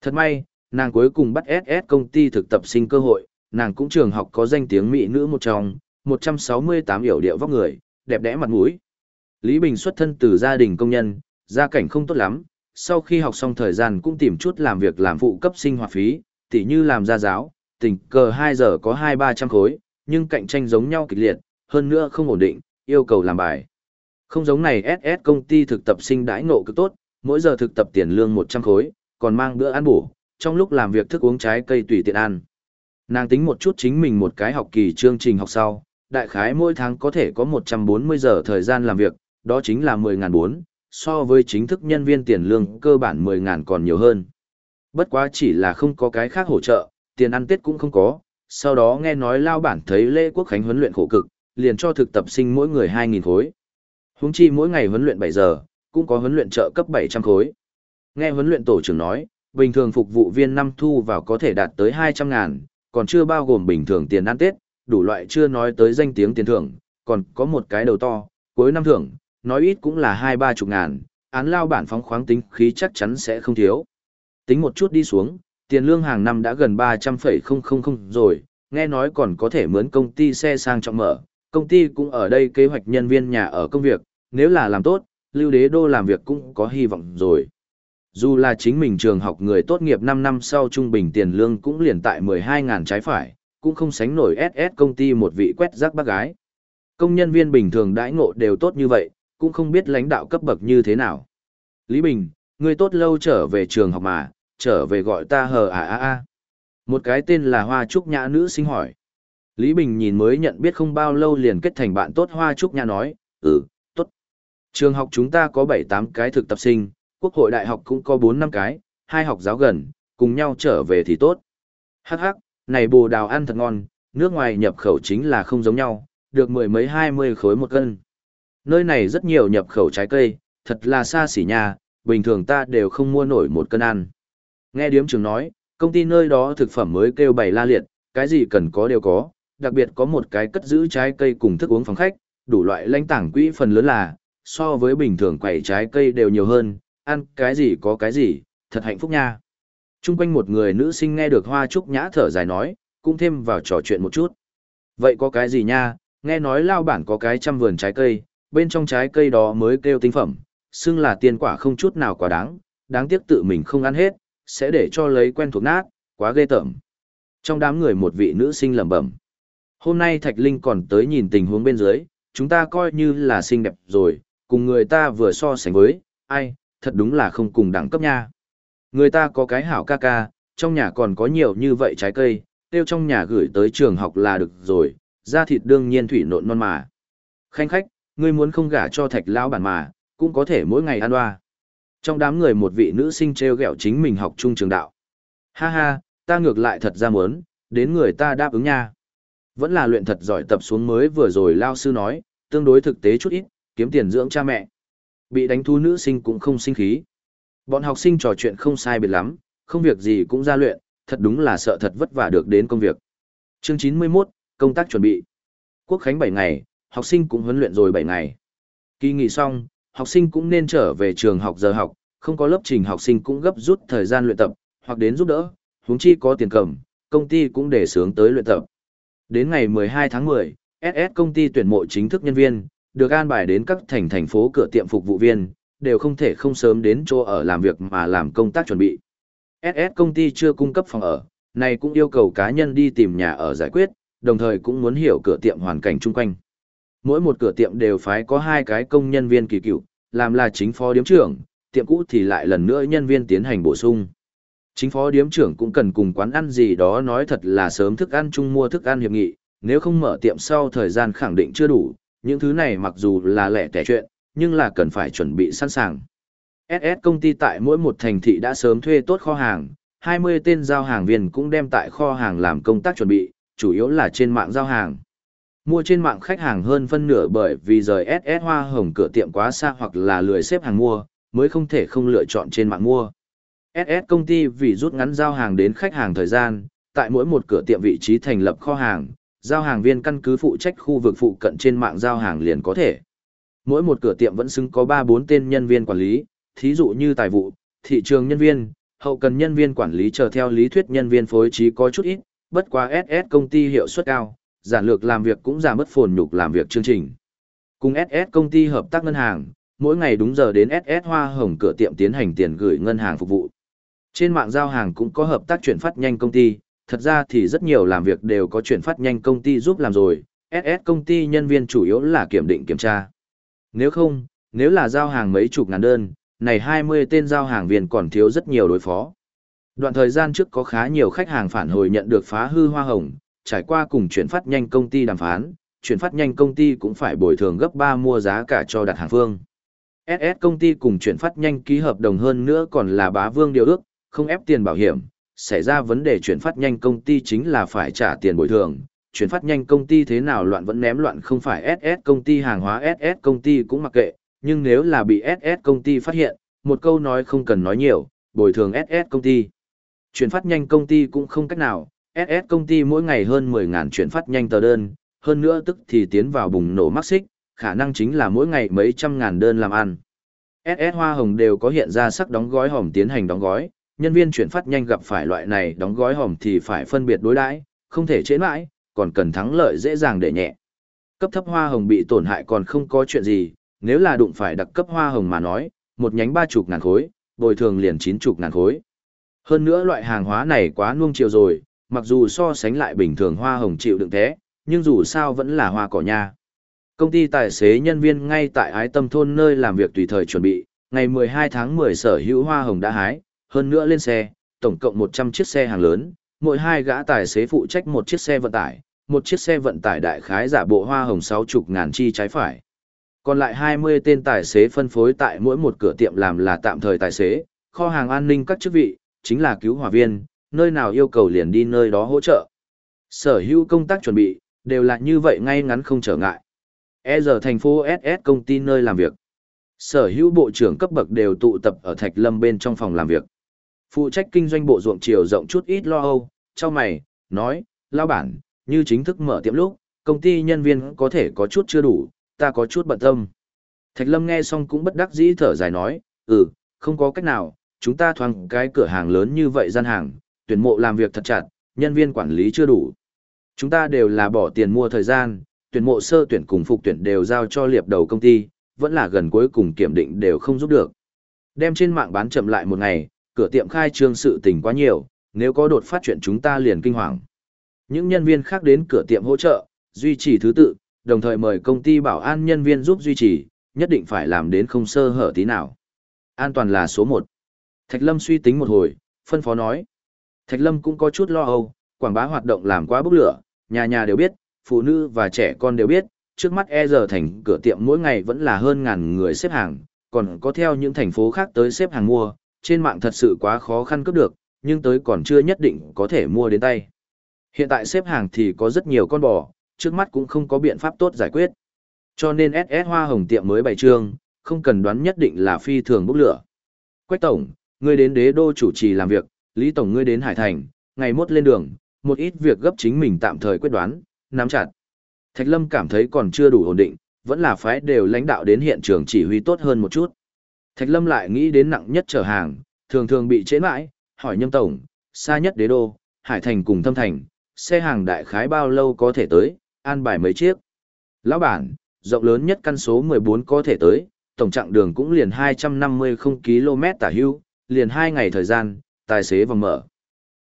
Thật may, nàng cuối cùng bắt SS công ty thực tập sinh cơ hội, nàng cũng trường học có danh tiếng mỹ nữ một trong, 168 hiểu điệu vóc người, đẹp đẽ mặt mũi. Lý Bình xuất thân từ gia đình công nhân, gia cảnh không tốt lắm, sau khi học xong thời gian cũng tìm chút làm việc làm phụ cấp sinh hoạt phí, tỉ như làm gia giáo, tình cờ 2 giờ có 2-300 khối, nhưng cạnh tranh giống nhau kịch liệt, hơn nữa không ổn định, yêu cầu làm bài. Không giống này SS công ty thực tập sinh đãi ngộ cực tốt, mỗi giờ thực tập tiền lương 100 khối, còn mang bữa ăn bổ, trong lúc làm việc thức uống trái cây tùy tiện ăn. Nàng tính một chút chính mình một cái học kỳ chương trình học sau, đại khái mỗi tháng có thể có 140 giờ thời gian làm việc, đó chính là 10.400, so với chính thức nhân viên tiền lương cơ bản 10.000 còn nhiều hơn. Bất quá chỉ là không có cái khác hỗ trợ, tiền ăn tết cũng không có, sau đó nghe nói lao bản thấy Lê Quốc Khánh huấn luyện khổ cực, liền cho thực tập sinh mỗi người 2.000 khối. Húng chi mỗi ngày huấn luyện 7 giờ, cũng có huấn luyện trợ cấp 700 khối. Nghe huấn luyện tổ trưởng nói, bình thường phục vụ viên năm thu vào có thể đạt tới 200 ngàn, còn chưa bao gồm bình thường tiền ăn Tết, đủ loại chưa nói tới danh tiếng tiền thưởng, còn có một cái đầu to, cuối năm thưởng, nói ít cũng là hai ba chục ngàn, án lao bản phóng khoáng tính khí chắc chắn sẽ không thiếu. Tính một chút đi xuống, tiền lương hàng năm đã gần 300,000 rồi, nghe nói còn có thể mướn công ty xe sang trọng mở, công ty cũng ở đây kế hoạch nhân viên nhà ở công việc, nếu là làm tốt, lưu đế đô làm việc cũng có hy vọng rồi. Dù là chính mình trường học người tốt nghiệp 5 năm sau trung bình tiền lương cũng liền tại 12.000 trái phải, cũng không sánh nổi SS công ty một vị quét rác bác gái. Công nhân viên bình thường đãi ngộ đều tốt như vậy, cũng không biết lãnh đạo cấp bậc như thế nào. Lý Bình, người tốt lâu trở về trường học mà, trở về gọi ta hờ à à à. Một cái tên là Hoa Trúc Nhã nữ sinh hỏi. Lý Bình nhìn mới nhận biết không bao lâu liền kết thành bạn tốt Hoa Trúc Nhã nói, ừ, tốt. Trường học chúng ta có 7-8 cái thực tập sinh, quốc hội đại học cũng có 4-5 cái, hai học giáo gần, cùng nhau trở về thì tốt. Hắc hắc, này bồ đào ăn thật ngon, nước ngoài nhập khẩu chính là không giống nhau, được mười mấy hai mươi khối một cân. Nơi này rất nhiều nhập khẩu trái cây, thật là xa xỉ nha, bình thường ta đều không mua nổi một cân ăn. Nghe điếm trưởng nói, công ty nơi đó thực phẩm mới kêu bày la liệt, cái gì cần có đều có, đặc biệt có một cái cất giữ trái cây cùng thức uống phòng khách, đủ loại lãnh tảng quỹ phần lớn là, so với bình thường quẩy trái cây đều nhiều hơn, ăn cái gì có cái gì, thật hạnh phúc nha. Trung quanh một người nữ sinh nghe được hoa trúc nhã thở dài nói, cũng thêm vào trò chuyện một chút. Vậy có cái gì nha, nghe nói lao bản có cái trăm vườn trái cây, bên trong trái cây đó mới kêu tinh phẩm, xưng là tiền quả không chút nào quá đáng, đáng tiếc tự mình không ăn hết, sẽ để cho lấy quen thuộc nát, quá ghê tởm. Trong đám người một vị nữ sinh lẩm bẩm. Hôm nay Thạch Linh còn tới nhìn tình huống bên dưới, chúng ta coi như là xinh đẹp rồi, cùng người ta vừa so sánh với, ai, thật đúng là không cùng đẳng cấp nha. Người ta có cái hảo ca ca, trong nhà còn có nhiều như vậy trái cây, tiêu trong nhà gửi tới trường học là được rồi, da thịt đương nhiên thủy nộn non mà. Khanh khách, ngươi muốn không gả cho thạch lão bản mà, cũng có thể mỗi ngày ăn hoa. Trong đám người một vị nữ sinh treo gẹo chính mình học trung trường đạo. Ha ha, ta ngược lại thật ra muốn, đến người ta đáp ứng nha. Vẫn là luyện thật giỏi tập xuống mới vừa rồi lao sư nói, tương đối thực tế chút ít, kiếm tiền dưỡng cha mẹ. Bị đánh thu nữ sinh cũng không sinh khí. Bọn học sinh trò chuyện không sai biệt lắm, không việc gì cũng ra luyện, thật đúng là sợ thật vất vả được đến công việc. Chương 91, công tác chuẩn bị. Quốc khánh 7 ngày, học sinh cũng huấn luyện rồi 7 ngày. Kỳ nghỉ xong, học sinh cũng nên trở về trường học giờ học, không có lớp trình học sinh cũng gấp rút thời gian luyện tập, hoặc đến giúp đỡ, huống chi có tiền cầm, công ty cũng để sướng tới luyện tập. Đến ngày 12 tháng 10, SS công ty tuyển mộ chính thức nhân viên, được an bài đến các thành thành phố cửa tiệm phục vụ viên, đều không thể không sớm đến chỗ ở làm việc mà làm công tác chuẩn bị. SS công ty chưa cung cấp phòng ở, này cũng yêu cầu cá nhân đi tìm nhà ở giải quyết, đồng thời cũng muốn hiểu cửa tiệm hoàn cảnh chung quanh. Mỗi một cửa tiệm đều phải có hai cái công nhân viên kỳ cựu, làm là chính phó điếm trưởng, tiệm cũ thì lại lần nữa nhân viên tiến hành bổ sung. Chính phó điếm trưởng cũng cần cùng quán ăn gì đó nói thật là sớm thức ăn chung mua thức ăn hiệp nghị, nếu không mở tiệm sau thời gian khẳng định chưa đủ, những thứ này mặc dù là lẻ tẻ chuyện, nhưng là cần phải chuẩn bị sẵn sàng. SS công ty tại mỗi một thành thị đã sớm thuê tốt kho hàng, 20 tên giao hàng viên cũng đem tại kho hàng làm công tác chuẩn bị, chủ yếu là trên mạng giao hàng. Mua trên mạng khách hàng hơn phân nửa bởi vì rời SS hoa hồng cửa tiệm quá xa hoặc là lười xếp hàng mua, mới không thể không lựa chọn trên mạng mua. SS công ty vì rút ngắn giao hàng đến khách hàng thời gian, tại mỗi một cửa tiệm vị trí thành lập kho hàng, giao hàng viên căn cứ phụ trách khu vực phụ cận trên mạng giao hàng liền có thể. Mỗi một cửa tiệm vẫn xứng có 3-4 tên nhân viên quản lý, thí dụ như tài vụ, thị trường nhân viên, hậu cần nhân viên quản lý chờ theo lý thuyết nhân viên phối trí có chút ít, bất quá SS công ty hiệu suất cao, giản lược làm việc cũng giảm mất phồn nhục làm việc chương trình. Cùng SS công ty hợp tác ngân hàng, mỗi ngày đúng giờ đến SS Hoa Hồng cửa tiệm tiến hành tiền gửi ngân hàng phục vụ. Trên mạng giao hàng cũng có hợp tác chuyển phát nhanh công ty, thật ra thì rất nhiều làm việc đều có chuyển phát nhanh công ty giúp làm rồi, SS công ty nhân viên chủ yếu là kiểm định kiểm tra. Nếu không, nếu là giao hàng mấy chục ngàn đơn, này 20 tên giao hàng viên còn thiếu rất nhiều đối phó. Đoạn thời gian trước có khá nhiều khách hàng phản hồi nhận được phá hư hoa hồng, trải qua cùng chuyển phát nhanh công ty đàm phán, chuyển phát nhanh công ty cũng phải bồi thường gấp 3 mua giá cả cho đặt hàng phương. SS công ty cùng chuyển phát nhanh ký hợp đồng hơn nữa còn là bá vương điều ước, không ép tiền bảo hiểm, xảy ra vấn đề chuyển phát nhanh công ty chính là phải trả tiền bồi thường. Chuyển phát nhanh công ty thế nào loạn vẫn ném loạn không phải SS công ty hàng hóa SS công ty cũng mặc kệ, nhưng nếu là bị SS công ty phát hiện, một câu nói không cần nói nhiều, bồi thường SS công ty. Chuyển phát nhanh công ty cũng không cách nào, SS công ty mỗi ngày hơn 10.000 chuyển phát nhanh tờ đơn, hơn nữa tức thì tiến vào bùng nổ mắc xích, khả năng chính là mỗi ngày mấy trăm ngàn đơn làm ăn. SS Hoa Hồng đều có hiện ra sắc đóng gói hòm tiến hành đóng gói, nhân viên chuyển phát nhanh gặp phải loại này đóng gói hòm thì phải phân biệt đối đãi, không thể chế mãi, còn cần thắng lợi dễ dàng để nhẹ. Cấp thấp hoa hồng bị tổn hại còn không có chuyện gì, nếu là đụng phải đặc cấp hoa hồng mà nói, một nhánh ba chục ngàn khối, bồi thường liền chín chục ngàn khối. Hơn nữa loại hàng hóa này quá nuông chiều rồi, mặc dù so sánh lại bình thường hoa hồng chịu đựng thế, nhưng dù sao vẫn là hoa cỏ nha. Công ty tài xế nhân viên ngay tại ái tâm thôn nơi làm việc tùy thời chuẩn bị, ngày 12 tháng 10 sở hữu hoa hồng đã hái, hơn nữa lên xe, tổng cộng 100 chiếc xe hàng lớn, mỗi hai gã tài xế phụ trách một chiếc xe vận tải, một chiếc xe vận tải đại khái giả bộ hoa hồng 60 ngàn chi trái phải. Còn lại 20 tên tài xế phân phối tại mỗi một cửa tiệm làm là tạm thời tài xế, kho hàng an ninh các chức vị, chính là cứu hỏa viên, nơi nào yêu cầu liền đi nơi đó hỗ trợ. Sở hữu công tác chuẩn bị, đều là như vậy ngay ngắn không trở ngại. E giờ thành phố SS công ty nơi làm việc. Sở hữu bộ trưởng cấp bậc đều tụ tập ở Thạch Lâm bên trong phòng làm việc. Phụ trách kinh doanh bộ ruộng chiều rộng chút ít lo âu, cho mày, nói, lao bản, như chính thức mở tiệm lúc, công ty nhân viên có thể có chút chưa đủ, ta có chút bận tâm. Thạch Lâm nghe xong cũng bất đắc dĩ thở dài nói, ừ, không có cách nào, chúng ta thoáng cái cửa hàng lớn như vậy gian hàng, tuyển mộ làm việc thật chặt, nhân viên quản lý chưa đủ. Chúng ta đều là bỏ tiền mua thời gian, tuyển mộ sơ tuyển cùng phục tuyển đều giao cho liệp đầu công ty, vẫn là gần cuối cùng kiểm định đều không giúp được. Đem trên mạng bán chậm lại một ngày, cửa tiệm khai trương sự tình quá nhiều, nếu có đột phát chuyện chúng ta liền kinh hoàng. Những nhân viên khác đến cửa tiệm hỗ trợ, duy trì thứ tự, đồng thời mời công ty bảo an nhân viên giúp duy trì, nhất định phải làm đến không sơ hở tí nào. An toàn là số 1. Thạch Lâm suy tính một hồi, phân phó nói. Thạch Lâm cũng có chút lo âu, quảng bá hoạt động làm quá bốc lửa, nhà nhà đều biết, phụ nữ và trẻ con đều biết, trước mắt e giờ thành cửa tiệm mỗi ngày vẫn là hơn ngàn người xếp hàng, còn có theo những thành phố khác tới xếp hàng mua, trên mạng thật sự quá khó khăn cướp được, nhưng tới còn chưa nhất định có thể mua đến tay. Hiện tại xếp hàng thì có rất nhiều con bò, trước mắt cũng không có biện pháp tốt giải quyết. Cho nên SS Hoa Hồng tiệm mới bày trương, không cần đoán nhất định là phi thường bốc lửa. Quách Tổng, ngươi đến đế đô chủ trì làm việc, Lý Tổng ngươi đến Hải Thành, ngày mốt lên đường, một ít việc gấp chính mình tạm thời quyết đoán, nắm chặt. Thạch Lâm cảm thấy còn chưa đủ ổn định, vẫn là phái đều lãnh đạo đến hiện trường chỉ huy tốt hơn một chút. Thạch Lâm lại nghĩ đến nặng nhất chở hàng, thường thường bị chế mãi, hỏi nhâm tổng, xa nhất đế đô, Hải Thành cùng Thâm Thành, xe hàng đại khái bao lâu có thể tới, an bài mấy chiếc. Lão bản, rộng lớn nhất căn số 14 có thể tới, tổng chặng đường cũng liền 250 km tả hưu, liền 2 ngày thời gian, tài xế vòng mở.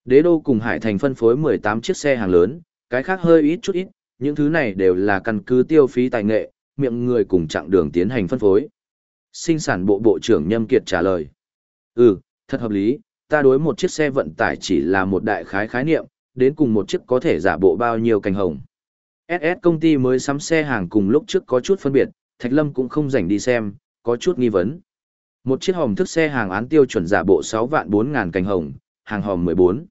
Đế đô cùng Hải Thành phân phối 18 chiếc xe hàng lớn, cái khác hơi ít chút ít, những thứ này đều là căn cứ tiêu phí tài nghệ, miệng người cùng chặng đường tiến hành phân phối. Sinh sản bộ bộ trưởng Nhâm Kiệt trả lời. Ừ, thật hợp lý, ta đối một chiếc xe vận tải chỉ là một đại khái khái niệm, đến cùng một chiếc có thể giả bộ bao nhiêu cành hồng. SS công ty mới sắm xe hàng cùng lúc trước có chút phân biệt, Thạch Lâm cũng không rảnh đi xem, có chút nghi vấn. Một chiếc hồng thức xe hàng án tiêu chuẩn giả bộ 6 vạn 4 ngàn cành hồng, hàng hòm 14.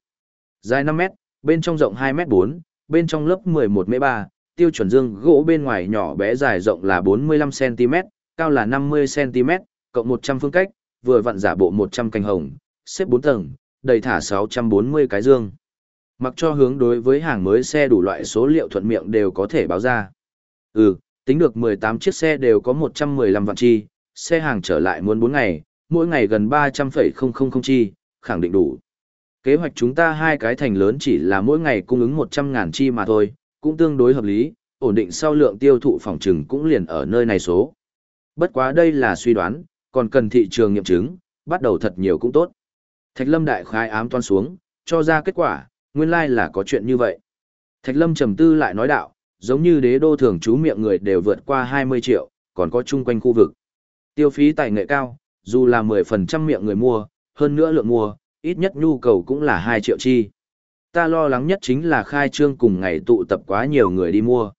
Dài 5 mét, bên trong rộng 2 mét 4, bên trong lớp 11 mét 3, tiêu chuẩn dương gỗ bên ngoài nhỏ bé dài rộng là 45cm, cao là 50cm, cộng 100 phương cách, vừa vặn giả bộ 100 cành hồng, xếp 4 tầng, đầy thả 640 cái dương. Mặc cho hướng đối với hàng mới xe đủ loại số liệu thuận miệng đều có thể báo ra. Ừ, tính được 18 chiếc xe đều có 115 vạn chi, xe hàng trở lại muốn 4 ngày, mỗi ngày gần 300,000 chi, khẳng định đủ. Kế hoạch chúng ta hai cái thành lớn chỉ là mỗi ngày cung ứng 100.000 chi mà thôi, cũng tương đối hợp lý, ổn định sau lượng tiêu thụ phòng trừng cũng liền ở nơi này số. Bất quá đây là suy đoán, còn cần thị trường nghiệm chứng, bắt đầu thật nhiều cũng tốt. Thạch Lâm đại khái ám toan xuống, cho ra kết quả, nguyên lai là có chuyện như vậy. Thạch Lâm trầm tư lại nói đạo, giống như đế đô thường trú miệng người đều vượt qua 20 triệu, còn có chung quanh khu vực. Tiêu phí tài nghệ cao, dù là 10% miệng người mua, hơn nữa lượng mua, ít nhất nhu cầu cũng là 2 triệu chi. Ta lo lắng nhất chính là khai trương cùng ngày tụ tập quá nhiều người đi mua.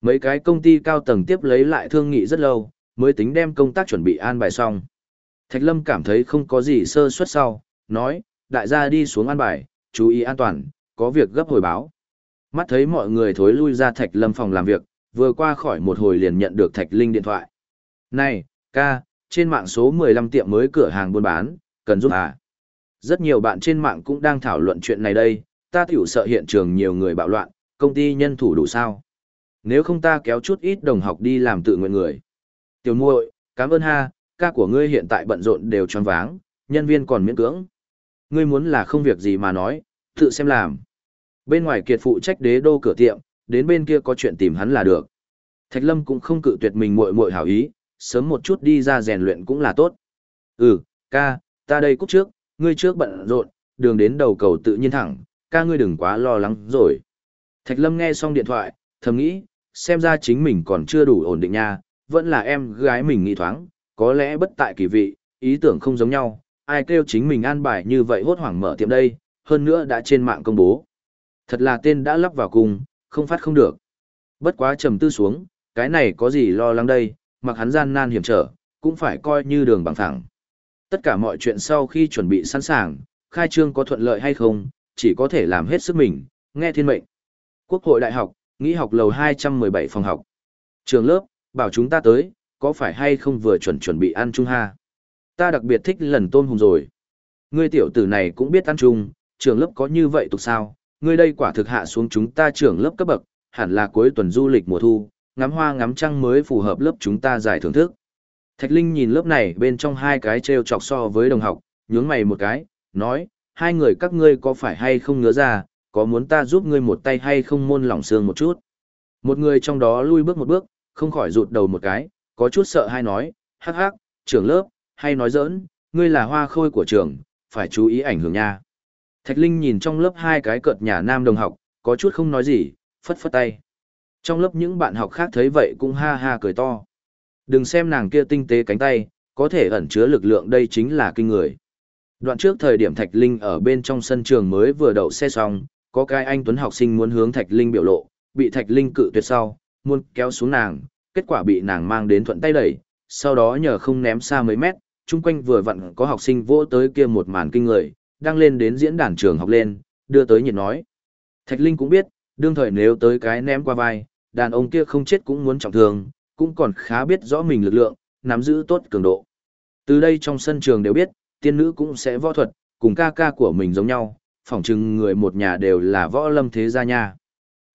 Mấy cái công ty cao tầng tiếp lấy lại thương nghị rất lâu, mới tính đem công tác chuẩn bị an bài xong. Thạch Lâm cảm thấy không có gì sơ suất sau, nói, đại gia đi xuống an bài, chú ý an toàn, có việc gấp hồi báo. Mắt thấy mọi người thối lui ra Thạch Lâm phòng làm việc, vừa qua khỏi một hồi liền nhận được Thạch Linh điện thoại. Này, ca, trên mạng số 15 tiệm mới cửa hàng buôn bán, cần giúp à? Rất nhiều bạn trên mạng cũng đang thảo luận chuyện này đây, ta tiểu sợ hiện trường nhiều người bạo loạn, công ty nhân thủ đủ sao? Nếu không ta kéo chút ít đồng học đi làm tự nguyện người. Tiểu muội, cảm ơn ha, ca của ngươi hiện tại bận rộn đều tròn váng, nhân viên còn miễn cưỡng. Ngươi muốn là không việc gì mà nói, tự xem làm. Bên ngoài kiệt phụ trách đế đô cửa tiệm, đến bên kia có chuyện tìm hắn là được. Thạch Lâm cũng không cự tuyệt mình muội muội hảo ý, sớm một chút đi ra rèn luyện cũng là tốt. Ừ, ca, ta đây cúc trước, ngươi trước bận rộn, đường đến đầu cầu tự nhiên thẳng, ca ngươi đừng quá lo lắng rồi. Thạch Lâm nghe xong điện thoại, thầm nghĩ, xem ra chính mình còn chưa đủ ổn định nha, vẫn là em gái mình nghĩ thoáng, có lẽ bất tại kỳ vị, ý tưởng không giống nhau, ai kêu chính mình an bài như vậy hốt hoảng mở tiệm đây, hơn nữa đã trên mạng công bố. Thật là tên đã lắp vào cùng, không phát không được. Bất quá trầm tư xuống, cái này có gì lo lắng đây, mặc hắn gian nan hiểm trở, cũng phải coi như đường bằng thẳng. Tất cả mọi chuyện sau khi chuẩn bị sẵn sàng, khai trương có thuận lợi hay không, chỉ có thể làm hết sức mình, nghe thiên mệnh. Quốc hội đại học, nghĩ học lầu 217 phòng học. Trường lớp, bảo chúng ta tới, có phải hay không vừa chuẩn chuẩn bị ăn chung ha? Ta đặc biệt thích lần tôm hùng rồi. Ngươi tiểu tử này cũng biết ăn chung, trường lớp có như vậy tục sao? Ngươi đây quả thực hạ xuống chúng ta trường lớp cấp bậc, hẳn là cuối tuần du lịch mùa thu, ngắm hoa ngắm trăng mới phù hợp lớp chúng ta giải thưởng thức. Thạch Linh nhìn lớp này bên trong hai cái treo chọc so với đồng học, nhướng mày một cái, nói, hai người các ngươi có phải hay không ngứa ra, có muốn ta giúp ngươi một tay hay không môn lỏng xương một chút. Một người trong đó lui bước một bước, không khỏi rụt đầu một cái, có chút sợ hay nói, hắc hắc, trưởng lớp, hay nói giỡn, ngươi là hoa khôi của trường, phải chú ý ảnh hưởng nha. Thạch Linh nhìn trong lớp hai cái cợt nhà nam đồng học, có chút không nói gì, phất phất tay. Trong lớp những bạn học khác thấy vậy cũng ha ha cười to. Đừng xem nàng kia tinh tế cánh tay, có thể ẩn chứa lực lượng đây chính là kinh người. Đoạn trước thời điểm Thạch Linh ở bên trong sân trường mới vừa đậu xe xong, có cái anh Tuấn học sinh muốn hướng Thạch Linh biểu lộ, bị Thạch Linh cự tuyệt sau, muốn kéo xuống nàng, kết quả bị nàng mang đến thuận tay đẩy, sau đó nhờ không ném xa mấy mét, chung quanh vừa vặn có học sinh vỗ tới kia một màn kinh người, đang lên đến diễn đàn trường học lên, đưa tới nhiệt nói. Thạch Linh cũng biết, đương thời nếu tới cái ném qua vai, đàn ông kia không chết cũng muốn trọng thương, cũng còn khá biết rõ mình lực lượng, nắm giữ tốt cường độ. Từ đây trong sân trường đều biết, tiên nữ cũng sẽ võ thuật, cùng ca ca của mình giống nhau, phỏng chừng người một nhà đều là võ lâm thế gia nha.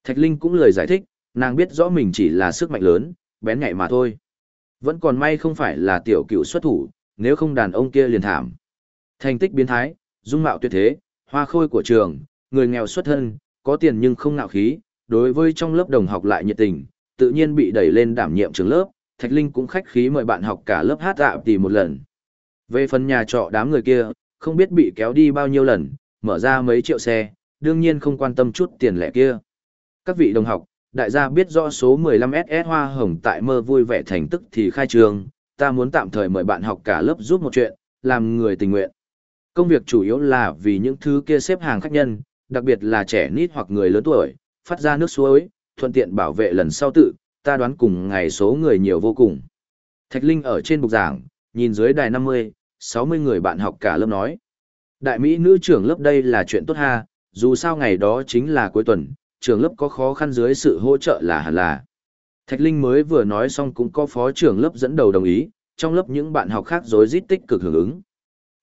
Thạch Linh cũng lời giải thích, nàng biết rõ mình chỉ là sức mạnh lớn, bén nhạy mà thôi. Vẫn còn may không phải là tiểu cựu xuất thủ, nếu không đàn ông kia liền thảm. Thành tích biến thái, dung mạo tuyệt thế, hoa khôi của trường, người nghèo xuất thân, có tiền nhưng không ngạo khí, đối với trong lớp đồng học lại nhiệt tình, tự nhiên bị đẩy lên đảm nhiệm trường lớp, Thạch Linh cũng khách khí mời bạn học cả lớp hát tạ tỷ một lần. Về phần nhà trọ đám người kia, không biết bị kéo đi bao nhiêu lần, mở ra mấy triệu xe, đương nhiên không quan tâm chút tiền lẻ kia. Các vị đồng học, đại gia biết rõ số 15SS Hoa Hồng tại mơ vui vẻ thành tức thì khai trường, ta muốn tạm thời mời bạn học cả lớp giúp một chuyện, làm người tình nguyện. Công việc chủ yếu là vì những thứ kia xếp hàng khách nhân, đặc biệt là trẻ nít hoặc người lớn tuổi, phát ra nước suối, thuận tiện bảo vệ lần sau tự, ta đoán cùng ngày số người nhiều vô cùng. Thạch Linh ở trên bục giảng, nhìn dưới đài 50, 60 người bạn học cả lớp nói. Đại Mỹ nữ trưởng lớp đây là chuyện tốt ha, dù sao ngày đó chính là cuối tuần, trưởng lớp có khó khăn dưới sự hỗ trợ là hẳn là. Thạch Linh mới vừa nói xong cũng có phó trưởng lớp dẫn đầu đồng ý, trong lớp những bạn học khác rối rít tích cực hưởng ứng.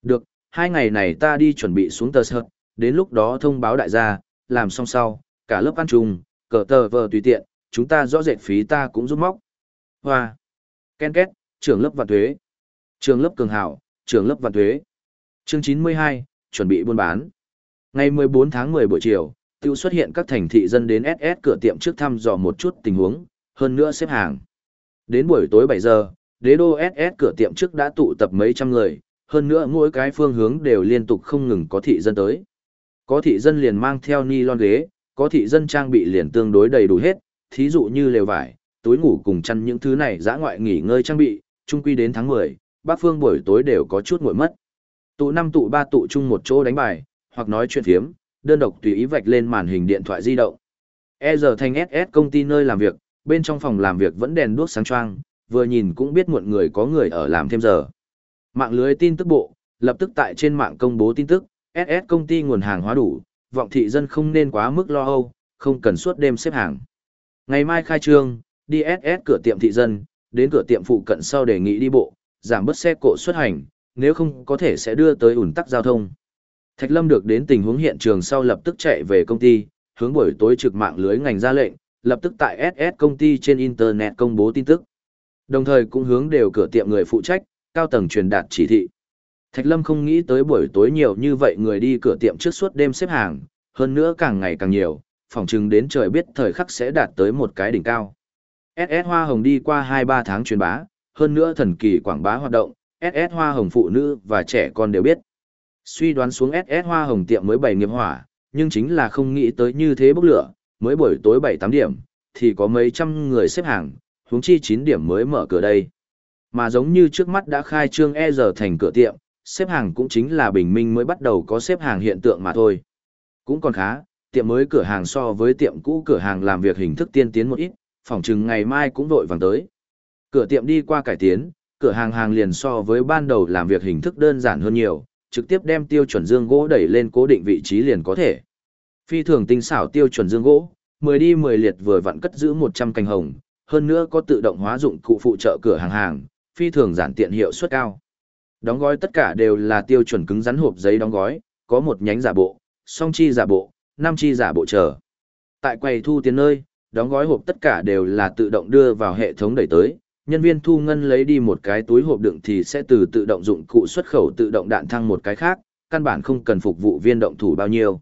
Được, hai ngày này ta đi chuẩn bị xuống tờ sợt, đến lúc đó thông báo đại gia, làm xong sau, cả lớp ăn chung, cờ tờ vờ tùy tiện, chúng ta rõ rệt phí ta cũng rút móc. Hoa, ken két, trưởng lớp và thuế, trường lớp cường hảo, trường lớp và thuế. Chương 92, chuẩn bị buôn bán. Ngày 14 tháng 10 buổi chiều, tiêu xuất hiện các thành thị dân đến SS cửa tiệm trước thăm dò một chút tình huống, hơn nữa xếp hàng. Đến buổi tối 7 giờ, đế đô SS cửa tiệm trước đã tụ tập mấy trăm người, hơn nữa mỗi cái phương hướng đều liên tục không ngừng có thị dân tới. Có thị dân liền mang theo ni lon ghế, có thị dân trang bị liền tương đối đầy đủ hết, thí dụ như lều vải, túi ngủ cùng chăn những thứ này dã ngoại nghỉ ngơi trang bị, chung quy đến tháng 10, bác Phương buổi tối đều có chút nguội mất. Tụ năm tụ ba tụ chung một chỗ đánh bài, hoặc nói chuyện phiếm, đơn độc tùy ý vạch lên màn hình điện thoại di động. E giờ thành SS công ty nơi làm việc, bên trong phòng làm việc vẫn đèn đuốc sáng choang, vừa nhìn cũng biết muộn người có người ở làm thêm giờ. Mạng lưới tin tức bộ, lập tức tại trên mạng công bố tin tức, SS công ty nguồn hàng hóa đủ, vọng thị dân không nên quá mức lo âu, không cần suốt đêm xếp hàng. Ngày mai khai trương, đi SS cửa tiệm thị dân, đến cửa tiệm phụ cận sau đề nghị đi bộ, giảm bớt xe cộ xuất hành, nếu không có thể sẽ đưa tới ủn tắc giao thông. Thạch Lâm được đến tình huống hiện trường sau lập tức chạy về công ty, hướng buổi tối trực mạng lưới ngành ra lệnh, lập tức tại SS công ty trên Internet công bố tin tức. Đồng thời cũng hướng đều cửa tiệm người phụ trách, cao tầng truyền đạt chỉ thị. Thạch Lâm không nghĩ tới buổi tối nhiều như vậy người đi cửa tiệm trước suốt đêm xếp hàng, hơn nữa càng ngày càng nhiều, phòng chừng đến trời biết thời khắc sẽ đạt tới một cái đỉnh cao. SS Hoa Hồng đi qua 2-3 tháng truyền bá, hơn nữa thần kỳ quảng bá hoạt động, SS Hoa Hồng phụ nữ và trẻ con đều biết. Suy đoán xuống SS Hoa Hồng tiệm mới bày nghiệp hỏa, nhưng chính là không nghĩ tới như thế bốc lửa, mới buổi tối 7-8 điểm, thì có mấy trăm người xếp hàng, huống chi 9 điểm mới mở cửa đây. Mà giống như trước mắt đã khai trương E giờ thành cửa tiệm, xếp hàng cũng chính là bình minh mới bắt đầu có xếp hàng hiện tượng mà thôi. Cũng còn khá, tiệm mới cửa hàng so với tiệm cũ cửa hàng làm việc hình thức tiên tiến một ít, phòng chừng ngày mai cũng vội vàng tới. Cửa tiệm đi qua cải tiến, cửa hàng hàng liền so với ban đầu làm việc hình thức đơn giản hơn nhiều, trực tiếp đem tiêu chuẩn dương gỗ đẩy lên cố định vị trí liền có thể. Phi thường tinh xảo tiêu chuẩn dương gỗ, 10 đi 10 liệt vừa vặn cất giữ 100 cành hồng, hơn nữa có tự động hóa dụng cụ phụ trợ cửa hàng hàng, phi thường giản tiện hiệu suất cao. Đóng gói tất cả đều là tiêu chuẩn cứng rắn hộp giấy đóng gói, có một nhánh giả bộ, song chi giả bộ, năm chi giả bộ chờ. Tại quầy thu tiền nơi, đóng gói hộp tất cả đều là tự động đưa vào hệ thống đẩy tới, nhân viên thu ngân lấy đi một cái túi hộp đựng thì sẽ từ tự động dụng cụ xuất khẩu tự động đạn thăng một cái khác, căn bản không cần phục vụ viên động thủ bao nhiêu.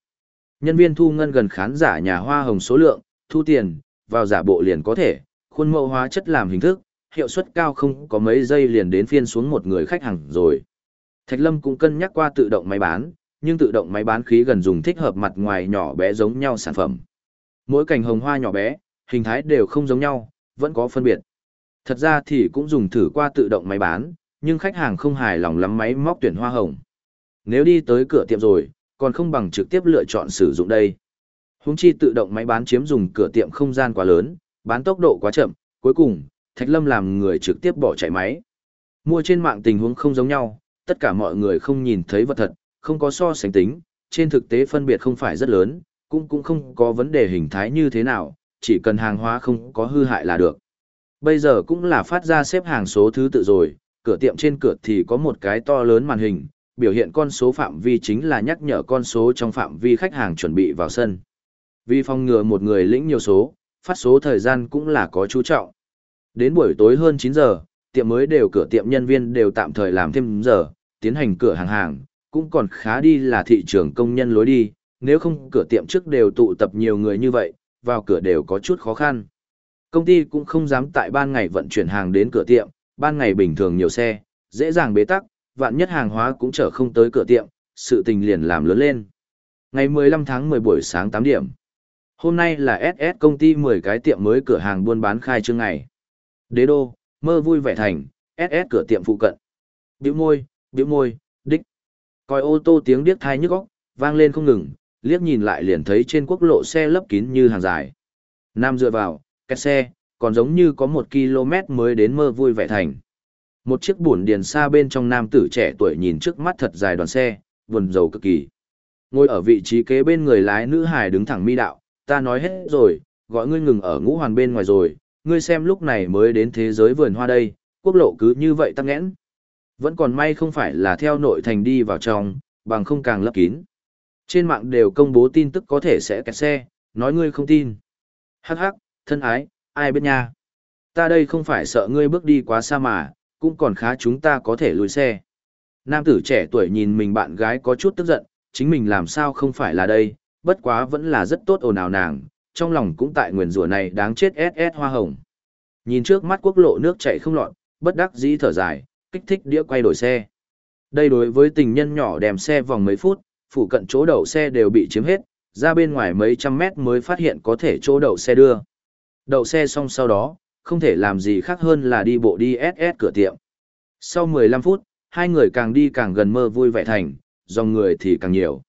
Nhân viên thu ngân gần khán giả nhà hoa hồng số lượng, thu tiền, vào giả bộ liền có thể, khuôn mẫu hóa chất làm hình thức, hiệu suất cao không có mấy giây liền đến phiên xuống một người khách hàng rồi. Thạch Lâm cũng cân nhắc qua tự động máy bán, nhưng tự động máy bán khí gần dùng thích hợp mặt ngoài nhỏ bé giống nhau sản phẩm. Mỗi cành hồng hoa nhỏ bé, hình thái đều không giống nhau, vẫn có phân biệt. Thật ra thì cũng dùng thử qua tự động máy bán, nhưng khách hàng không hài lòng lắm máy móc tuyển hoa hồng. Nếu đi tới cửa tiệm rồi, còn không bằng trực tiếp lựa chọn sử dụng đây. Húng chi tự động máy bán chiếm dùng cửa tiệm không gian quá lớn, bán tốc độ quá chậm, cuối cùng, Thạch Lâm làm người trực tiếp bỏ chạy máy. Mua trên mạng tình huống không giống nhau, tất cả mọi người không nhìn thấy vật thật, không có so sánh tính, trên thực tế phân biệt không phải rất lớn, cũng cũng không có vấn đề hình thái như thế nào, chỉ cần hàng hóa không có hư hại là được. Bây giờ cũng là phát ra xếp hàng số thứ tự rồi, cửa tiệm trên cửa thì có một cái to lớn màn hình, biểu hiện con số phạm vi chính là nhắc nhở con số trong phạm vi khách hàng chuẩn bị vào sân. Vì phòng ngừa một người lĩnh nhiều số, phát số thời gian cũng là có chú trọng. Đến buổi tối hơn 9 giờ, tiệm mới đều cửa tiệm nhân viên đều tạm thời làm thêm giờ, tiến hành cửa hàng hàng, cũng còn khá đi là thị trường công nhân lối đi, nếu không cửa tiệm trước đều tụ tập nhiều người như vậy, vào cửa đều có chút khó khăn. Công ty cũng không dám tại ban ngày vận chuyển hàng đến cửa tiệm, ban ngày bình thường nhiều xe, dễ dàng bế tắc, vạn nhất hàng hóa cũng chở không tới cửa tiệm, sự tình liền làm lớn lên. Ngày 15 tháng 10 buổi sáng 8 điểm. Hôm nay là SS công ty 10 cái tiệm mới cửa hàng buôn bán khai trương ngày. Đế đô, mơ vui vẻ thành, SS cửa tiệm phụ cận. Biểu môi, biểu môi, đích. Coi ô tô tiếng điếc thai nhức óc, vang lên không ngừng, liếc nhìn lại liền thấy trên quốc lộ xe lấp kín như hàng dài. Nam dựa vào, kẹt xe, còn giống như có một km mới đến mơ vui vẻ thành. Một chiếc buồn điền xa bên trong nam tử trẻ tuổi nhìn trước mắt thật dài đoàn xe, buồn rầu cực kỳ. Ngồi ở vị trí kế bên người lái nữ hài đứng thẳng mi đạo, ta nói hết rồi, gọi ngươi ngừng ở ngũ hoàn bên ngoài rồi, ngươi xem lúc này mới đến thế giới vườn hoa đây, quốc lộ cứ như vậy tắc nghẽn. Vẫn còn may không phải là theo nội thành đi vào trong, bằng không càng lấp kín. Trên mạng đều công bố tin tức có thể sẽ kẹt xe, nói ngươi không tin. Hắc hắc, thân ái, ai biết nha. Ta đây không phải sợ ngươi bước đi quá xa mà, cũng còn khá chúng ta có thể lùi xe. Nam tử trẻ tuổi nhìn mình bạn gái có chút tức giận, chính mình làm sao không phải là đây, bất quá vẫn là rất tốt ồn ào nàng, trong lòng cũng tại nguyền rủa này đáng chết SS hoa hồng. Nhìn trước mắt quốc lộ nước chảy không lọt, bất đắc dĩ thở dài, kích thích đĩa quay đổi xe. Đây đối với tình nhân nhỏ đèm xe vòng mấy phút, phụ cận chỗ đậu xe đều bị chiếm hết, ra bên ngoài mấy trăm mét mới phát hiện có thể chỗ đậu xe đưa. Đậu xe xong sau đó, không thể làm gì khác hơn là đi bộ đi SS cửa tiệm. Sau 15 phút, hai người càng đi càng gần mơ vui vẻ thành, dòng người thì càng nhiều.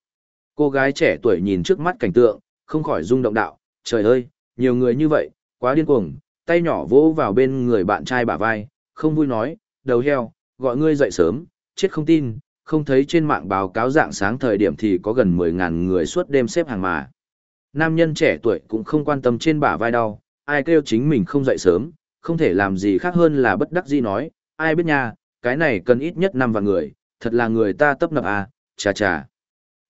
Cô gái trẻ tuổi nhìn trước mắt cảnh tượng, không khỏi rung động đạo, trời ơi, nhiều người như vậy, quá điên cuồng, tay nhỏ vỗ vào bên người bạn trai bả vai, không vui nói, đầu heo, gọi ngươi dậy sớm, chết không tin, không thấy trên mạng báo cáo dạng sáng thời điểm thì có gần 10.000 người suốt đêm xếp hàng mà. Nam nhân trẻ tuổi cũng không quan tâm trên bả vai đau, ai kêu chính mình không dậy sớm, không thể làm gì khác hơn là bất đắc dĩ nói, ai biết nha, cái này cần ít nhất năm vạn người, thật là người ta tấp nập à, chà chà.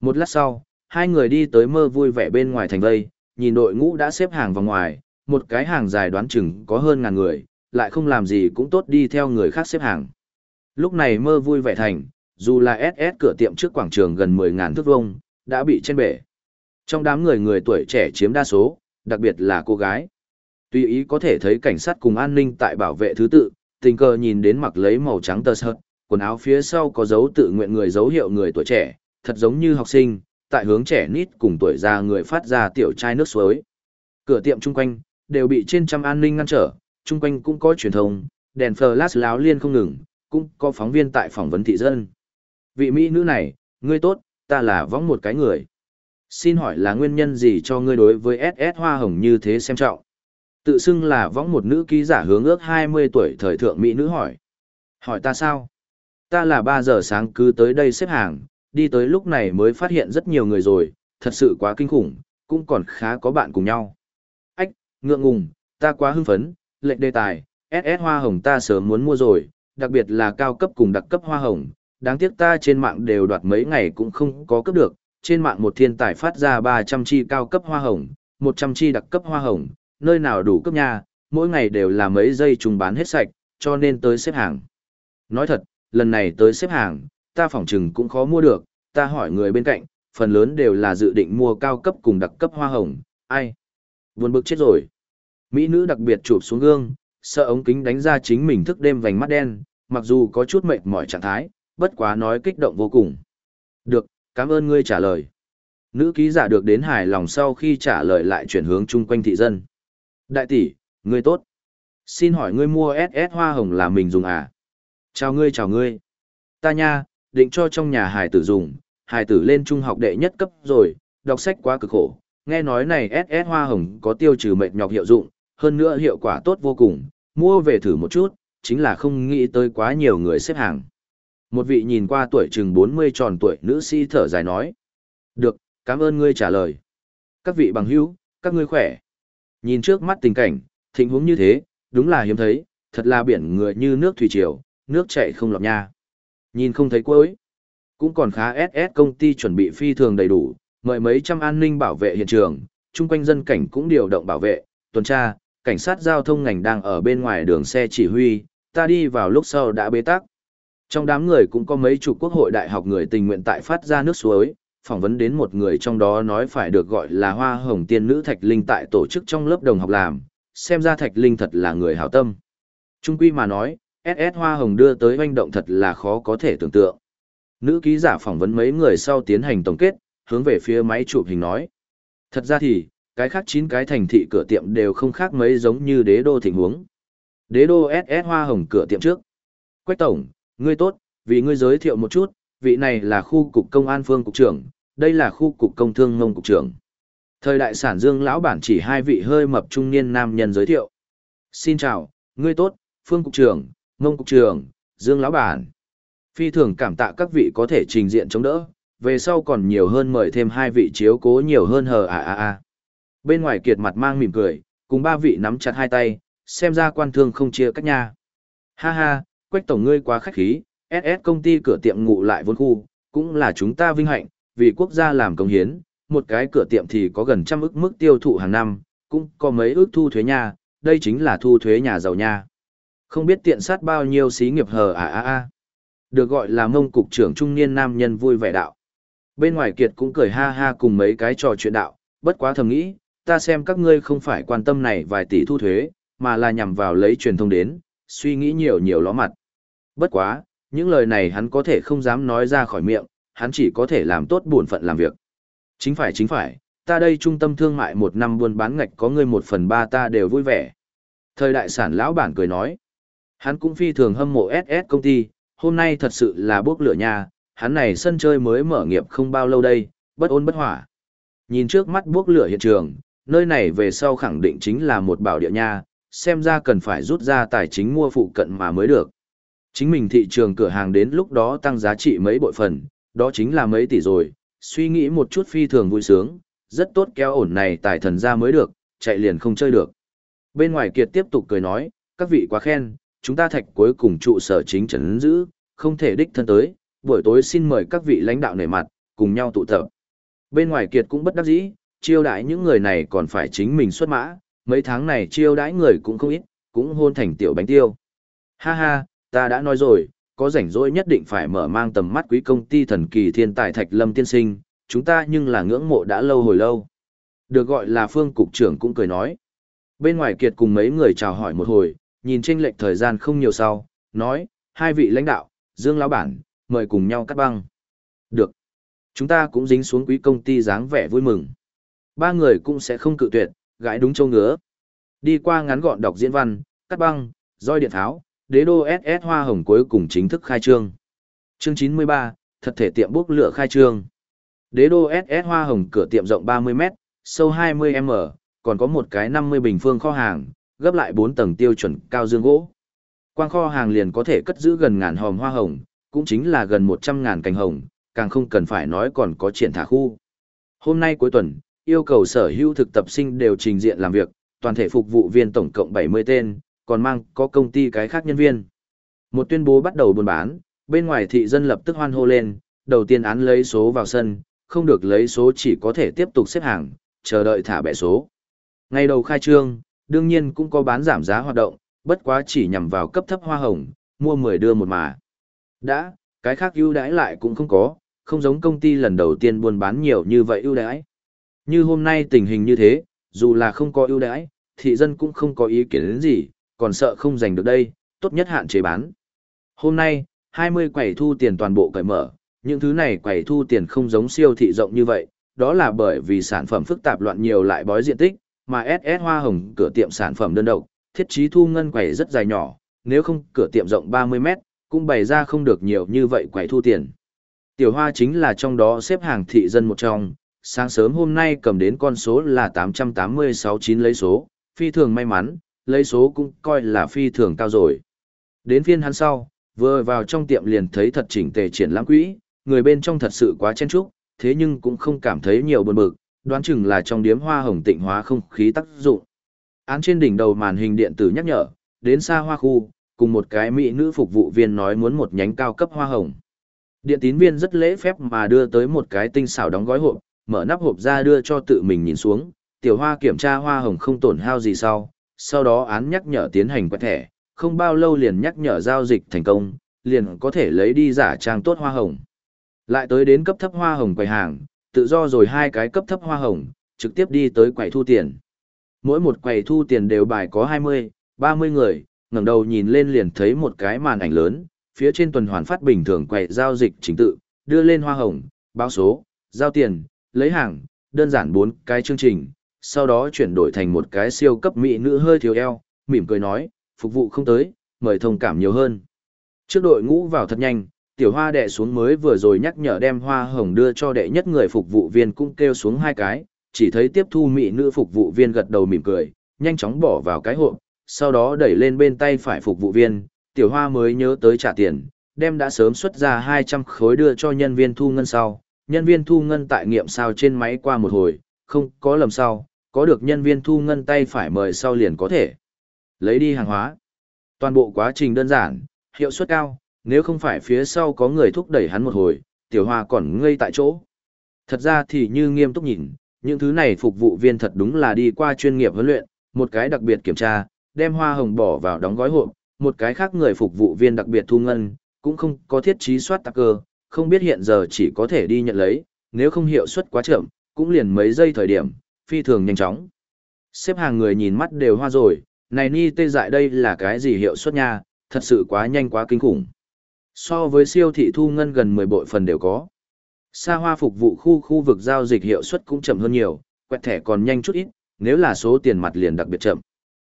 Một lát sau, hai người đi tới mơ vui vẻ bên ngoài thành vây, nhìn đội ngũ đã xếp hàng vào ngoài, một cái hàng dài đoán chừng có hơn ngàn người, lại không làm gì cũng tốt đi theo người khác xếp hàng. Lúc này mơ vui vẻ thành, dù là SS cửa tiệm trước quảng trường gần 10.000 thước vuông, đã bị trên bể. Trong đám người người tuổi trẻ chiếm đa số, đặc biệt là cô gái. Tuy ý có thể thấy cảnh sát cùng an ninh tại bảo vệ thứ tự, tình cờ nhìn đến mặc lấy màu trắng tơ sợt, quần áo phía sau có dấu tự nguyện người dấu hiệu người tuổi trẻ, thật giống như học sinh, tại hướng trẻ nít cùng tuổi già người phát ra tiểu chai nước suối. Cửa tiệm chung quanh, đều bị trên trăm an ninh ngăn trở, chung quanh cũng có truyền thông, đèn flash láo liên không ngừng, cũng có phóng viên tại phỏng vấn thị dân. Vị Mỹ nữ này, ngươi tốt, ta là võng một cái người. Xin hỏi là nguyên nhân gì cho ngươi đối với SS Hoa Hồng như thế xem trọng? Tự xưng là võng một nữ ký giả hướng ước 20 tuổi thời thượng Mỹ nữ hỏi. Hỏi ta sao? Ta là 3 giờ sáng cứ tới đây xếp hàng, đi tới lúc này mới phát hiện rất nhiều người rồi, thật sự quá kinh khủng, cũng còn khá có bạn cùng nhau. Ách, ngượng ngùng, ta quá hưng phấn, lệnh đề tài, SS Hoa Hồng ta sớm muốn mua rồi, đặc biệt là cao cấp cùng đặc cấp Hoa Hồng, đáng tiếc ta trên mạng đều đoạt mấy ngày cũng không có cấp được, trên mạng một thiên tài phát ra 300 chi cao cấp hoa hồng, 100 chi đặc cấp hoa hồng, nơi nào đủ cấp nha, mỗi ngày đều là mấy giây trùng bán hết sạch, cho nên tới xếp hàng. Nói thật, lần này tới xếp hàng, ta phỏng chừng cũng khó mua được, ta hỏi người bên cạnh, phần lớn đều là dự định mua cao cấp cùng đặc cấp hoa hồng, ai? Buồn bực chết rồi. Mỹ nữ đặc biệt chụp xuống gương, sợ ống kính đánh ra chính mình thức đêm vành mắt đen, mặc dù có chút mệt mỏi trạng thái, bất quá nói kích động vô cùng. Được, cảm ơn ngươi trả lời. Nữ ký giả được đến hài lòng sau khi trả lời lại chuyển hướng chung quanh thị dân. Đại tỷ, ngươi tốt. Xin hỏi ngươi mua SS hoa hồng là mình dùng à? Chào ngươi chào ngươi. Ta nha, định cho trong nhà Hải tử dùng, Hải tử lên trung học đệ nhất cấp rồi, đọc sách quá cực khổ. Nghe nói này SS hoa hồng có tiêu trừ mệt nhọc hiệu dụng, hơn nữa hiệu quả tốt vô cùng, mua về thử một chút, chính là không nghĩ tới quá nhiều người xếp hàng. Một vị nhìn qua tuổi chừng 40 tròn tuổi nữ sĩ thở dài nói. Được, cảm ơn ngươi trả lời. Các vị bằng hữu, các ngươi khỏe. Nhìn trước mắt tình cảnh, tình huống như thế, đúng là hiếm thấy, thật là biển người như nước thủy triều, nước chảy không lọt nha. Nhìn không thấy cuối. Cũng còn khá SS công ty chuẩn bị phi thường đầy đủ, mời mấy trăm an ninh bảo vệ hiện trường, chung quanh dân cảnh cũng điều động bảo vệ, tuần tra, cảnh sát giao thông ngành đang ở bên ngoài đường xe chỉ huy, ta đi vào lúc sau đã bế tắc. Trong đám người cũng có mấy chục quốc hội đại học người tình nguyện tại phát ra nước suối, phỏng vấn đến một người trong đó nói phải được gọi là hoa hồng tiên nữ Thạch Linh tại tổ chức trong lớp đồng học làm, xem ra Thạch Linh thật là người hảo tâm. Trung quy mà nói, SS hoa hồng đưa tới hoành động thật là khó có thể tưởng tượng. Nữ ký giả phỏng vấn mấy người sau tiến hành tổng kết, hướng về phía máy chụp hình nói. Thật ra thì, cái khác chín cái thành thị cửa tiệm đều không khác mấy giống như đế đô thịnh huống. Đế đô SS hoa hồng cửa tiệm trước. Quách tổng, Ngươi tốt, vì ngươi giới thiệu một chút, vị này là khu cục công an phương cục trưởng, đây là khu cục công thương ngông cục trưởng. Thời đại sản dương lão bản chỉ hai vị hơi mập trung niên nam nhân giới thiệu. Xin chào, ngươi tốt, phương cục trưởng, ngông cục trưởng, dương lão bản. Phi thường cảm tạ các vị có thể trình diện chống đỡ, về sau còn nhiều hơn mời thêm hai vị chiếu cố nhiều hơn hờ à à à. Bên ngoài kiệt mặt mang mỉm cười, cùng ba vị nắm chặt hai tay, xem ra quan thương không chia cách nha. Ha ha, quách tổng ngươi quá khách khí, SS công ty cửa tiệm ngụ lại vốn khu, cũng là chúng ta vinh hạnh, vì quốc gia làm công hiến, một cái cửa tiệm thì có gần trăm ức mức tiêu thụ hàng năm, cũng có mấy ước thu thuế nhà, đây chính là thu thuế nhà giàu nha. Không biết tiện sát bao nhiêu xí nghiệp hờ à à à. Được gọi là mông cục trưởng trung niên nam nhân vui vẻ đạo. Bên ngoài kiệt cũng cười ha ha cùng mấy cái trò chuyện đạo, bất quá thầm nghĩ, ta xem các ngươi không phải quan tâm này vài tỷ thu thuế, mà là nhằm vào lấy truyền thông đến, suy nghĩ nhiều nhiều ló mặt. Bất quá, những lời này hắn có thể không dám nói ra khỏi miệng, hắn chỉ có thể làm tốt buồn phận làm việc. Chính phải chính phải, ta đây trung tâm thương mại một năm buôn bán ngạch có người một phần ba ta đều vui vẻ. Thời đại sản lão bản cười nói, hắn cũng phi thường hâm mộ SS công ty, hôm nay thật sự là bốc lửa nha, hắn này sân chơi mới mở nghiệp không bao lâu đây, bất ôn bất hỏa. Nhìn trước mắt bốc lửa hiện trường, nơi này về sau khẳng định chính là một bảo địa nha, xem ra cần phải rút ra tài chính mua phụ cận mà mới được. Chính mình thị trường cửa hàng đến lúc đó tăng giá trị mấy bội phần, đó chính là mấy tỷ rồi, suy nghĩ một chút phi thường vui sướng, rất tốt kéo ổn này tài thần ra mới được, chạy liền không chơi được. Bên ngoài Kiệt tiếp tục cười nói, các vị quá khen, chúng ta thạch cuối cùng trụ sở chính trấn giữ, không thể đích thân tới, buổi tối xin mời các vị lãnh đạo nể mặt, cùng nhau tụ tập. Bên ngoài Kiệt cũng bất đắc dĩ, chiêu đãi những người này còn phải chính mình xuất mã, mấy tháng này chiêu đãi người cũng không ít, cũng hôn thành tiểu bánh tiêu. Ha ha, ta đã nói rồi, có rảnh rỗi nhất định phải mở mang tầm mắt quý công ty thần kỳ thiên tài Thạch Lâm tiên sinh, chúng ta nhưng là ngưỡng mộ đã lâu hồi lâu. Được gọi là phương cục trưởng cũng cười nói. Bên ngoài kiệt cùng mấy người chào hỏi một hồi, nhìn tranh lệch thời gian không nhiều sau, nói, hai vị lãnh đạo, Dương Lão Bản, mời cùng nhau cắt băng. Được. Chúng ta cũng dính xuống quý công ty dáng vẻ vui mừng. Ba người cũng sẽ không cự tuyệt, gãi đúng châu ngứa. Đi qua ngắn gọn đọc diễn văn, cắt băng, roi điện tháo, đế đô SS Hoa Hồng cuối cùng chính thức khai trương. Chương 93, thật thể tiệm bốc lửa khai trương. Đế đô SS Hoa Hồng cửa tiệm rộng 30m, sâu 20m, còn có một cái 50 bình phương kho hàng, gấp lại 4 tầng tiêu chuẩn cao dương gỗ. Quang kho hàng liền có thể cất giữ gần ngàn hòm hoa hồng, cũng chính là gần 100 ngàn cành hồng, càng không cần phải nói còn có triển thả khu. Hôm nay cuối tuần, yêu cầu sở hữu thực tập sinh đều trình diện làm việc, toàn thể phục vụ viên tổng cộng 70 tên, còn mang có công ty cái khác nhân viên. Một tuyên bố bắt đầu buôn bán, bên ngoài thị dân lập tức hoan hô lên, đầu tiên án lấy số vào sân, không được lấy số chỉ có thể tiếp tục xếp hàng, chờ đợi thả bẻ số. Ngày đầu khai trương, đương nhiên cũng có bán giảm giá hoạt động, bất quá chỉ nhằm vào cấp thấp hoa hồng, mua 10 đưa một mà. Đã, cái khác ưu đãi lại cũng không có, không giống công ty lần đầu tiên buôn bán nhiều như vậy ưu đãi. Như hôm nay tình hình như thế, dù là không có ưu đãi, thị dân cũng không có ý kiến đến gì, còn sợ không giành được đây, tốt nhất hạn chế bán. Hôm nay, 20 quầy thu tiền toàn bộ cởi mở, những thứ này quầy thu tiền không giống siêu thị rộng như vậy, đó là bởi vì sản phẩm phức tạp loạn nhiều lại bói diện tích, mà SS Hoa Hồng cửa tiệm sản phẩm đơn độc, thiết trí thu ngân quầy rất dài nhỏ, nếu không cửa tiệm rộng 30 mét, cũng bày ra không được nhiều như vậy quầy thu tiền. Tiểu Hoa chính là trong đó xếp hàng thị dân một trong, sáng sớm hôm nay cầm đến con số là 8869 lấy số, phi thường may mắn, lấy số cũng coi là phi thường cao rồi. Đến phiên hắn sau, vừa vào trong tiệm liền thấy thật chỉnh tề triển lãm quỹ, người bên trong thật sự quá chen chúc, thế nhưng cũng không cảm thấy nhiều buồn bực, đoán chừng là trong điếm hoa hồng tịnh hóa không khí tác dụng. Án trên đỉnh đầu màn hình điện tử nhắc nhở, đến xa hoa khu, cùng một cái mỹ nữ phục vụ viên nói muốn một nhánh cao cấp hoa hồng. Điện tín viên rất lễ phép mà đưa tới một cái tinh xảo đóng gói hộp, mở nắp hộp ra đưa cho tự mình nhìn xuống, tiểu hoa kiểm tra hoa hồng không tổn hao gì sau, sau đó án nhắc nhở tiến hành quẹt thẻ, không bao lâu liền nhắc nhở giao dịch thành công, liền có thể lấy đi giả trang tốt hoa hồng. Lại tới đến cấp thấp hoa hồng quầy hàng, tự do rồi hai cái cấp thấp hoa hồng, trực tiếp đi tới quầy thu tiền. Mỗi một quầy thu tiền đều bài có 20, 30 người, ngẩng đầu nhìn lên liền thấy một cái màn ảnh lớn, phía trên tuần hoàn phát bình thường quầy giao dịch chính tự, đưa lên hoa hồng, báo số, giao tiền, lấy hàng, đơn giản bốn cái chương trình, sau đó chuyển đổi thành một cái siêu cấp mỹ nữ hơi thiếu eo, mỉm cười nói, phục vụ không tới, mời thông cảm nhiều hơn. Trước đội ngũ vào thật nhanh, tiểu hoa đệ xuống mới vừa rồi nhắc nhở đem hoa hồng đưa cho đệ nhất người phục vụ viên cũng kêu xuống hai cái, chỉ thấy tiếp thu mỹ nữ phục vụ viên gật đầu mỉm cười, nhanh chóng bỏ vào cái hộp, sau đó đẩy lên bên tay phải phục vụ viên, tiểu hoa mới nhớ tới trả tiền, đem đã sớm xuất ra 200 khối đưa cho nhân viên thu ngân sau, nhân viên thu ngân tại nghiệm sao trên máy qua một hồi, không có lầm sau, có được nhân viên thu ngân tay phải mời sau liền có thể lấy đi hàng hóa. Toàn bộ quá trình đơn giản, hiệu suất cao, nếu không phải phía sau có người thúc đẩy hắn một hồi, tiểu hoa còn ngây tại chỗ. Thật ra thì như nghiêm túc nhìn, những thứ này phục vụ viên thật đúng là đi qua chuyên nghiệp huấn luyện, một cái đặc biệt kiểm tra, đem hoa hồng bỏ vào đóng gói hộp, một cái khác người phục vụ viên đặc biệt thu ngân, cũng không có thiết trí soát tạc cơ, không biết hiện giờ chỉ có thể đi nhận lấy, nếu không hiệu suất quá chậm, cũng liền mấy giây thời điểm, phi thường nhanh chóng. Xếp hàng người nhìn mắt đều hoa rồi, này ni tê dại đây là cái gì hiệu suất nha, thật sự quá nhanh quá kinh khủng. So với siêu thị thu ngân gần 10 bội phần đều có. Xa hoa phục vụ khu khu vực giao dịch hiệu suất cũng chậm hơn nhiều, quẹt thẻ còn nhanh chút ít, nếu là số tiền mặt liền đặc biệt chậm.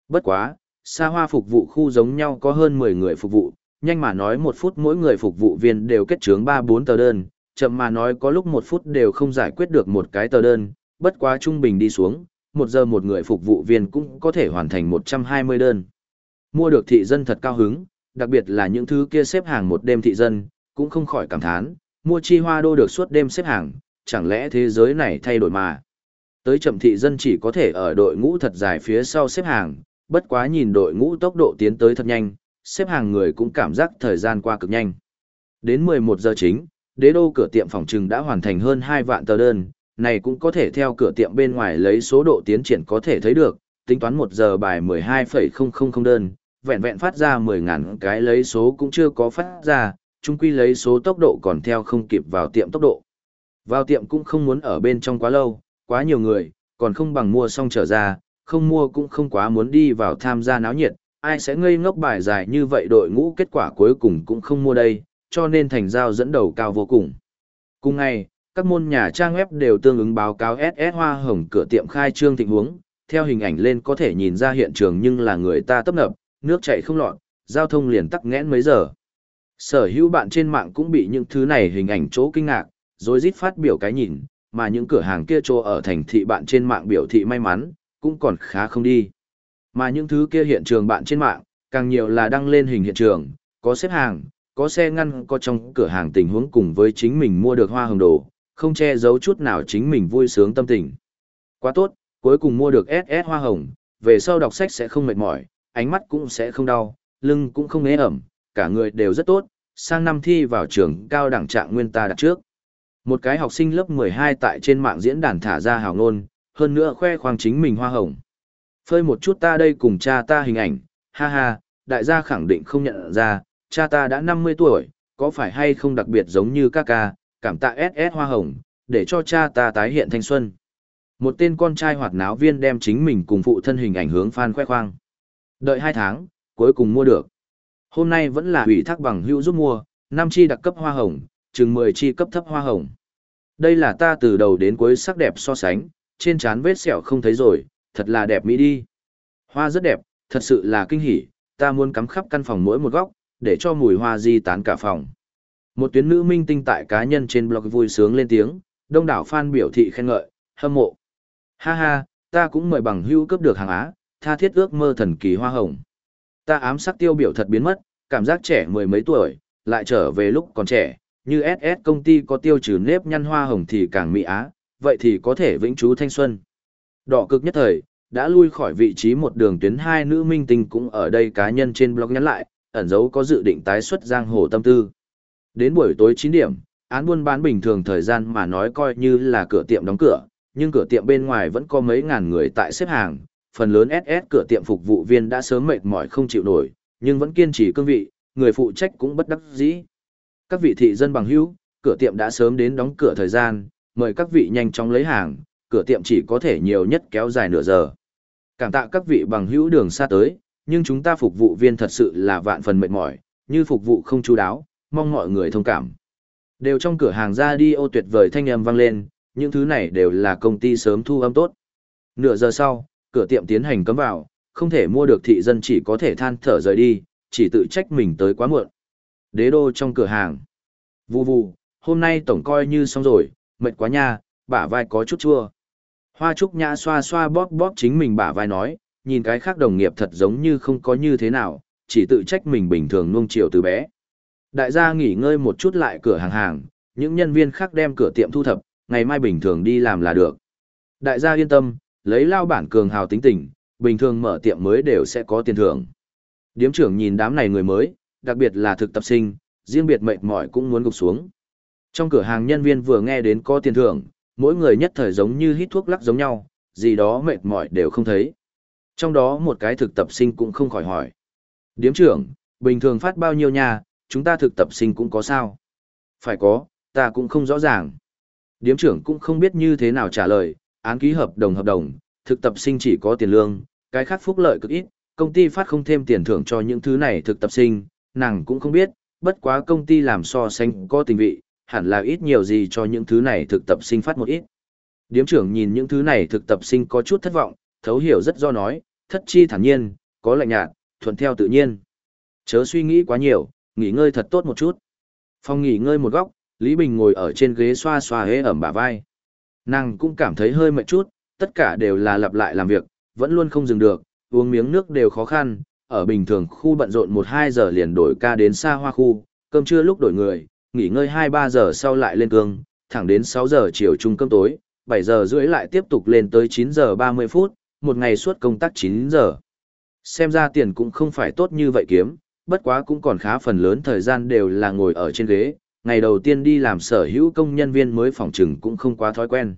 Bất quá, xa hoa phục vụ khu giống nhau có hơn 10 người phục vụ, nhanh mà nói một phút mỗi người phục vụ viên đều kết chướng 3-4 tờ đơn, chậm mà nói có lúc một phút đều không giải quyết được một cái tờ đơn, bất quá trung bình đi xuống, một giờ một người phục vụ viên cũng có thể hoàn thành 120 đơn. Mua được thị dân thật cao hứng, đặc biệt là những thứ kia xếp hàng một đêm thị dân, cũng không khỏi cảm thán, mua chi hoa đô được suốt đêm xếp hàng, chẳng lẽ thế giới này thay đổi mà. Tới chậm thị dân chỉ có thể ở đội ngũ thật dài phía sau xếp hàng, bất quá nhìn đội ngũ tốc độ tiến tới thật nhanh, xếp hàng người cũng cảm giác thời gian qua cực nhanh. Đến 11 giờ chính, đế đô cửa tiệm phòng trừng đã hoàn thành hơn 2 vạn tờ đơn, này cũng có thể theo cửa tiệm bên ngoài lấy số độ tiến triển có thể thấy được, tính toán 1 giờ bài 12,000 đơn, vẹn vẹn phát ra 10.000 cái lấy số cũng chưa có phát ra, chung quy lấy số tốc độ còn theo không kịp vào tiệm tốc độ. Vào tiệm cũng không muốn ở bên trong quá lâu, quá nhiều người, còn không bằng mua xong trở ra, không mua cũng không quá muốn đi vào tham gia náo nhiệt, ai sẽ ngây ngốc bài dài như vậy đội ngũ kết quả cuối cùng cũng không mua đây, cho nên thành giao dẫn đầu cao vô cùng. Cùng ngày, các môn nhà trang web đều tương ứng báo cáo SS Hoa Hồng cửa tiệm khai trương tình huống, theo hình ảnh lên có thể nhìn ra hiện trường nhưng là người ta tấp nập, nước chảy không lọt, giao thông liền tắc nghẽn mấy giờ. Sở hữu bạn trên mạng cũng bị những thứ này hình ảnh chỗ kinh ngạc, rồi rít phát biểu cái nhìn, mà những cửa hàng kia chỗ ở thành thị bạn trên mạng biểu thị may mắn, cũng còn khá không đi. Mà những thứ kia hiện trường bạn trên mạng, càng nhiều là đăng lên hình hiện trường, có xếp hàng, có xe ngăn có trong cửa hàng tình huống cùng với chính mình mua được hoa hồng đồ, không che giấu chút nào chính mình vui sướng tâm tình. Quá tốt, cuối cùng mua được SS hoa hồng, về sau đọc sách sẽ không mệt mỏi, ánh mắt cũng sẽ không đau, lưng cũng không ế ẩm, cả người đều rất tốt, sang năm thi vào trường cao đẳng trạng nguyên ta đặt trước. Một cái học sinh lớp 12 tại trên mạng diễn đàn thả ra hào ngôn, hơn nữa khoe khoang chính mình hoa hồng. Phơi một chút ta đây cùng cha ta hình ảnh, ha ha, đại gia khẳng định không nhận ra, cha ta đã 50 tuổi, có phải hay không đặc biệt giống như ca ca, cảm tạ SS hoa hồng, để cho cha ta tái hiện thanh xuân. Một tên con trai hoạt náo viên đem chính mình cùng phụ thân hình ảnh hướng fan khoe khoang. Đợi 2 tháng, cuối cùng mua được. Hôm nay vẫn là ủy thác bằng hữu giúp mua, 5 chi đặc cấp hoa hồng, chừng 10 chi cấp thấp hoa hồng. Đây là ta từ đầu đến cuối sắc đẹp so sánh, trên trán vết sẹo không thấy rồi, thật là đẹp mỹ đi. Hoa rất đẹp, thật sự là kinh hỉ, ta muốn cắm khắp căn phòng mỗi một góc, để cho mùi hoa di tán cả phòng. Một tuyến nữ minh tinh tại cá nhân trên blog vui sướng lên tiếng, đông đảo fan biểu thị khen ngợi, hâm mộ. Ha ha, ta cũng mời bằng hữu cấp được hàng Á, tha thiết ước mơ thần kỳ hoa hồng. Ta ám sắc tiêu biểu thật biến mất, cảm giác trẻ mười mấy tuổi, lại trở về lúc còn trẻ, như SS công ty có tiêu trừ nếp nhăn hoa hồng thì càng mỹ á, vậy thì có thể vĩnh trú thanh xuân. Đỏ cực nhất thời, đã lui khỏi vị trí một đường tuyến hai nữ minh tinh cũng ở đây cá nhân trên blog nhắn lại, ẩn dấu có dự định tái xuất giang hồ tâm tư. Đến buổi tối 9 điểm, án buôn bán bình thường thời gian mà nói coi như là cửa tiệm đóng cửa, nhưng cửa tiệm bên ngoài vẫn có mấy ngàn người tại xếp hàng, phần lớn SS cửa tiệm phục vụ viên đã sớm mệt mỏi không chịu nổi, nhưng vẫn kiên trì cương vị, người phụ trách cũng bất đắc dĩ. Các vị thị dân bằng hữu, cửa tiệm đã sớm đến đóng cửa thời gian, mời các vị nhanh chóng lấy hàng, cửa tiệm chỉ có thể nhiều nhất kéo dài nửa giờ. Cảm tạ các vị bằng hữu đường xa tới, nhưng chúng ta phục vụ viên thật sự là vạn phần mệt mỏi, như phục vụ không chú đáo, mong mọi người thông cảm. Đều trong cửa hàng ra đi ô tuyệt vời thanh âm vang lên, những thứ này đều là công ty sớm thu âm tốt. Nửa giờ sau, cửa tiệm tiến hành cấm vào, không thể mua được thị dân chỉ có thể than thở rời đi, chỉ tự trách mình tới quá muộn. Đế đô trong cửa hàng. Vù vù, hôm nay tổng coi như xong rồi, mệt quá nha, bả vai có chút chua. Hoa Trúc Nhã xoa xoa bóp bóp chính mình bả vai nói, nhìn cái khác đồng nghiệp thật giống như không có như thế nào, chỉ tự trách mình bình thường nuông chiều từ bé. Đại gia nghỉ ngơi một chút lại cửa hàng hàng, những nhân viên khác đem cửa tiệm thu thập, ngày mai bình thường đi làm là được. Đại gia yên tâm, lấy lao bản cường hào tính tình, bình thường mở tiệm mới đều sẽ có tiền thưởng. Điếm trưởng nhìn đám này người mới, đặc biệt là thực tập sinh, riêng biệt mệt mỏi cũng muốn gục xuống. Trong cửa hàng nhân viên vừa nghe đến có tiền thưởng, mỗi người nhất thời giống như hít thuốc lắc giống nhau, gì đó mệt mỏi đều không thấy. Trong đó một cái thực tập sinh cũng không khỏi hỏi. Điếm trưởng, bình thường phát bao nhiêu nhà, chúng ta thực tập sinh cũng có sao? Phải có, ta cũng không rõ ràng. Điếm trưởng cũng không biết như thế nào trả lời, án ký hợp đồng hợp đồng, thực tập sinh chỉ có tiền lương, cái khác phúc lợi cực ít, công ty phát không thêm tiền thưởng cho những thứ này thực tập sinh, nàng cũng không biết, bất quá công ty làm so sánh có tình vị, hẳn là ít nhiều gì cho những thứ này thực tập sinh phát một ít. Điếm trưởng nhìn những thứ này thực tập sinh có chút thất vọng, thấu hiểu rất do nói, thất chi thản nhiên, có lạnh nhạt, thuận theo tự nhiên. Chớ suy nghĩ quá nhiều, nghỉ ngơi thật tốt một chút. Phòng nghỉ ngơi một góc, Lý Bình ngồi ở trên ghế xoa xoa hế ẩm bả vai. Nàng cũng cảm thấy hơi mệt chút, tất cả đều là lặp lại làm việc, vẫn luôn không dừng được, uống miếng nước đều khó khăn, ở bình thường khu bận rộn 1-2 giờ liền đổi ca đến xa hoa khu, cơm trưa lúc đổi người, nghỉ ngơi 2-3 giờ sau lại lên cương, thẳng đến 6 giờ chiều trung cơm tối, 7 giờ rưỡi lại tiếp tục lên tới 9 giờ 30 phút, một ngày suốt công tác 9 giờ. Xem ra tiền cũng không phải tốt như vậy kiếm, bất quá cũng còn khá phần lớn thời gian đều là ngồi ở trên ghế, ngày đầu tiên đi làm sở hữu công nhân viên mới phòng trừng cũng không quá thói quen.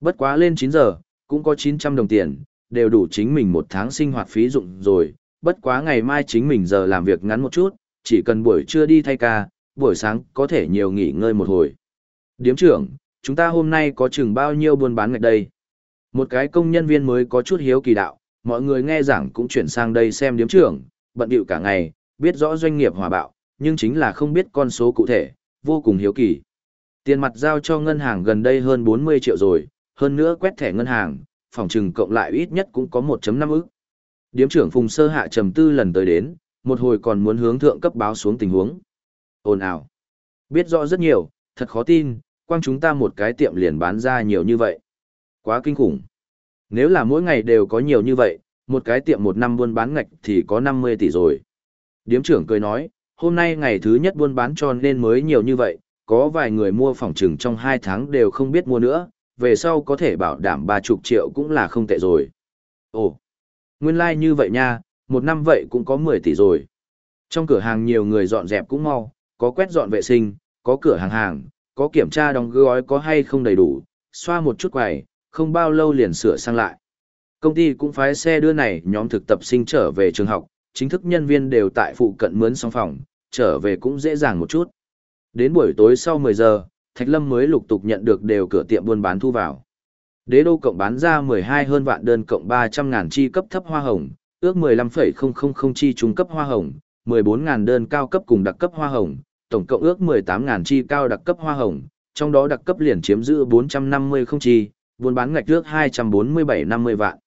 Bất quá lên 9 giờ, cũng có 900 đồng tiền, đều đủ chính mình một tháng sinh hoạt phí dụng rồi, bất quá ngày mai chính mình giờ làm việc ngắn một chút, chỉ cần buổi trưa đi thay ca, buổi sáng có thể nhiều nghỉ ngơi một hồi. Điếm trưởng, chúng ta hôm nay có chừng bao nhiêu buôn bán ngạch đây? Một cái công nhân viên mới có chút hiếu kỳ đạo, mọi người nghe giảng cũng chuyển sang đây xem điếm trưởng, bận điệu cả ngày, biết rõ doanh nghiệp hòa bạo, nhưng chính là không biết con số cụ thể, vô cùng hiếu kỳ. Tiền mặt giao cho ngân hàng gần đây hơn 40 triệu rồi, hơn nữa quét thẻ ngân hàng, phòng trừng cộng lại ít nhất cũng có 1.5 ức. Điếm trưởng Phùng Sơ Hạ trầm tư lần tới đến, một hồi còn muốn hướng thượng cấp báo xuống tình huống. Ồn ào. Biết rõ rất nhiều, thật khó tin, quang chúng ta một cái tiệm liền bán ra nhiều như vậy. Quá kinh khủng. Nếu là mỗi ngày đều có nhiều như vậy, một cái tiệm một năm buôn bán ngạch thì có 50 tỷ rồi. Điếm trưởng cười nói, hôm nay ngày thứ nhất buôn bán cho nên mới nhiều như vậy, có vài người mua phòng trừng trong 2 tháng đều không biết mua nữa, về sau có thể bảo đảm 30 triệu cũng là không tệ rồi. Ồ, nguyên lai like như vậy nha, một năm vậy cũng có 10 tỷ rồi. Trong cửa hàng nhiều người dọn dẹp cũng mau, có quét dọn vệ sinh, có cửa hàng hàng, có kiểm tra đóng gói có hay không đầy đủ, xoa một chút quầy, không bao lâu liền sửa sang lại. Công ty cũng phái xe đưa này nhóm thực tập sinh trở về trường học, chính thức nhân viên đều tại phụ cận mướn xong phòng, trở về cũng dễ dàng một chút. Đến buổi tối sau 10 giờ, Thạch Lâm mới lục tục nhận được đều cửa tiệm buôn bán thu vào. Đế đô cộng bán ra 12 hơn vạn đơn cộng 300 ngàn chi cấp thấp hoa hồng, ước 15,000 chi trung cấp hoa hồng, 14 ngàn đơn cao cấp cùng đặc cấp hoa hồng, tổng cộng ước 18 ngàn chi cao đặc cấp hoa hồng, trong đó đặc cấp liền chiếm giữ 450 không chi, buôn bán ngạch ước 247-50 vạn.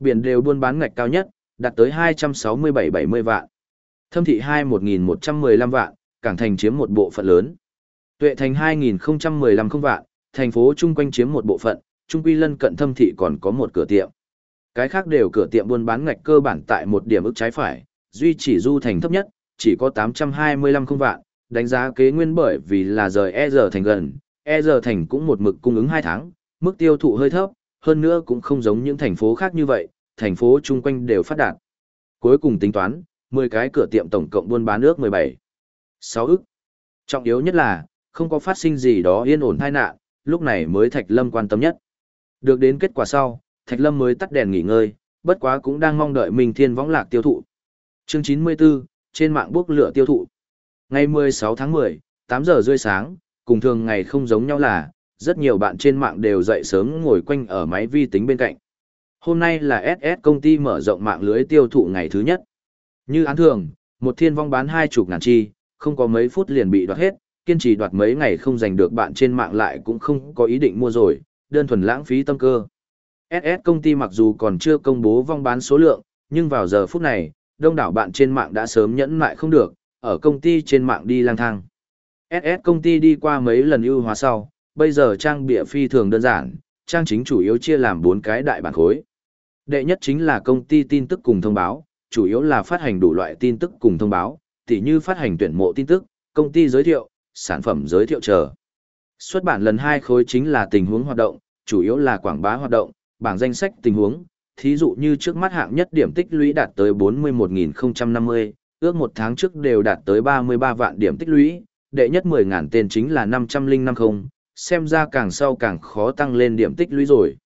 Biển đều buôn bán ngạch cao nhất, đạt tới 267-70 vạn. Thâm thị 2-1115 vạn, cảng thành chiếm một bộ phận lớn. Tuệ thành 2015 không vạn, thành phố chung quanh chiếm một bộ phận, trung quy lân cận thâm thị còn có một cửa tiệm. Cái khác đều cửa tiệm buôn bán ngạch cơ bản tại một điểm ức trái phải, duy chỉ du thành thấp nhất, chỉ có 825 không vạn, đánh giá kế nguyên bởi vì là rời E giờ thành gần, E giờ thành cũng một mực cung ứng 2 tháng, mức tiêu thụ hơi thấp, hơn nữa cũng không giống những thành phố khác như vậy, thành phố chung quanh đều phát đạt. Cuối cùng tính toán, 10 cái cửa tiệm tổng cộng buôn bán ước 17. 6 ức. Trọng yếu nhất là, không có phát sinh gì đó yên ổn tai nạn, lúc này mới Thạch Lâm quan tâm nhất. Được đến kết quả sau, Thạch Lâm mới tắt đèn nghỉ ngơi, bất quá cũng đang mong đợi Minh Thiên võng lạc tiêu thụ. Chương 94, trên mạng bước lửa tiêu thụ. Ngày 16 tháng 10, 8 giờ rưỡi sáng, cùng thường ngày không giống nhau là, rất nhiều bạn trên mạng đều dậy sớm ngồi quanh ở máy vi tính bên cạnh. Hôm nay là SS công ty mở rộng mạng lưới tiêu thụ ngày thứ nhất. Như án thường, một thiên vong bán hai chục ngàn chi, không có mấy phút liền bị đoạt hết, kiên trì đoạt mấy ngày không giành được bạn trên mạng lại cũng không có ý định mua rồi, đơn thuần lãng phí tâm cơ. SS công ty mặc dù còn chưa công bố vong bán số lượng, nhưng vào giờ phút này, đông đảo bạn trên mạng đã sớm nhẫn mại không được, ở công ty trên mạng đi lang thang. SS công ty đi qua mấy lần ưu hóa sau, bây giờ trang bịa phi thường đơn giản, trang chính chủ yếu chia làm 4 cái đại bản khối. Đệ nhất chính là công ty tin tức cùng thông báo, chủ yếu là phát hành đủ loại tin tức cùng thông báo, tỉ như phát hành tuyển mộ tin tức, công ty giới thiệu, sản phẩm giới thiệu chờ. Xuất bản lần hai khối chính là tình huống hoạt động, chủ yếu là quảng bá hoạt động, bảng danh sách tình huống, thí dụ như trước mắt hạng nhất điểm tích lũy đạt tới 41.050, ước một tháng trước đều đạt tới 33 vạn điểm tích lũy, đệ nhất 10.000 tên chính là 550, xem ra càng sau càng khó tăng lên điểm tích lũy rồi.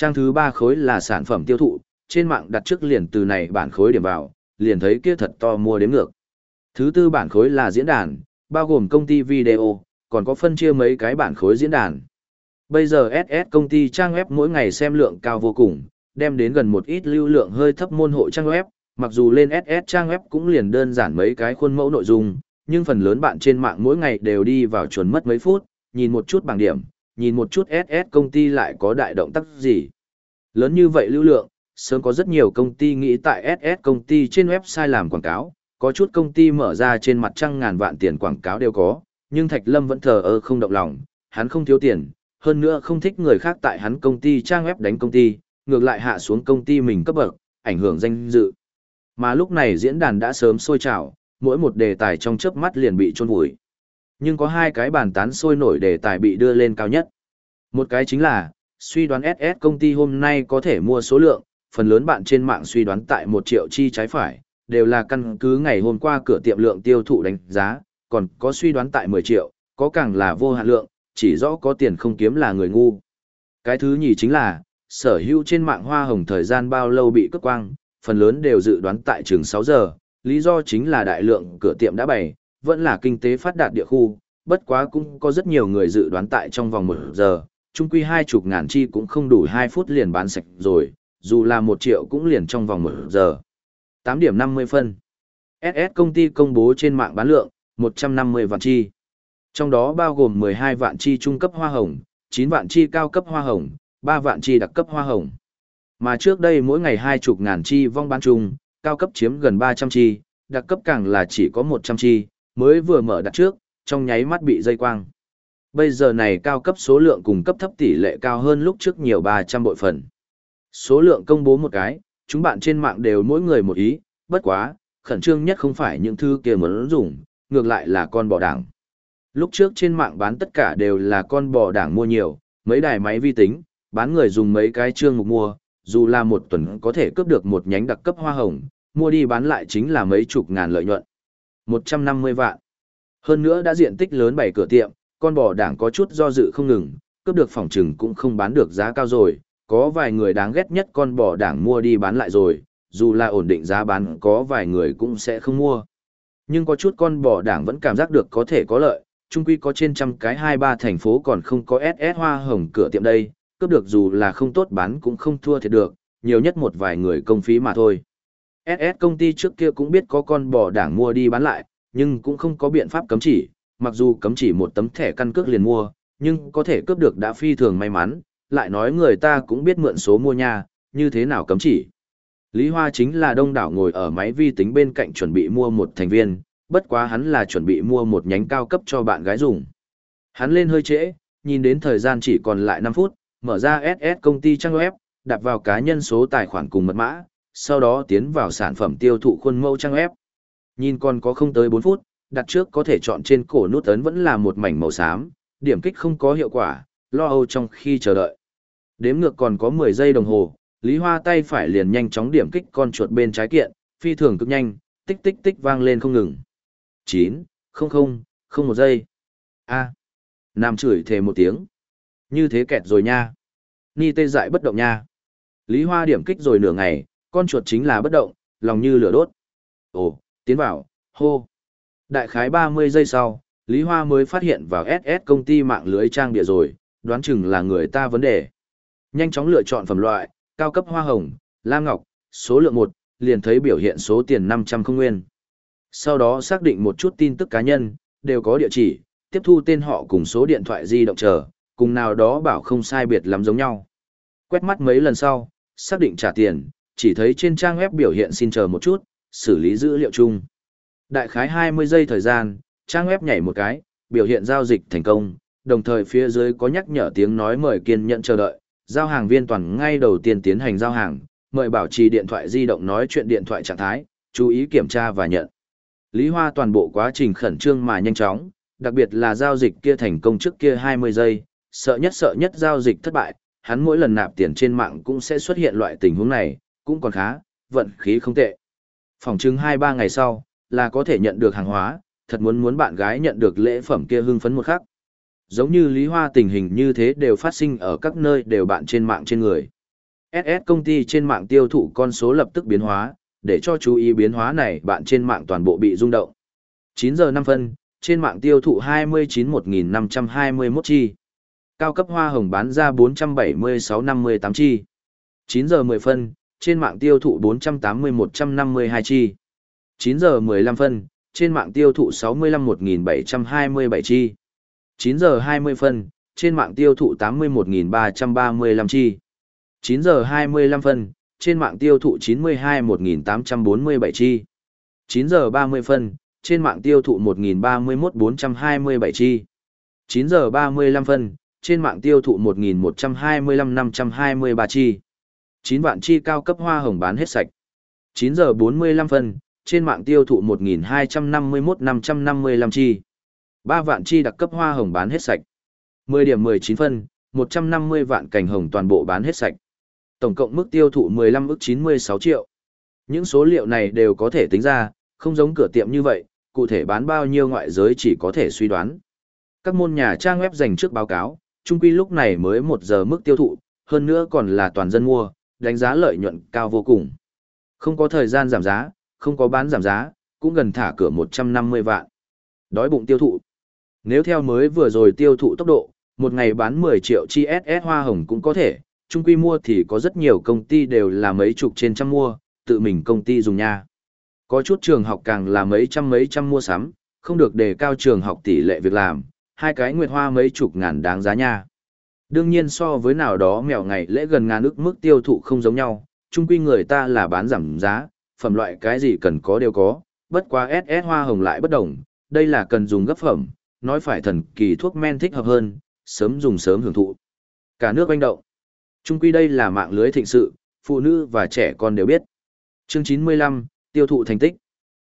Trang thứ ba khối là sản phẩm tiêu thụ, trên mạng đặt trước liền từ này bản khối điểm vào, liền thấy kia thật to mua đếm ngược. Thứ tư bản khối là diễn đàn, bao gồm công ty video, còn có phân chia mấy cái bản khối diễn đàn. Bây giờ SS công ty trang web mỗi ngày xem lượng cao vô cùng, đem đến gần một ít lưu lượng hơi thấp môn hộ trang web, mặc dù lên SS trang web cũng liền đơn giản mấy cái khuôn mẫu nội dung, nhưng phần lớn bạn trên mạng mỗi ngày đều đi vào chuẩn mất mấy phút, nhìn một chút bảng điểm, nhìn một chút SS công ty lại có đại động tác gì. Lớn như vậy lưu lượng, sớm có rất nhiều công ty nghĩ tại SS công ty trên website làm quảng cáo, có chút công ty mở ra trên mặt trăng ngàn vạn tiền quảng cáo đều có, nhưng Thạch Lâm vẫn thờ ơ không động lòng, hắn không thiếu tiền, hơn nữa không thích người khác tại hắn công ty trang web đánh công ty, ngược lại hạ xuống công ty mình cấp bậc, ảnh hưởng danh dự. Mà lúc này diễn đàn đã sớm sôi trào, mỗi một đề tài trong chớp mắt liền bị chôn vùi. Nhưng có hai cái bàn tán sôi nổi đề tài bị đưa lên cao nhất. Một cái chính là, suy đoán SS công ty hôm nay có thể mua số lượng, phần lớn bạn trên mạng suy đoán tại 1 triệu chi trái phải, đều là căn cứ ngày hôm qua cửa tiệm lượng tiêu thụ đánh giá, còn có suy đoán tại 10 triệu, có càng là vô hạn lượng, chỉ rõ có tiền không kiếm là người ngu. Cái thứ nhì chính là, sở hữu trên mạng hoa hồng thời gian bao lâu bị cất quang, phần lớn đều dự đoán tại trường 6 giờ, lý do chính là đại lượng cửa tiệm đã bày, vẫn là kinh tế phát đạt địa khu, bất quá cũng có rất nhiều người dự đoán tại trong vòng 1 giờ, chung quy hai chục ngàn chi cũng không đủ 2 phút liền bán sạch rồi, dù là 1 triệu cũng liền trong vòng 1 giờ. 8 điểm 50 phân. SS công ty công bố trên mạng bán lượng, 150 vạn chi. Trong đó bao gồm 12 vạn chi trung cấp hoa hồng, 9 vạn chi cao cấp hoa hồng, 3 vạn chi đặc cấp hoa hồng. Mà trước đây mỗi ngày hai chục ngàn chi vong bán chung, cao cấp chiếm gần 300 chi, đặc cấp càng là chỉ có 100 chi, mới vừa mở đặt trước, trong nháy mắt bị dây quang. Bây giờ này cao cấp số lượng cùng cấp thấp tỷ lệ cao hơn lúc trước nhiều 300 bội phần. Số lượng công bố một cái, chúng bạn trên mạng đều mỗi người một ý, bất quá, khẩn trương nhất không phải những thứ kia muốn dùng, ngược lại là con bò đảng. Lúc trước trên mạng bán tất cả đều là con bò đảng mua nhiều, mấy đài máy vi tính, bán người dùng mấy cái trương mục mua, dù là một tuần có thể cướp được một nhánh đặc cấp hoa hồng, mua đi bán lại chính là mấy chục ngàn lợi nhuận. 150 vạn. Hơn nữa đã diện tích lớn bảy cửa tiệm, con bò đảng có chút do dự không ngừng, cướp được phòng trừng cũng không bán được giá cao rồi, có vài người đáng ghét nhất con bò đảng mua đi bán lại rồi, dù là ổn định giá bán có vài người cũng sẽ không mua. Nhưng có chút con bò đảng vẫn cảm giác được có thể có lợi, chung quy có trên trăm cái hai ba thành phố còn không có SS hoa hồng cửa tiệm đây, cướp được dù là không tốt bán cũng không thua thiệt được, nhiều nhất một vài người công phí mà thôi. SS công ty trước kia cũng biết có con bò đảng mua đi bán lại, nhưng cũng không có biện pháp cấm chỉ, mặc dù cấm chỉ một tấm thẻ căn cước liền mua, nhưng có thể cướp được đã phi thường may mắn, lại nói người ta cũng biết mượn số mua nhà, như thế nào cấm chỉ. Lý Hoa chính là đông đảo ngồi ở máy vi tính bên cạnh chuẩn bị mua một thành viên, bất quá hắn là chuẩn bị mua một nhánh cao cấp cho bạn gái dùng. Hắn lên hơi trễ, nhìn đến thời gian chỉ còn lại 5 phút, mở ra SS công ty trang web, đặt vào cá nhân số tài khoản cùng mật mã, sau đó tiến vào sản phẩm tiêu thụ khuôn mẫu trang web. Nhìn còn có không tới 4 phút, đặt trước có thể chọn trên cổ nút ấn vẫn là một mảnh màu xám, điểm kích không có hiệu quả, lo âu trong khi chờ đợi. Đếm ngược còn có 10 giây đồng hồ, Lý Hoa tay phải liền nhanh chóng điểm kích con chuột bên trái kiện, phi thường cực nhanh, tích tích tích vang lên không ngừng. 9, 00, không một giây. A. Nam chửi thề một tiếng. Như thế kẹt rồi nha. Ni tê dại bất động nha. Lý Hoa điểm kích rồi nửa ngày, con chuột chính là bất động, lòng như lửa đốt. Ồ, tiến vào, hô. Đại khái 30 giây sau, Lý Hoa mới phát hiện vào SS công ty mạng lưới trang địa rồi, đoán chừng là người ta vấn đề. Nhanh chóng lựa chọn phẩm loại, cao cấp hoa hồng, lam ngọc, số lượng 1, liền thấy biểu hiện số tiền 500 không nguyên. Sau đó xác định một chút tin tức cá nhân, đều có địa chỉ, tiếp thu tên họ cùng số điện thoại di động chờ, cùng nào đó bảo không sai biệt lắm giống nhau. Quét mắt mấy lần sau, xác định trả tiền, chỉ thấy trên trang web biểu hiện xin chờ một chút, xử lý dữ liệu chung. Đại khái 20 giây thời gian, trang web nhảy một cái, biểu hiện giao dịch thành công, đồng thời phía dưới có nhắc nhở tiếng nói mời kiên nhận chờ đợi, giao hàng viên toàn ngay đầu tiên tiến hành giao hàng, mời bảo trì điện thoại di động nói chuyện điện thoại trạng thái, chú ý kiểm tra và nhận. Lý Hoa toàn bộ quá trình khẩn trương mà nhanh chóng, đặc biệt là giao dịch kia thành công trước kia 20 giây, sợ nhất sợ nhất giao dịch thất bại, hắn mỗi lần nạp tiền trên mạng cũng sẽ xuất hiện loại tình huống này, cũng còn khá, vận khí không tệ. Phòng chứng 2-3 ngày sau, là có thể nhận được hàng hóa, thật muốn muốn bạn gái nhận được lễ phẩm kia hưng phấn một khắc. Giống như Lý Hoa tình hình như thế đều phát sinh ở các nơi đều bạn trên mạng trên người. SS công ty trên mạng tiêu thụ con số lập tức biến hóa, để cho chú ý biến hóa này bạn trên mạng toàn bộ bị rung động. 9 giờ 5 phân, trên mạng tiêu thụ 29-1521 chi. Cao cấp hoa hồng bán ra 476-58 chi. 9 giờ 10 phân, trên mạng tiêu thụ 480-152 chi. 9 giờ 15 phân, trên mạng tiêu thụ 65-1727 chi. 9 giờ 20 phân, trên mạng tiêu thụ 81.335 chi. 9 giờ 25 phân, trên mạng tiêu thụ 92.1847 chi. 9 giờ 30 phân, trên mạng tiêu thụ 1.031.427 chi. 9 giờ 35 phân, trên mạng tiêu thụ 1.125.523 chi. 9 vạn chi cao cấp hoa hồng bán hết sạch. 9 giờ 45 phân, trên mạng tiêu thụ 1.251.555 chi. 3 vạn chi đặc cấp hoa hồng bán hết sạch. 10 điểm 19 phân, 150 vạn cành hồng toàn bộ bán hết sạch. Tổng cộng mức tiêu thụ 15 ức 96 triệu. Những số liệu này đều có thể tính ra, không giống cửa tiệm như vậy, cụ thể bán bao nhiêu ngoại giới chỉ có thể suy đoán. Các môn nhà trang web dành trước báo cáo, trung quy lúc này mới 1 giờ mức tiêu thụ, hơn nữa còn là toàn dân mua, đánh giá lợi nhuận cao vô cùng. Không có thời gian giảm giá, không có bán giảm giá, cũng gần thả cửa 150 vạn. Đói bụng tiêu thụ. Nếu theo mới vừa rồi tiêu thụ tốc độ, một ngày bán 10 triệu chi SS hoa hồng cũng có thể, Chung quy mua thì có rất nhiều công ty đều là mấy chục trên trăm mua, tự mình công ty dùng nha. Có chút trường học càng là mấy trăm mấy trăm mua sắm, không được đề cao trường học tỷ lệ việc làm, hai cái nguyệt hoa mấy chục ngàn đáng giá nha. Đương nhiên so với nào đó mèo ngày lễ gần ngàn ức mức tiêu thụ không giống nhau, chung quy người ta là bán giảm giá, phẩm loại cái gì cần có đều có, bất quá SS hoa hồng lại bất đồng, đây là cần dùng gấp phẩm, nói phải thần kỳ thuốc men thích hợp hơn, sớm dùng sớm hưởng thụ. Cả nước quanh động. Chung quy đây là mạng lưới thịnh sự, phụ nữ và trẻ con đều biết. Chương 95, tiêu thụ thành tích.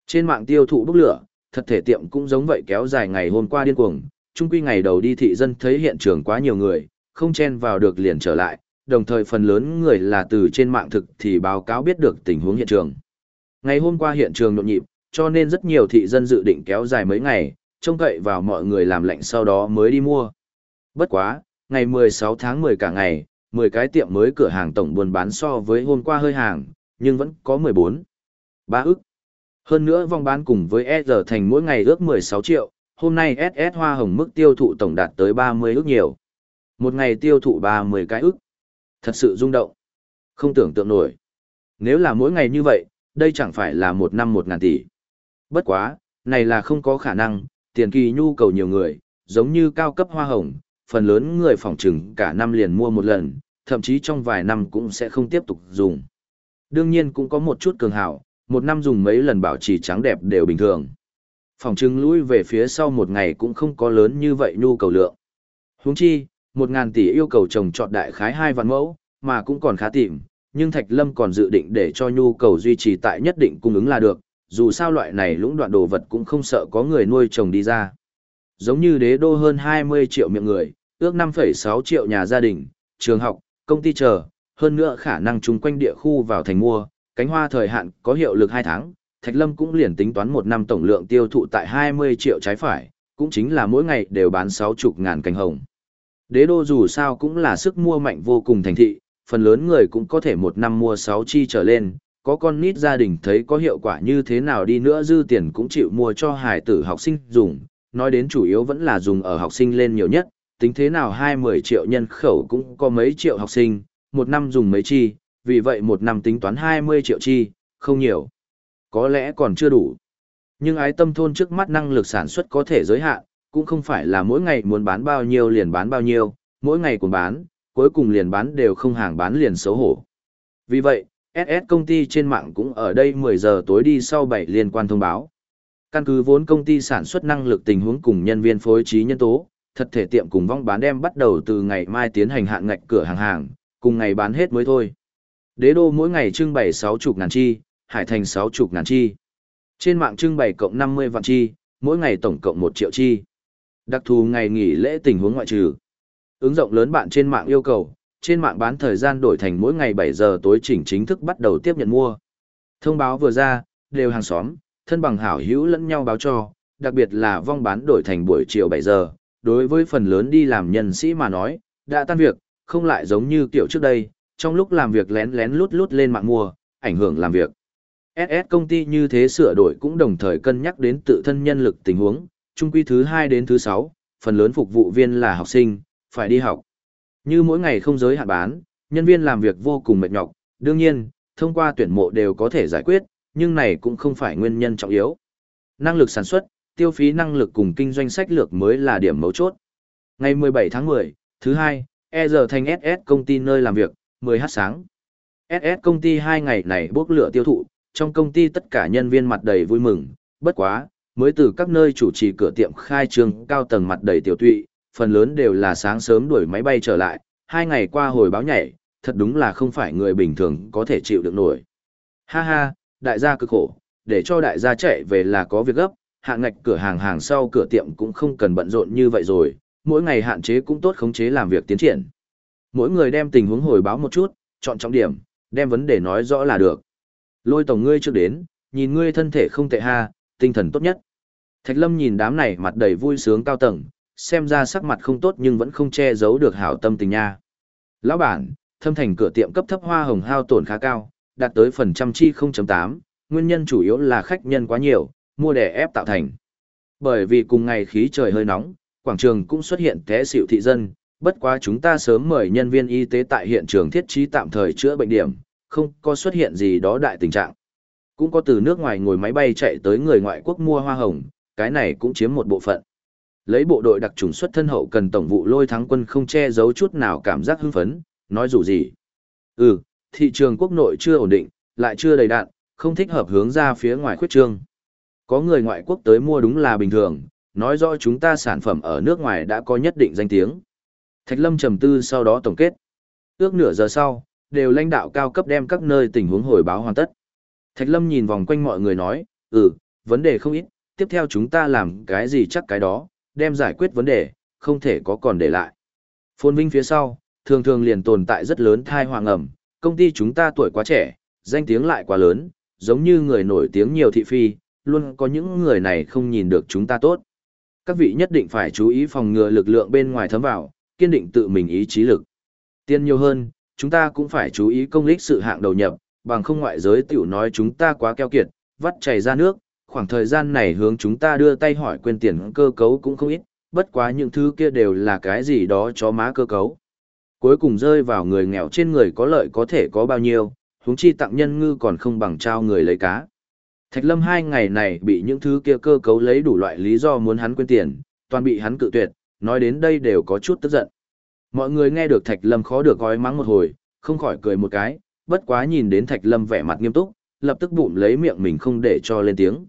Trên mạng tiêu thụ bốc lửa, thật thể tiệm cũng giống vậy kéo dài ngày hôm qua điên cuồng, Chung quy ngày đầu đi thị dân thấy hiện trường quá nhiều người, không chen vào được liền trở lại, đồng thời phần lớn người là từ trên mạng thực thì báo cáo biết được tình huống hiện trường. Ngày hôm qua hiện trường nhộn nhịp, cho nên rất nhiều thị dân dự định kéo dài mấy ngày, trông cậy vào mọi người làm lạnh sau đó mới đi mua. Bất quá, ngày 16 tháng 10 cả ngày, 10 cái tiệm mới cửa hàng tổng buôn bán so với hôm qua hơi hàng, nhưng vẫn có 14. 3 ức. Hơn nữa vòng bán cùng với E giờ thành mỗi ngày ước 16 triệu, hôm nay SS hoa hồng mức tiêu thụ tổng đạt tới 30 ức nhiều. Một ngày tiêu thụ 30 cái ức. Thật sự rung động. Không tưởng tượng nổi. Nếu là mỗi ngày như vậy, đây chẳng phải là một năm một ngàn tỷ. Bất quá, này là không có khả năng, tiền kỳ nhu cầu nhiều người, giống như cao cấp hoa hồng, phần lớn người phòng trừng cả năm liền mua một lần, thậm chí trong vài năm cũng sẽ không tiếp tục dùng. Đương nhiên cũng có một chút cường hảo, một năm dùng mấy lần bảo trì trắng đẹp đều bình thường. Phòng trưng lũi về phía sau một ngày cũng không có lớn như vậy nhu cầu lượng. Huống chi, một ngàn tỷ yêu cầu trồng trọt đại khái hai vạn mẫu, mà cũng còn khá tìm, nhưng Thạch Lâm còn dự định để cho nhu cầu duy trì tại nhất định cung ứng là được, dù sao loại này lũng đoạn đồ vật cũng không sợ có người nuôi trồng đi ra. Giống như đế đô hơn 20 triệu miệng người, ước 5,6 triệu nhà gia đình, trường học, công ty chờ, hơn nữa khả năng chung quanh địa khu vào thành mua, cánh hoa thời hạn có hiệu lực 2 tháng, Thạch Lâm cũng liền tính toán một năm tổng lượng tiêu thụ tại 20 triệu trái phải, cũng chính là mỗi ngày đều bán 60 ngàn cánh hồng. Đế đô dù sao cũng là sức mua mạnh vô cùng thành thị, phần lớn người cũng có thể một năm mua 6 chi trở lên, có con nít gia đình thấy có hiệu quả như thế nào đi nữa dư tiền cũng chịu mua cho hải tử học sinh dùng, nói đến chủ yếu vẫn là dùng ở học sinh lên nhiều nhất, tính thế nào 20 triệu nhân khẩu cũng có mấy triệu học sinh, một năm dùng mấy chi, vì vậy một năm tính toán 20 triệu chi, không nhiều. Có lẽ còn chưa đủ. Nhưng ái tâm thôn trước mắt năng lực sản xuất có thể giới hạn, cũng không phải là mỗi ngày muốn bán bao nhiêu liền bán bao nhiêu, mỗi ngày cũng bán, cuối cùng liền bán đều không hàng bán liền xấu hổ. Vì vậy, SS công ty trên mạng cũng ở đây 10 giờ tối đi sau 7 liên quan thông báo. Căn cứ vốn công ty sản xuất năng lực tình huống cùng nhân viên phối trí nhân tố, thật thể tiệm cùng vong bán đem bắt đầu từ ngày mai tiến hành hạn ngạch cửa hàng hàng, cùng ngày bán hết mới thôi. Đế đô mỗi ngày trưng bày 60 ngàn chi, Hải Thành 60 ngàn chi. Trên mạng trưng bày cộng 50 vạn chi, mỗi ngày tổng cộng 1 triệu chi. Đặc thù ngày nghỉ lễ tình huống ngoại trừ. Ứng dụng lớn bạn trên mạng yêu cầu, trên mạng bán thời gian đổi thành mỗi ngày 7 giờ tối chỉnh chính thức bắt đầu tiếp nhận mua. Thông báo vừa ra, đều hàng xóm, thân bằng hảo hữu lẫn nhau báo cho, đặc biệt là vong bán đổi thành buổi chiều 7 giờ, đối với phần lớn đi làm nhân sĩ mà nói, đã tan việc, không lại giống như kiểu trước đây, trong lúc làm việc lén lén lút lút lên mạng mua, ảnh hưởng làm việc. SS công ty như thế sửa đổi cũng đồng thời cân nhắc đến tự thân nhân lực tình huống, trung quy thứ 2 đến thứ 6, phần lớn phục vụ viên là học sinh, phải đi học. Như mỗi ngày không giới hạn bán, nhân viên làm việc vô cùng mệt nhọc, đương nhiên, thông qua tuyển mộ đều có thể giải quyết, nhưng này cũng không phải nguyên nhân trọng yếu. Năng lực sản xuất, tiêu phí năng lực cùng kinh doanh sách lược mới là điểm mấu chốt. Ngày 17 tháng 10, thứ hai, E giờ thành SS công ty nơi làm việc, 10h sáng. SS công ty hai ngày này bốc lửa tiêu thụ, trong công ty tất cả nhân viên mặt đầy vui mừng, bất quá, mới từ các nơi chủ trì cửa tiệm khai trương cao tầng mặt đầy tiểu tụy, phần lớn đều là sáng sớm đuổi máy bay trở lại, hai ngày qua hồi báo nhảy, thật đúng là không phải người bình thường có thể chịu được nổi. Ha ha, đại gia cực khổ, để cho đại gia chạy về là có việc gấp, hạng ngạch cửa hàng hàng sau cửa tiệm cũng không cần bận rộn như vậy rồi, mỗi ngày hạn chế cũng tốt khống chế làm việc tiến triển. Mỗi người đem tình huống hồi báo một chút, chọn trọng điểm, đem vấn đề nói rõ là được. Lôi tổng ngươi trước đến, nhìn ngươi thân thể không tệ ha, tinh thần tốt nhất. Thạch Lâm nhìn đám này mặt đầy vui sướng cao tầng, xem ra sắc mặt không tốt nhưng vẫn không che giấu được hảo tâm tình nha. Lão bản, thâm thành cửa tiệm cấp thấp hoa hồng hao tổn khá cao, đạt tới phần trăm chi 0.8, nguyên nhân chủ yếu là khách nhân quá nhiều, mua đè ép tạo thành. Bởi vì cùng ngày khí trời hơi nóng, quảng trường cũng xuất hiện té xịu thị dân, bất quá chúng ta sớm mời nhân viên y tế tại hiện trường thiết trí tạm thời chữa bệnh điểm, không có xuất hiện gì đó đại tình trạng. Cũng có từ nước ngoài ngồi máy bay chạy tới người ngoại quốc mua hoa hồng, cái này cũng chiếm một bộ phận. Lấy bộ đội đặc trùng xuất thân hậu cần tổng vụ lôi thắng quân không che giấu chút nào cảm giác hưng phấn, nói dù gì. Ừ, thị trường quốc nội chưa ổn định, lại chưa đầy đạn, không thích hợp hướng ra phía ngoài khuyết trương. Có người ngoại quốc tới mua đúng là bình thường, nói rõ chúng ta sản phẩm ở nước ngoài đã có nhất định danh tiếng. Thạch Lâm trầm tư sau đó tổng kết. Ước nửa giờ sau, đều lãnh đạo cao cấp đem các nơi tình huống hồi báo hoàn tất. Thạch Lâm nhìn vòng quanh mọi người nói, ừ, vấn đề không ít, tiếp theo chúng ta làm cái gì chắc cái đó, đem giải quyết vấn đề, không thể có còn để lại. Phôn Vinh phía sau, thường thường liền tồn tại rất lớn thai hoàng ẩm, công ty chúng ta tuổi quá trẻ, danh tiếng lại quá lớn, giống như người nổi tiếng nhiều thị phi, luôn có những người này không nhìn được chúng ta tốt. Các vị nhất định phải chú ý phòng ngừa lực lượng bên ngoài thấm vào, kiên định tự mình ý chí lực. Tiên nhiều hơn, chúng ta cũng phải chú ý công lịch sự hạng đầu nhập, bằng không ngoại giới tiểu nói chúng ta quá keo kiệt, vắt chảy ra nước, khoảng thời gian này hướng chúng ta đưa tay hỏi quên tiền cơ cấu cũng không ít, bất quá những thứ kia đều là cái gì đó cho má cơ cấu. Cuối cùng rơi vào người nghèo trên người có lợi có thể có bao nhiêu, huống chi tặng nhân ngư còn không bằng trao người lấy cá. Thạch Lâm hai ngày này bị những thứ kia cơ cấu lấy đủ loại lý do muốn hắn quên tiền, toàn bị hắn cự tuyệt, nói đến đây đều có chút tức giận. Mọi người nghe được Thạch Lâm khó được gói mắng một hồi, không khỏi cười một cái, bất quá nhìn đến Thạch Lâm vẻ mặt nghiêm túc, lập tức bụng lấy miệng mình không để cho lên tiếng.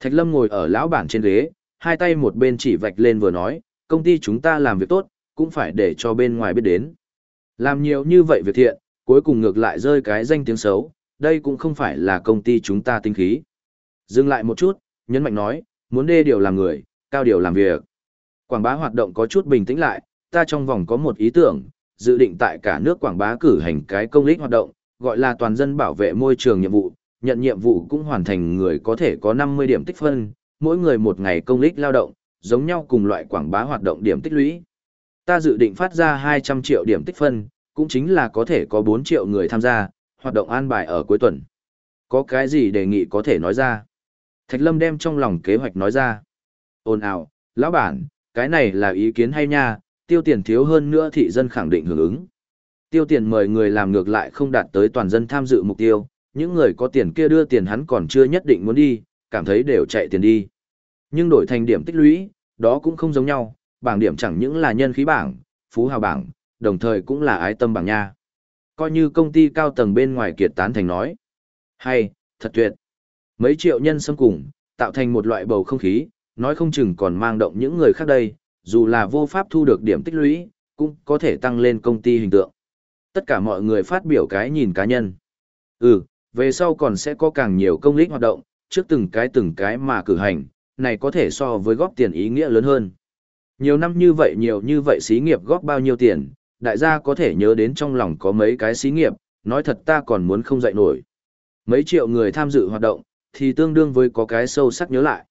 Thạch Lâm ngồi ở lão bản trên ghế, hai tay một bên chỉ vạch lên vừa nói, công ty chúng ta làm việc tốt, cũng phải để cho bên ngoài biết đến. Làm nhiều như vậy việc thiện, cuối cùng ngược lại rơi cái danh tiếng xấu, đây cũng không phải là công ty chúng ta tinh khí. Dừng lại một chút, nhấn mạnh nói, muốn đê điều làm người, cao điều làm việc. Quảng bá hoạt động có chút bình tĩnh lại, ta trong vòng có một ý tưởng, dự định tại cả nước quảng bá cử hành cái công lý hoạt động, gọi là toàn dân bảo vệ môi trường nhiệm vụ, nhận nhiệm vụ cũng hoàn thành người có thể có 50 điểm tích phân, mỗi người một ngày công lích lao động, giống nhau cùng loại quảng bá hoạt động điểm tích lũy. Ta dự định phát ra 200 triệu điểm tích phân, cũng chính là có thể có 4 triệu người tham gia, hoạt động an bài ở cuối tuần. Có cái gì đề nghị có thể nói ra? Thạch Lâm đem trong lòng kế hoạch nói ra. Ôn ào, lão bản, cái này là ý kiến hay nha, tiêu tiền thiếu hơn nữa thị dân khẳng định hưởng ứng. Tiêu tiền mời người làm ngược lại không đạt tới toàn dân tham dự mục tiêu, những người có tiền kia đưa tiền hắn còn chưa nhất định muốn đi, cảm thấy đều chạy tiền đi. Nhưng đổi thành điểm tích lũy, đó cũng không giống nhau, bảng điểm chẳng những là nhân khí bảng, phú hào bảng, đồng thời cũng là ái tâm bảng nha. Coi như công ty cao tầng bên ngoài kiệt tán thành nói. Hay, thật tuyệt. Mấy triệu nhân xâm cùng, tạo thành một loại bầu không khí, nói không chừng còn mang động những người khác đây, dù là vô pháp thu được điểm tích lũy, cũng có thể tăng lên công ty hình tượng. Tất cả mọi người phát biểu cái nhìn cá nhân. Ừ, về sau còn sẽ có càng nhiều công lý hoạt động, trước từng cái từng cái mà cử hành, này có thể so với góp tiền ý nghĩa lớn hơn. Nhiều năm như vậy nhiều như vậy xí nghiệp góp bao nhiêu tiền, đại gia có thể nhớ đến trong lòng có mấy cái xí nghiệp, nói thật ta còn muốn không dậy nổi. Mấy triệu người tham dự hoạt động, thì tương đương với có cái sâu sắc nhớ lại.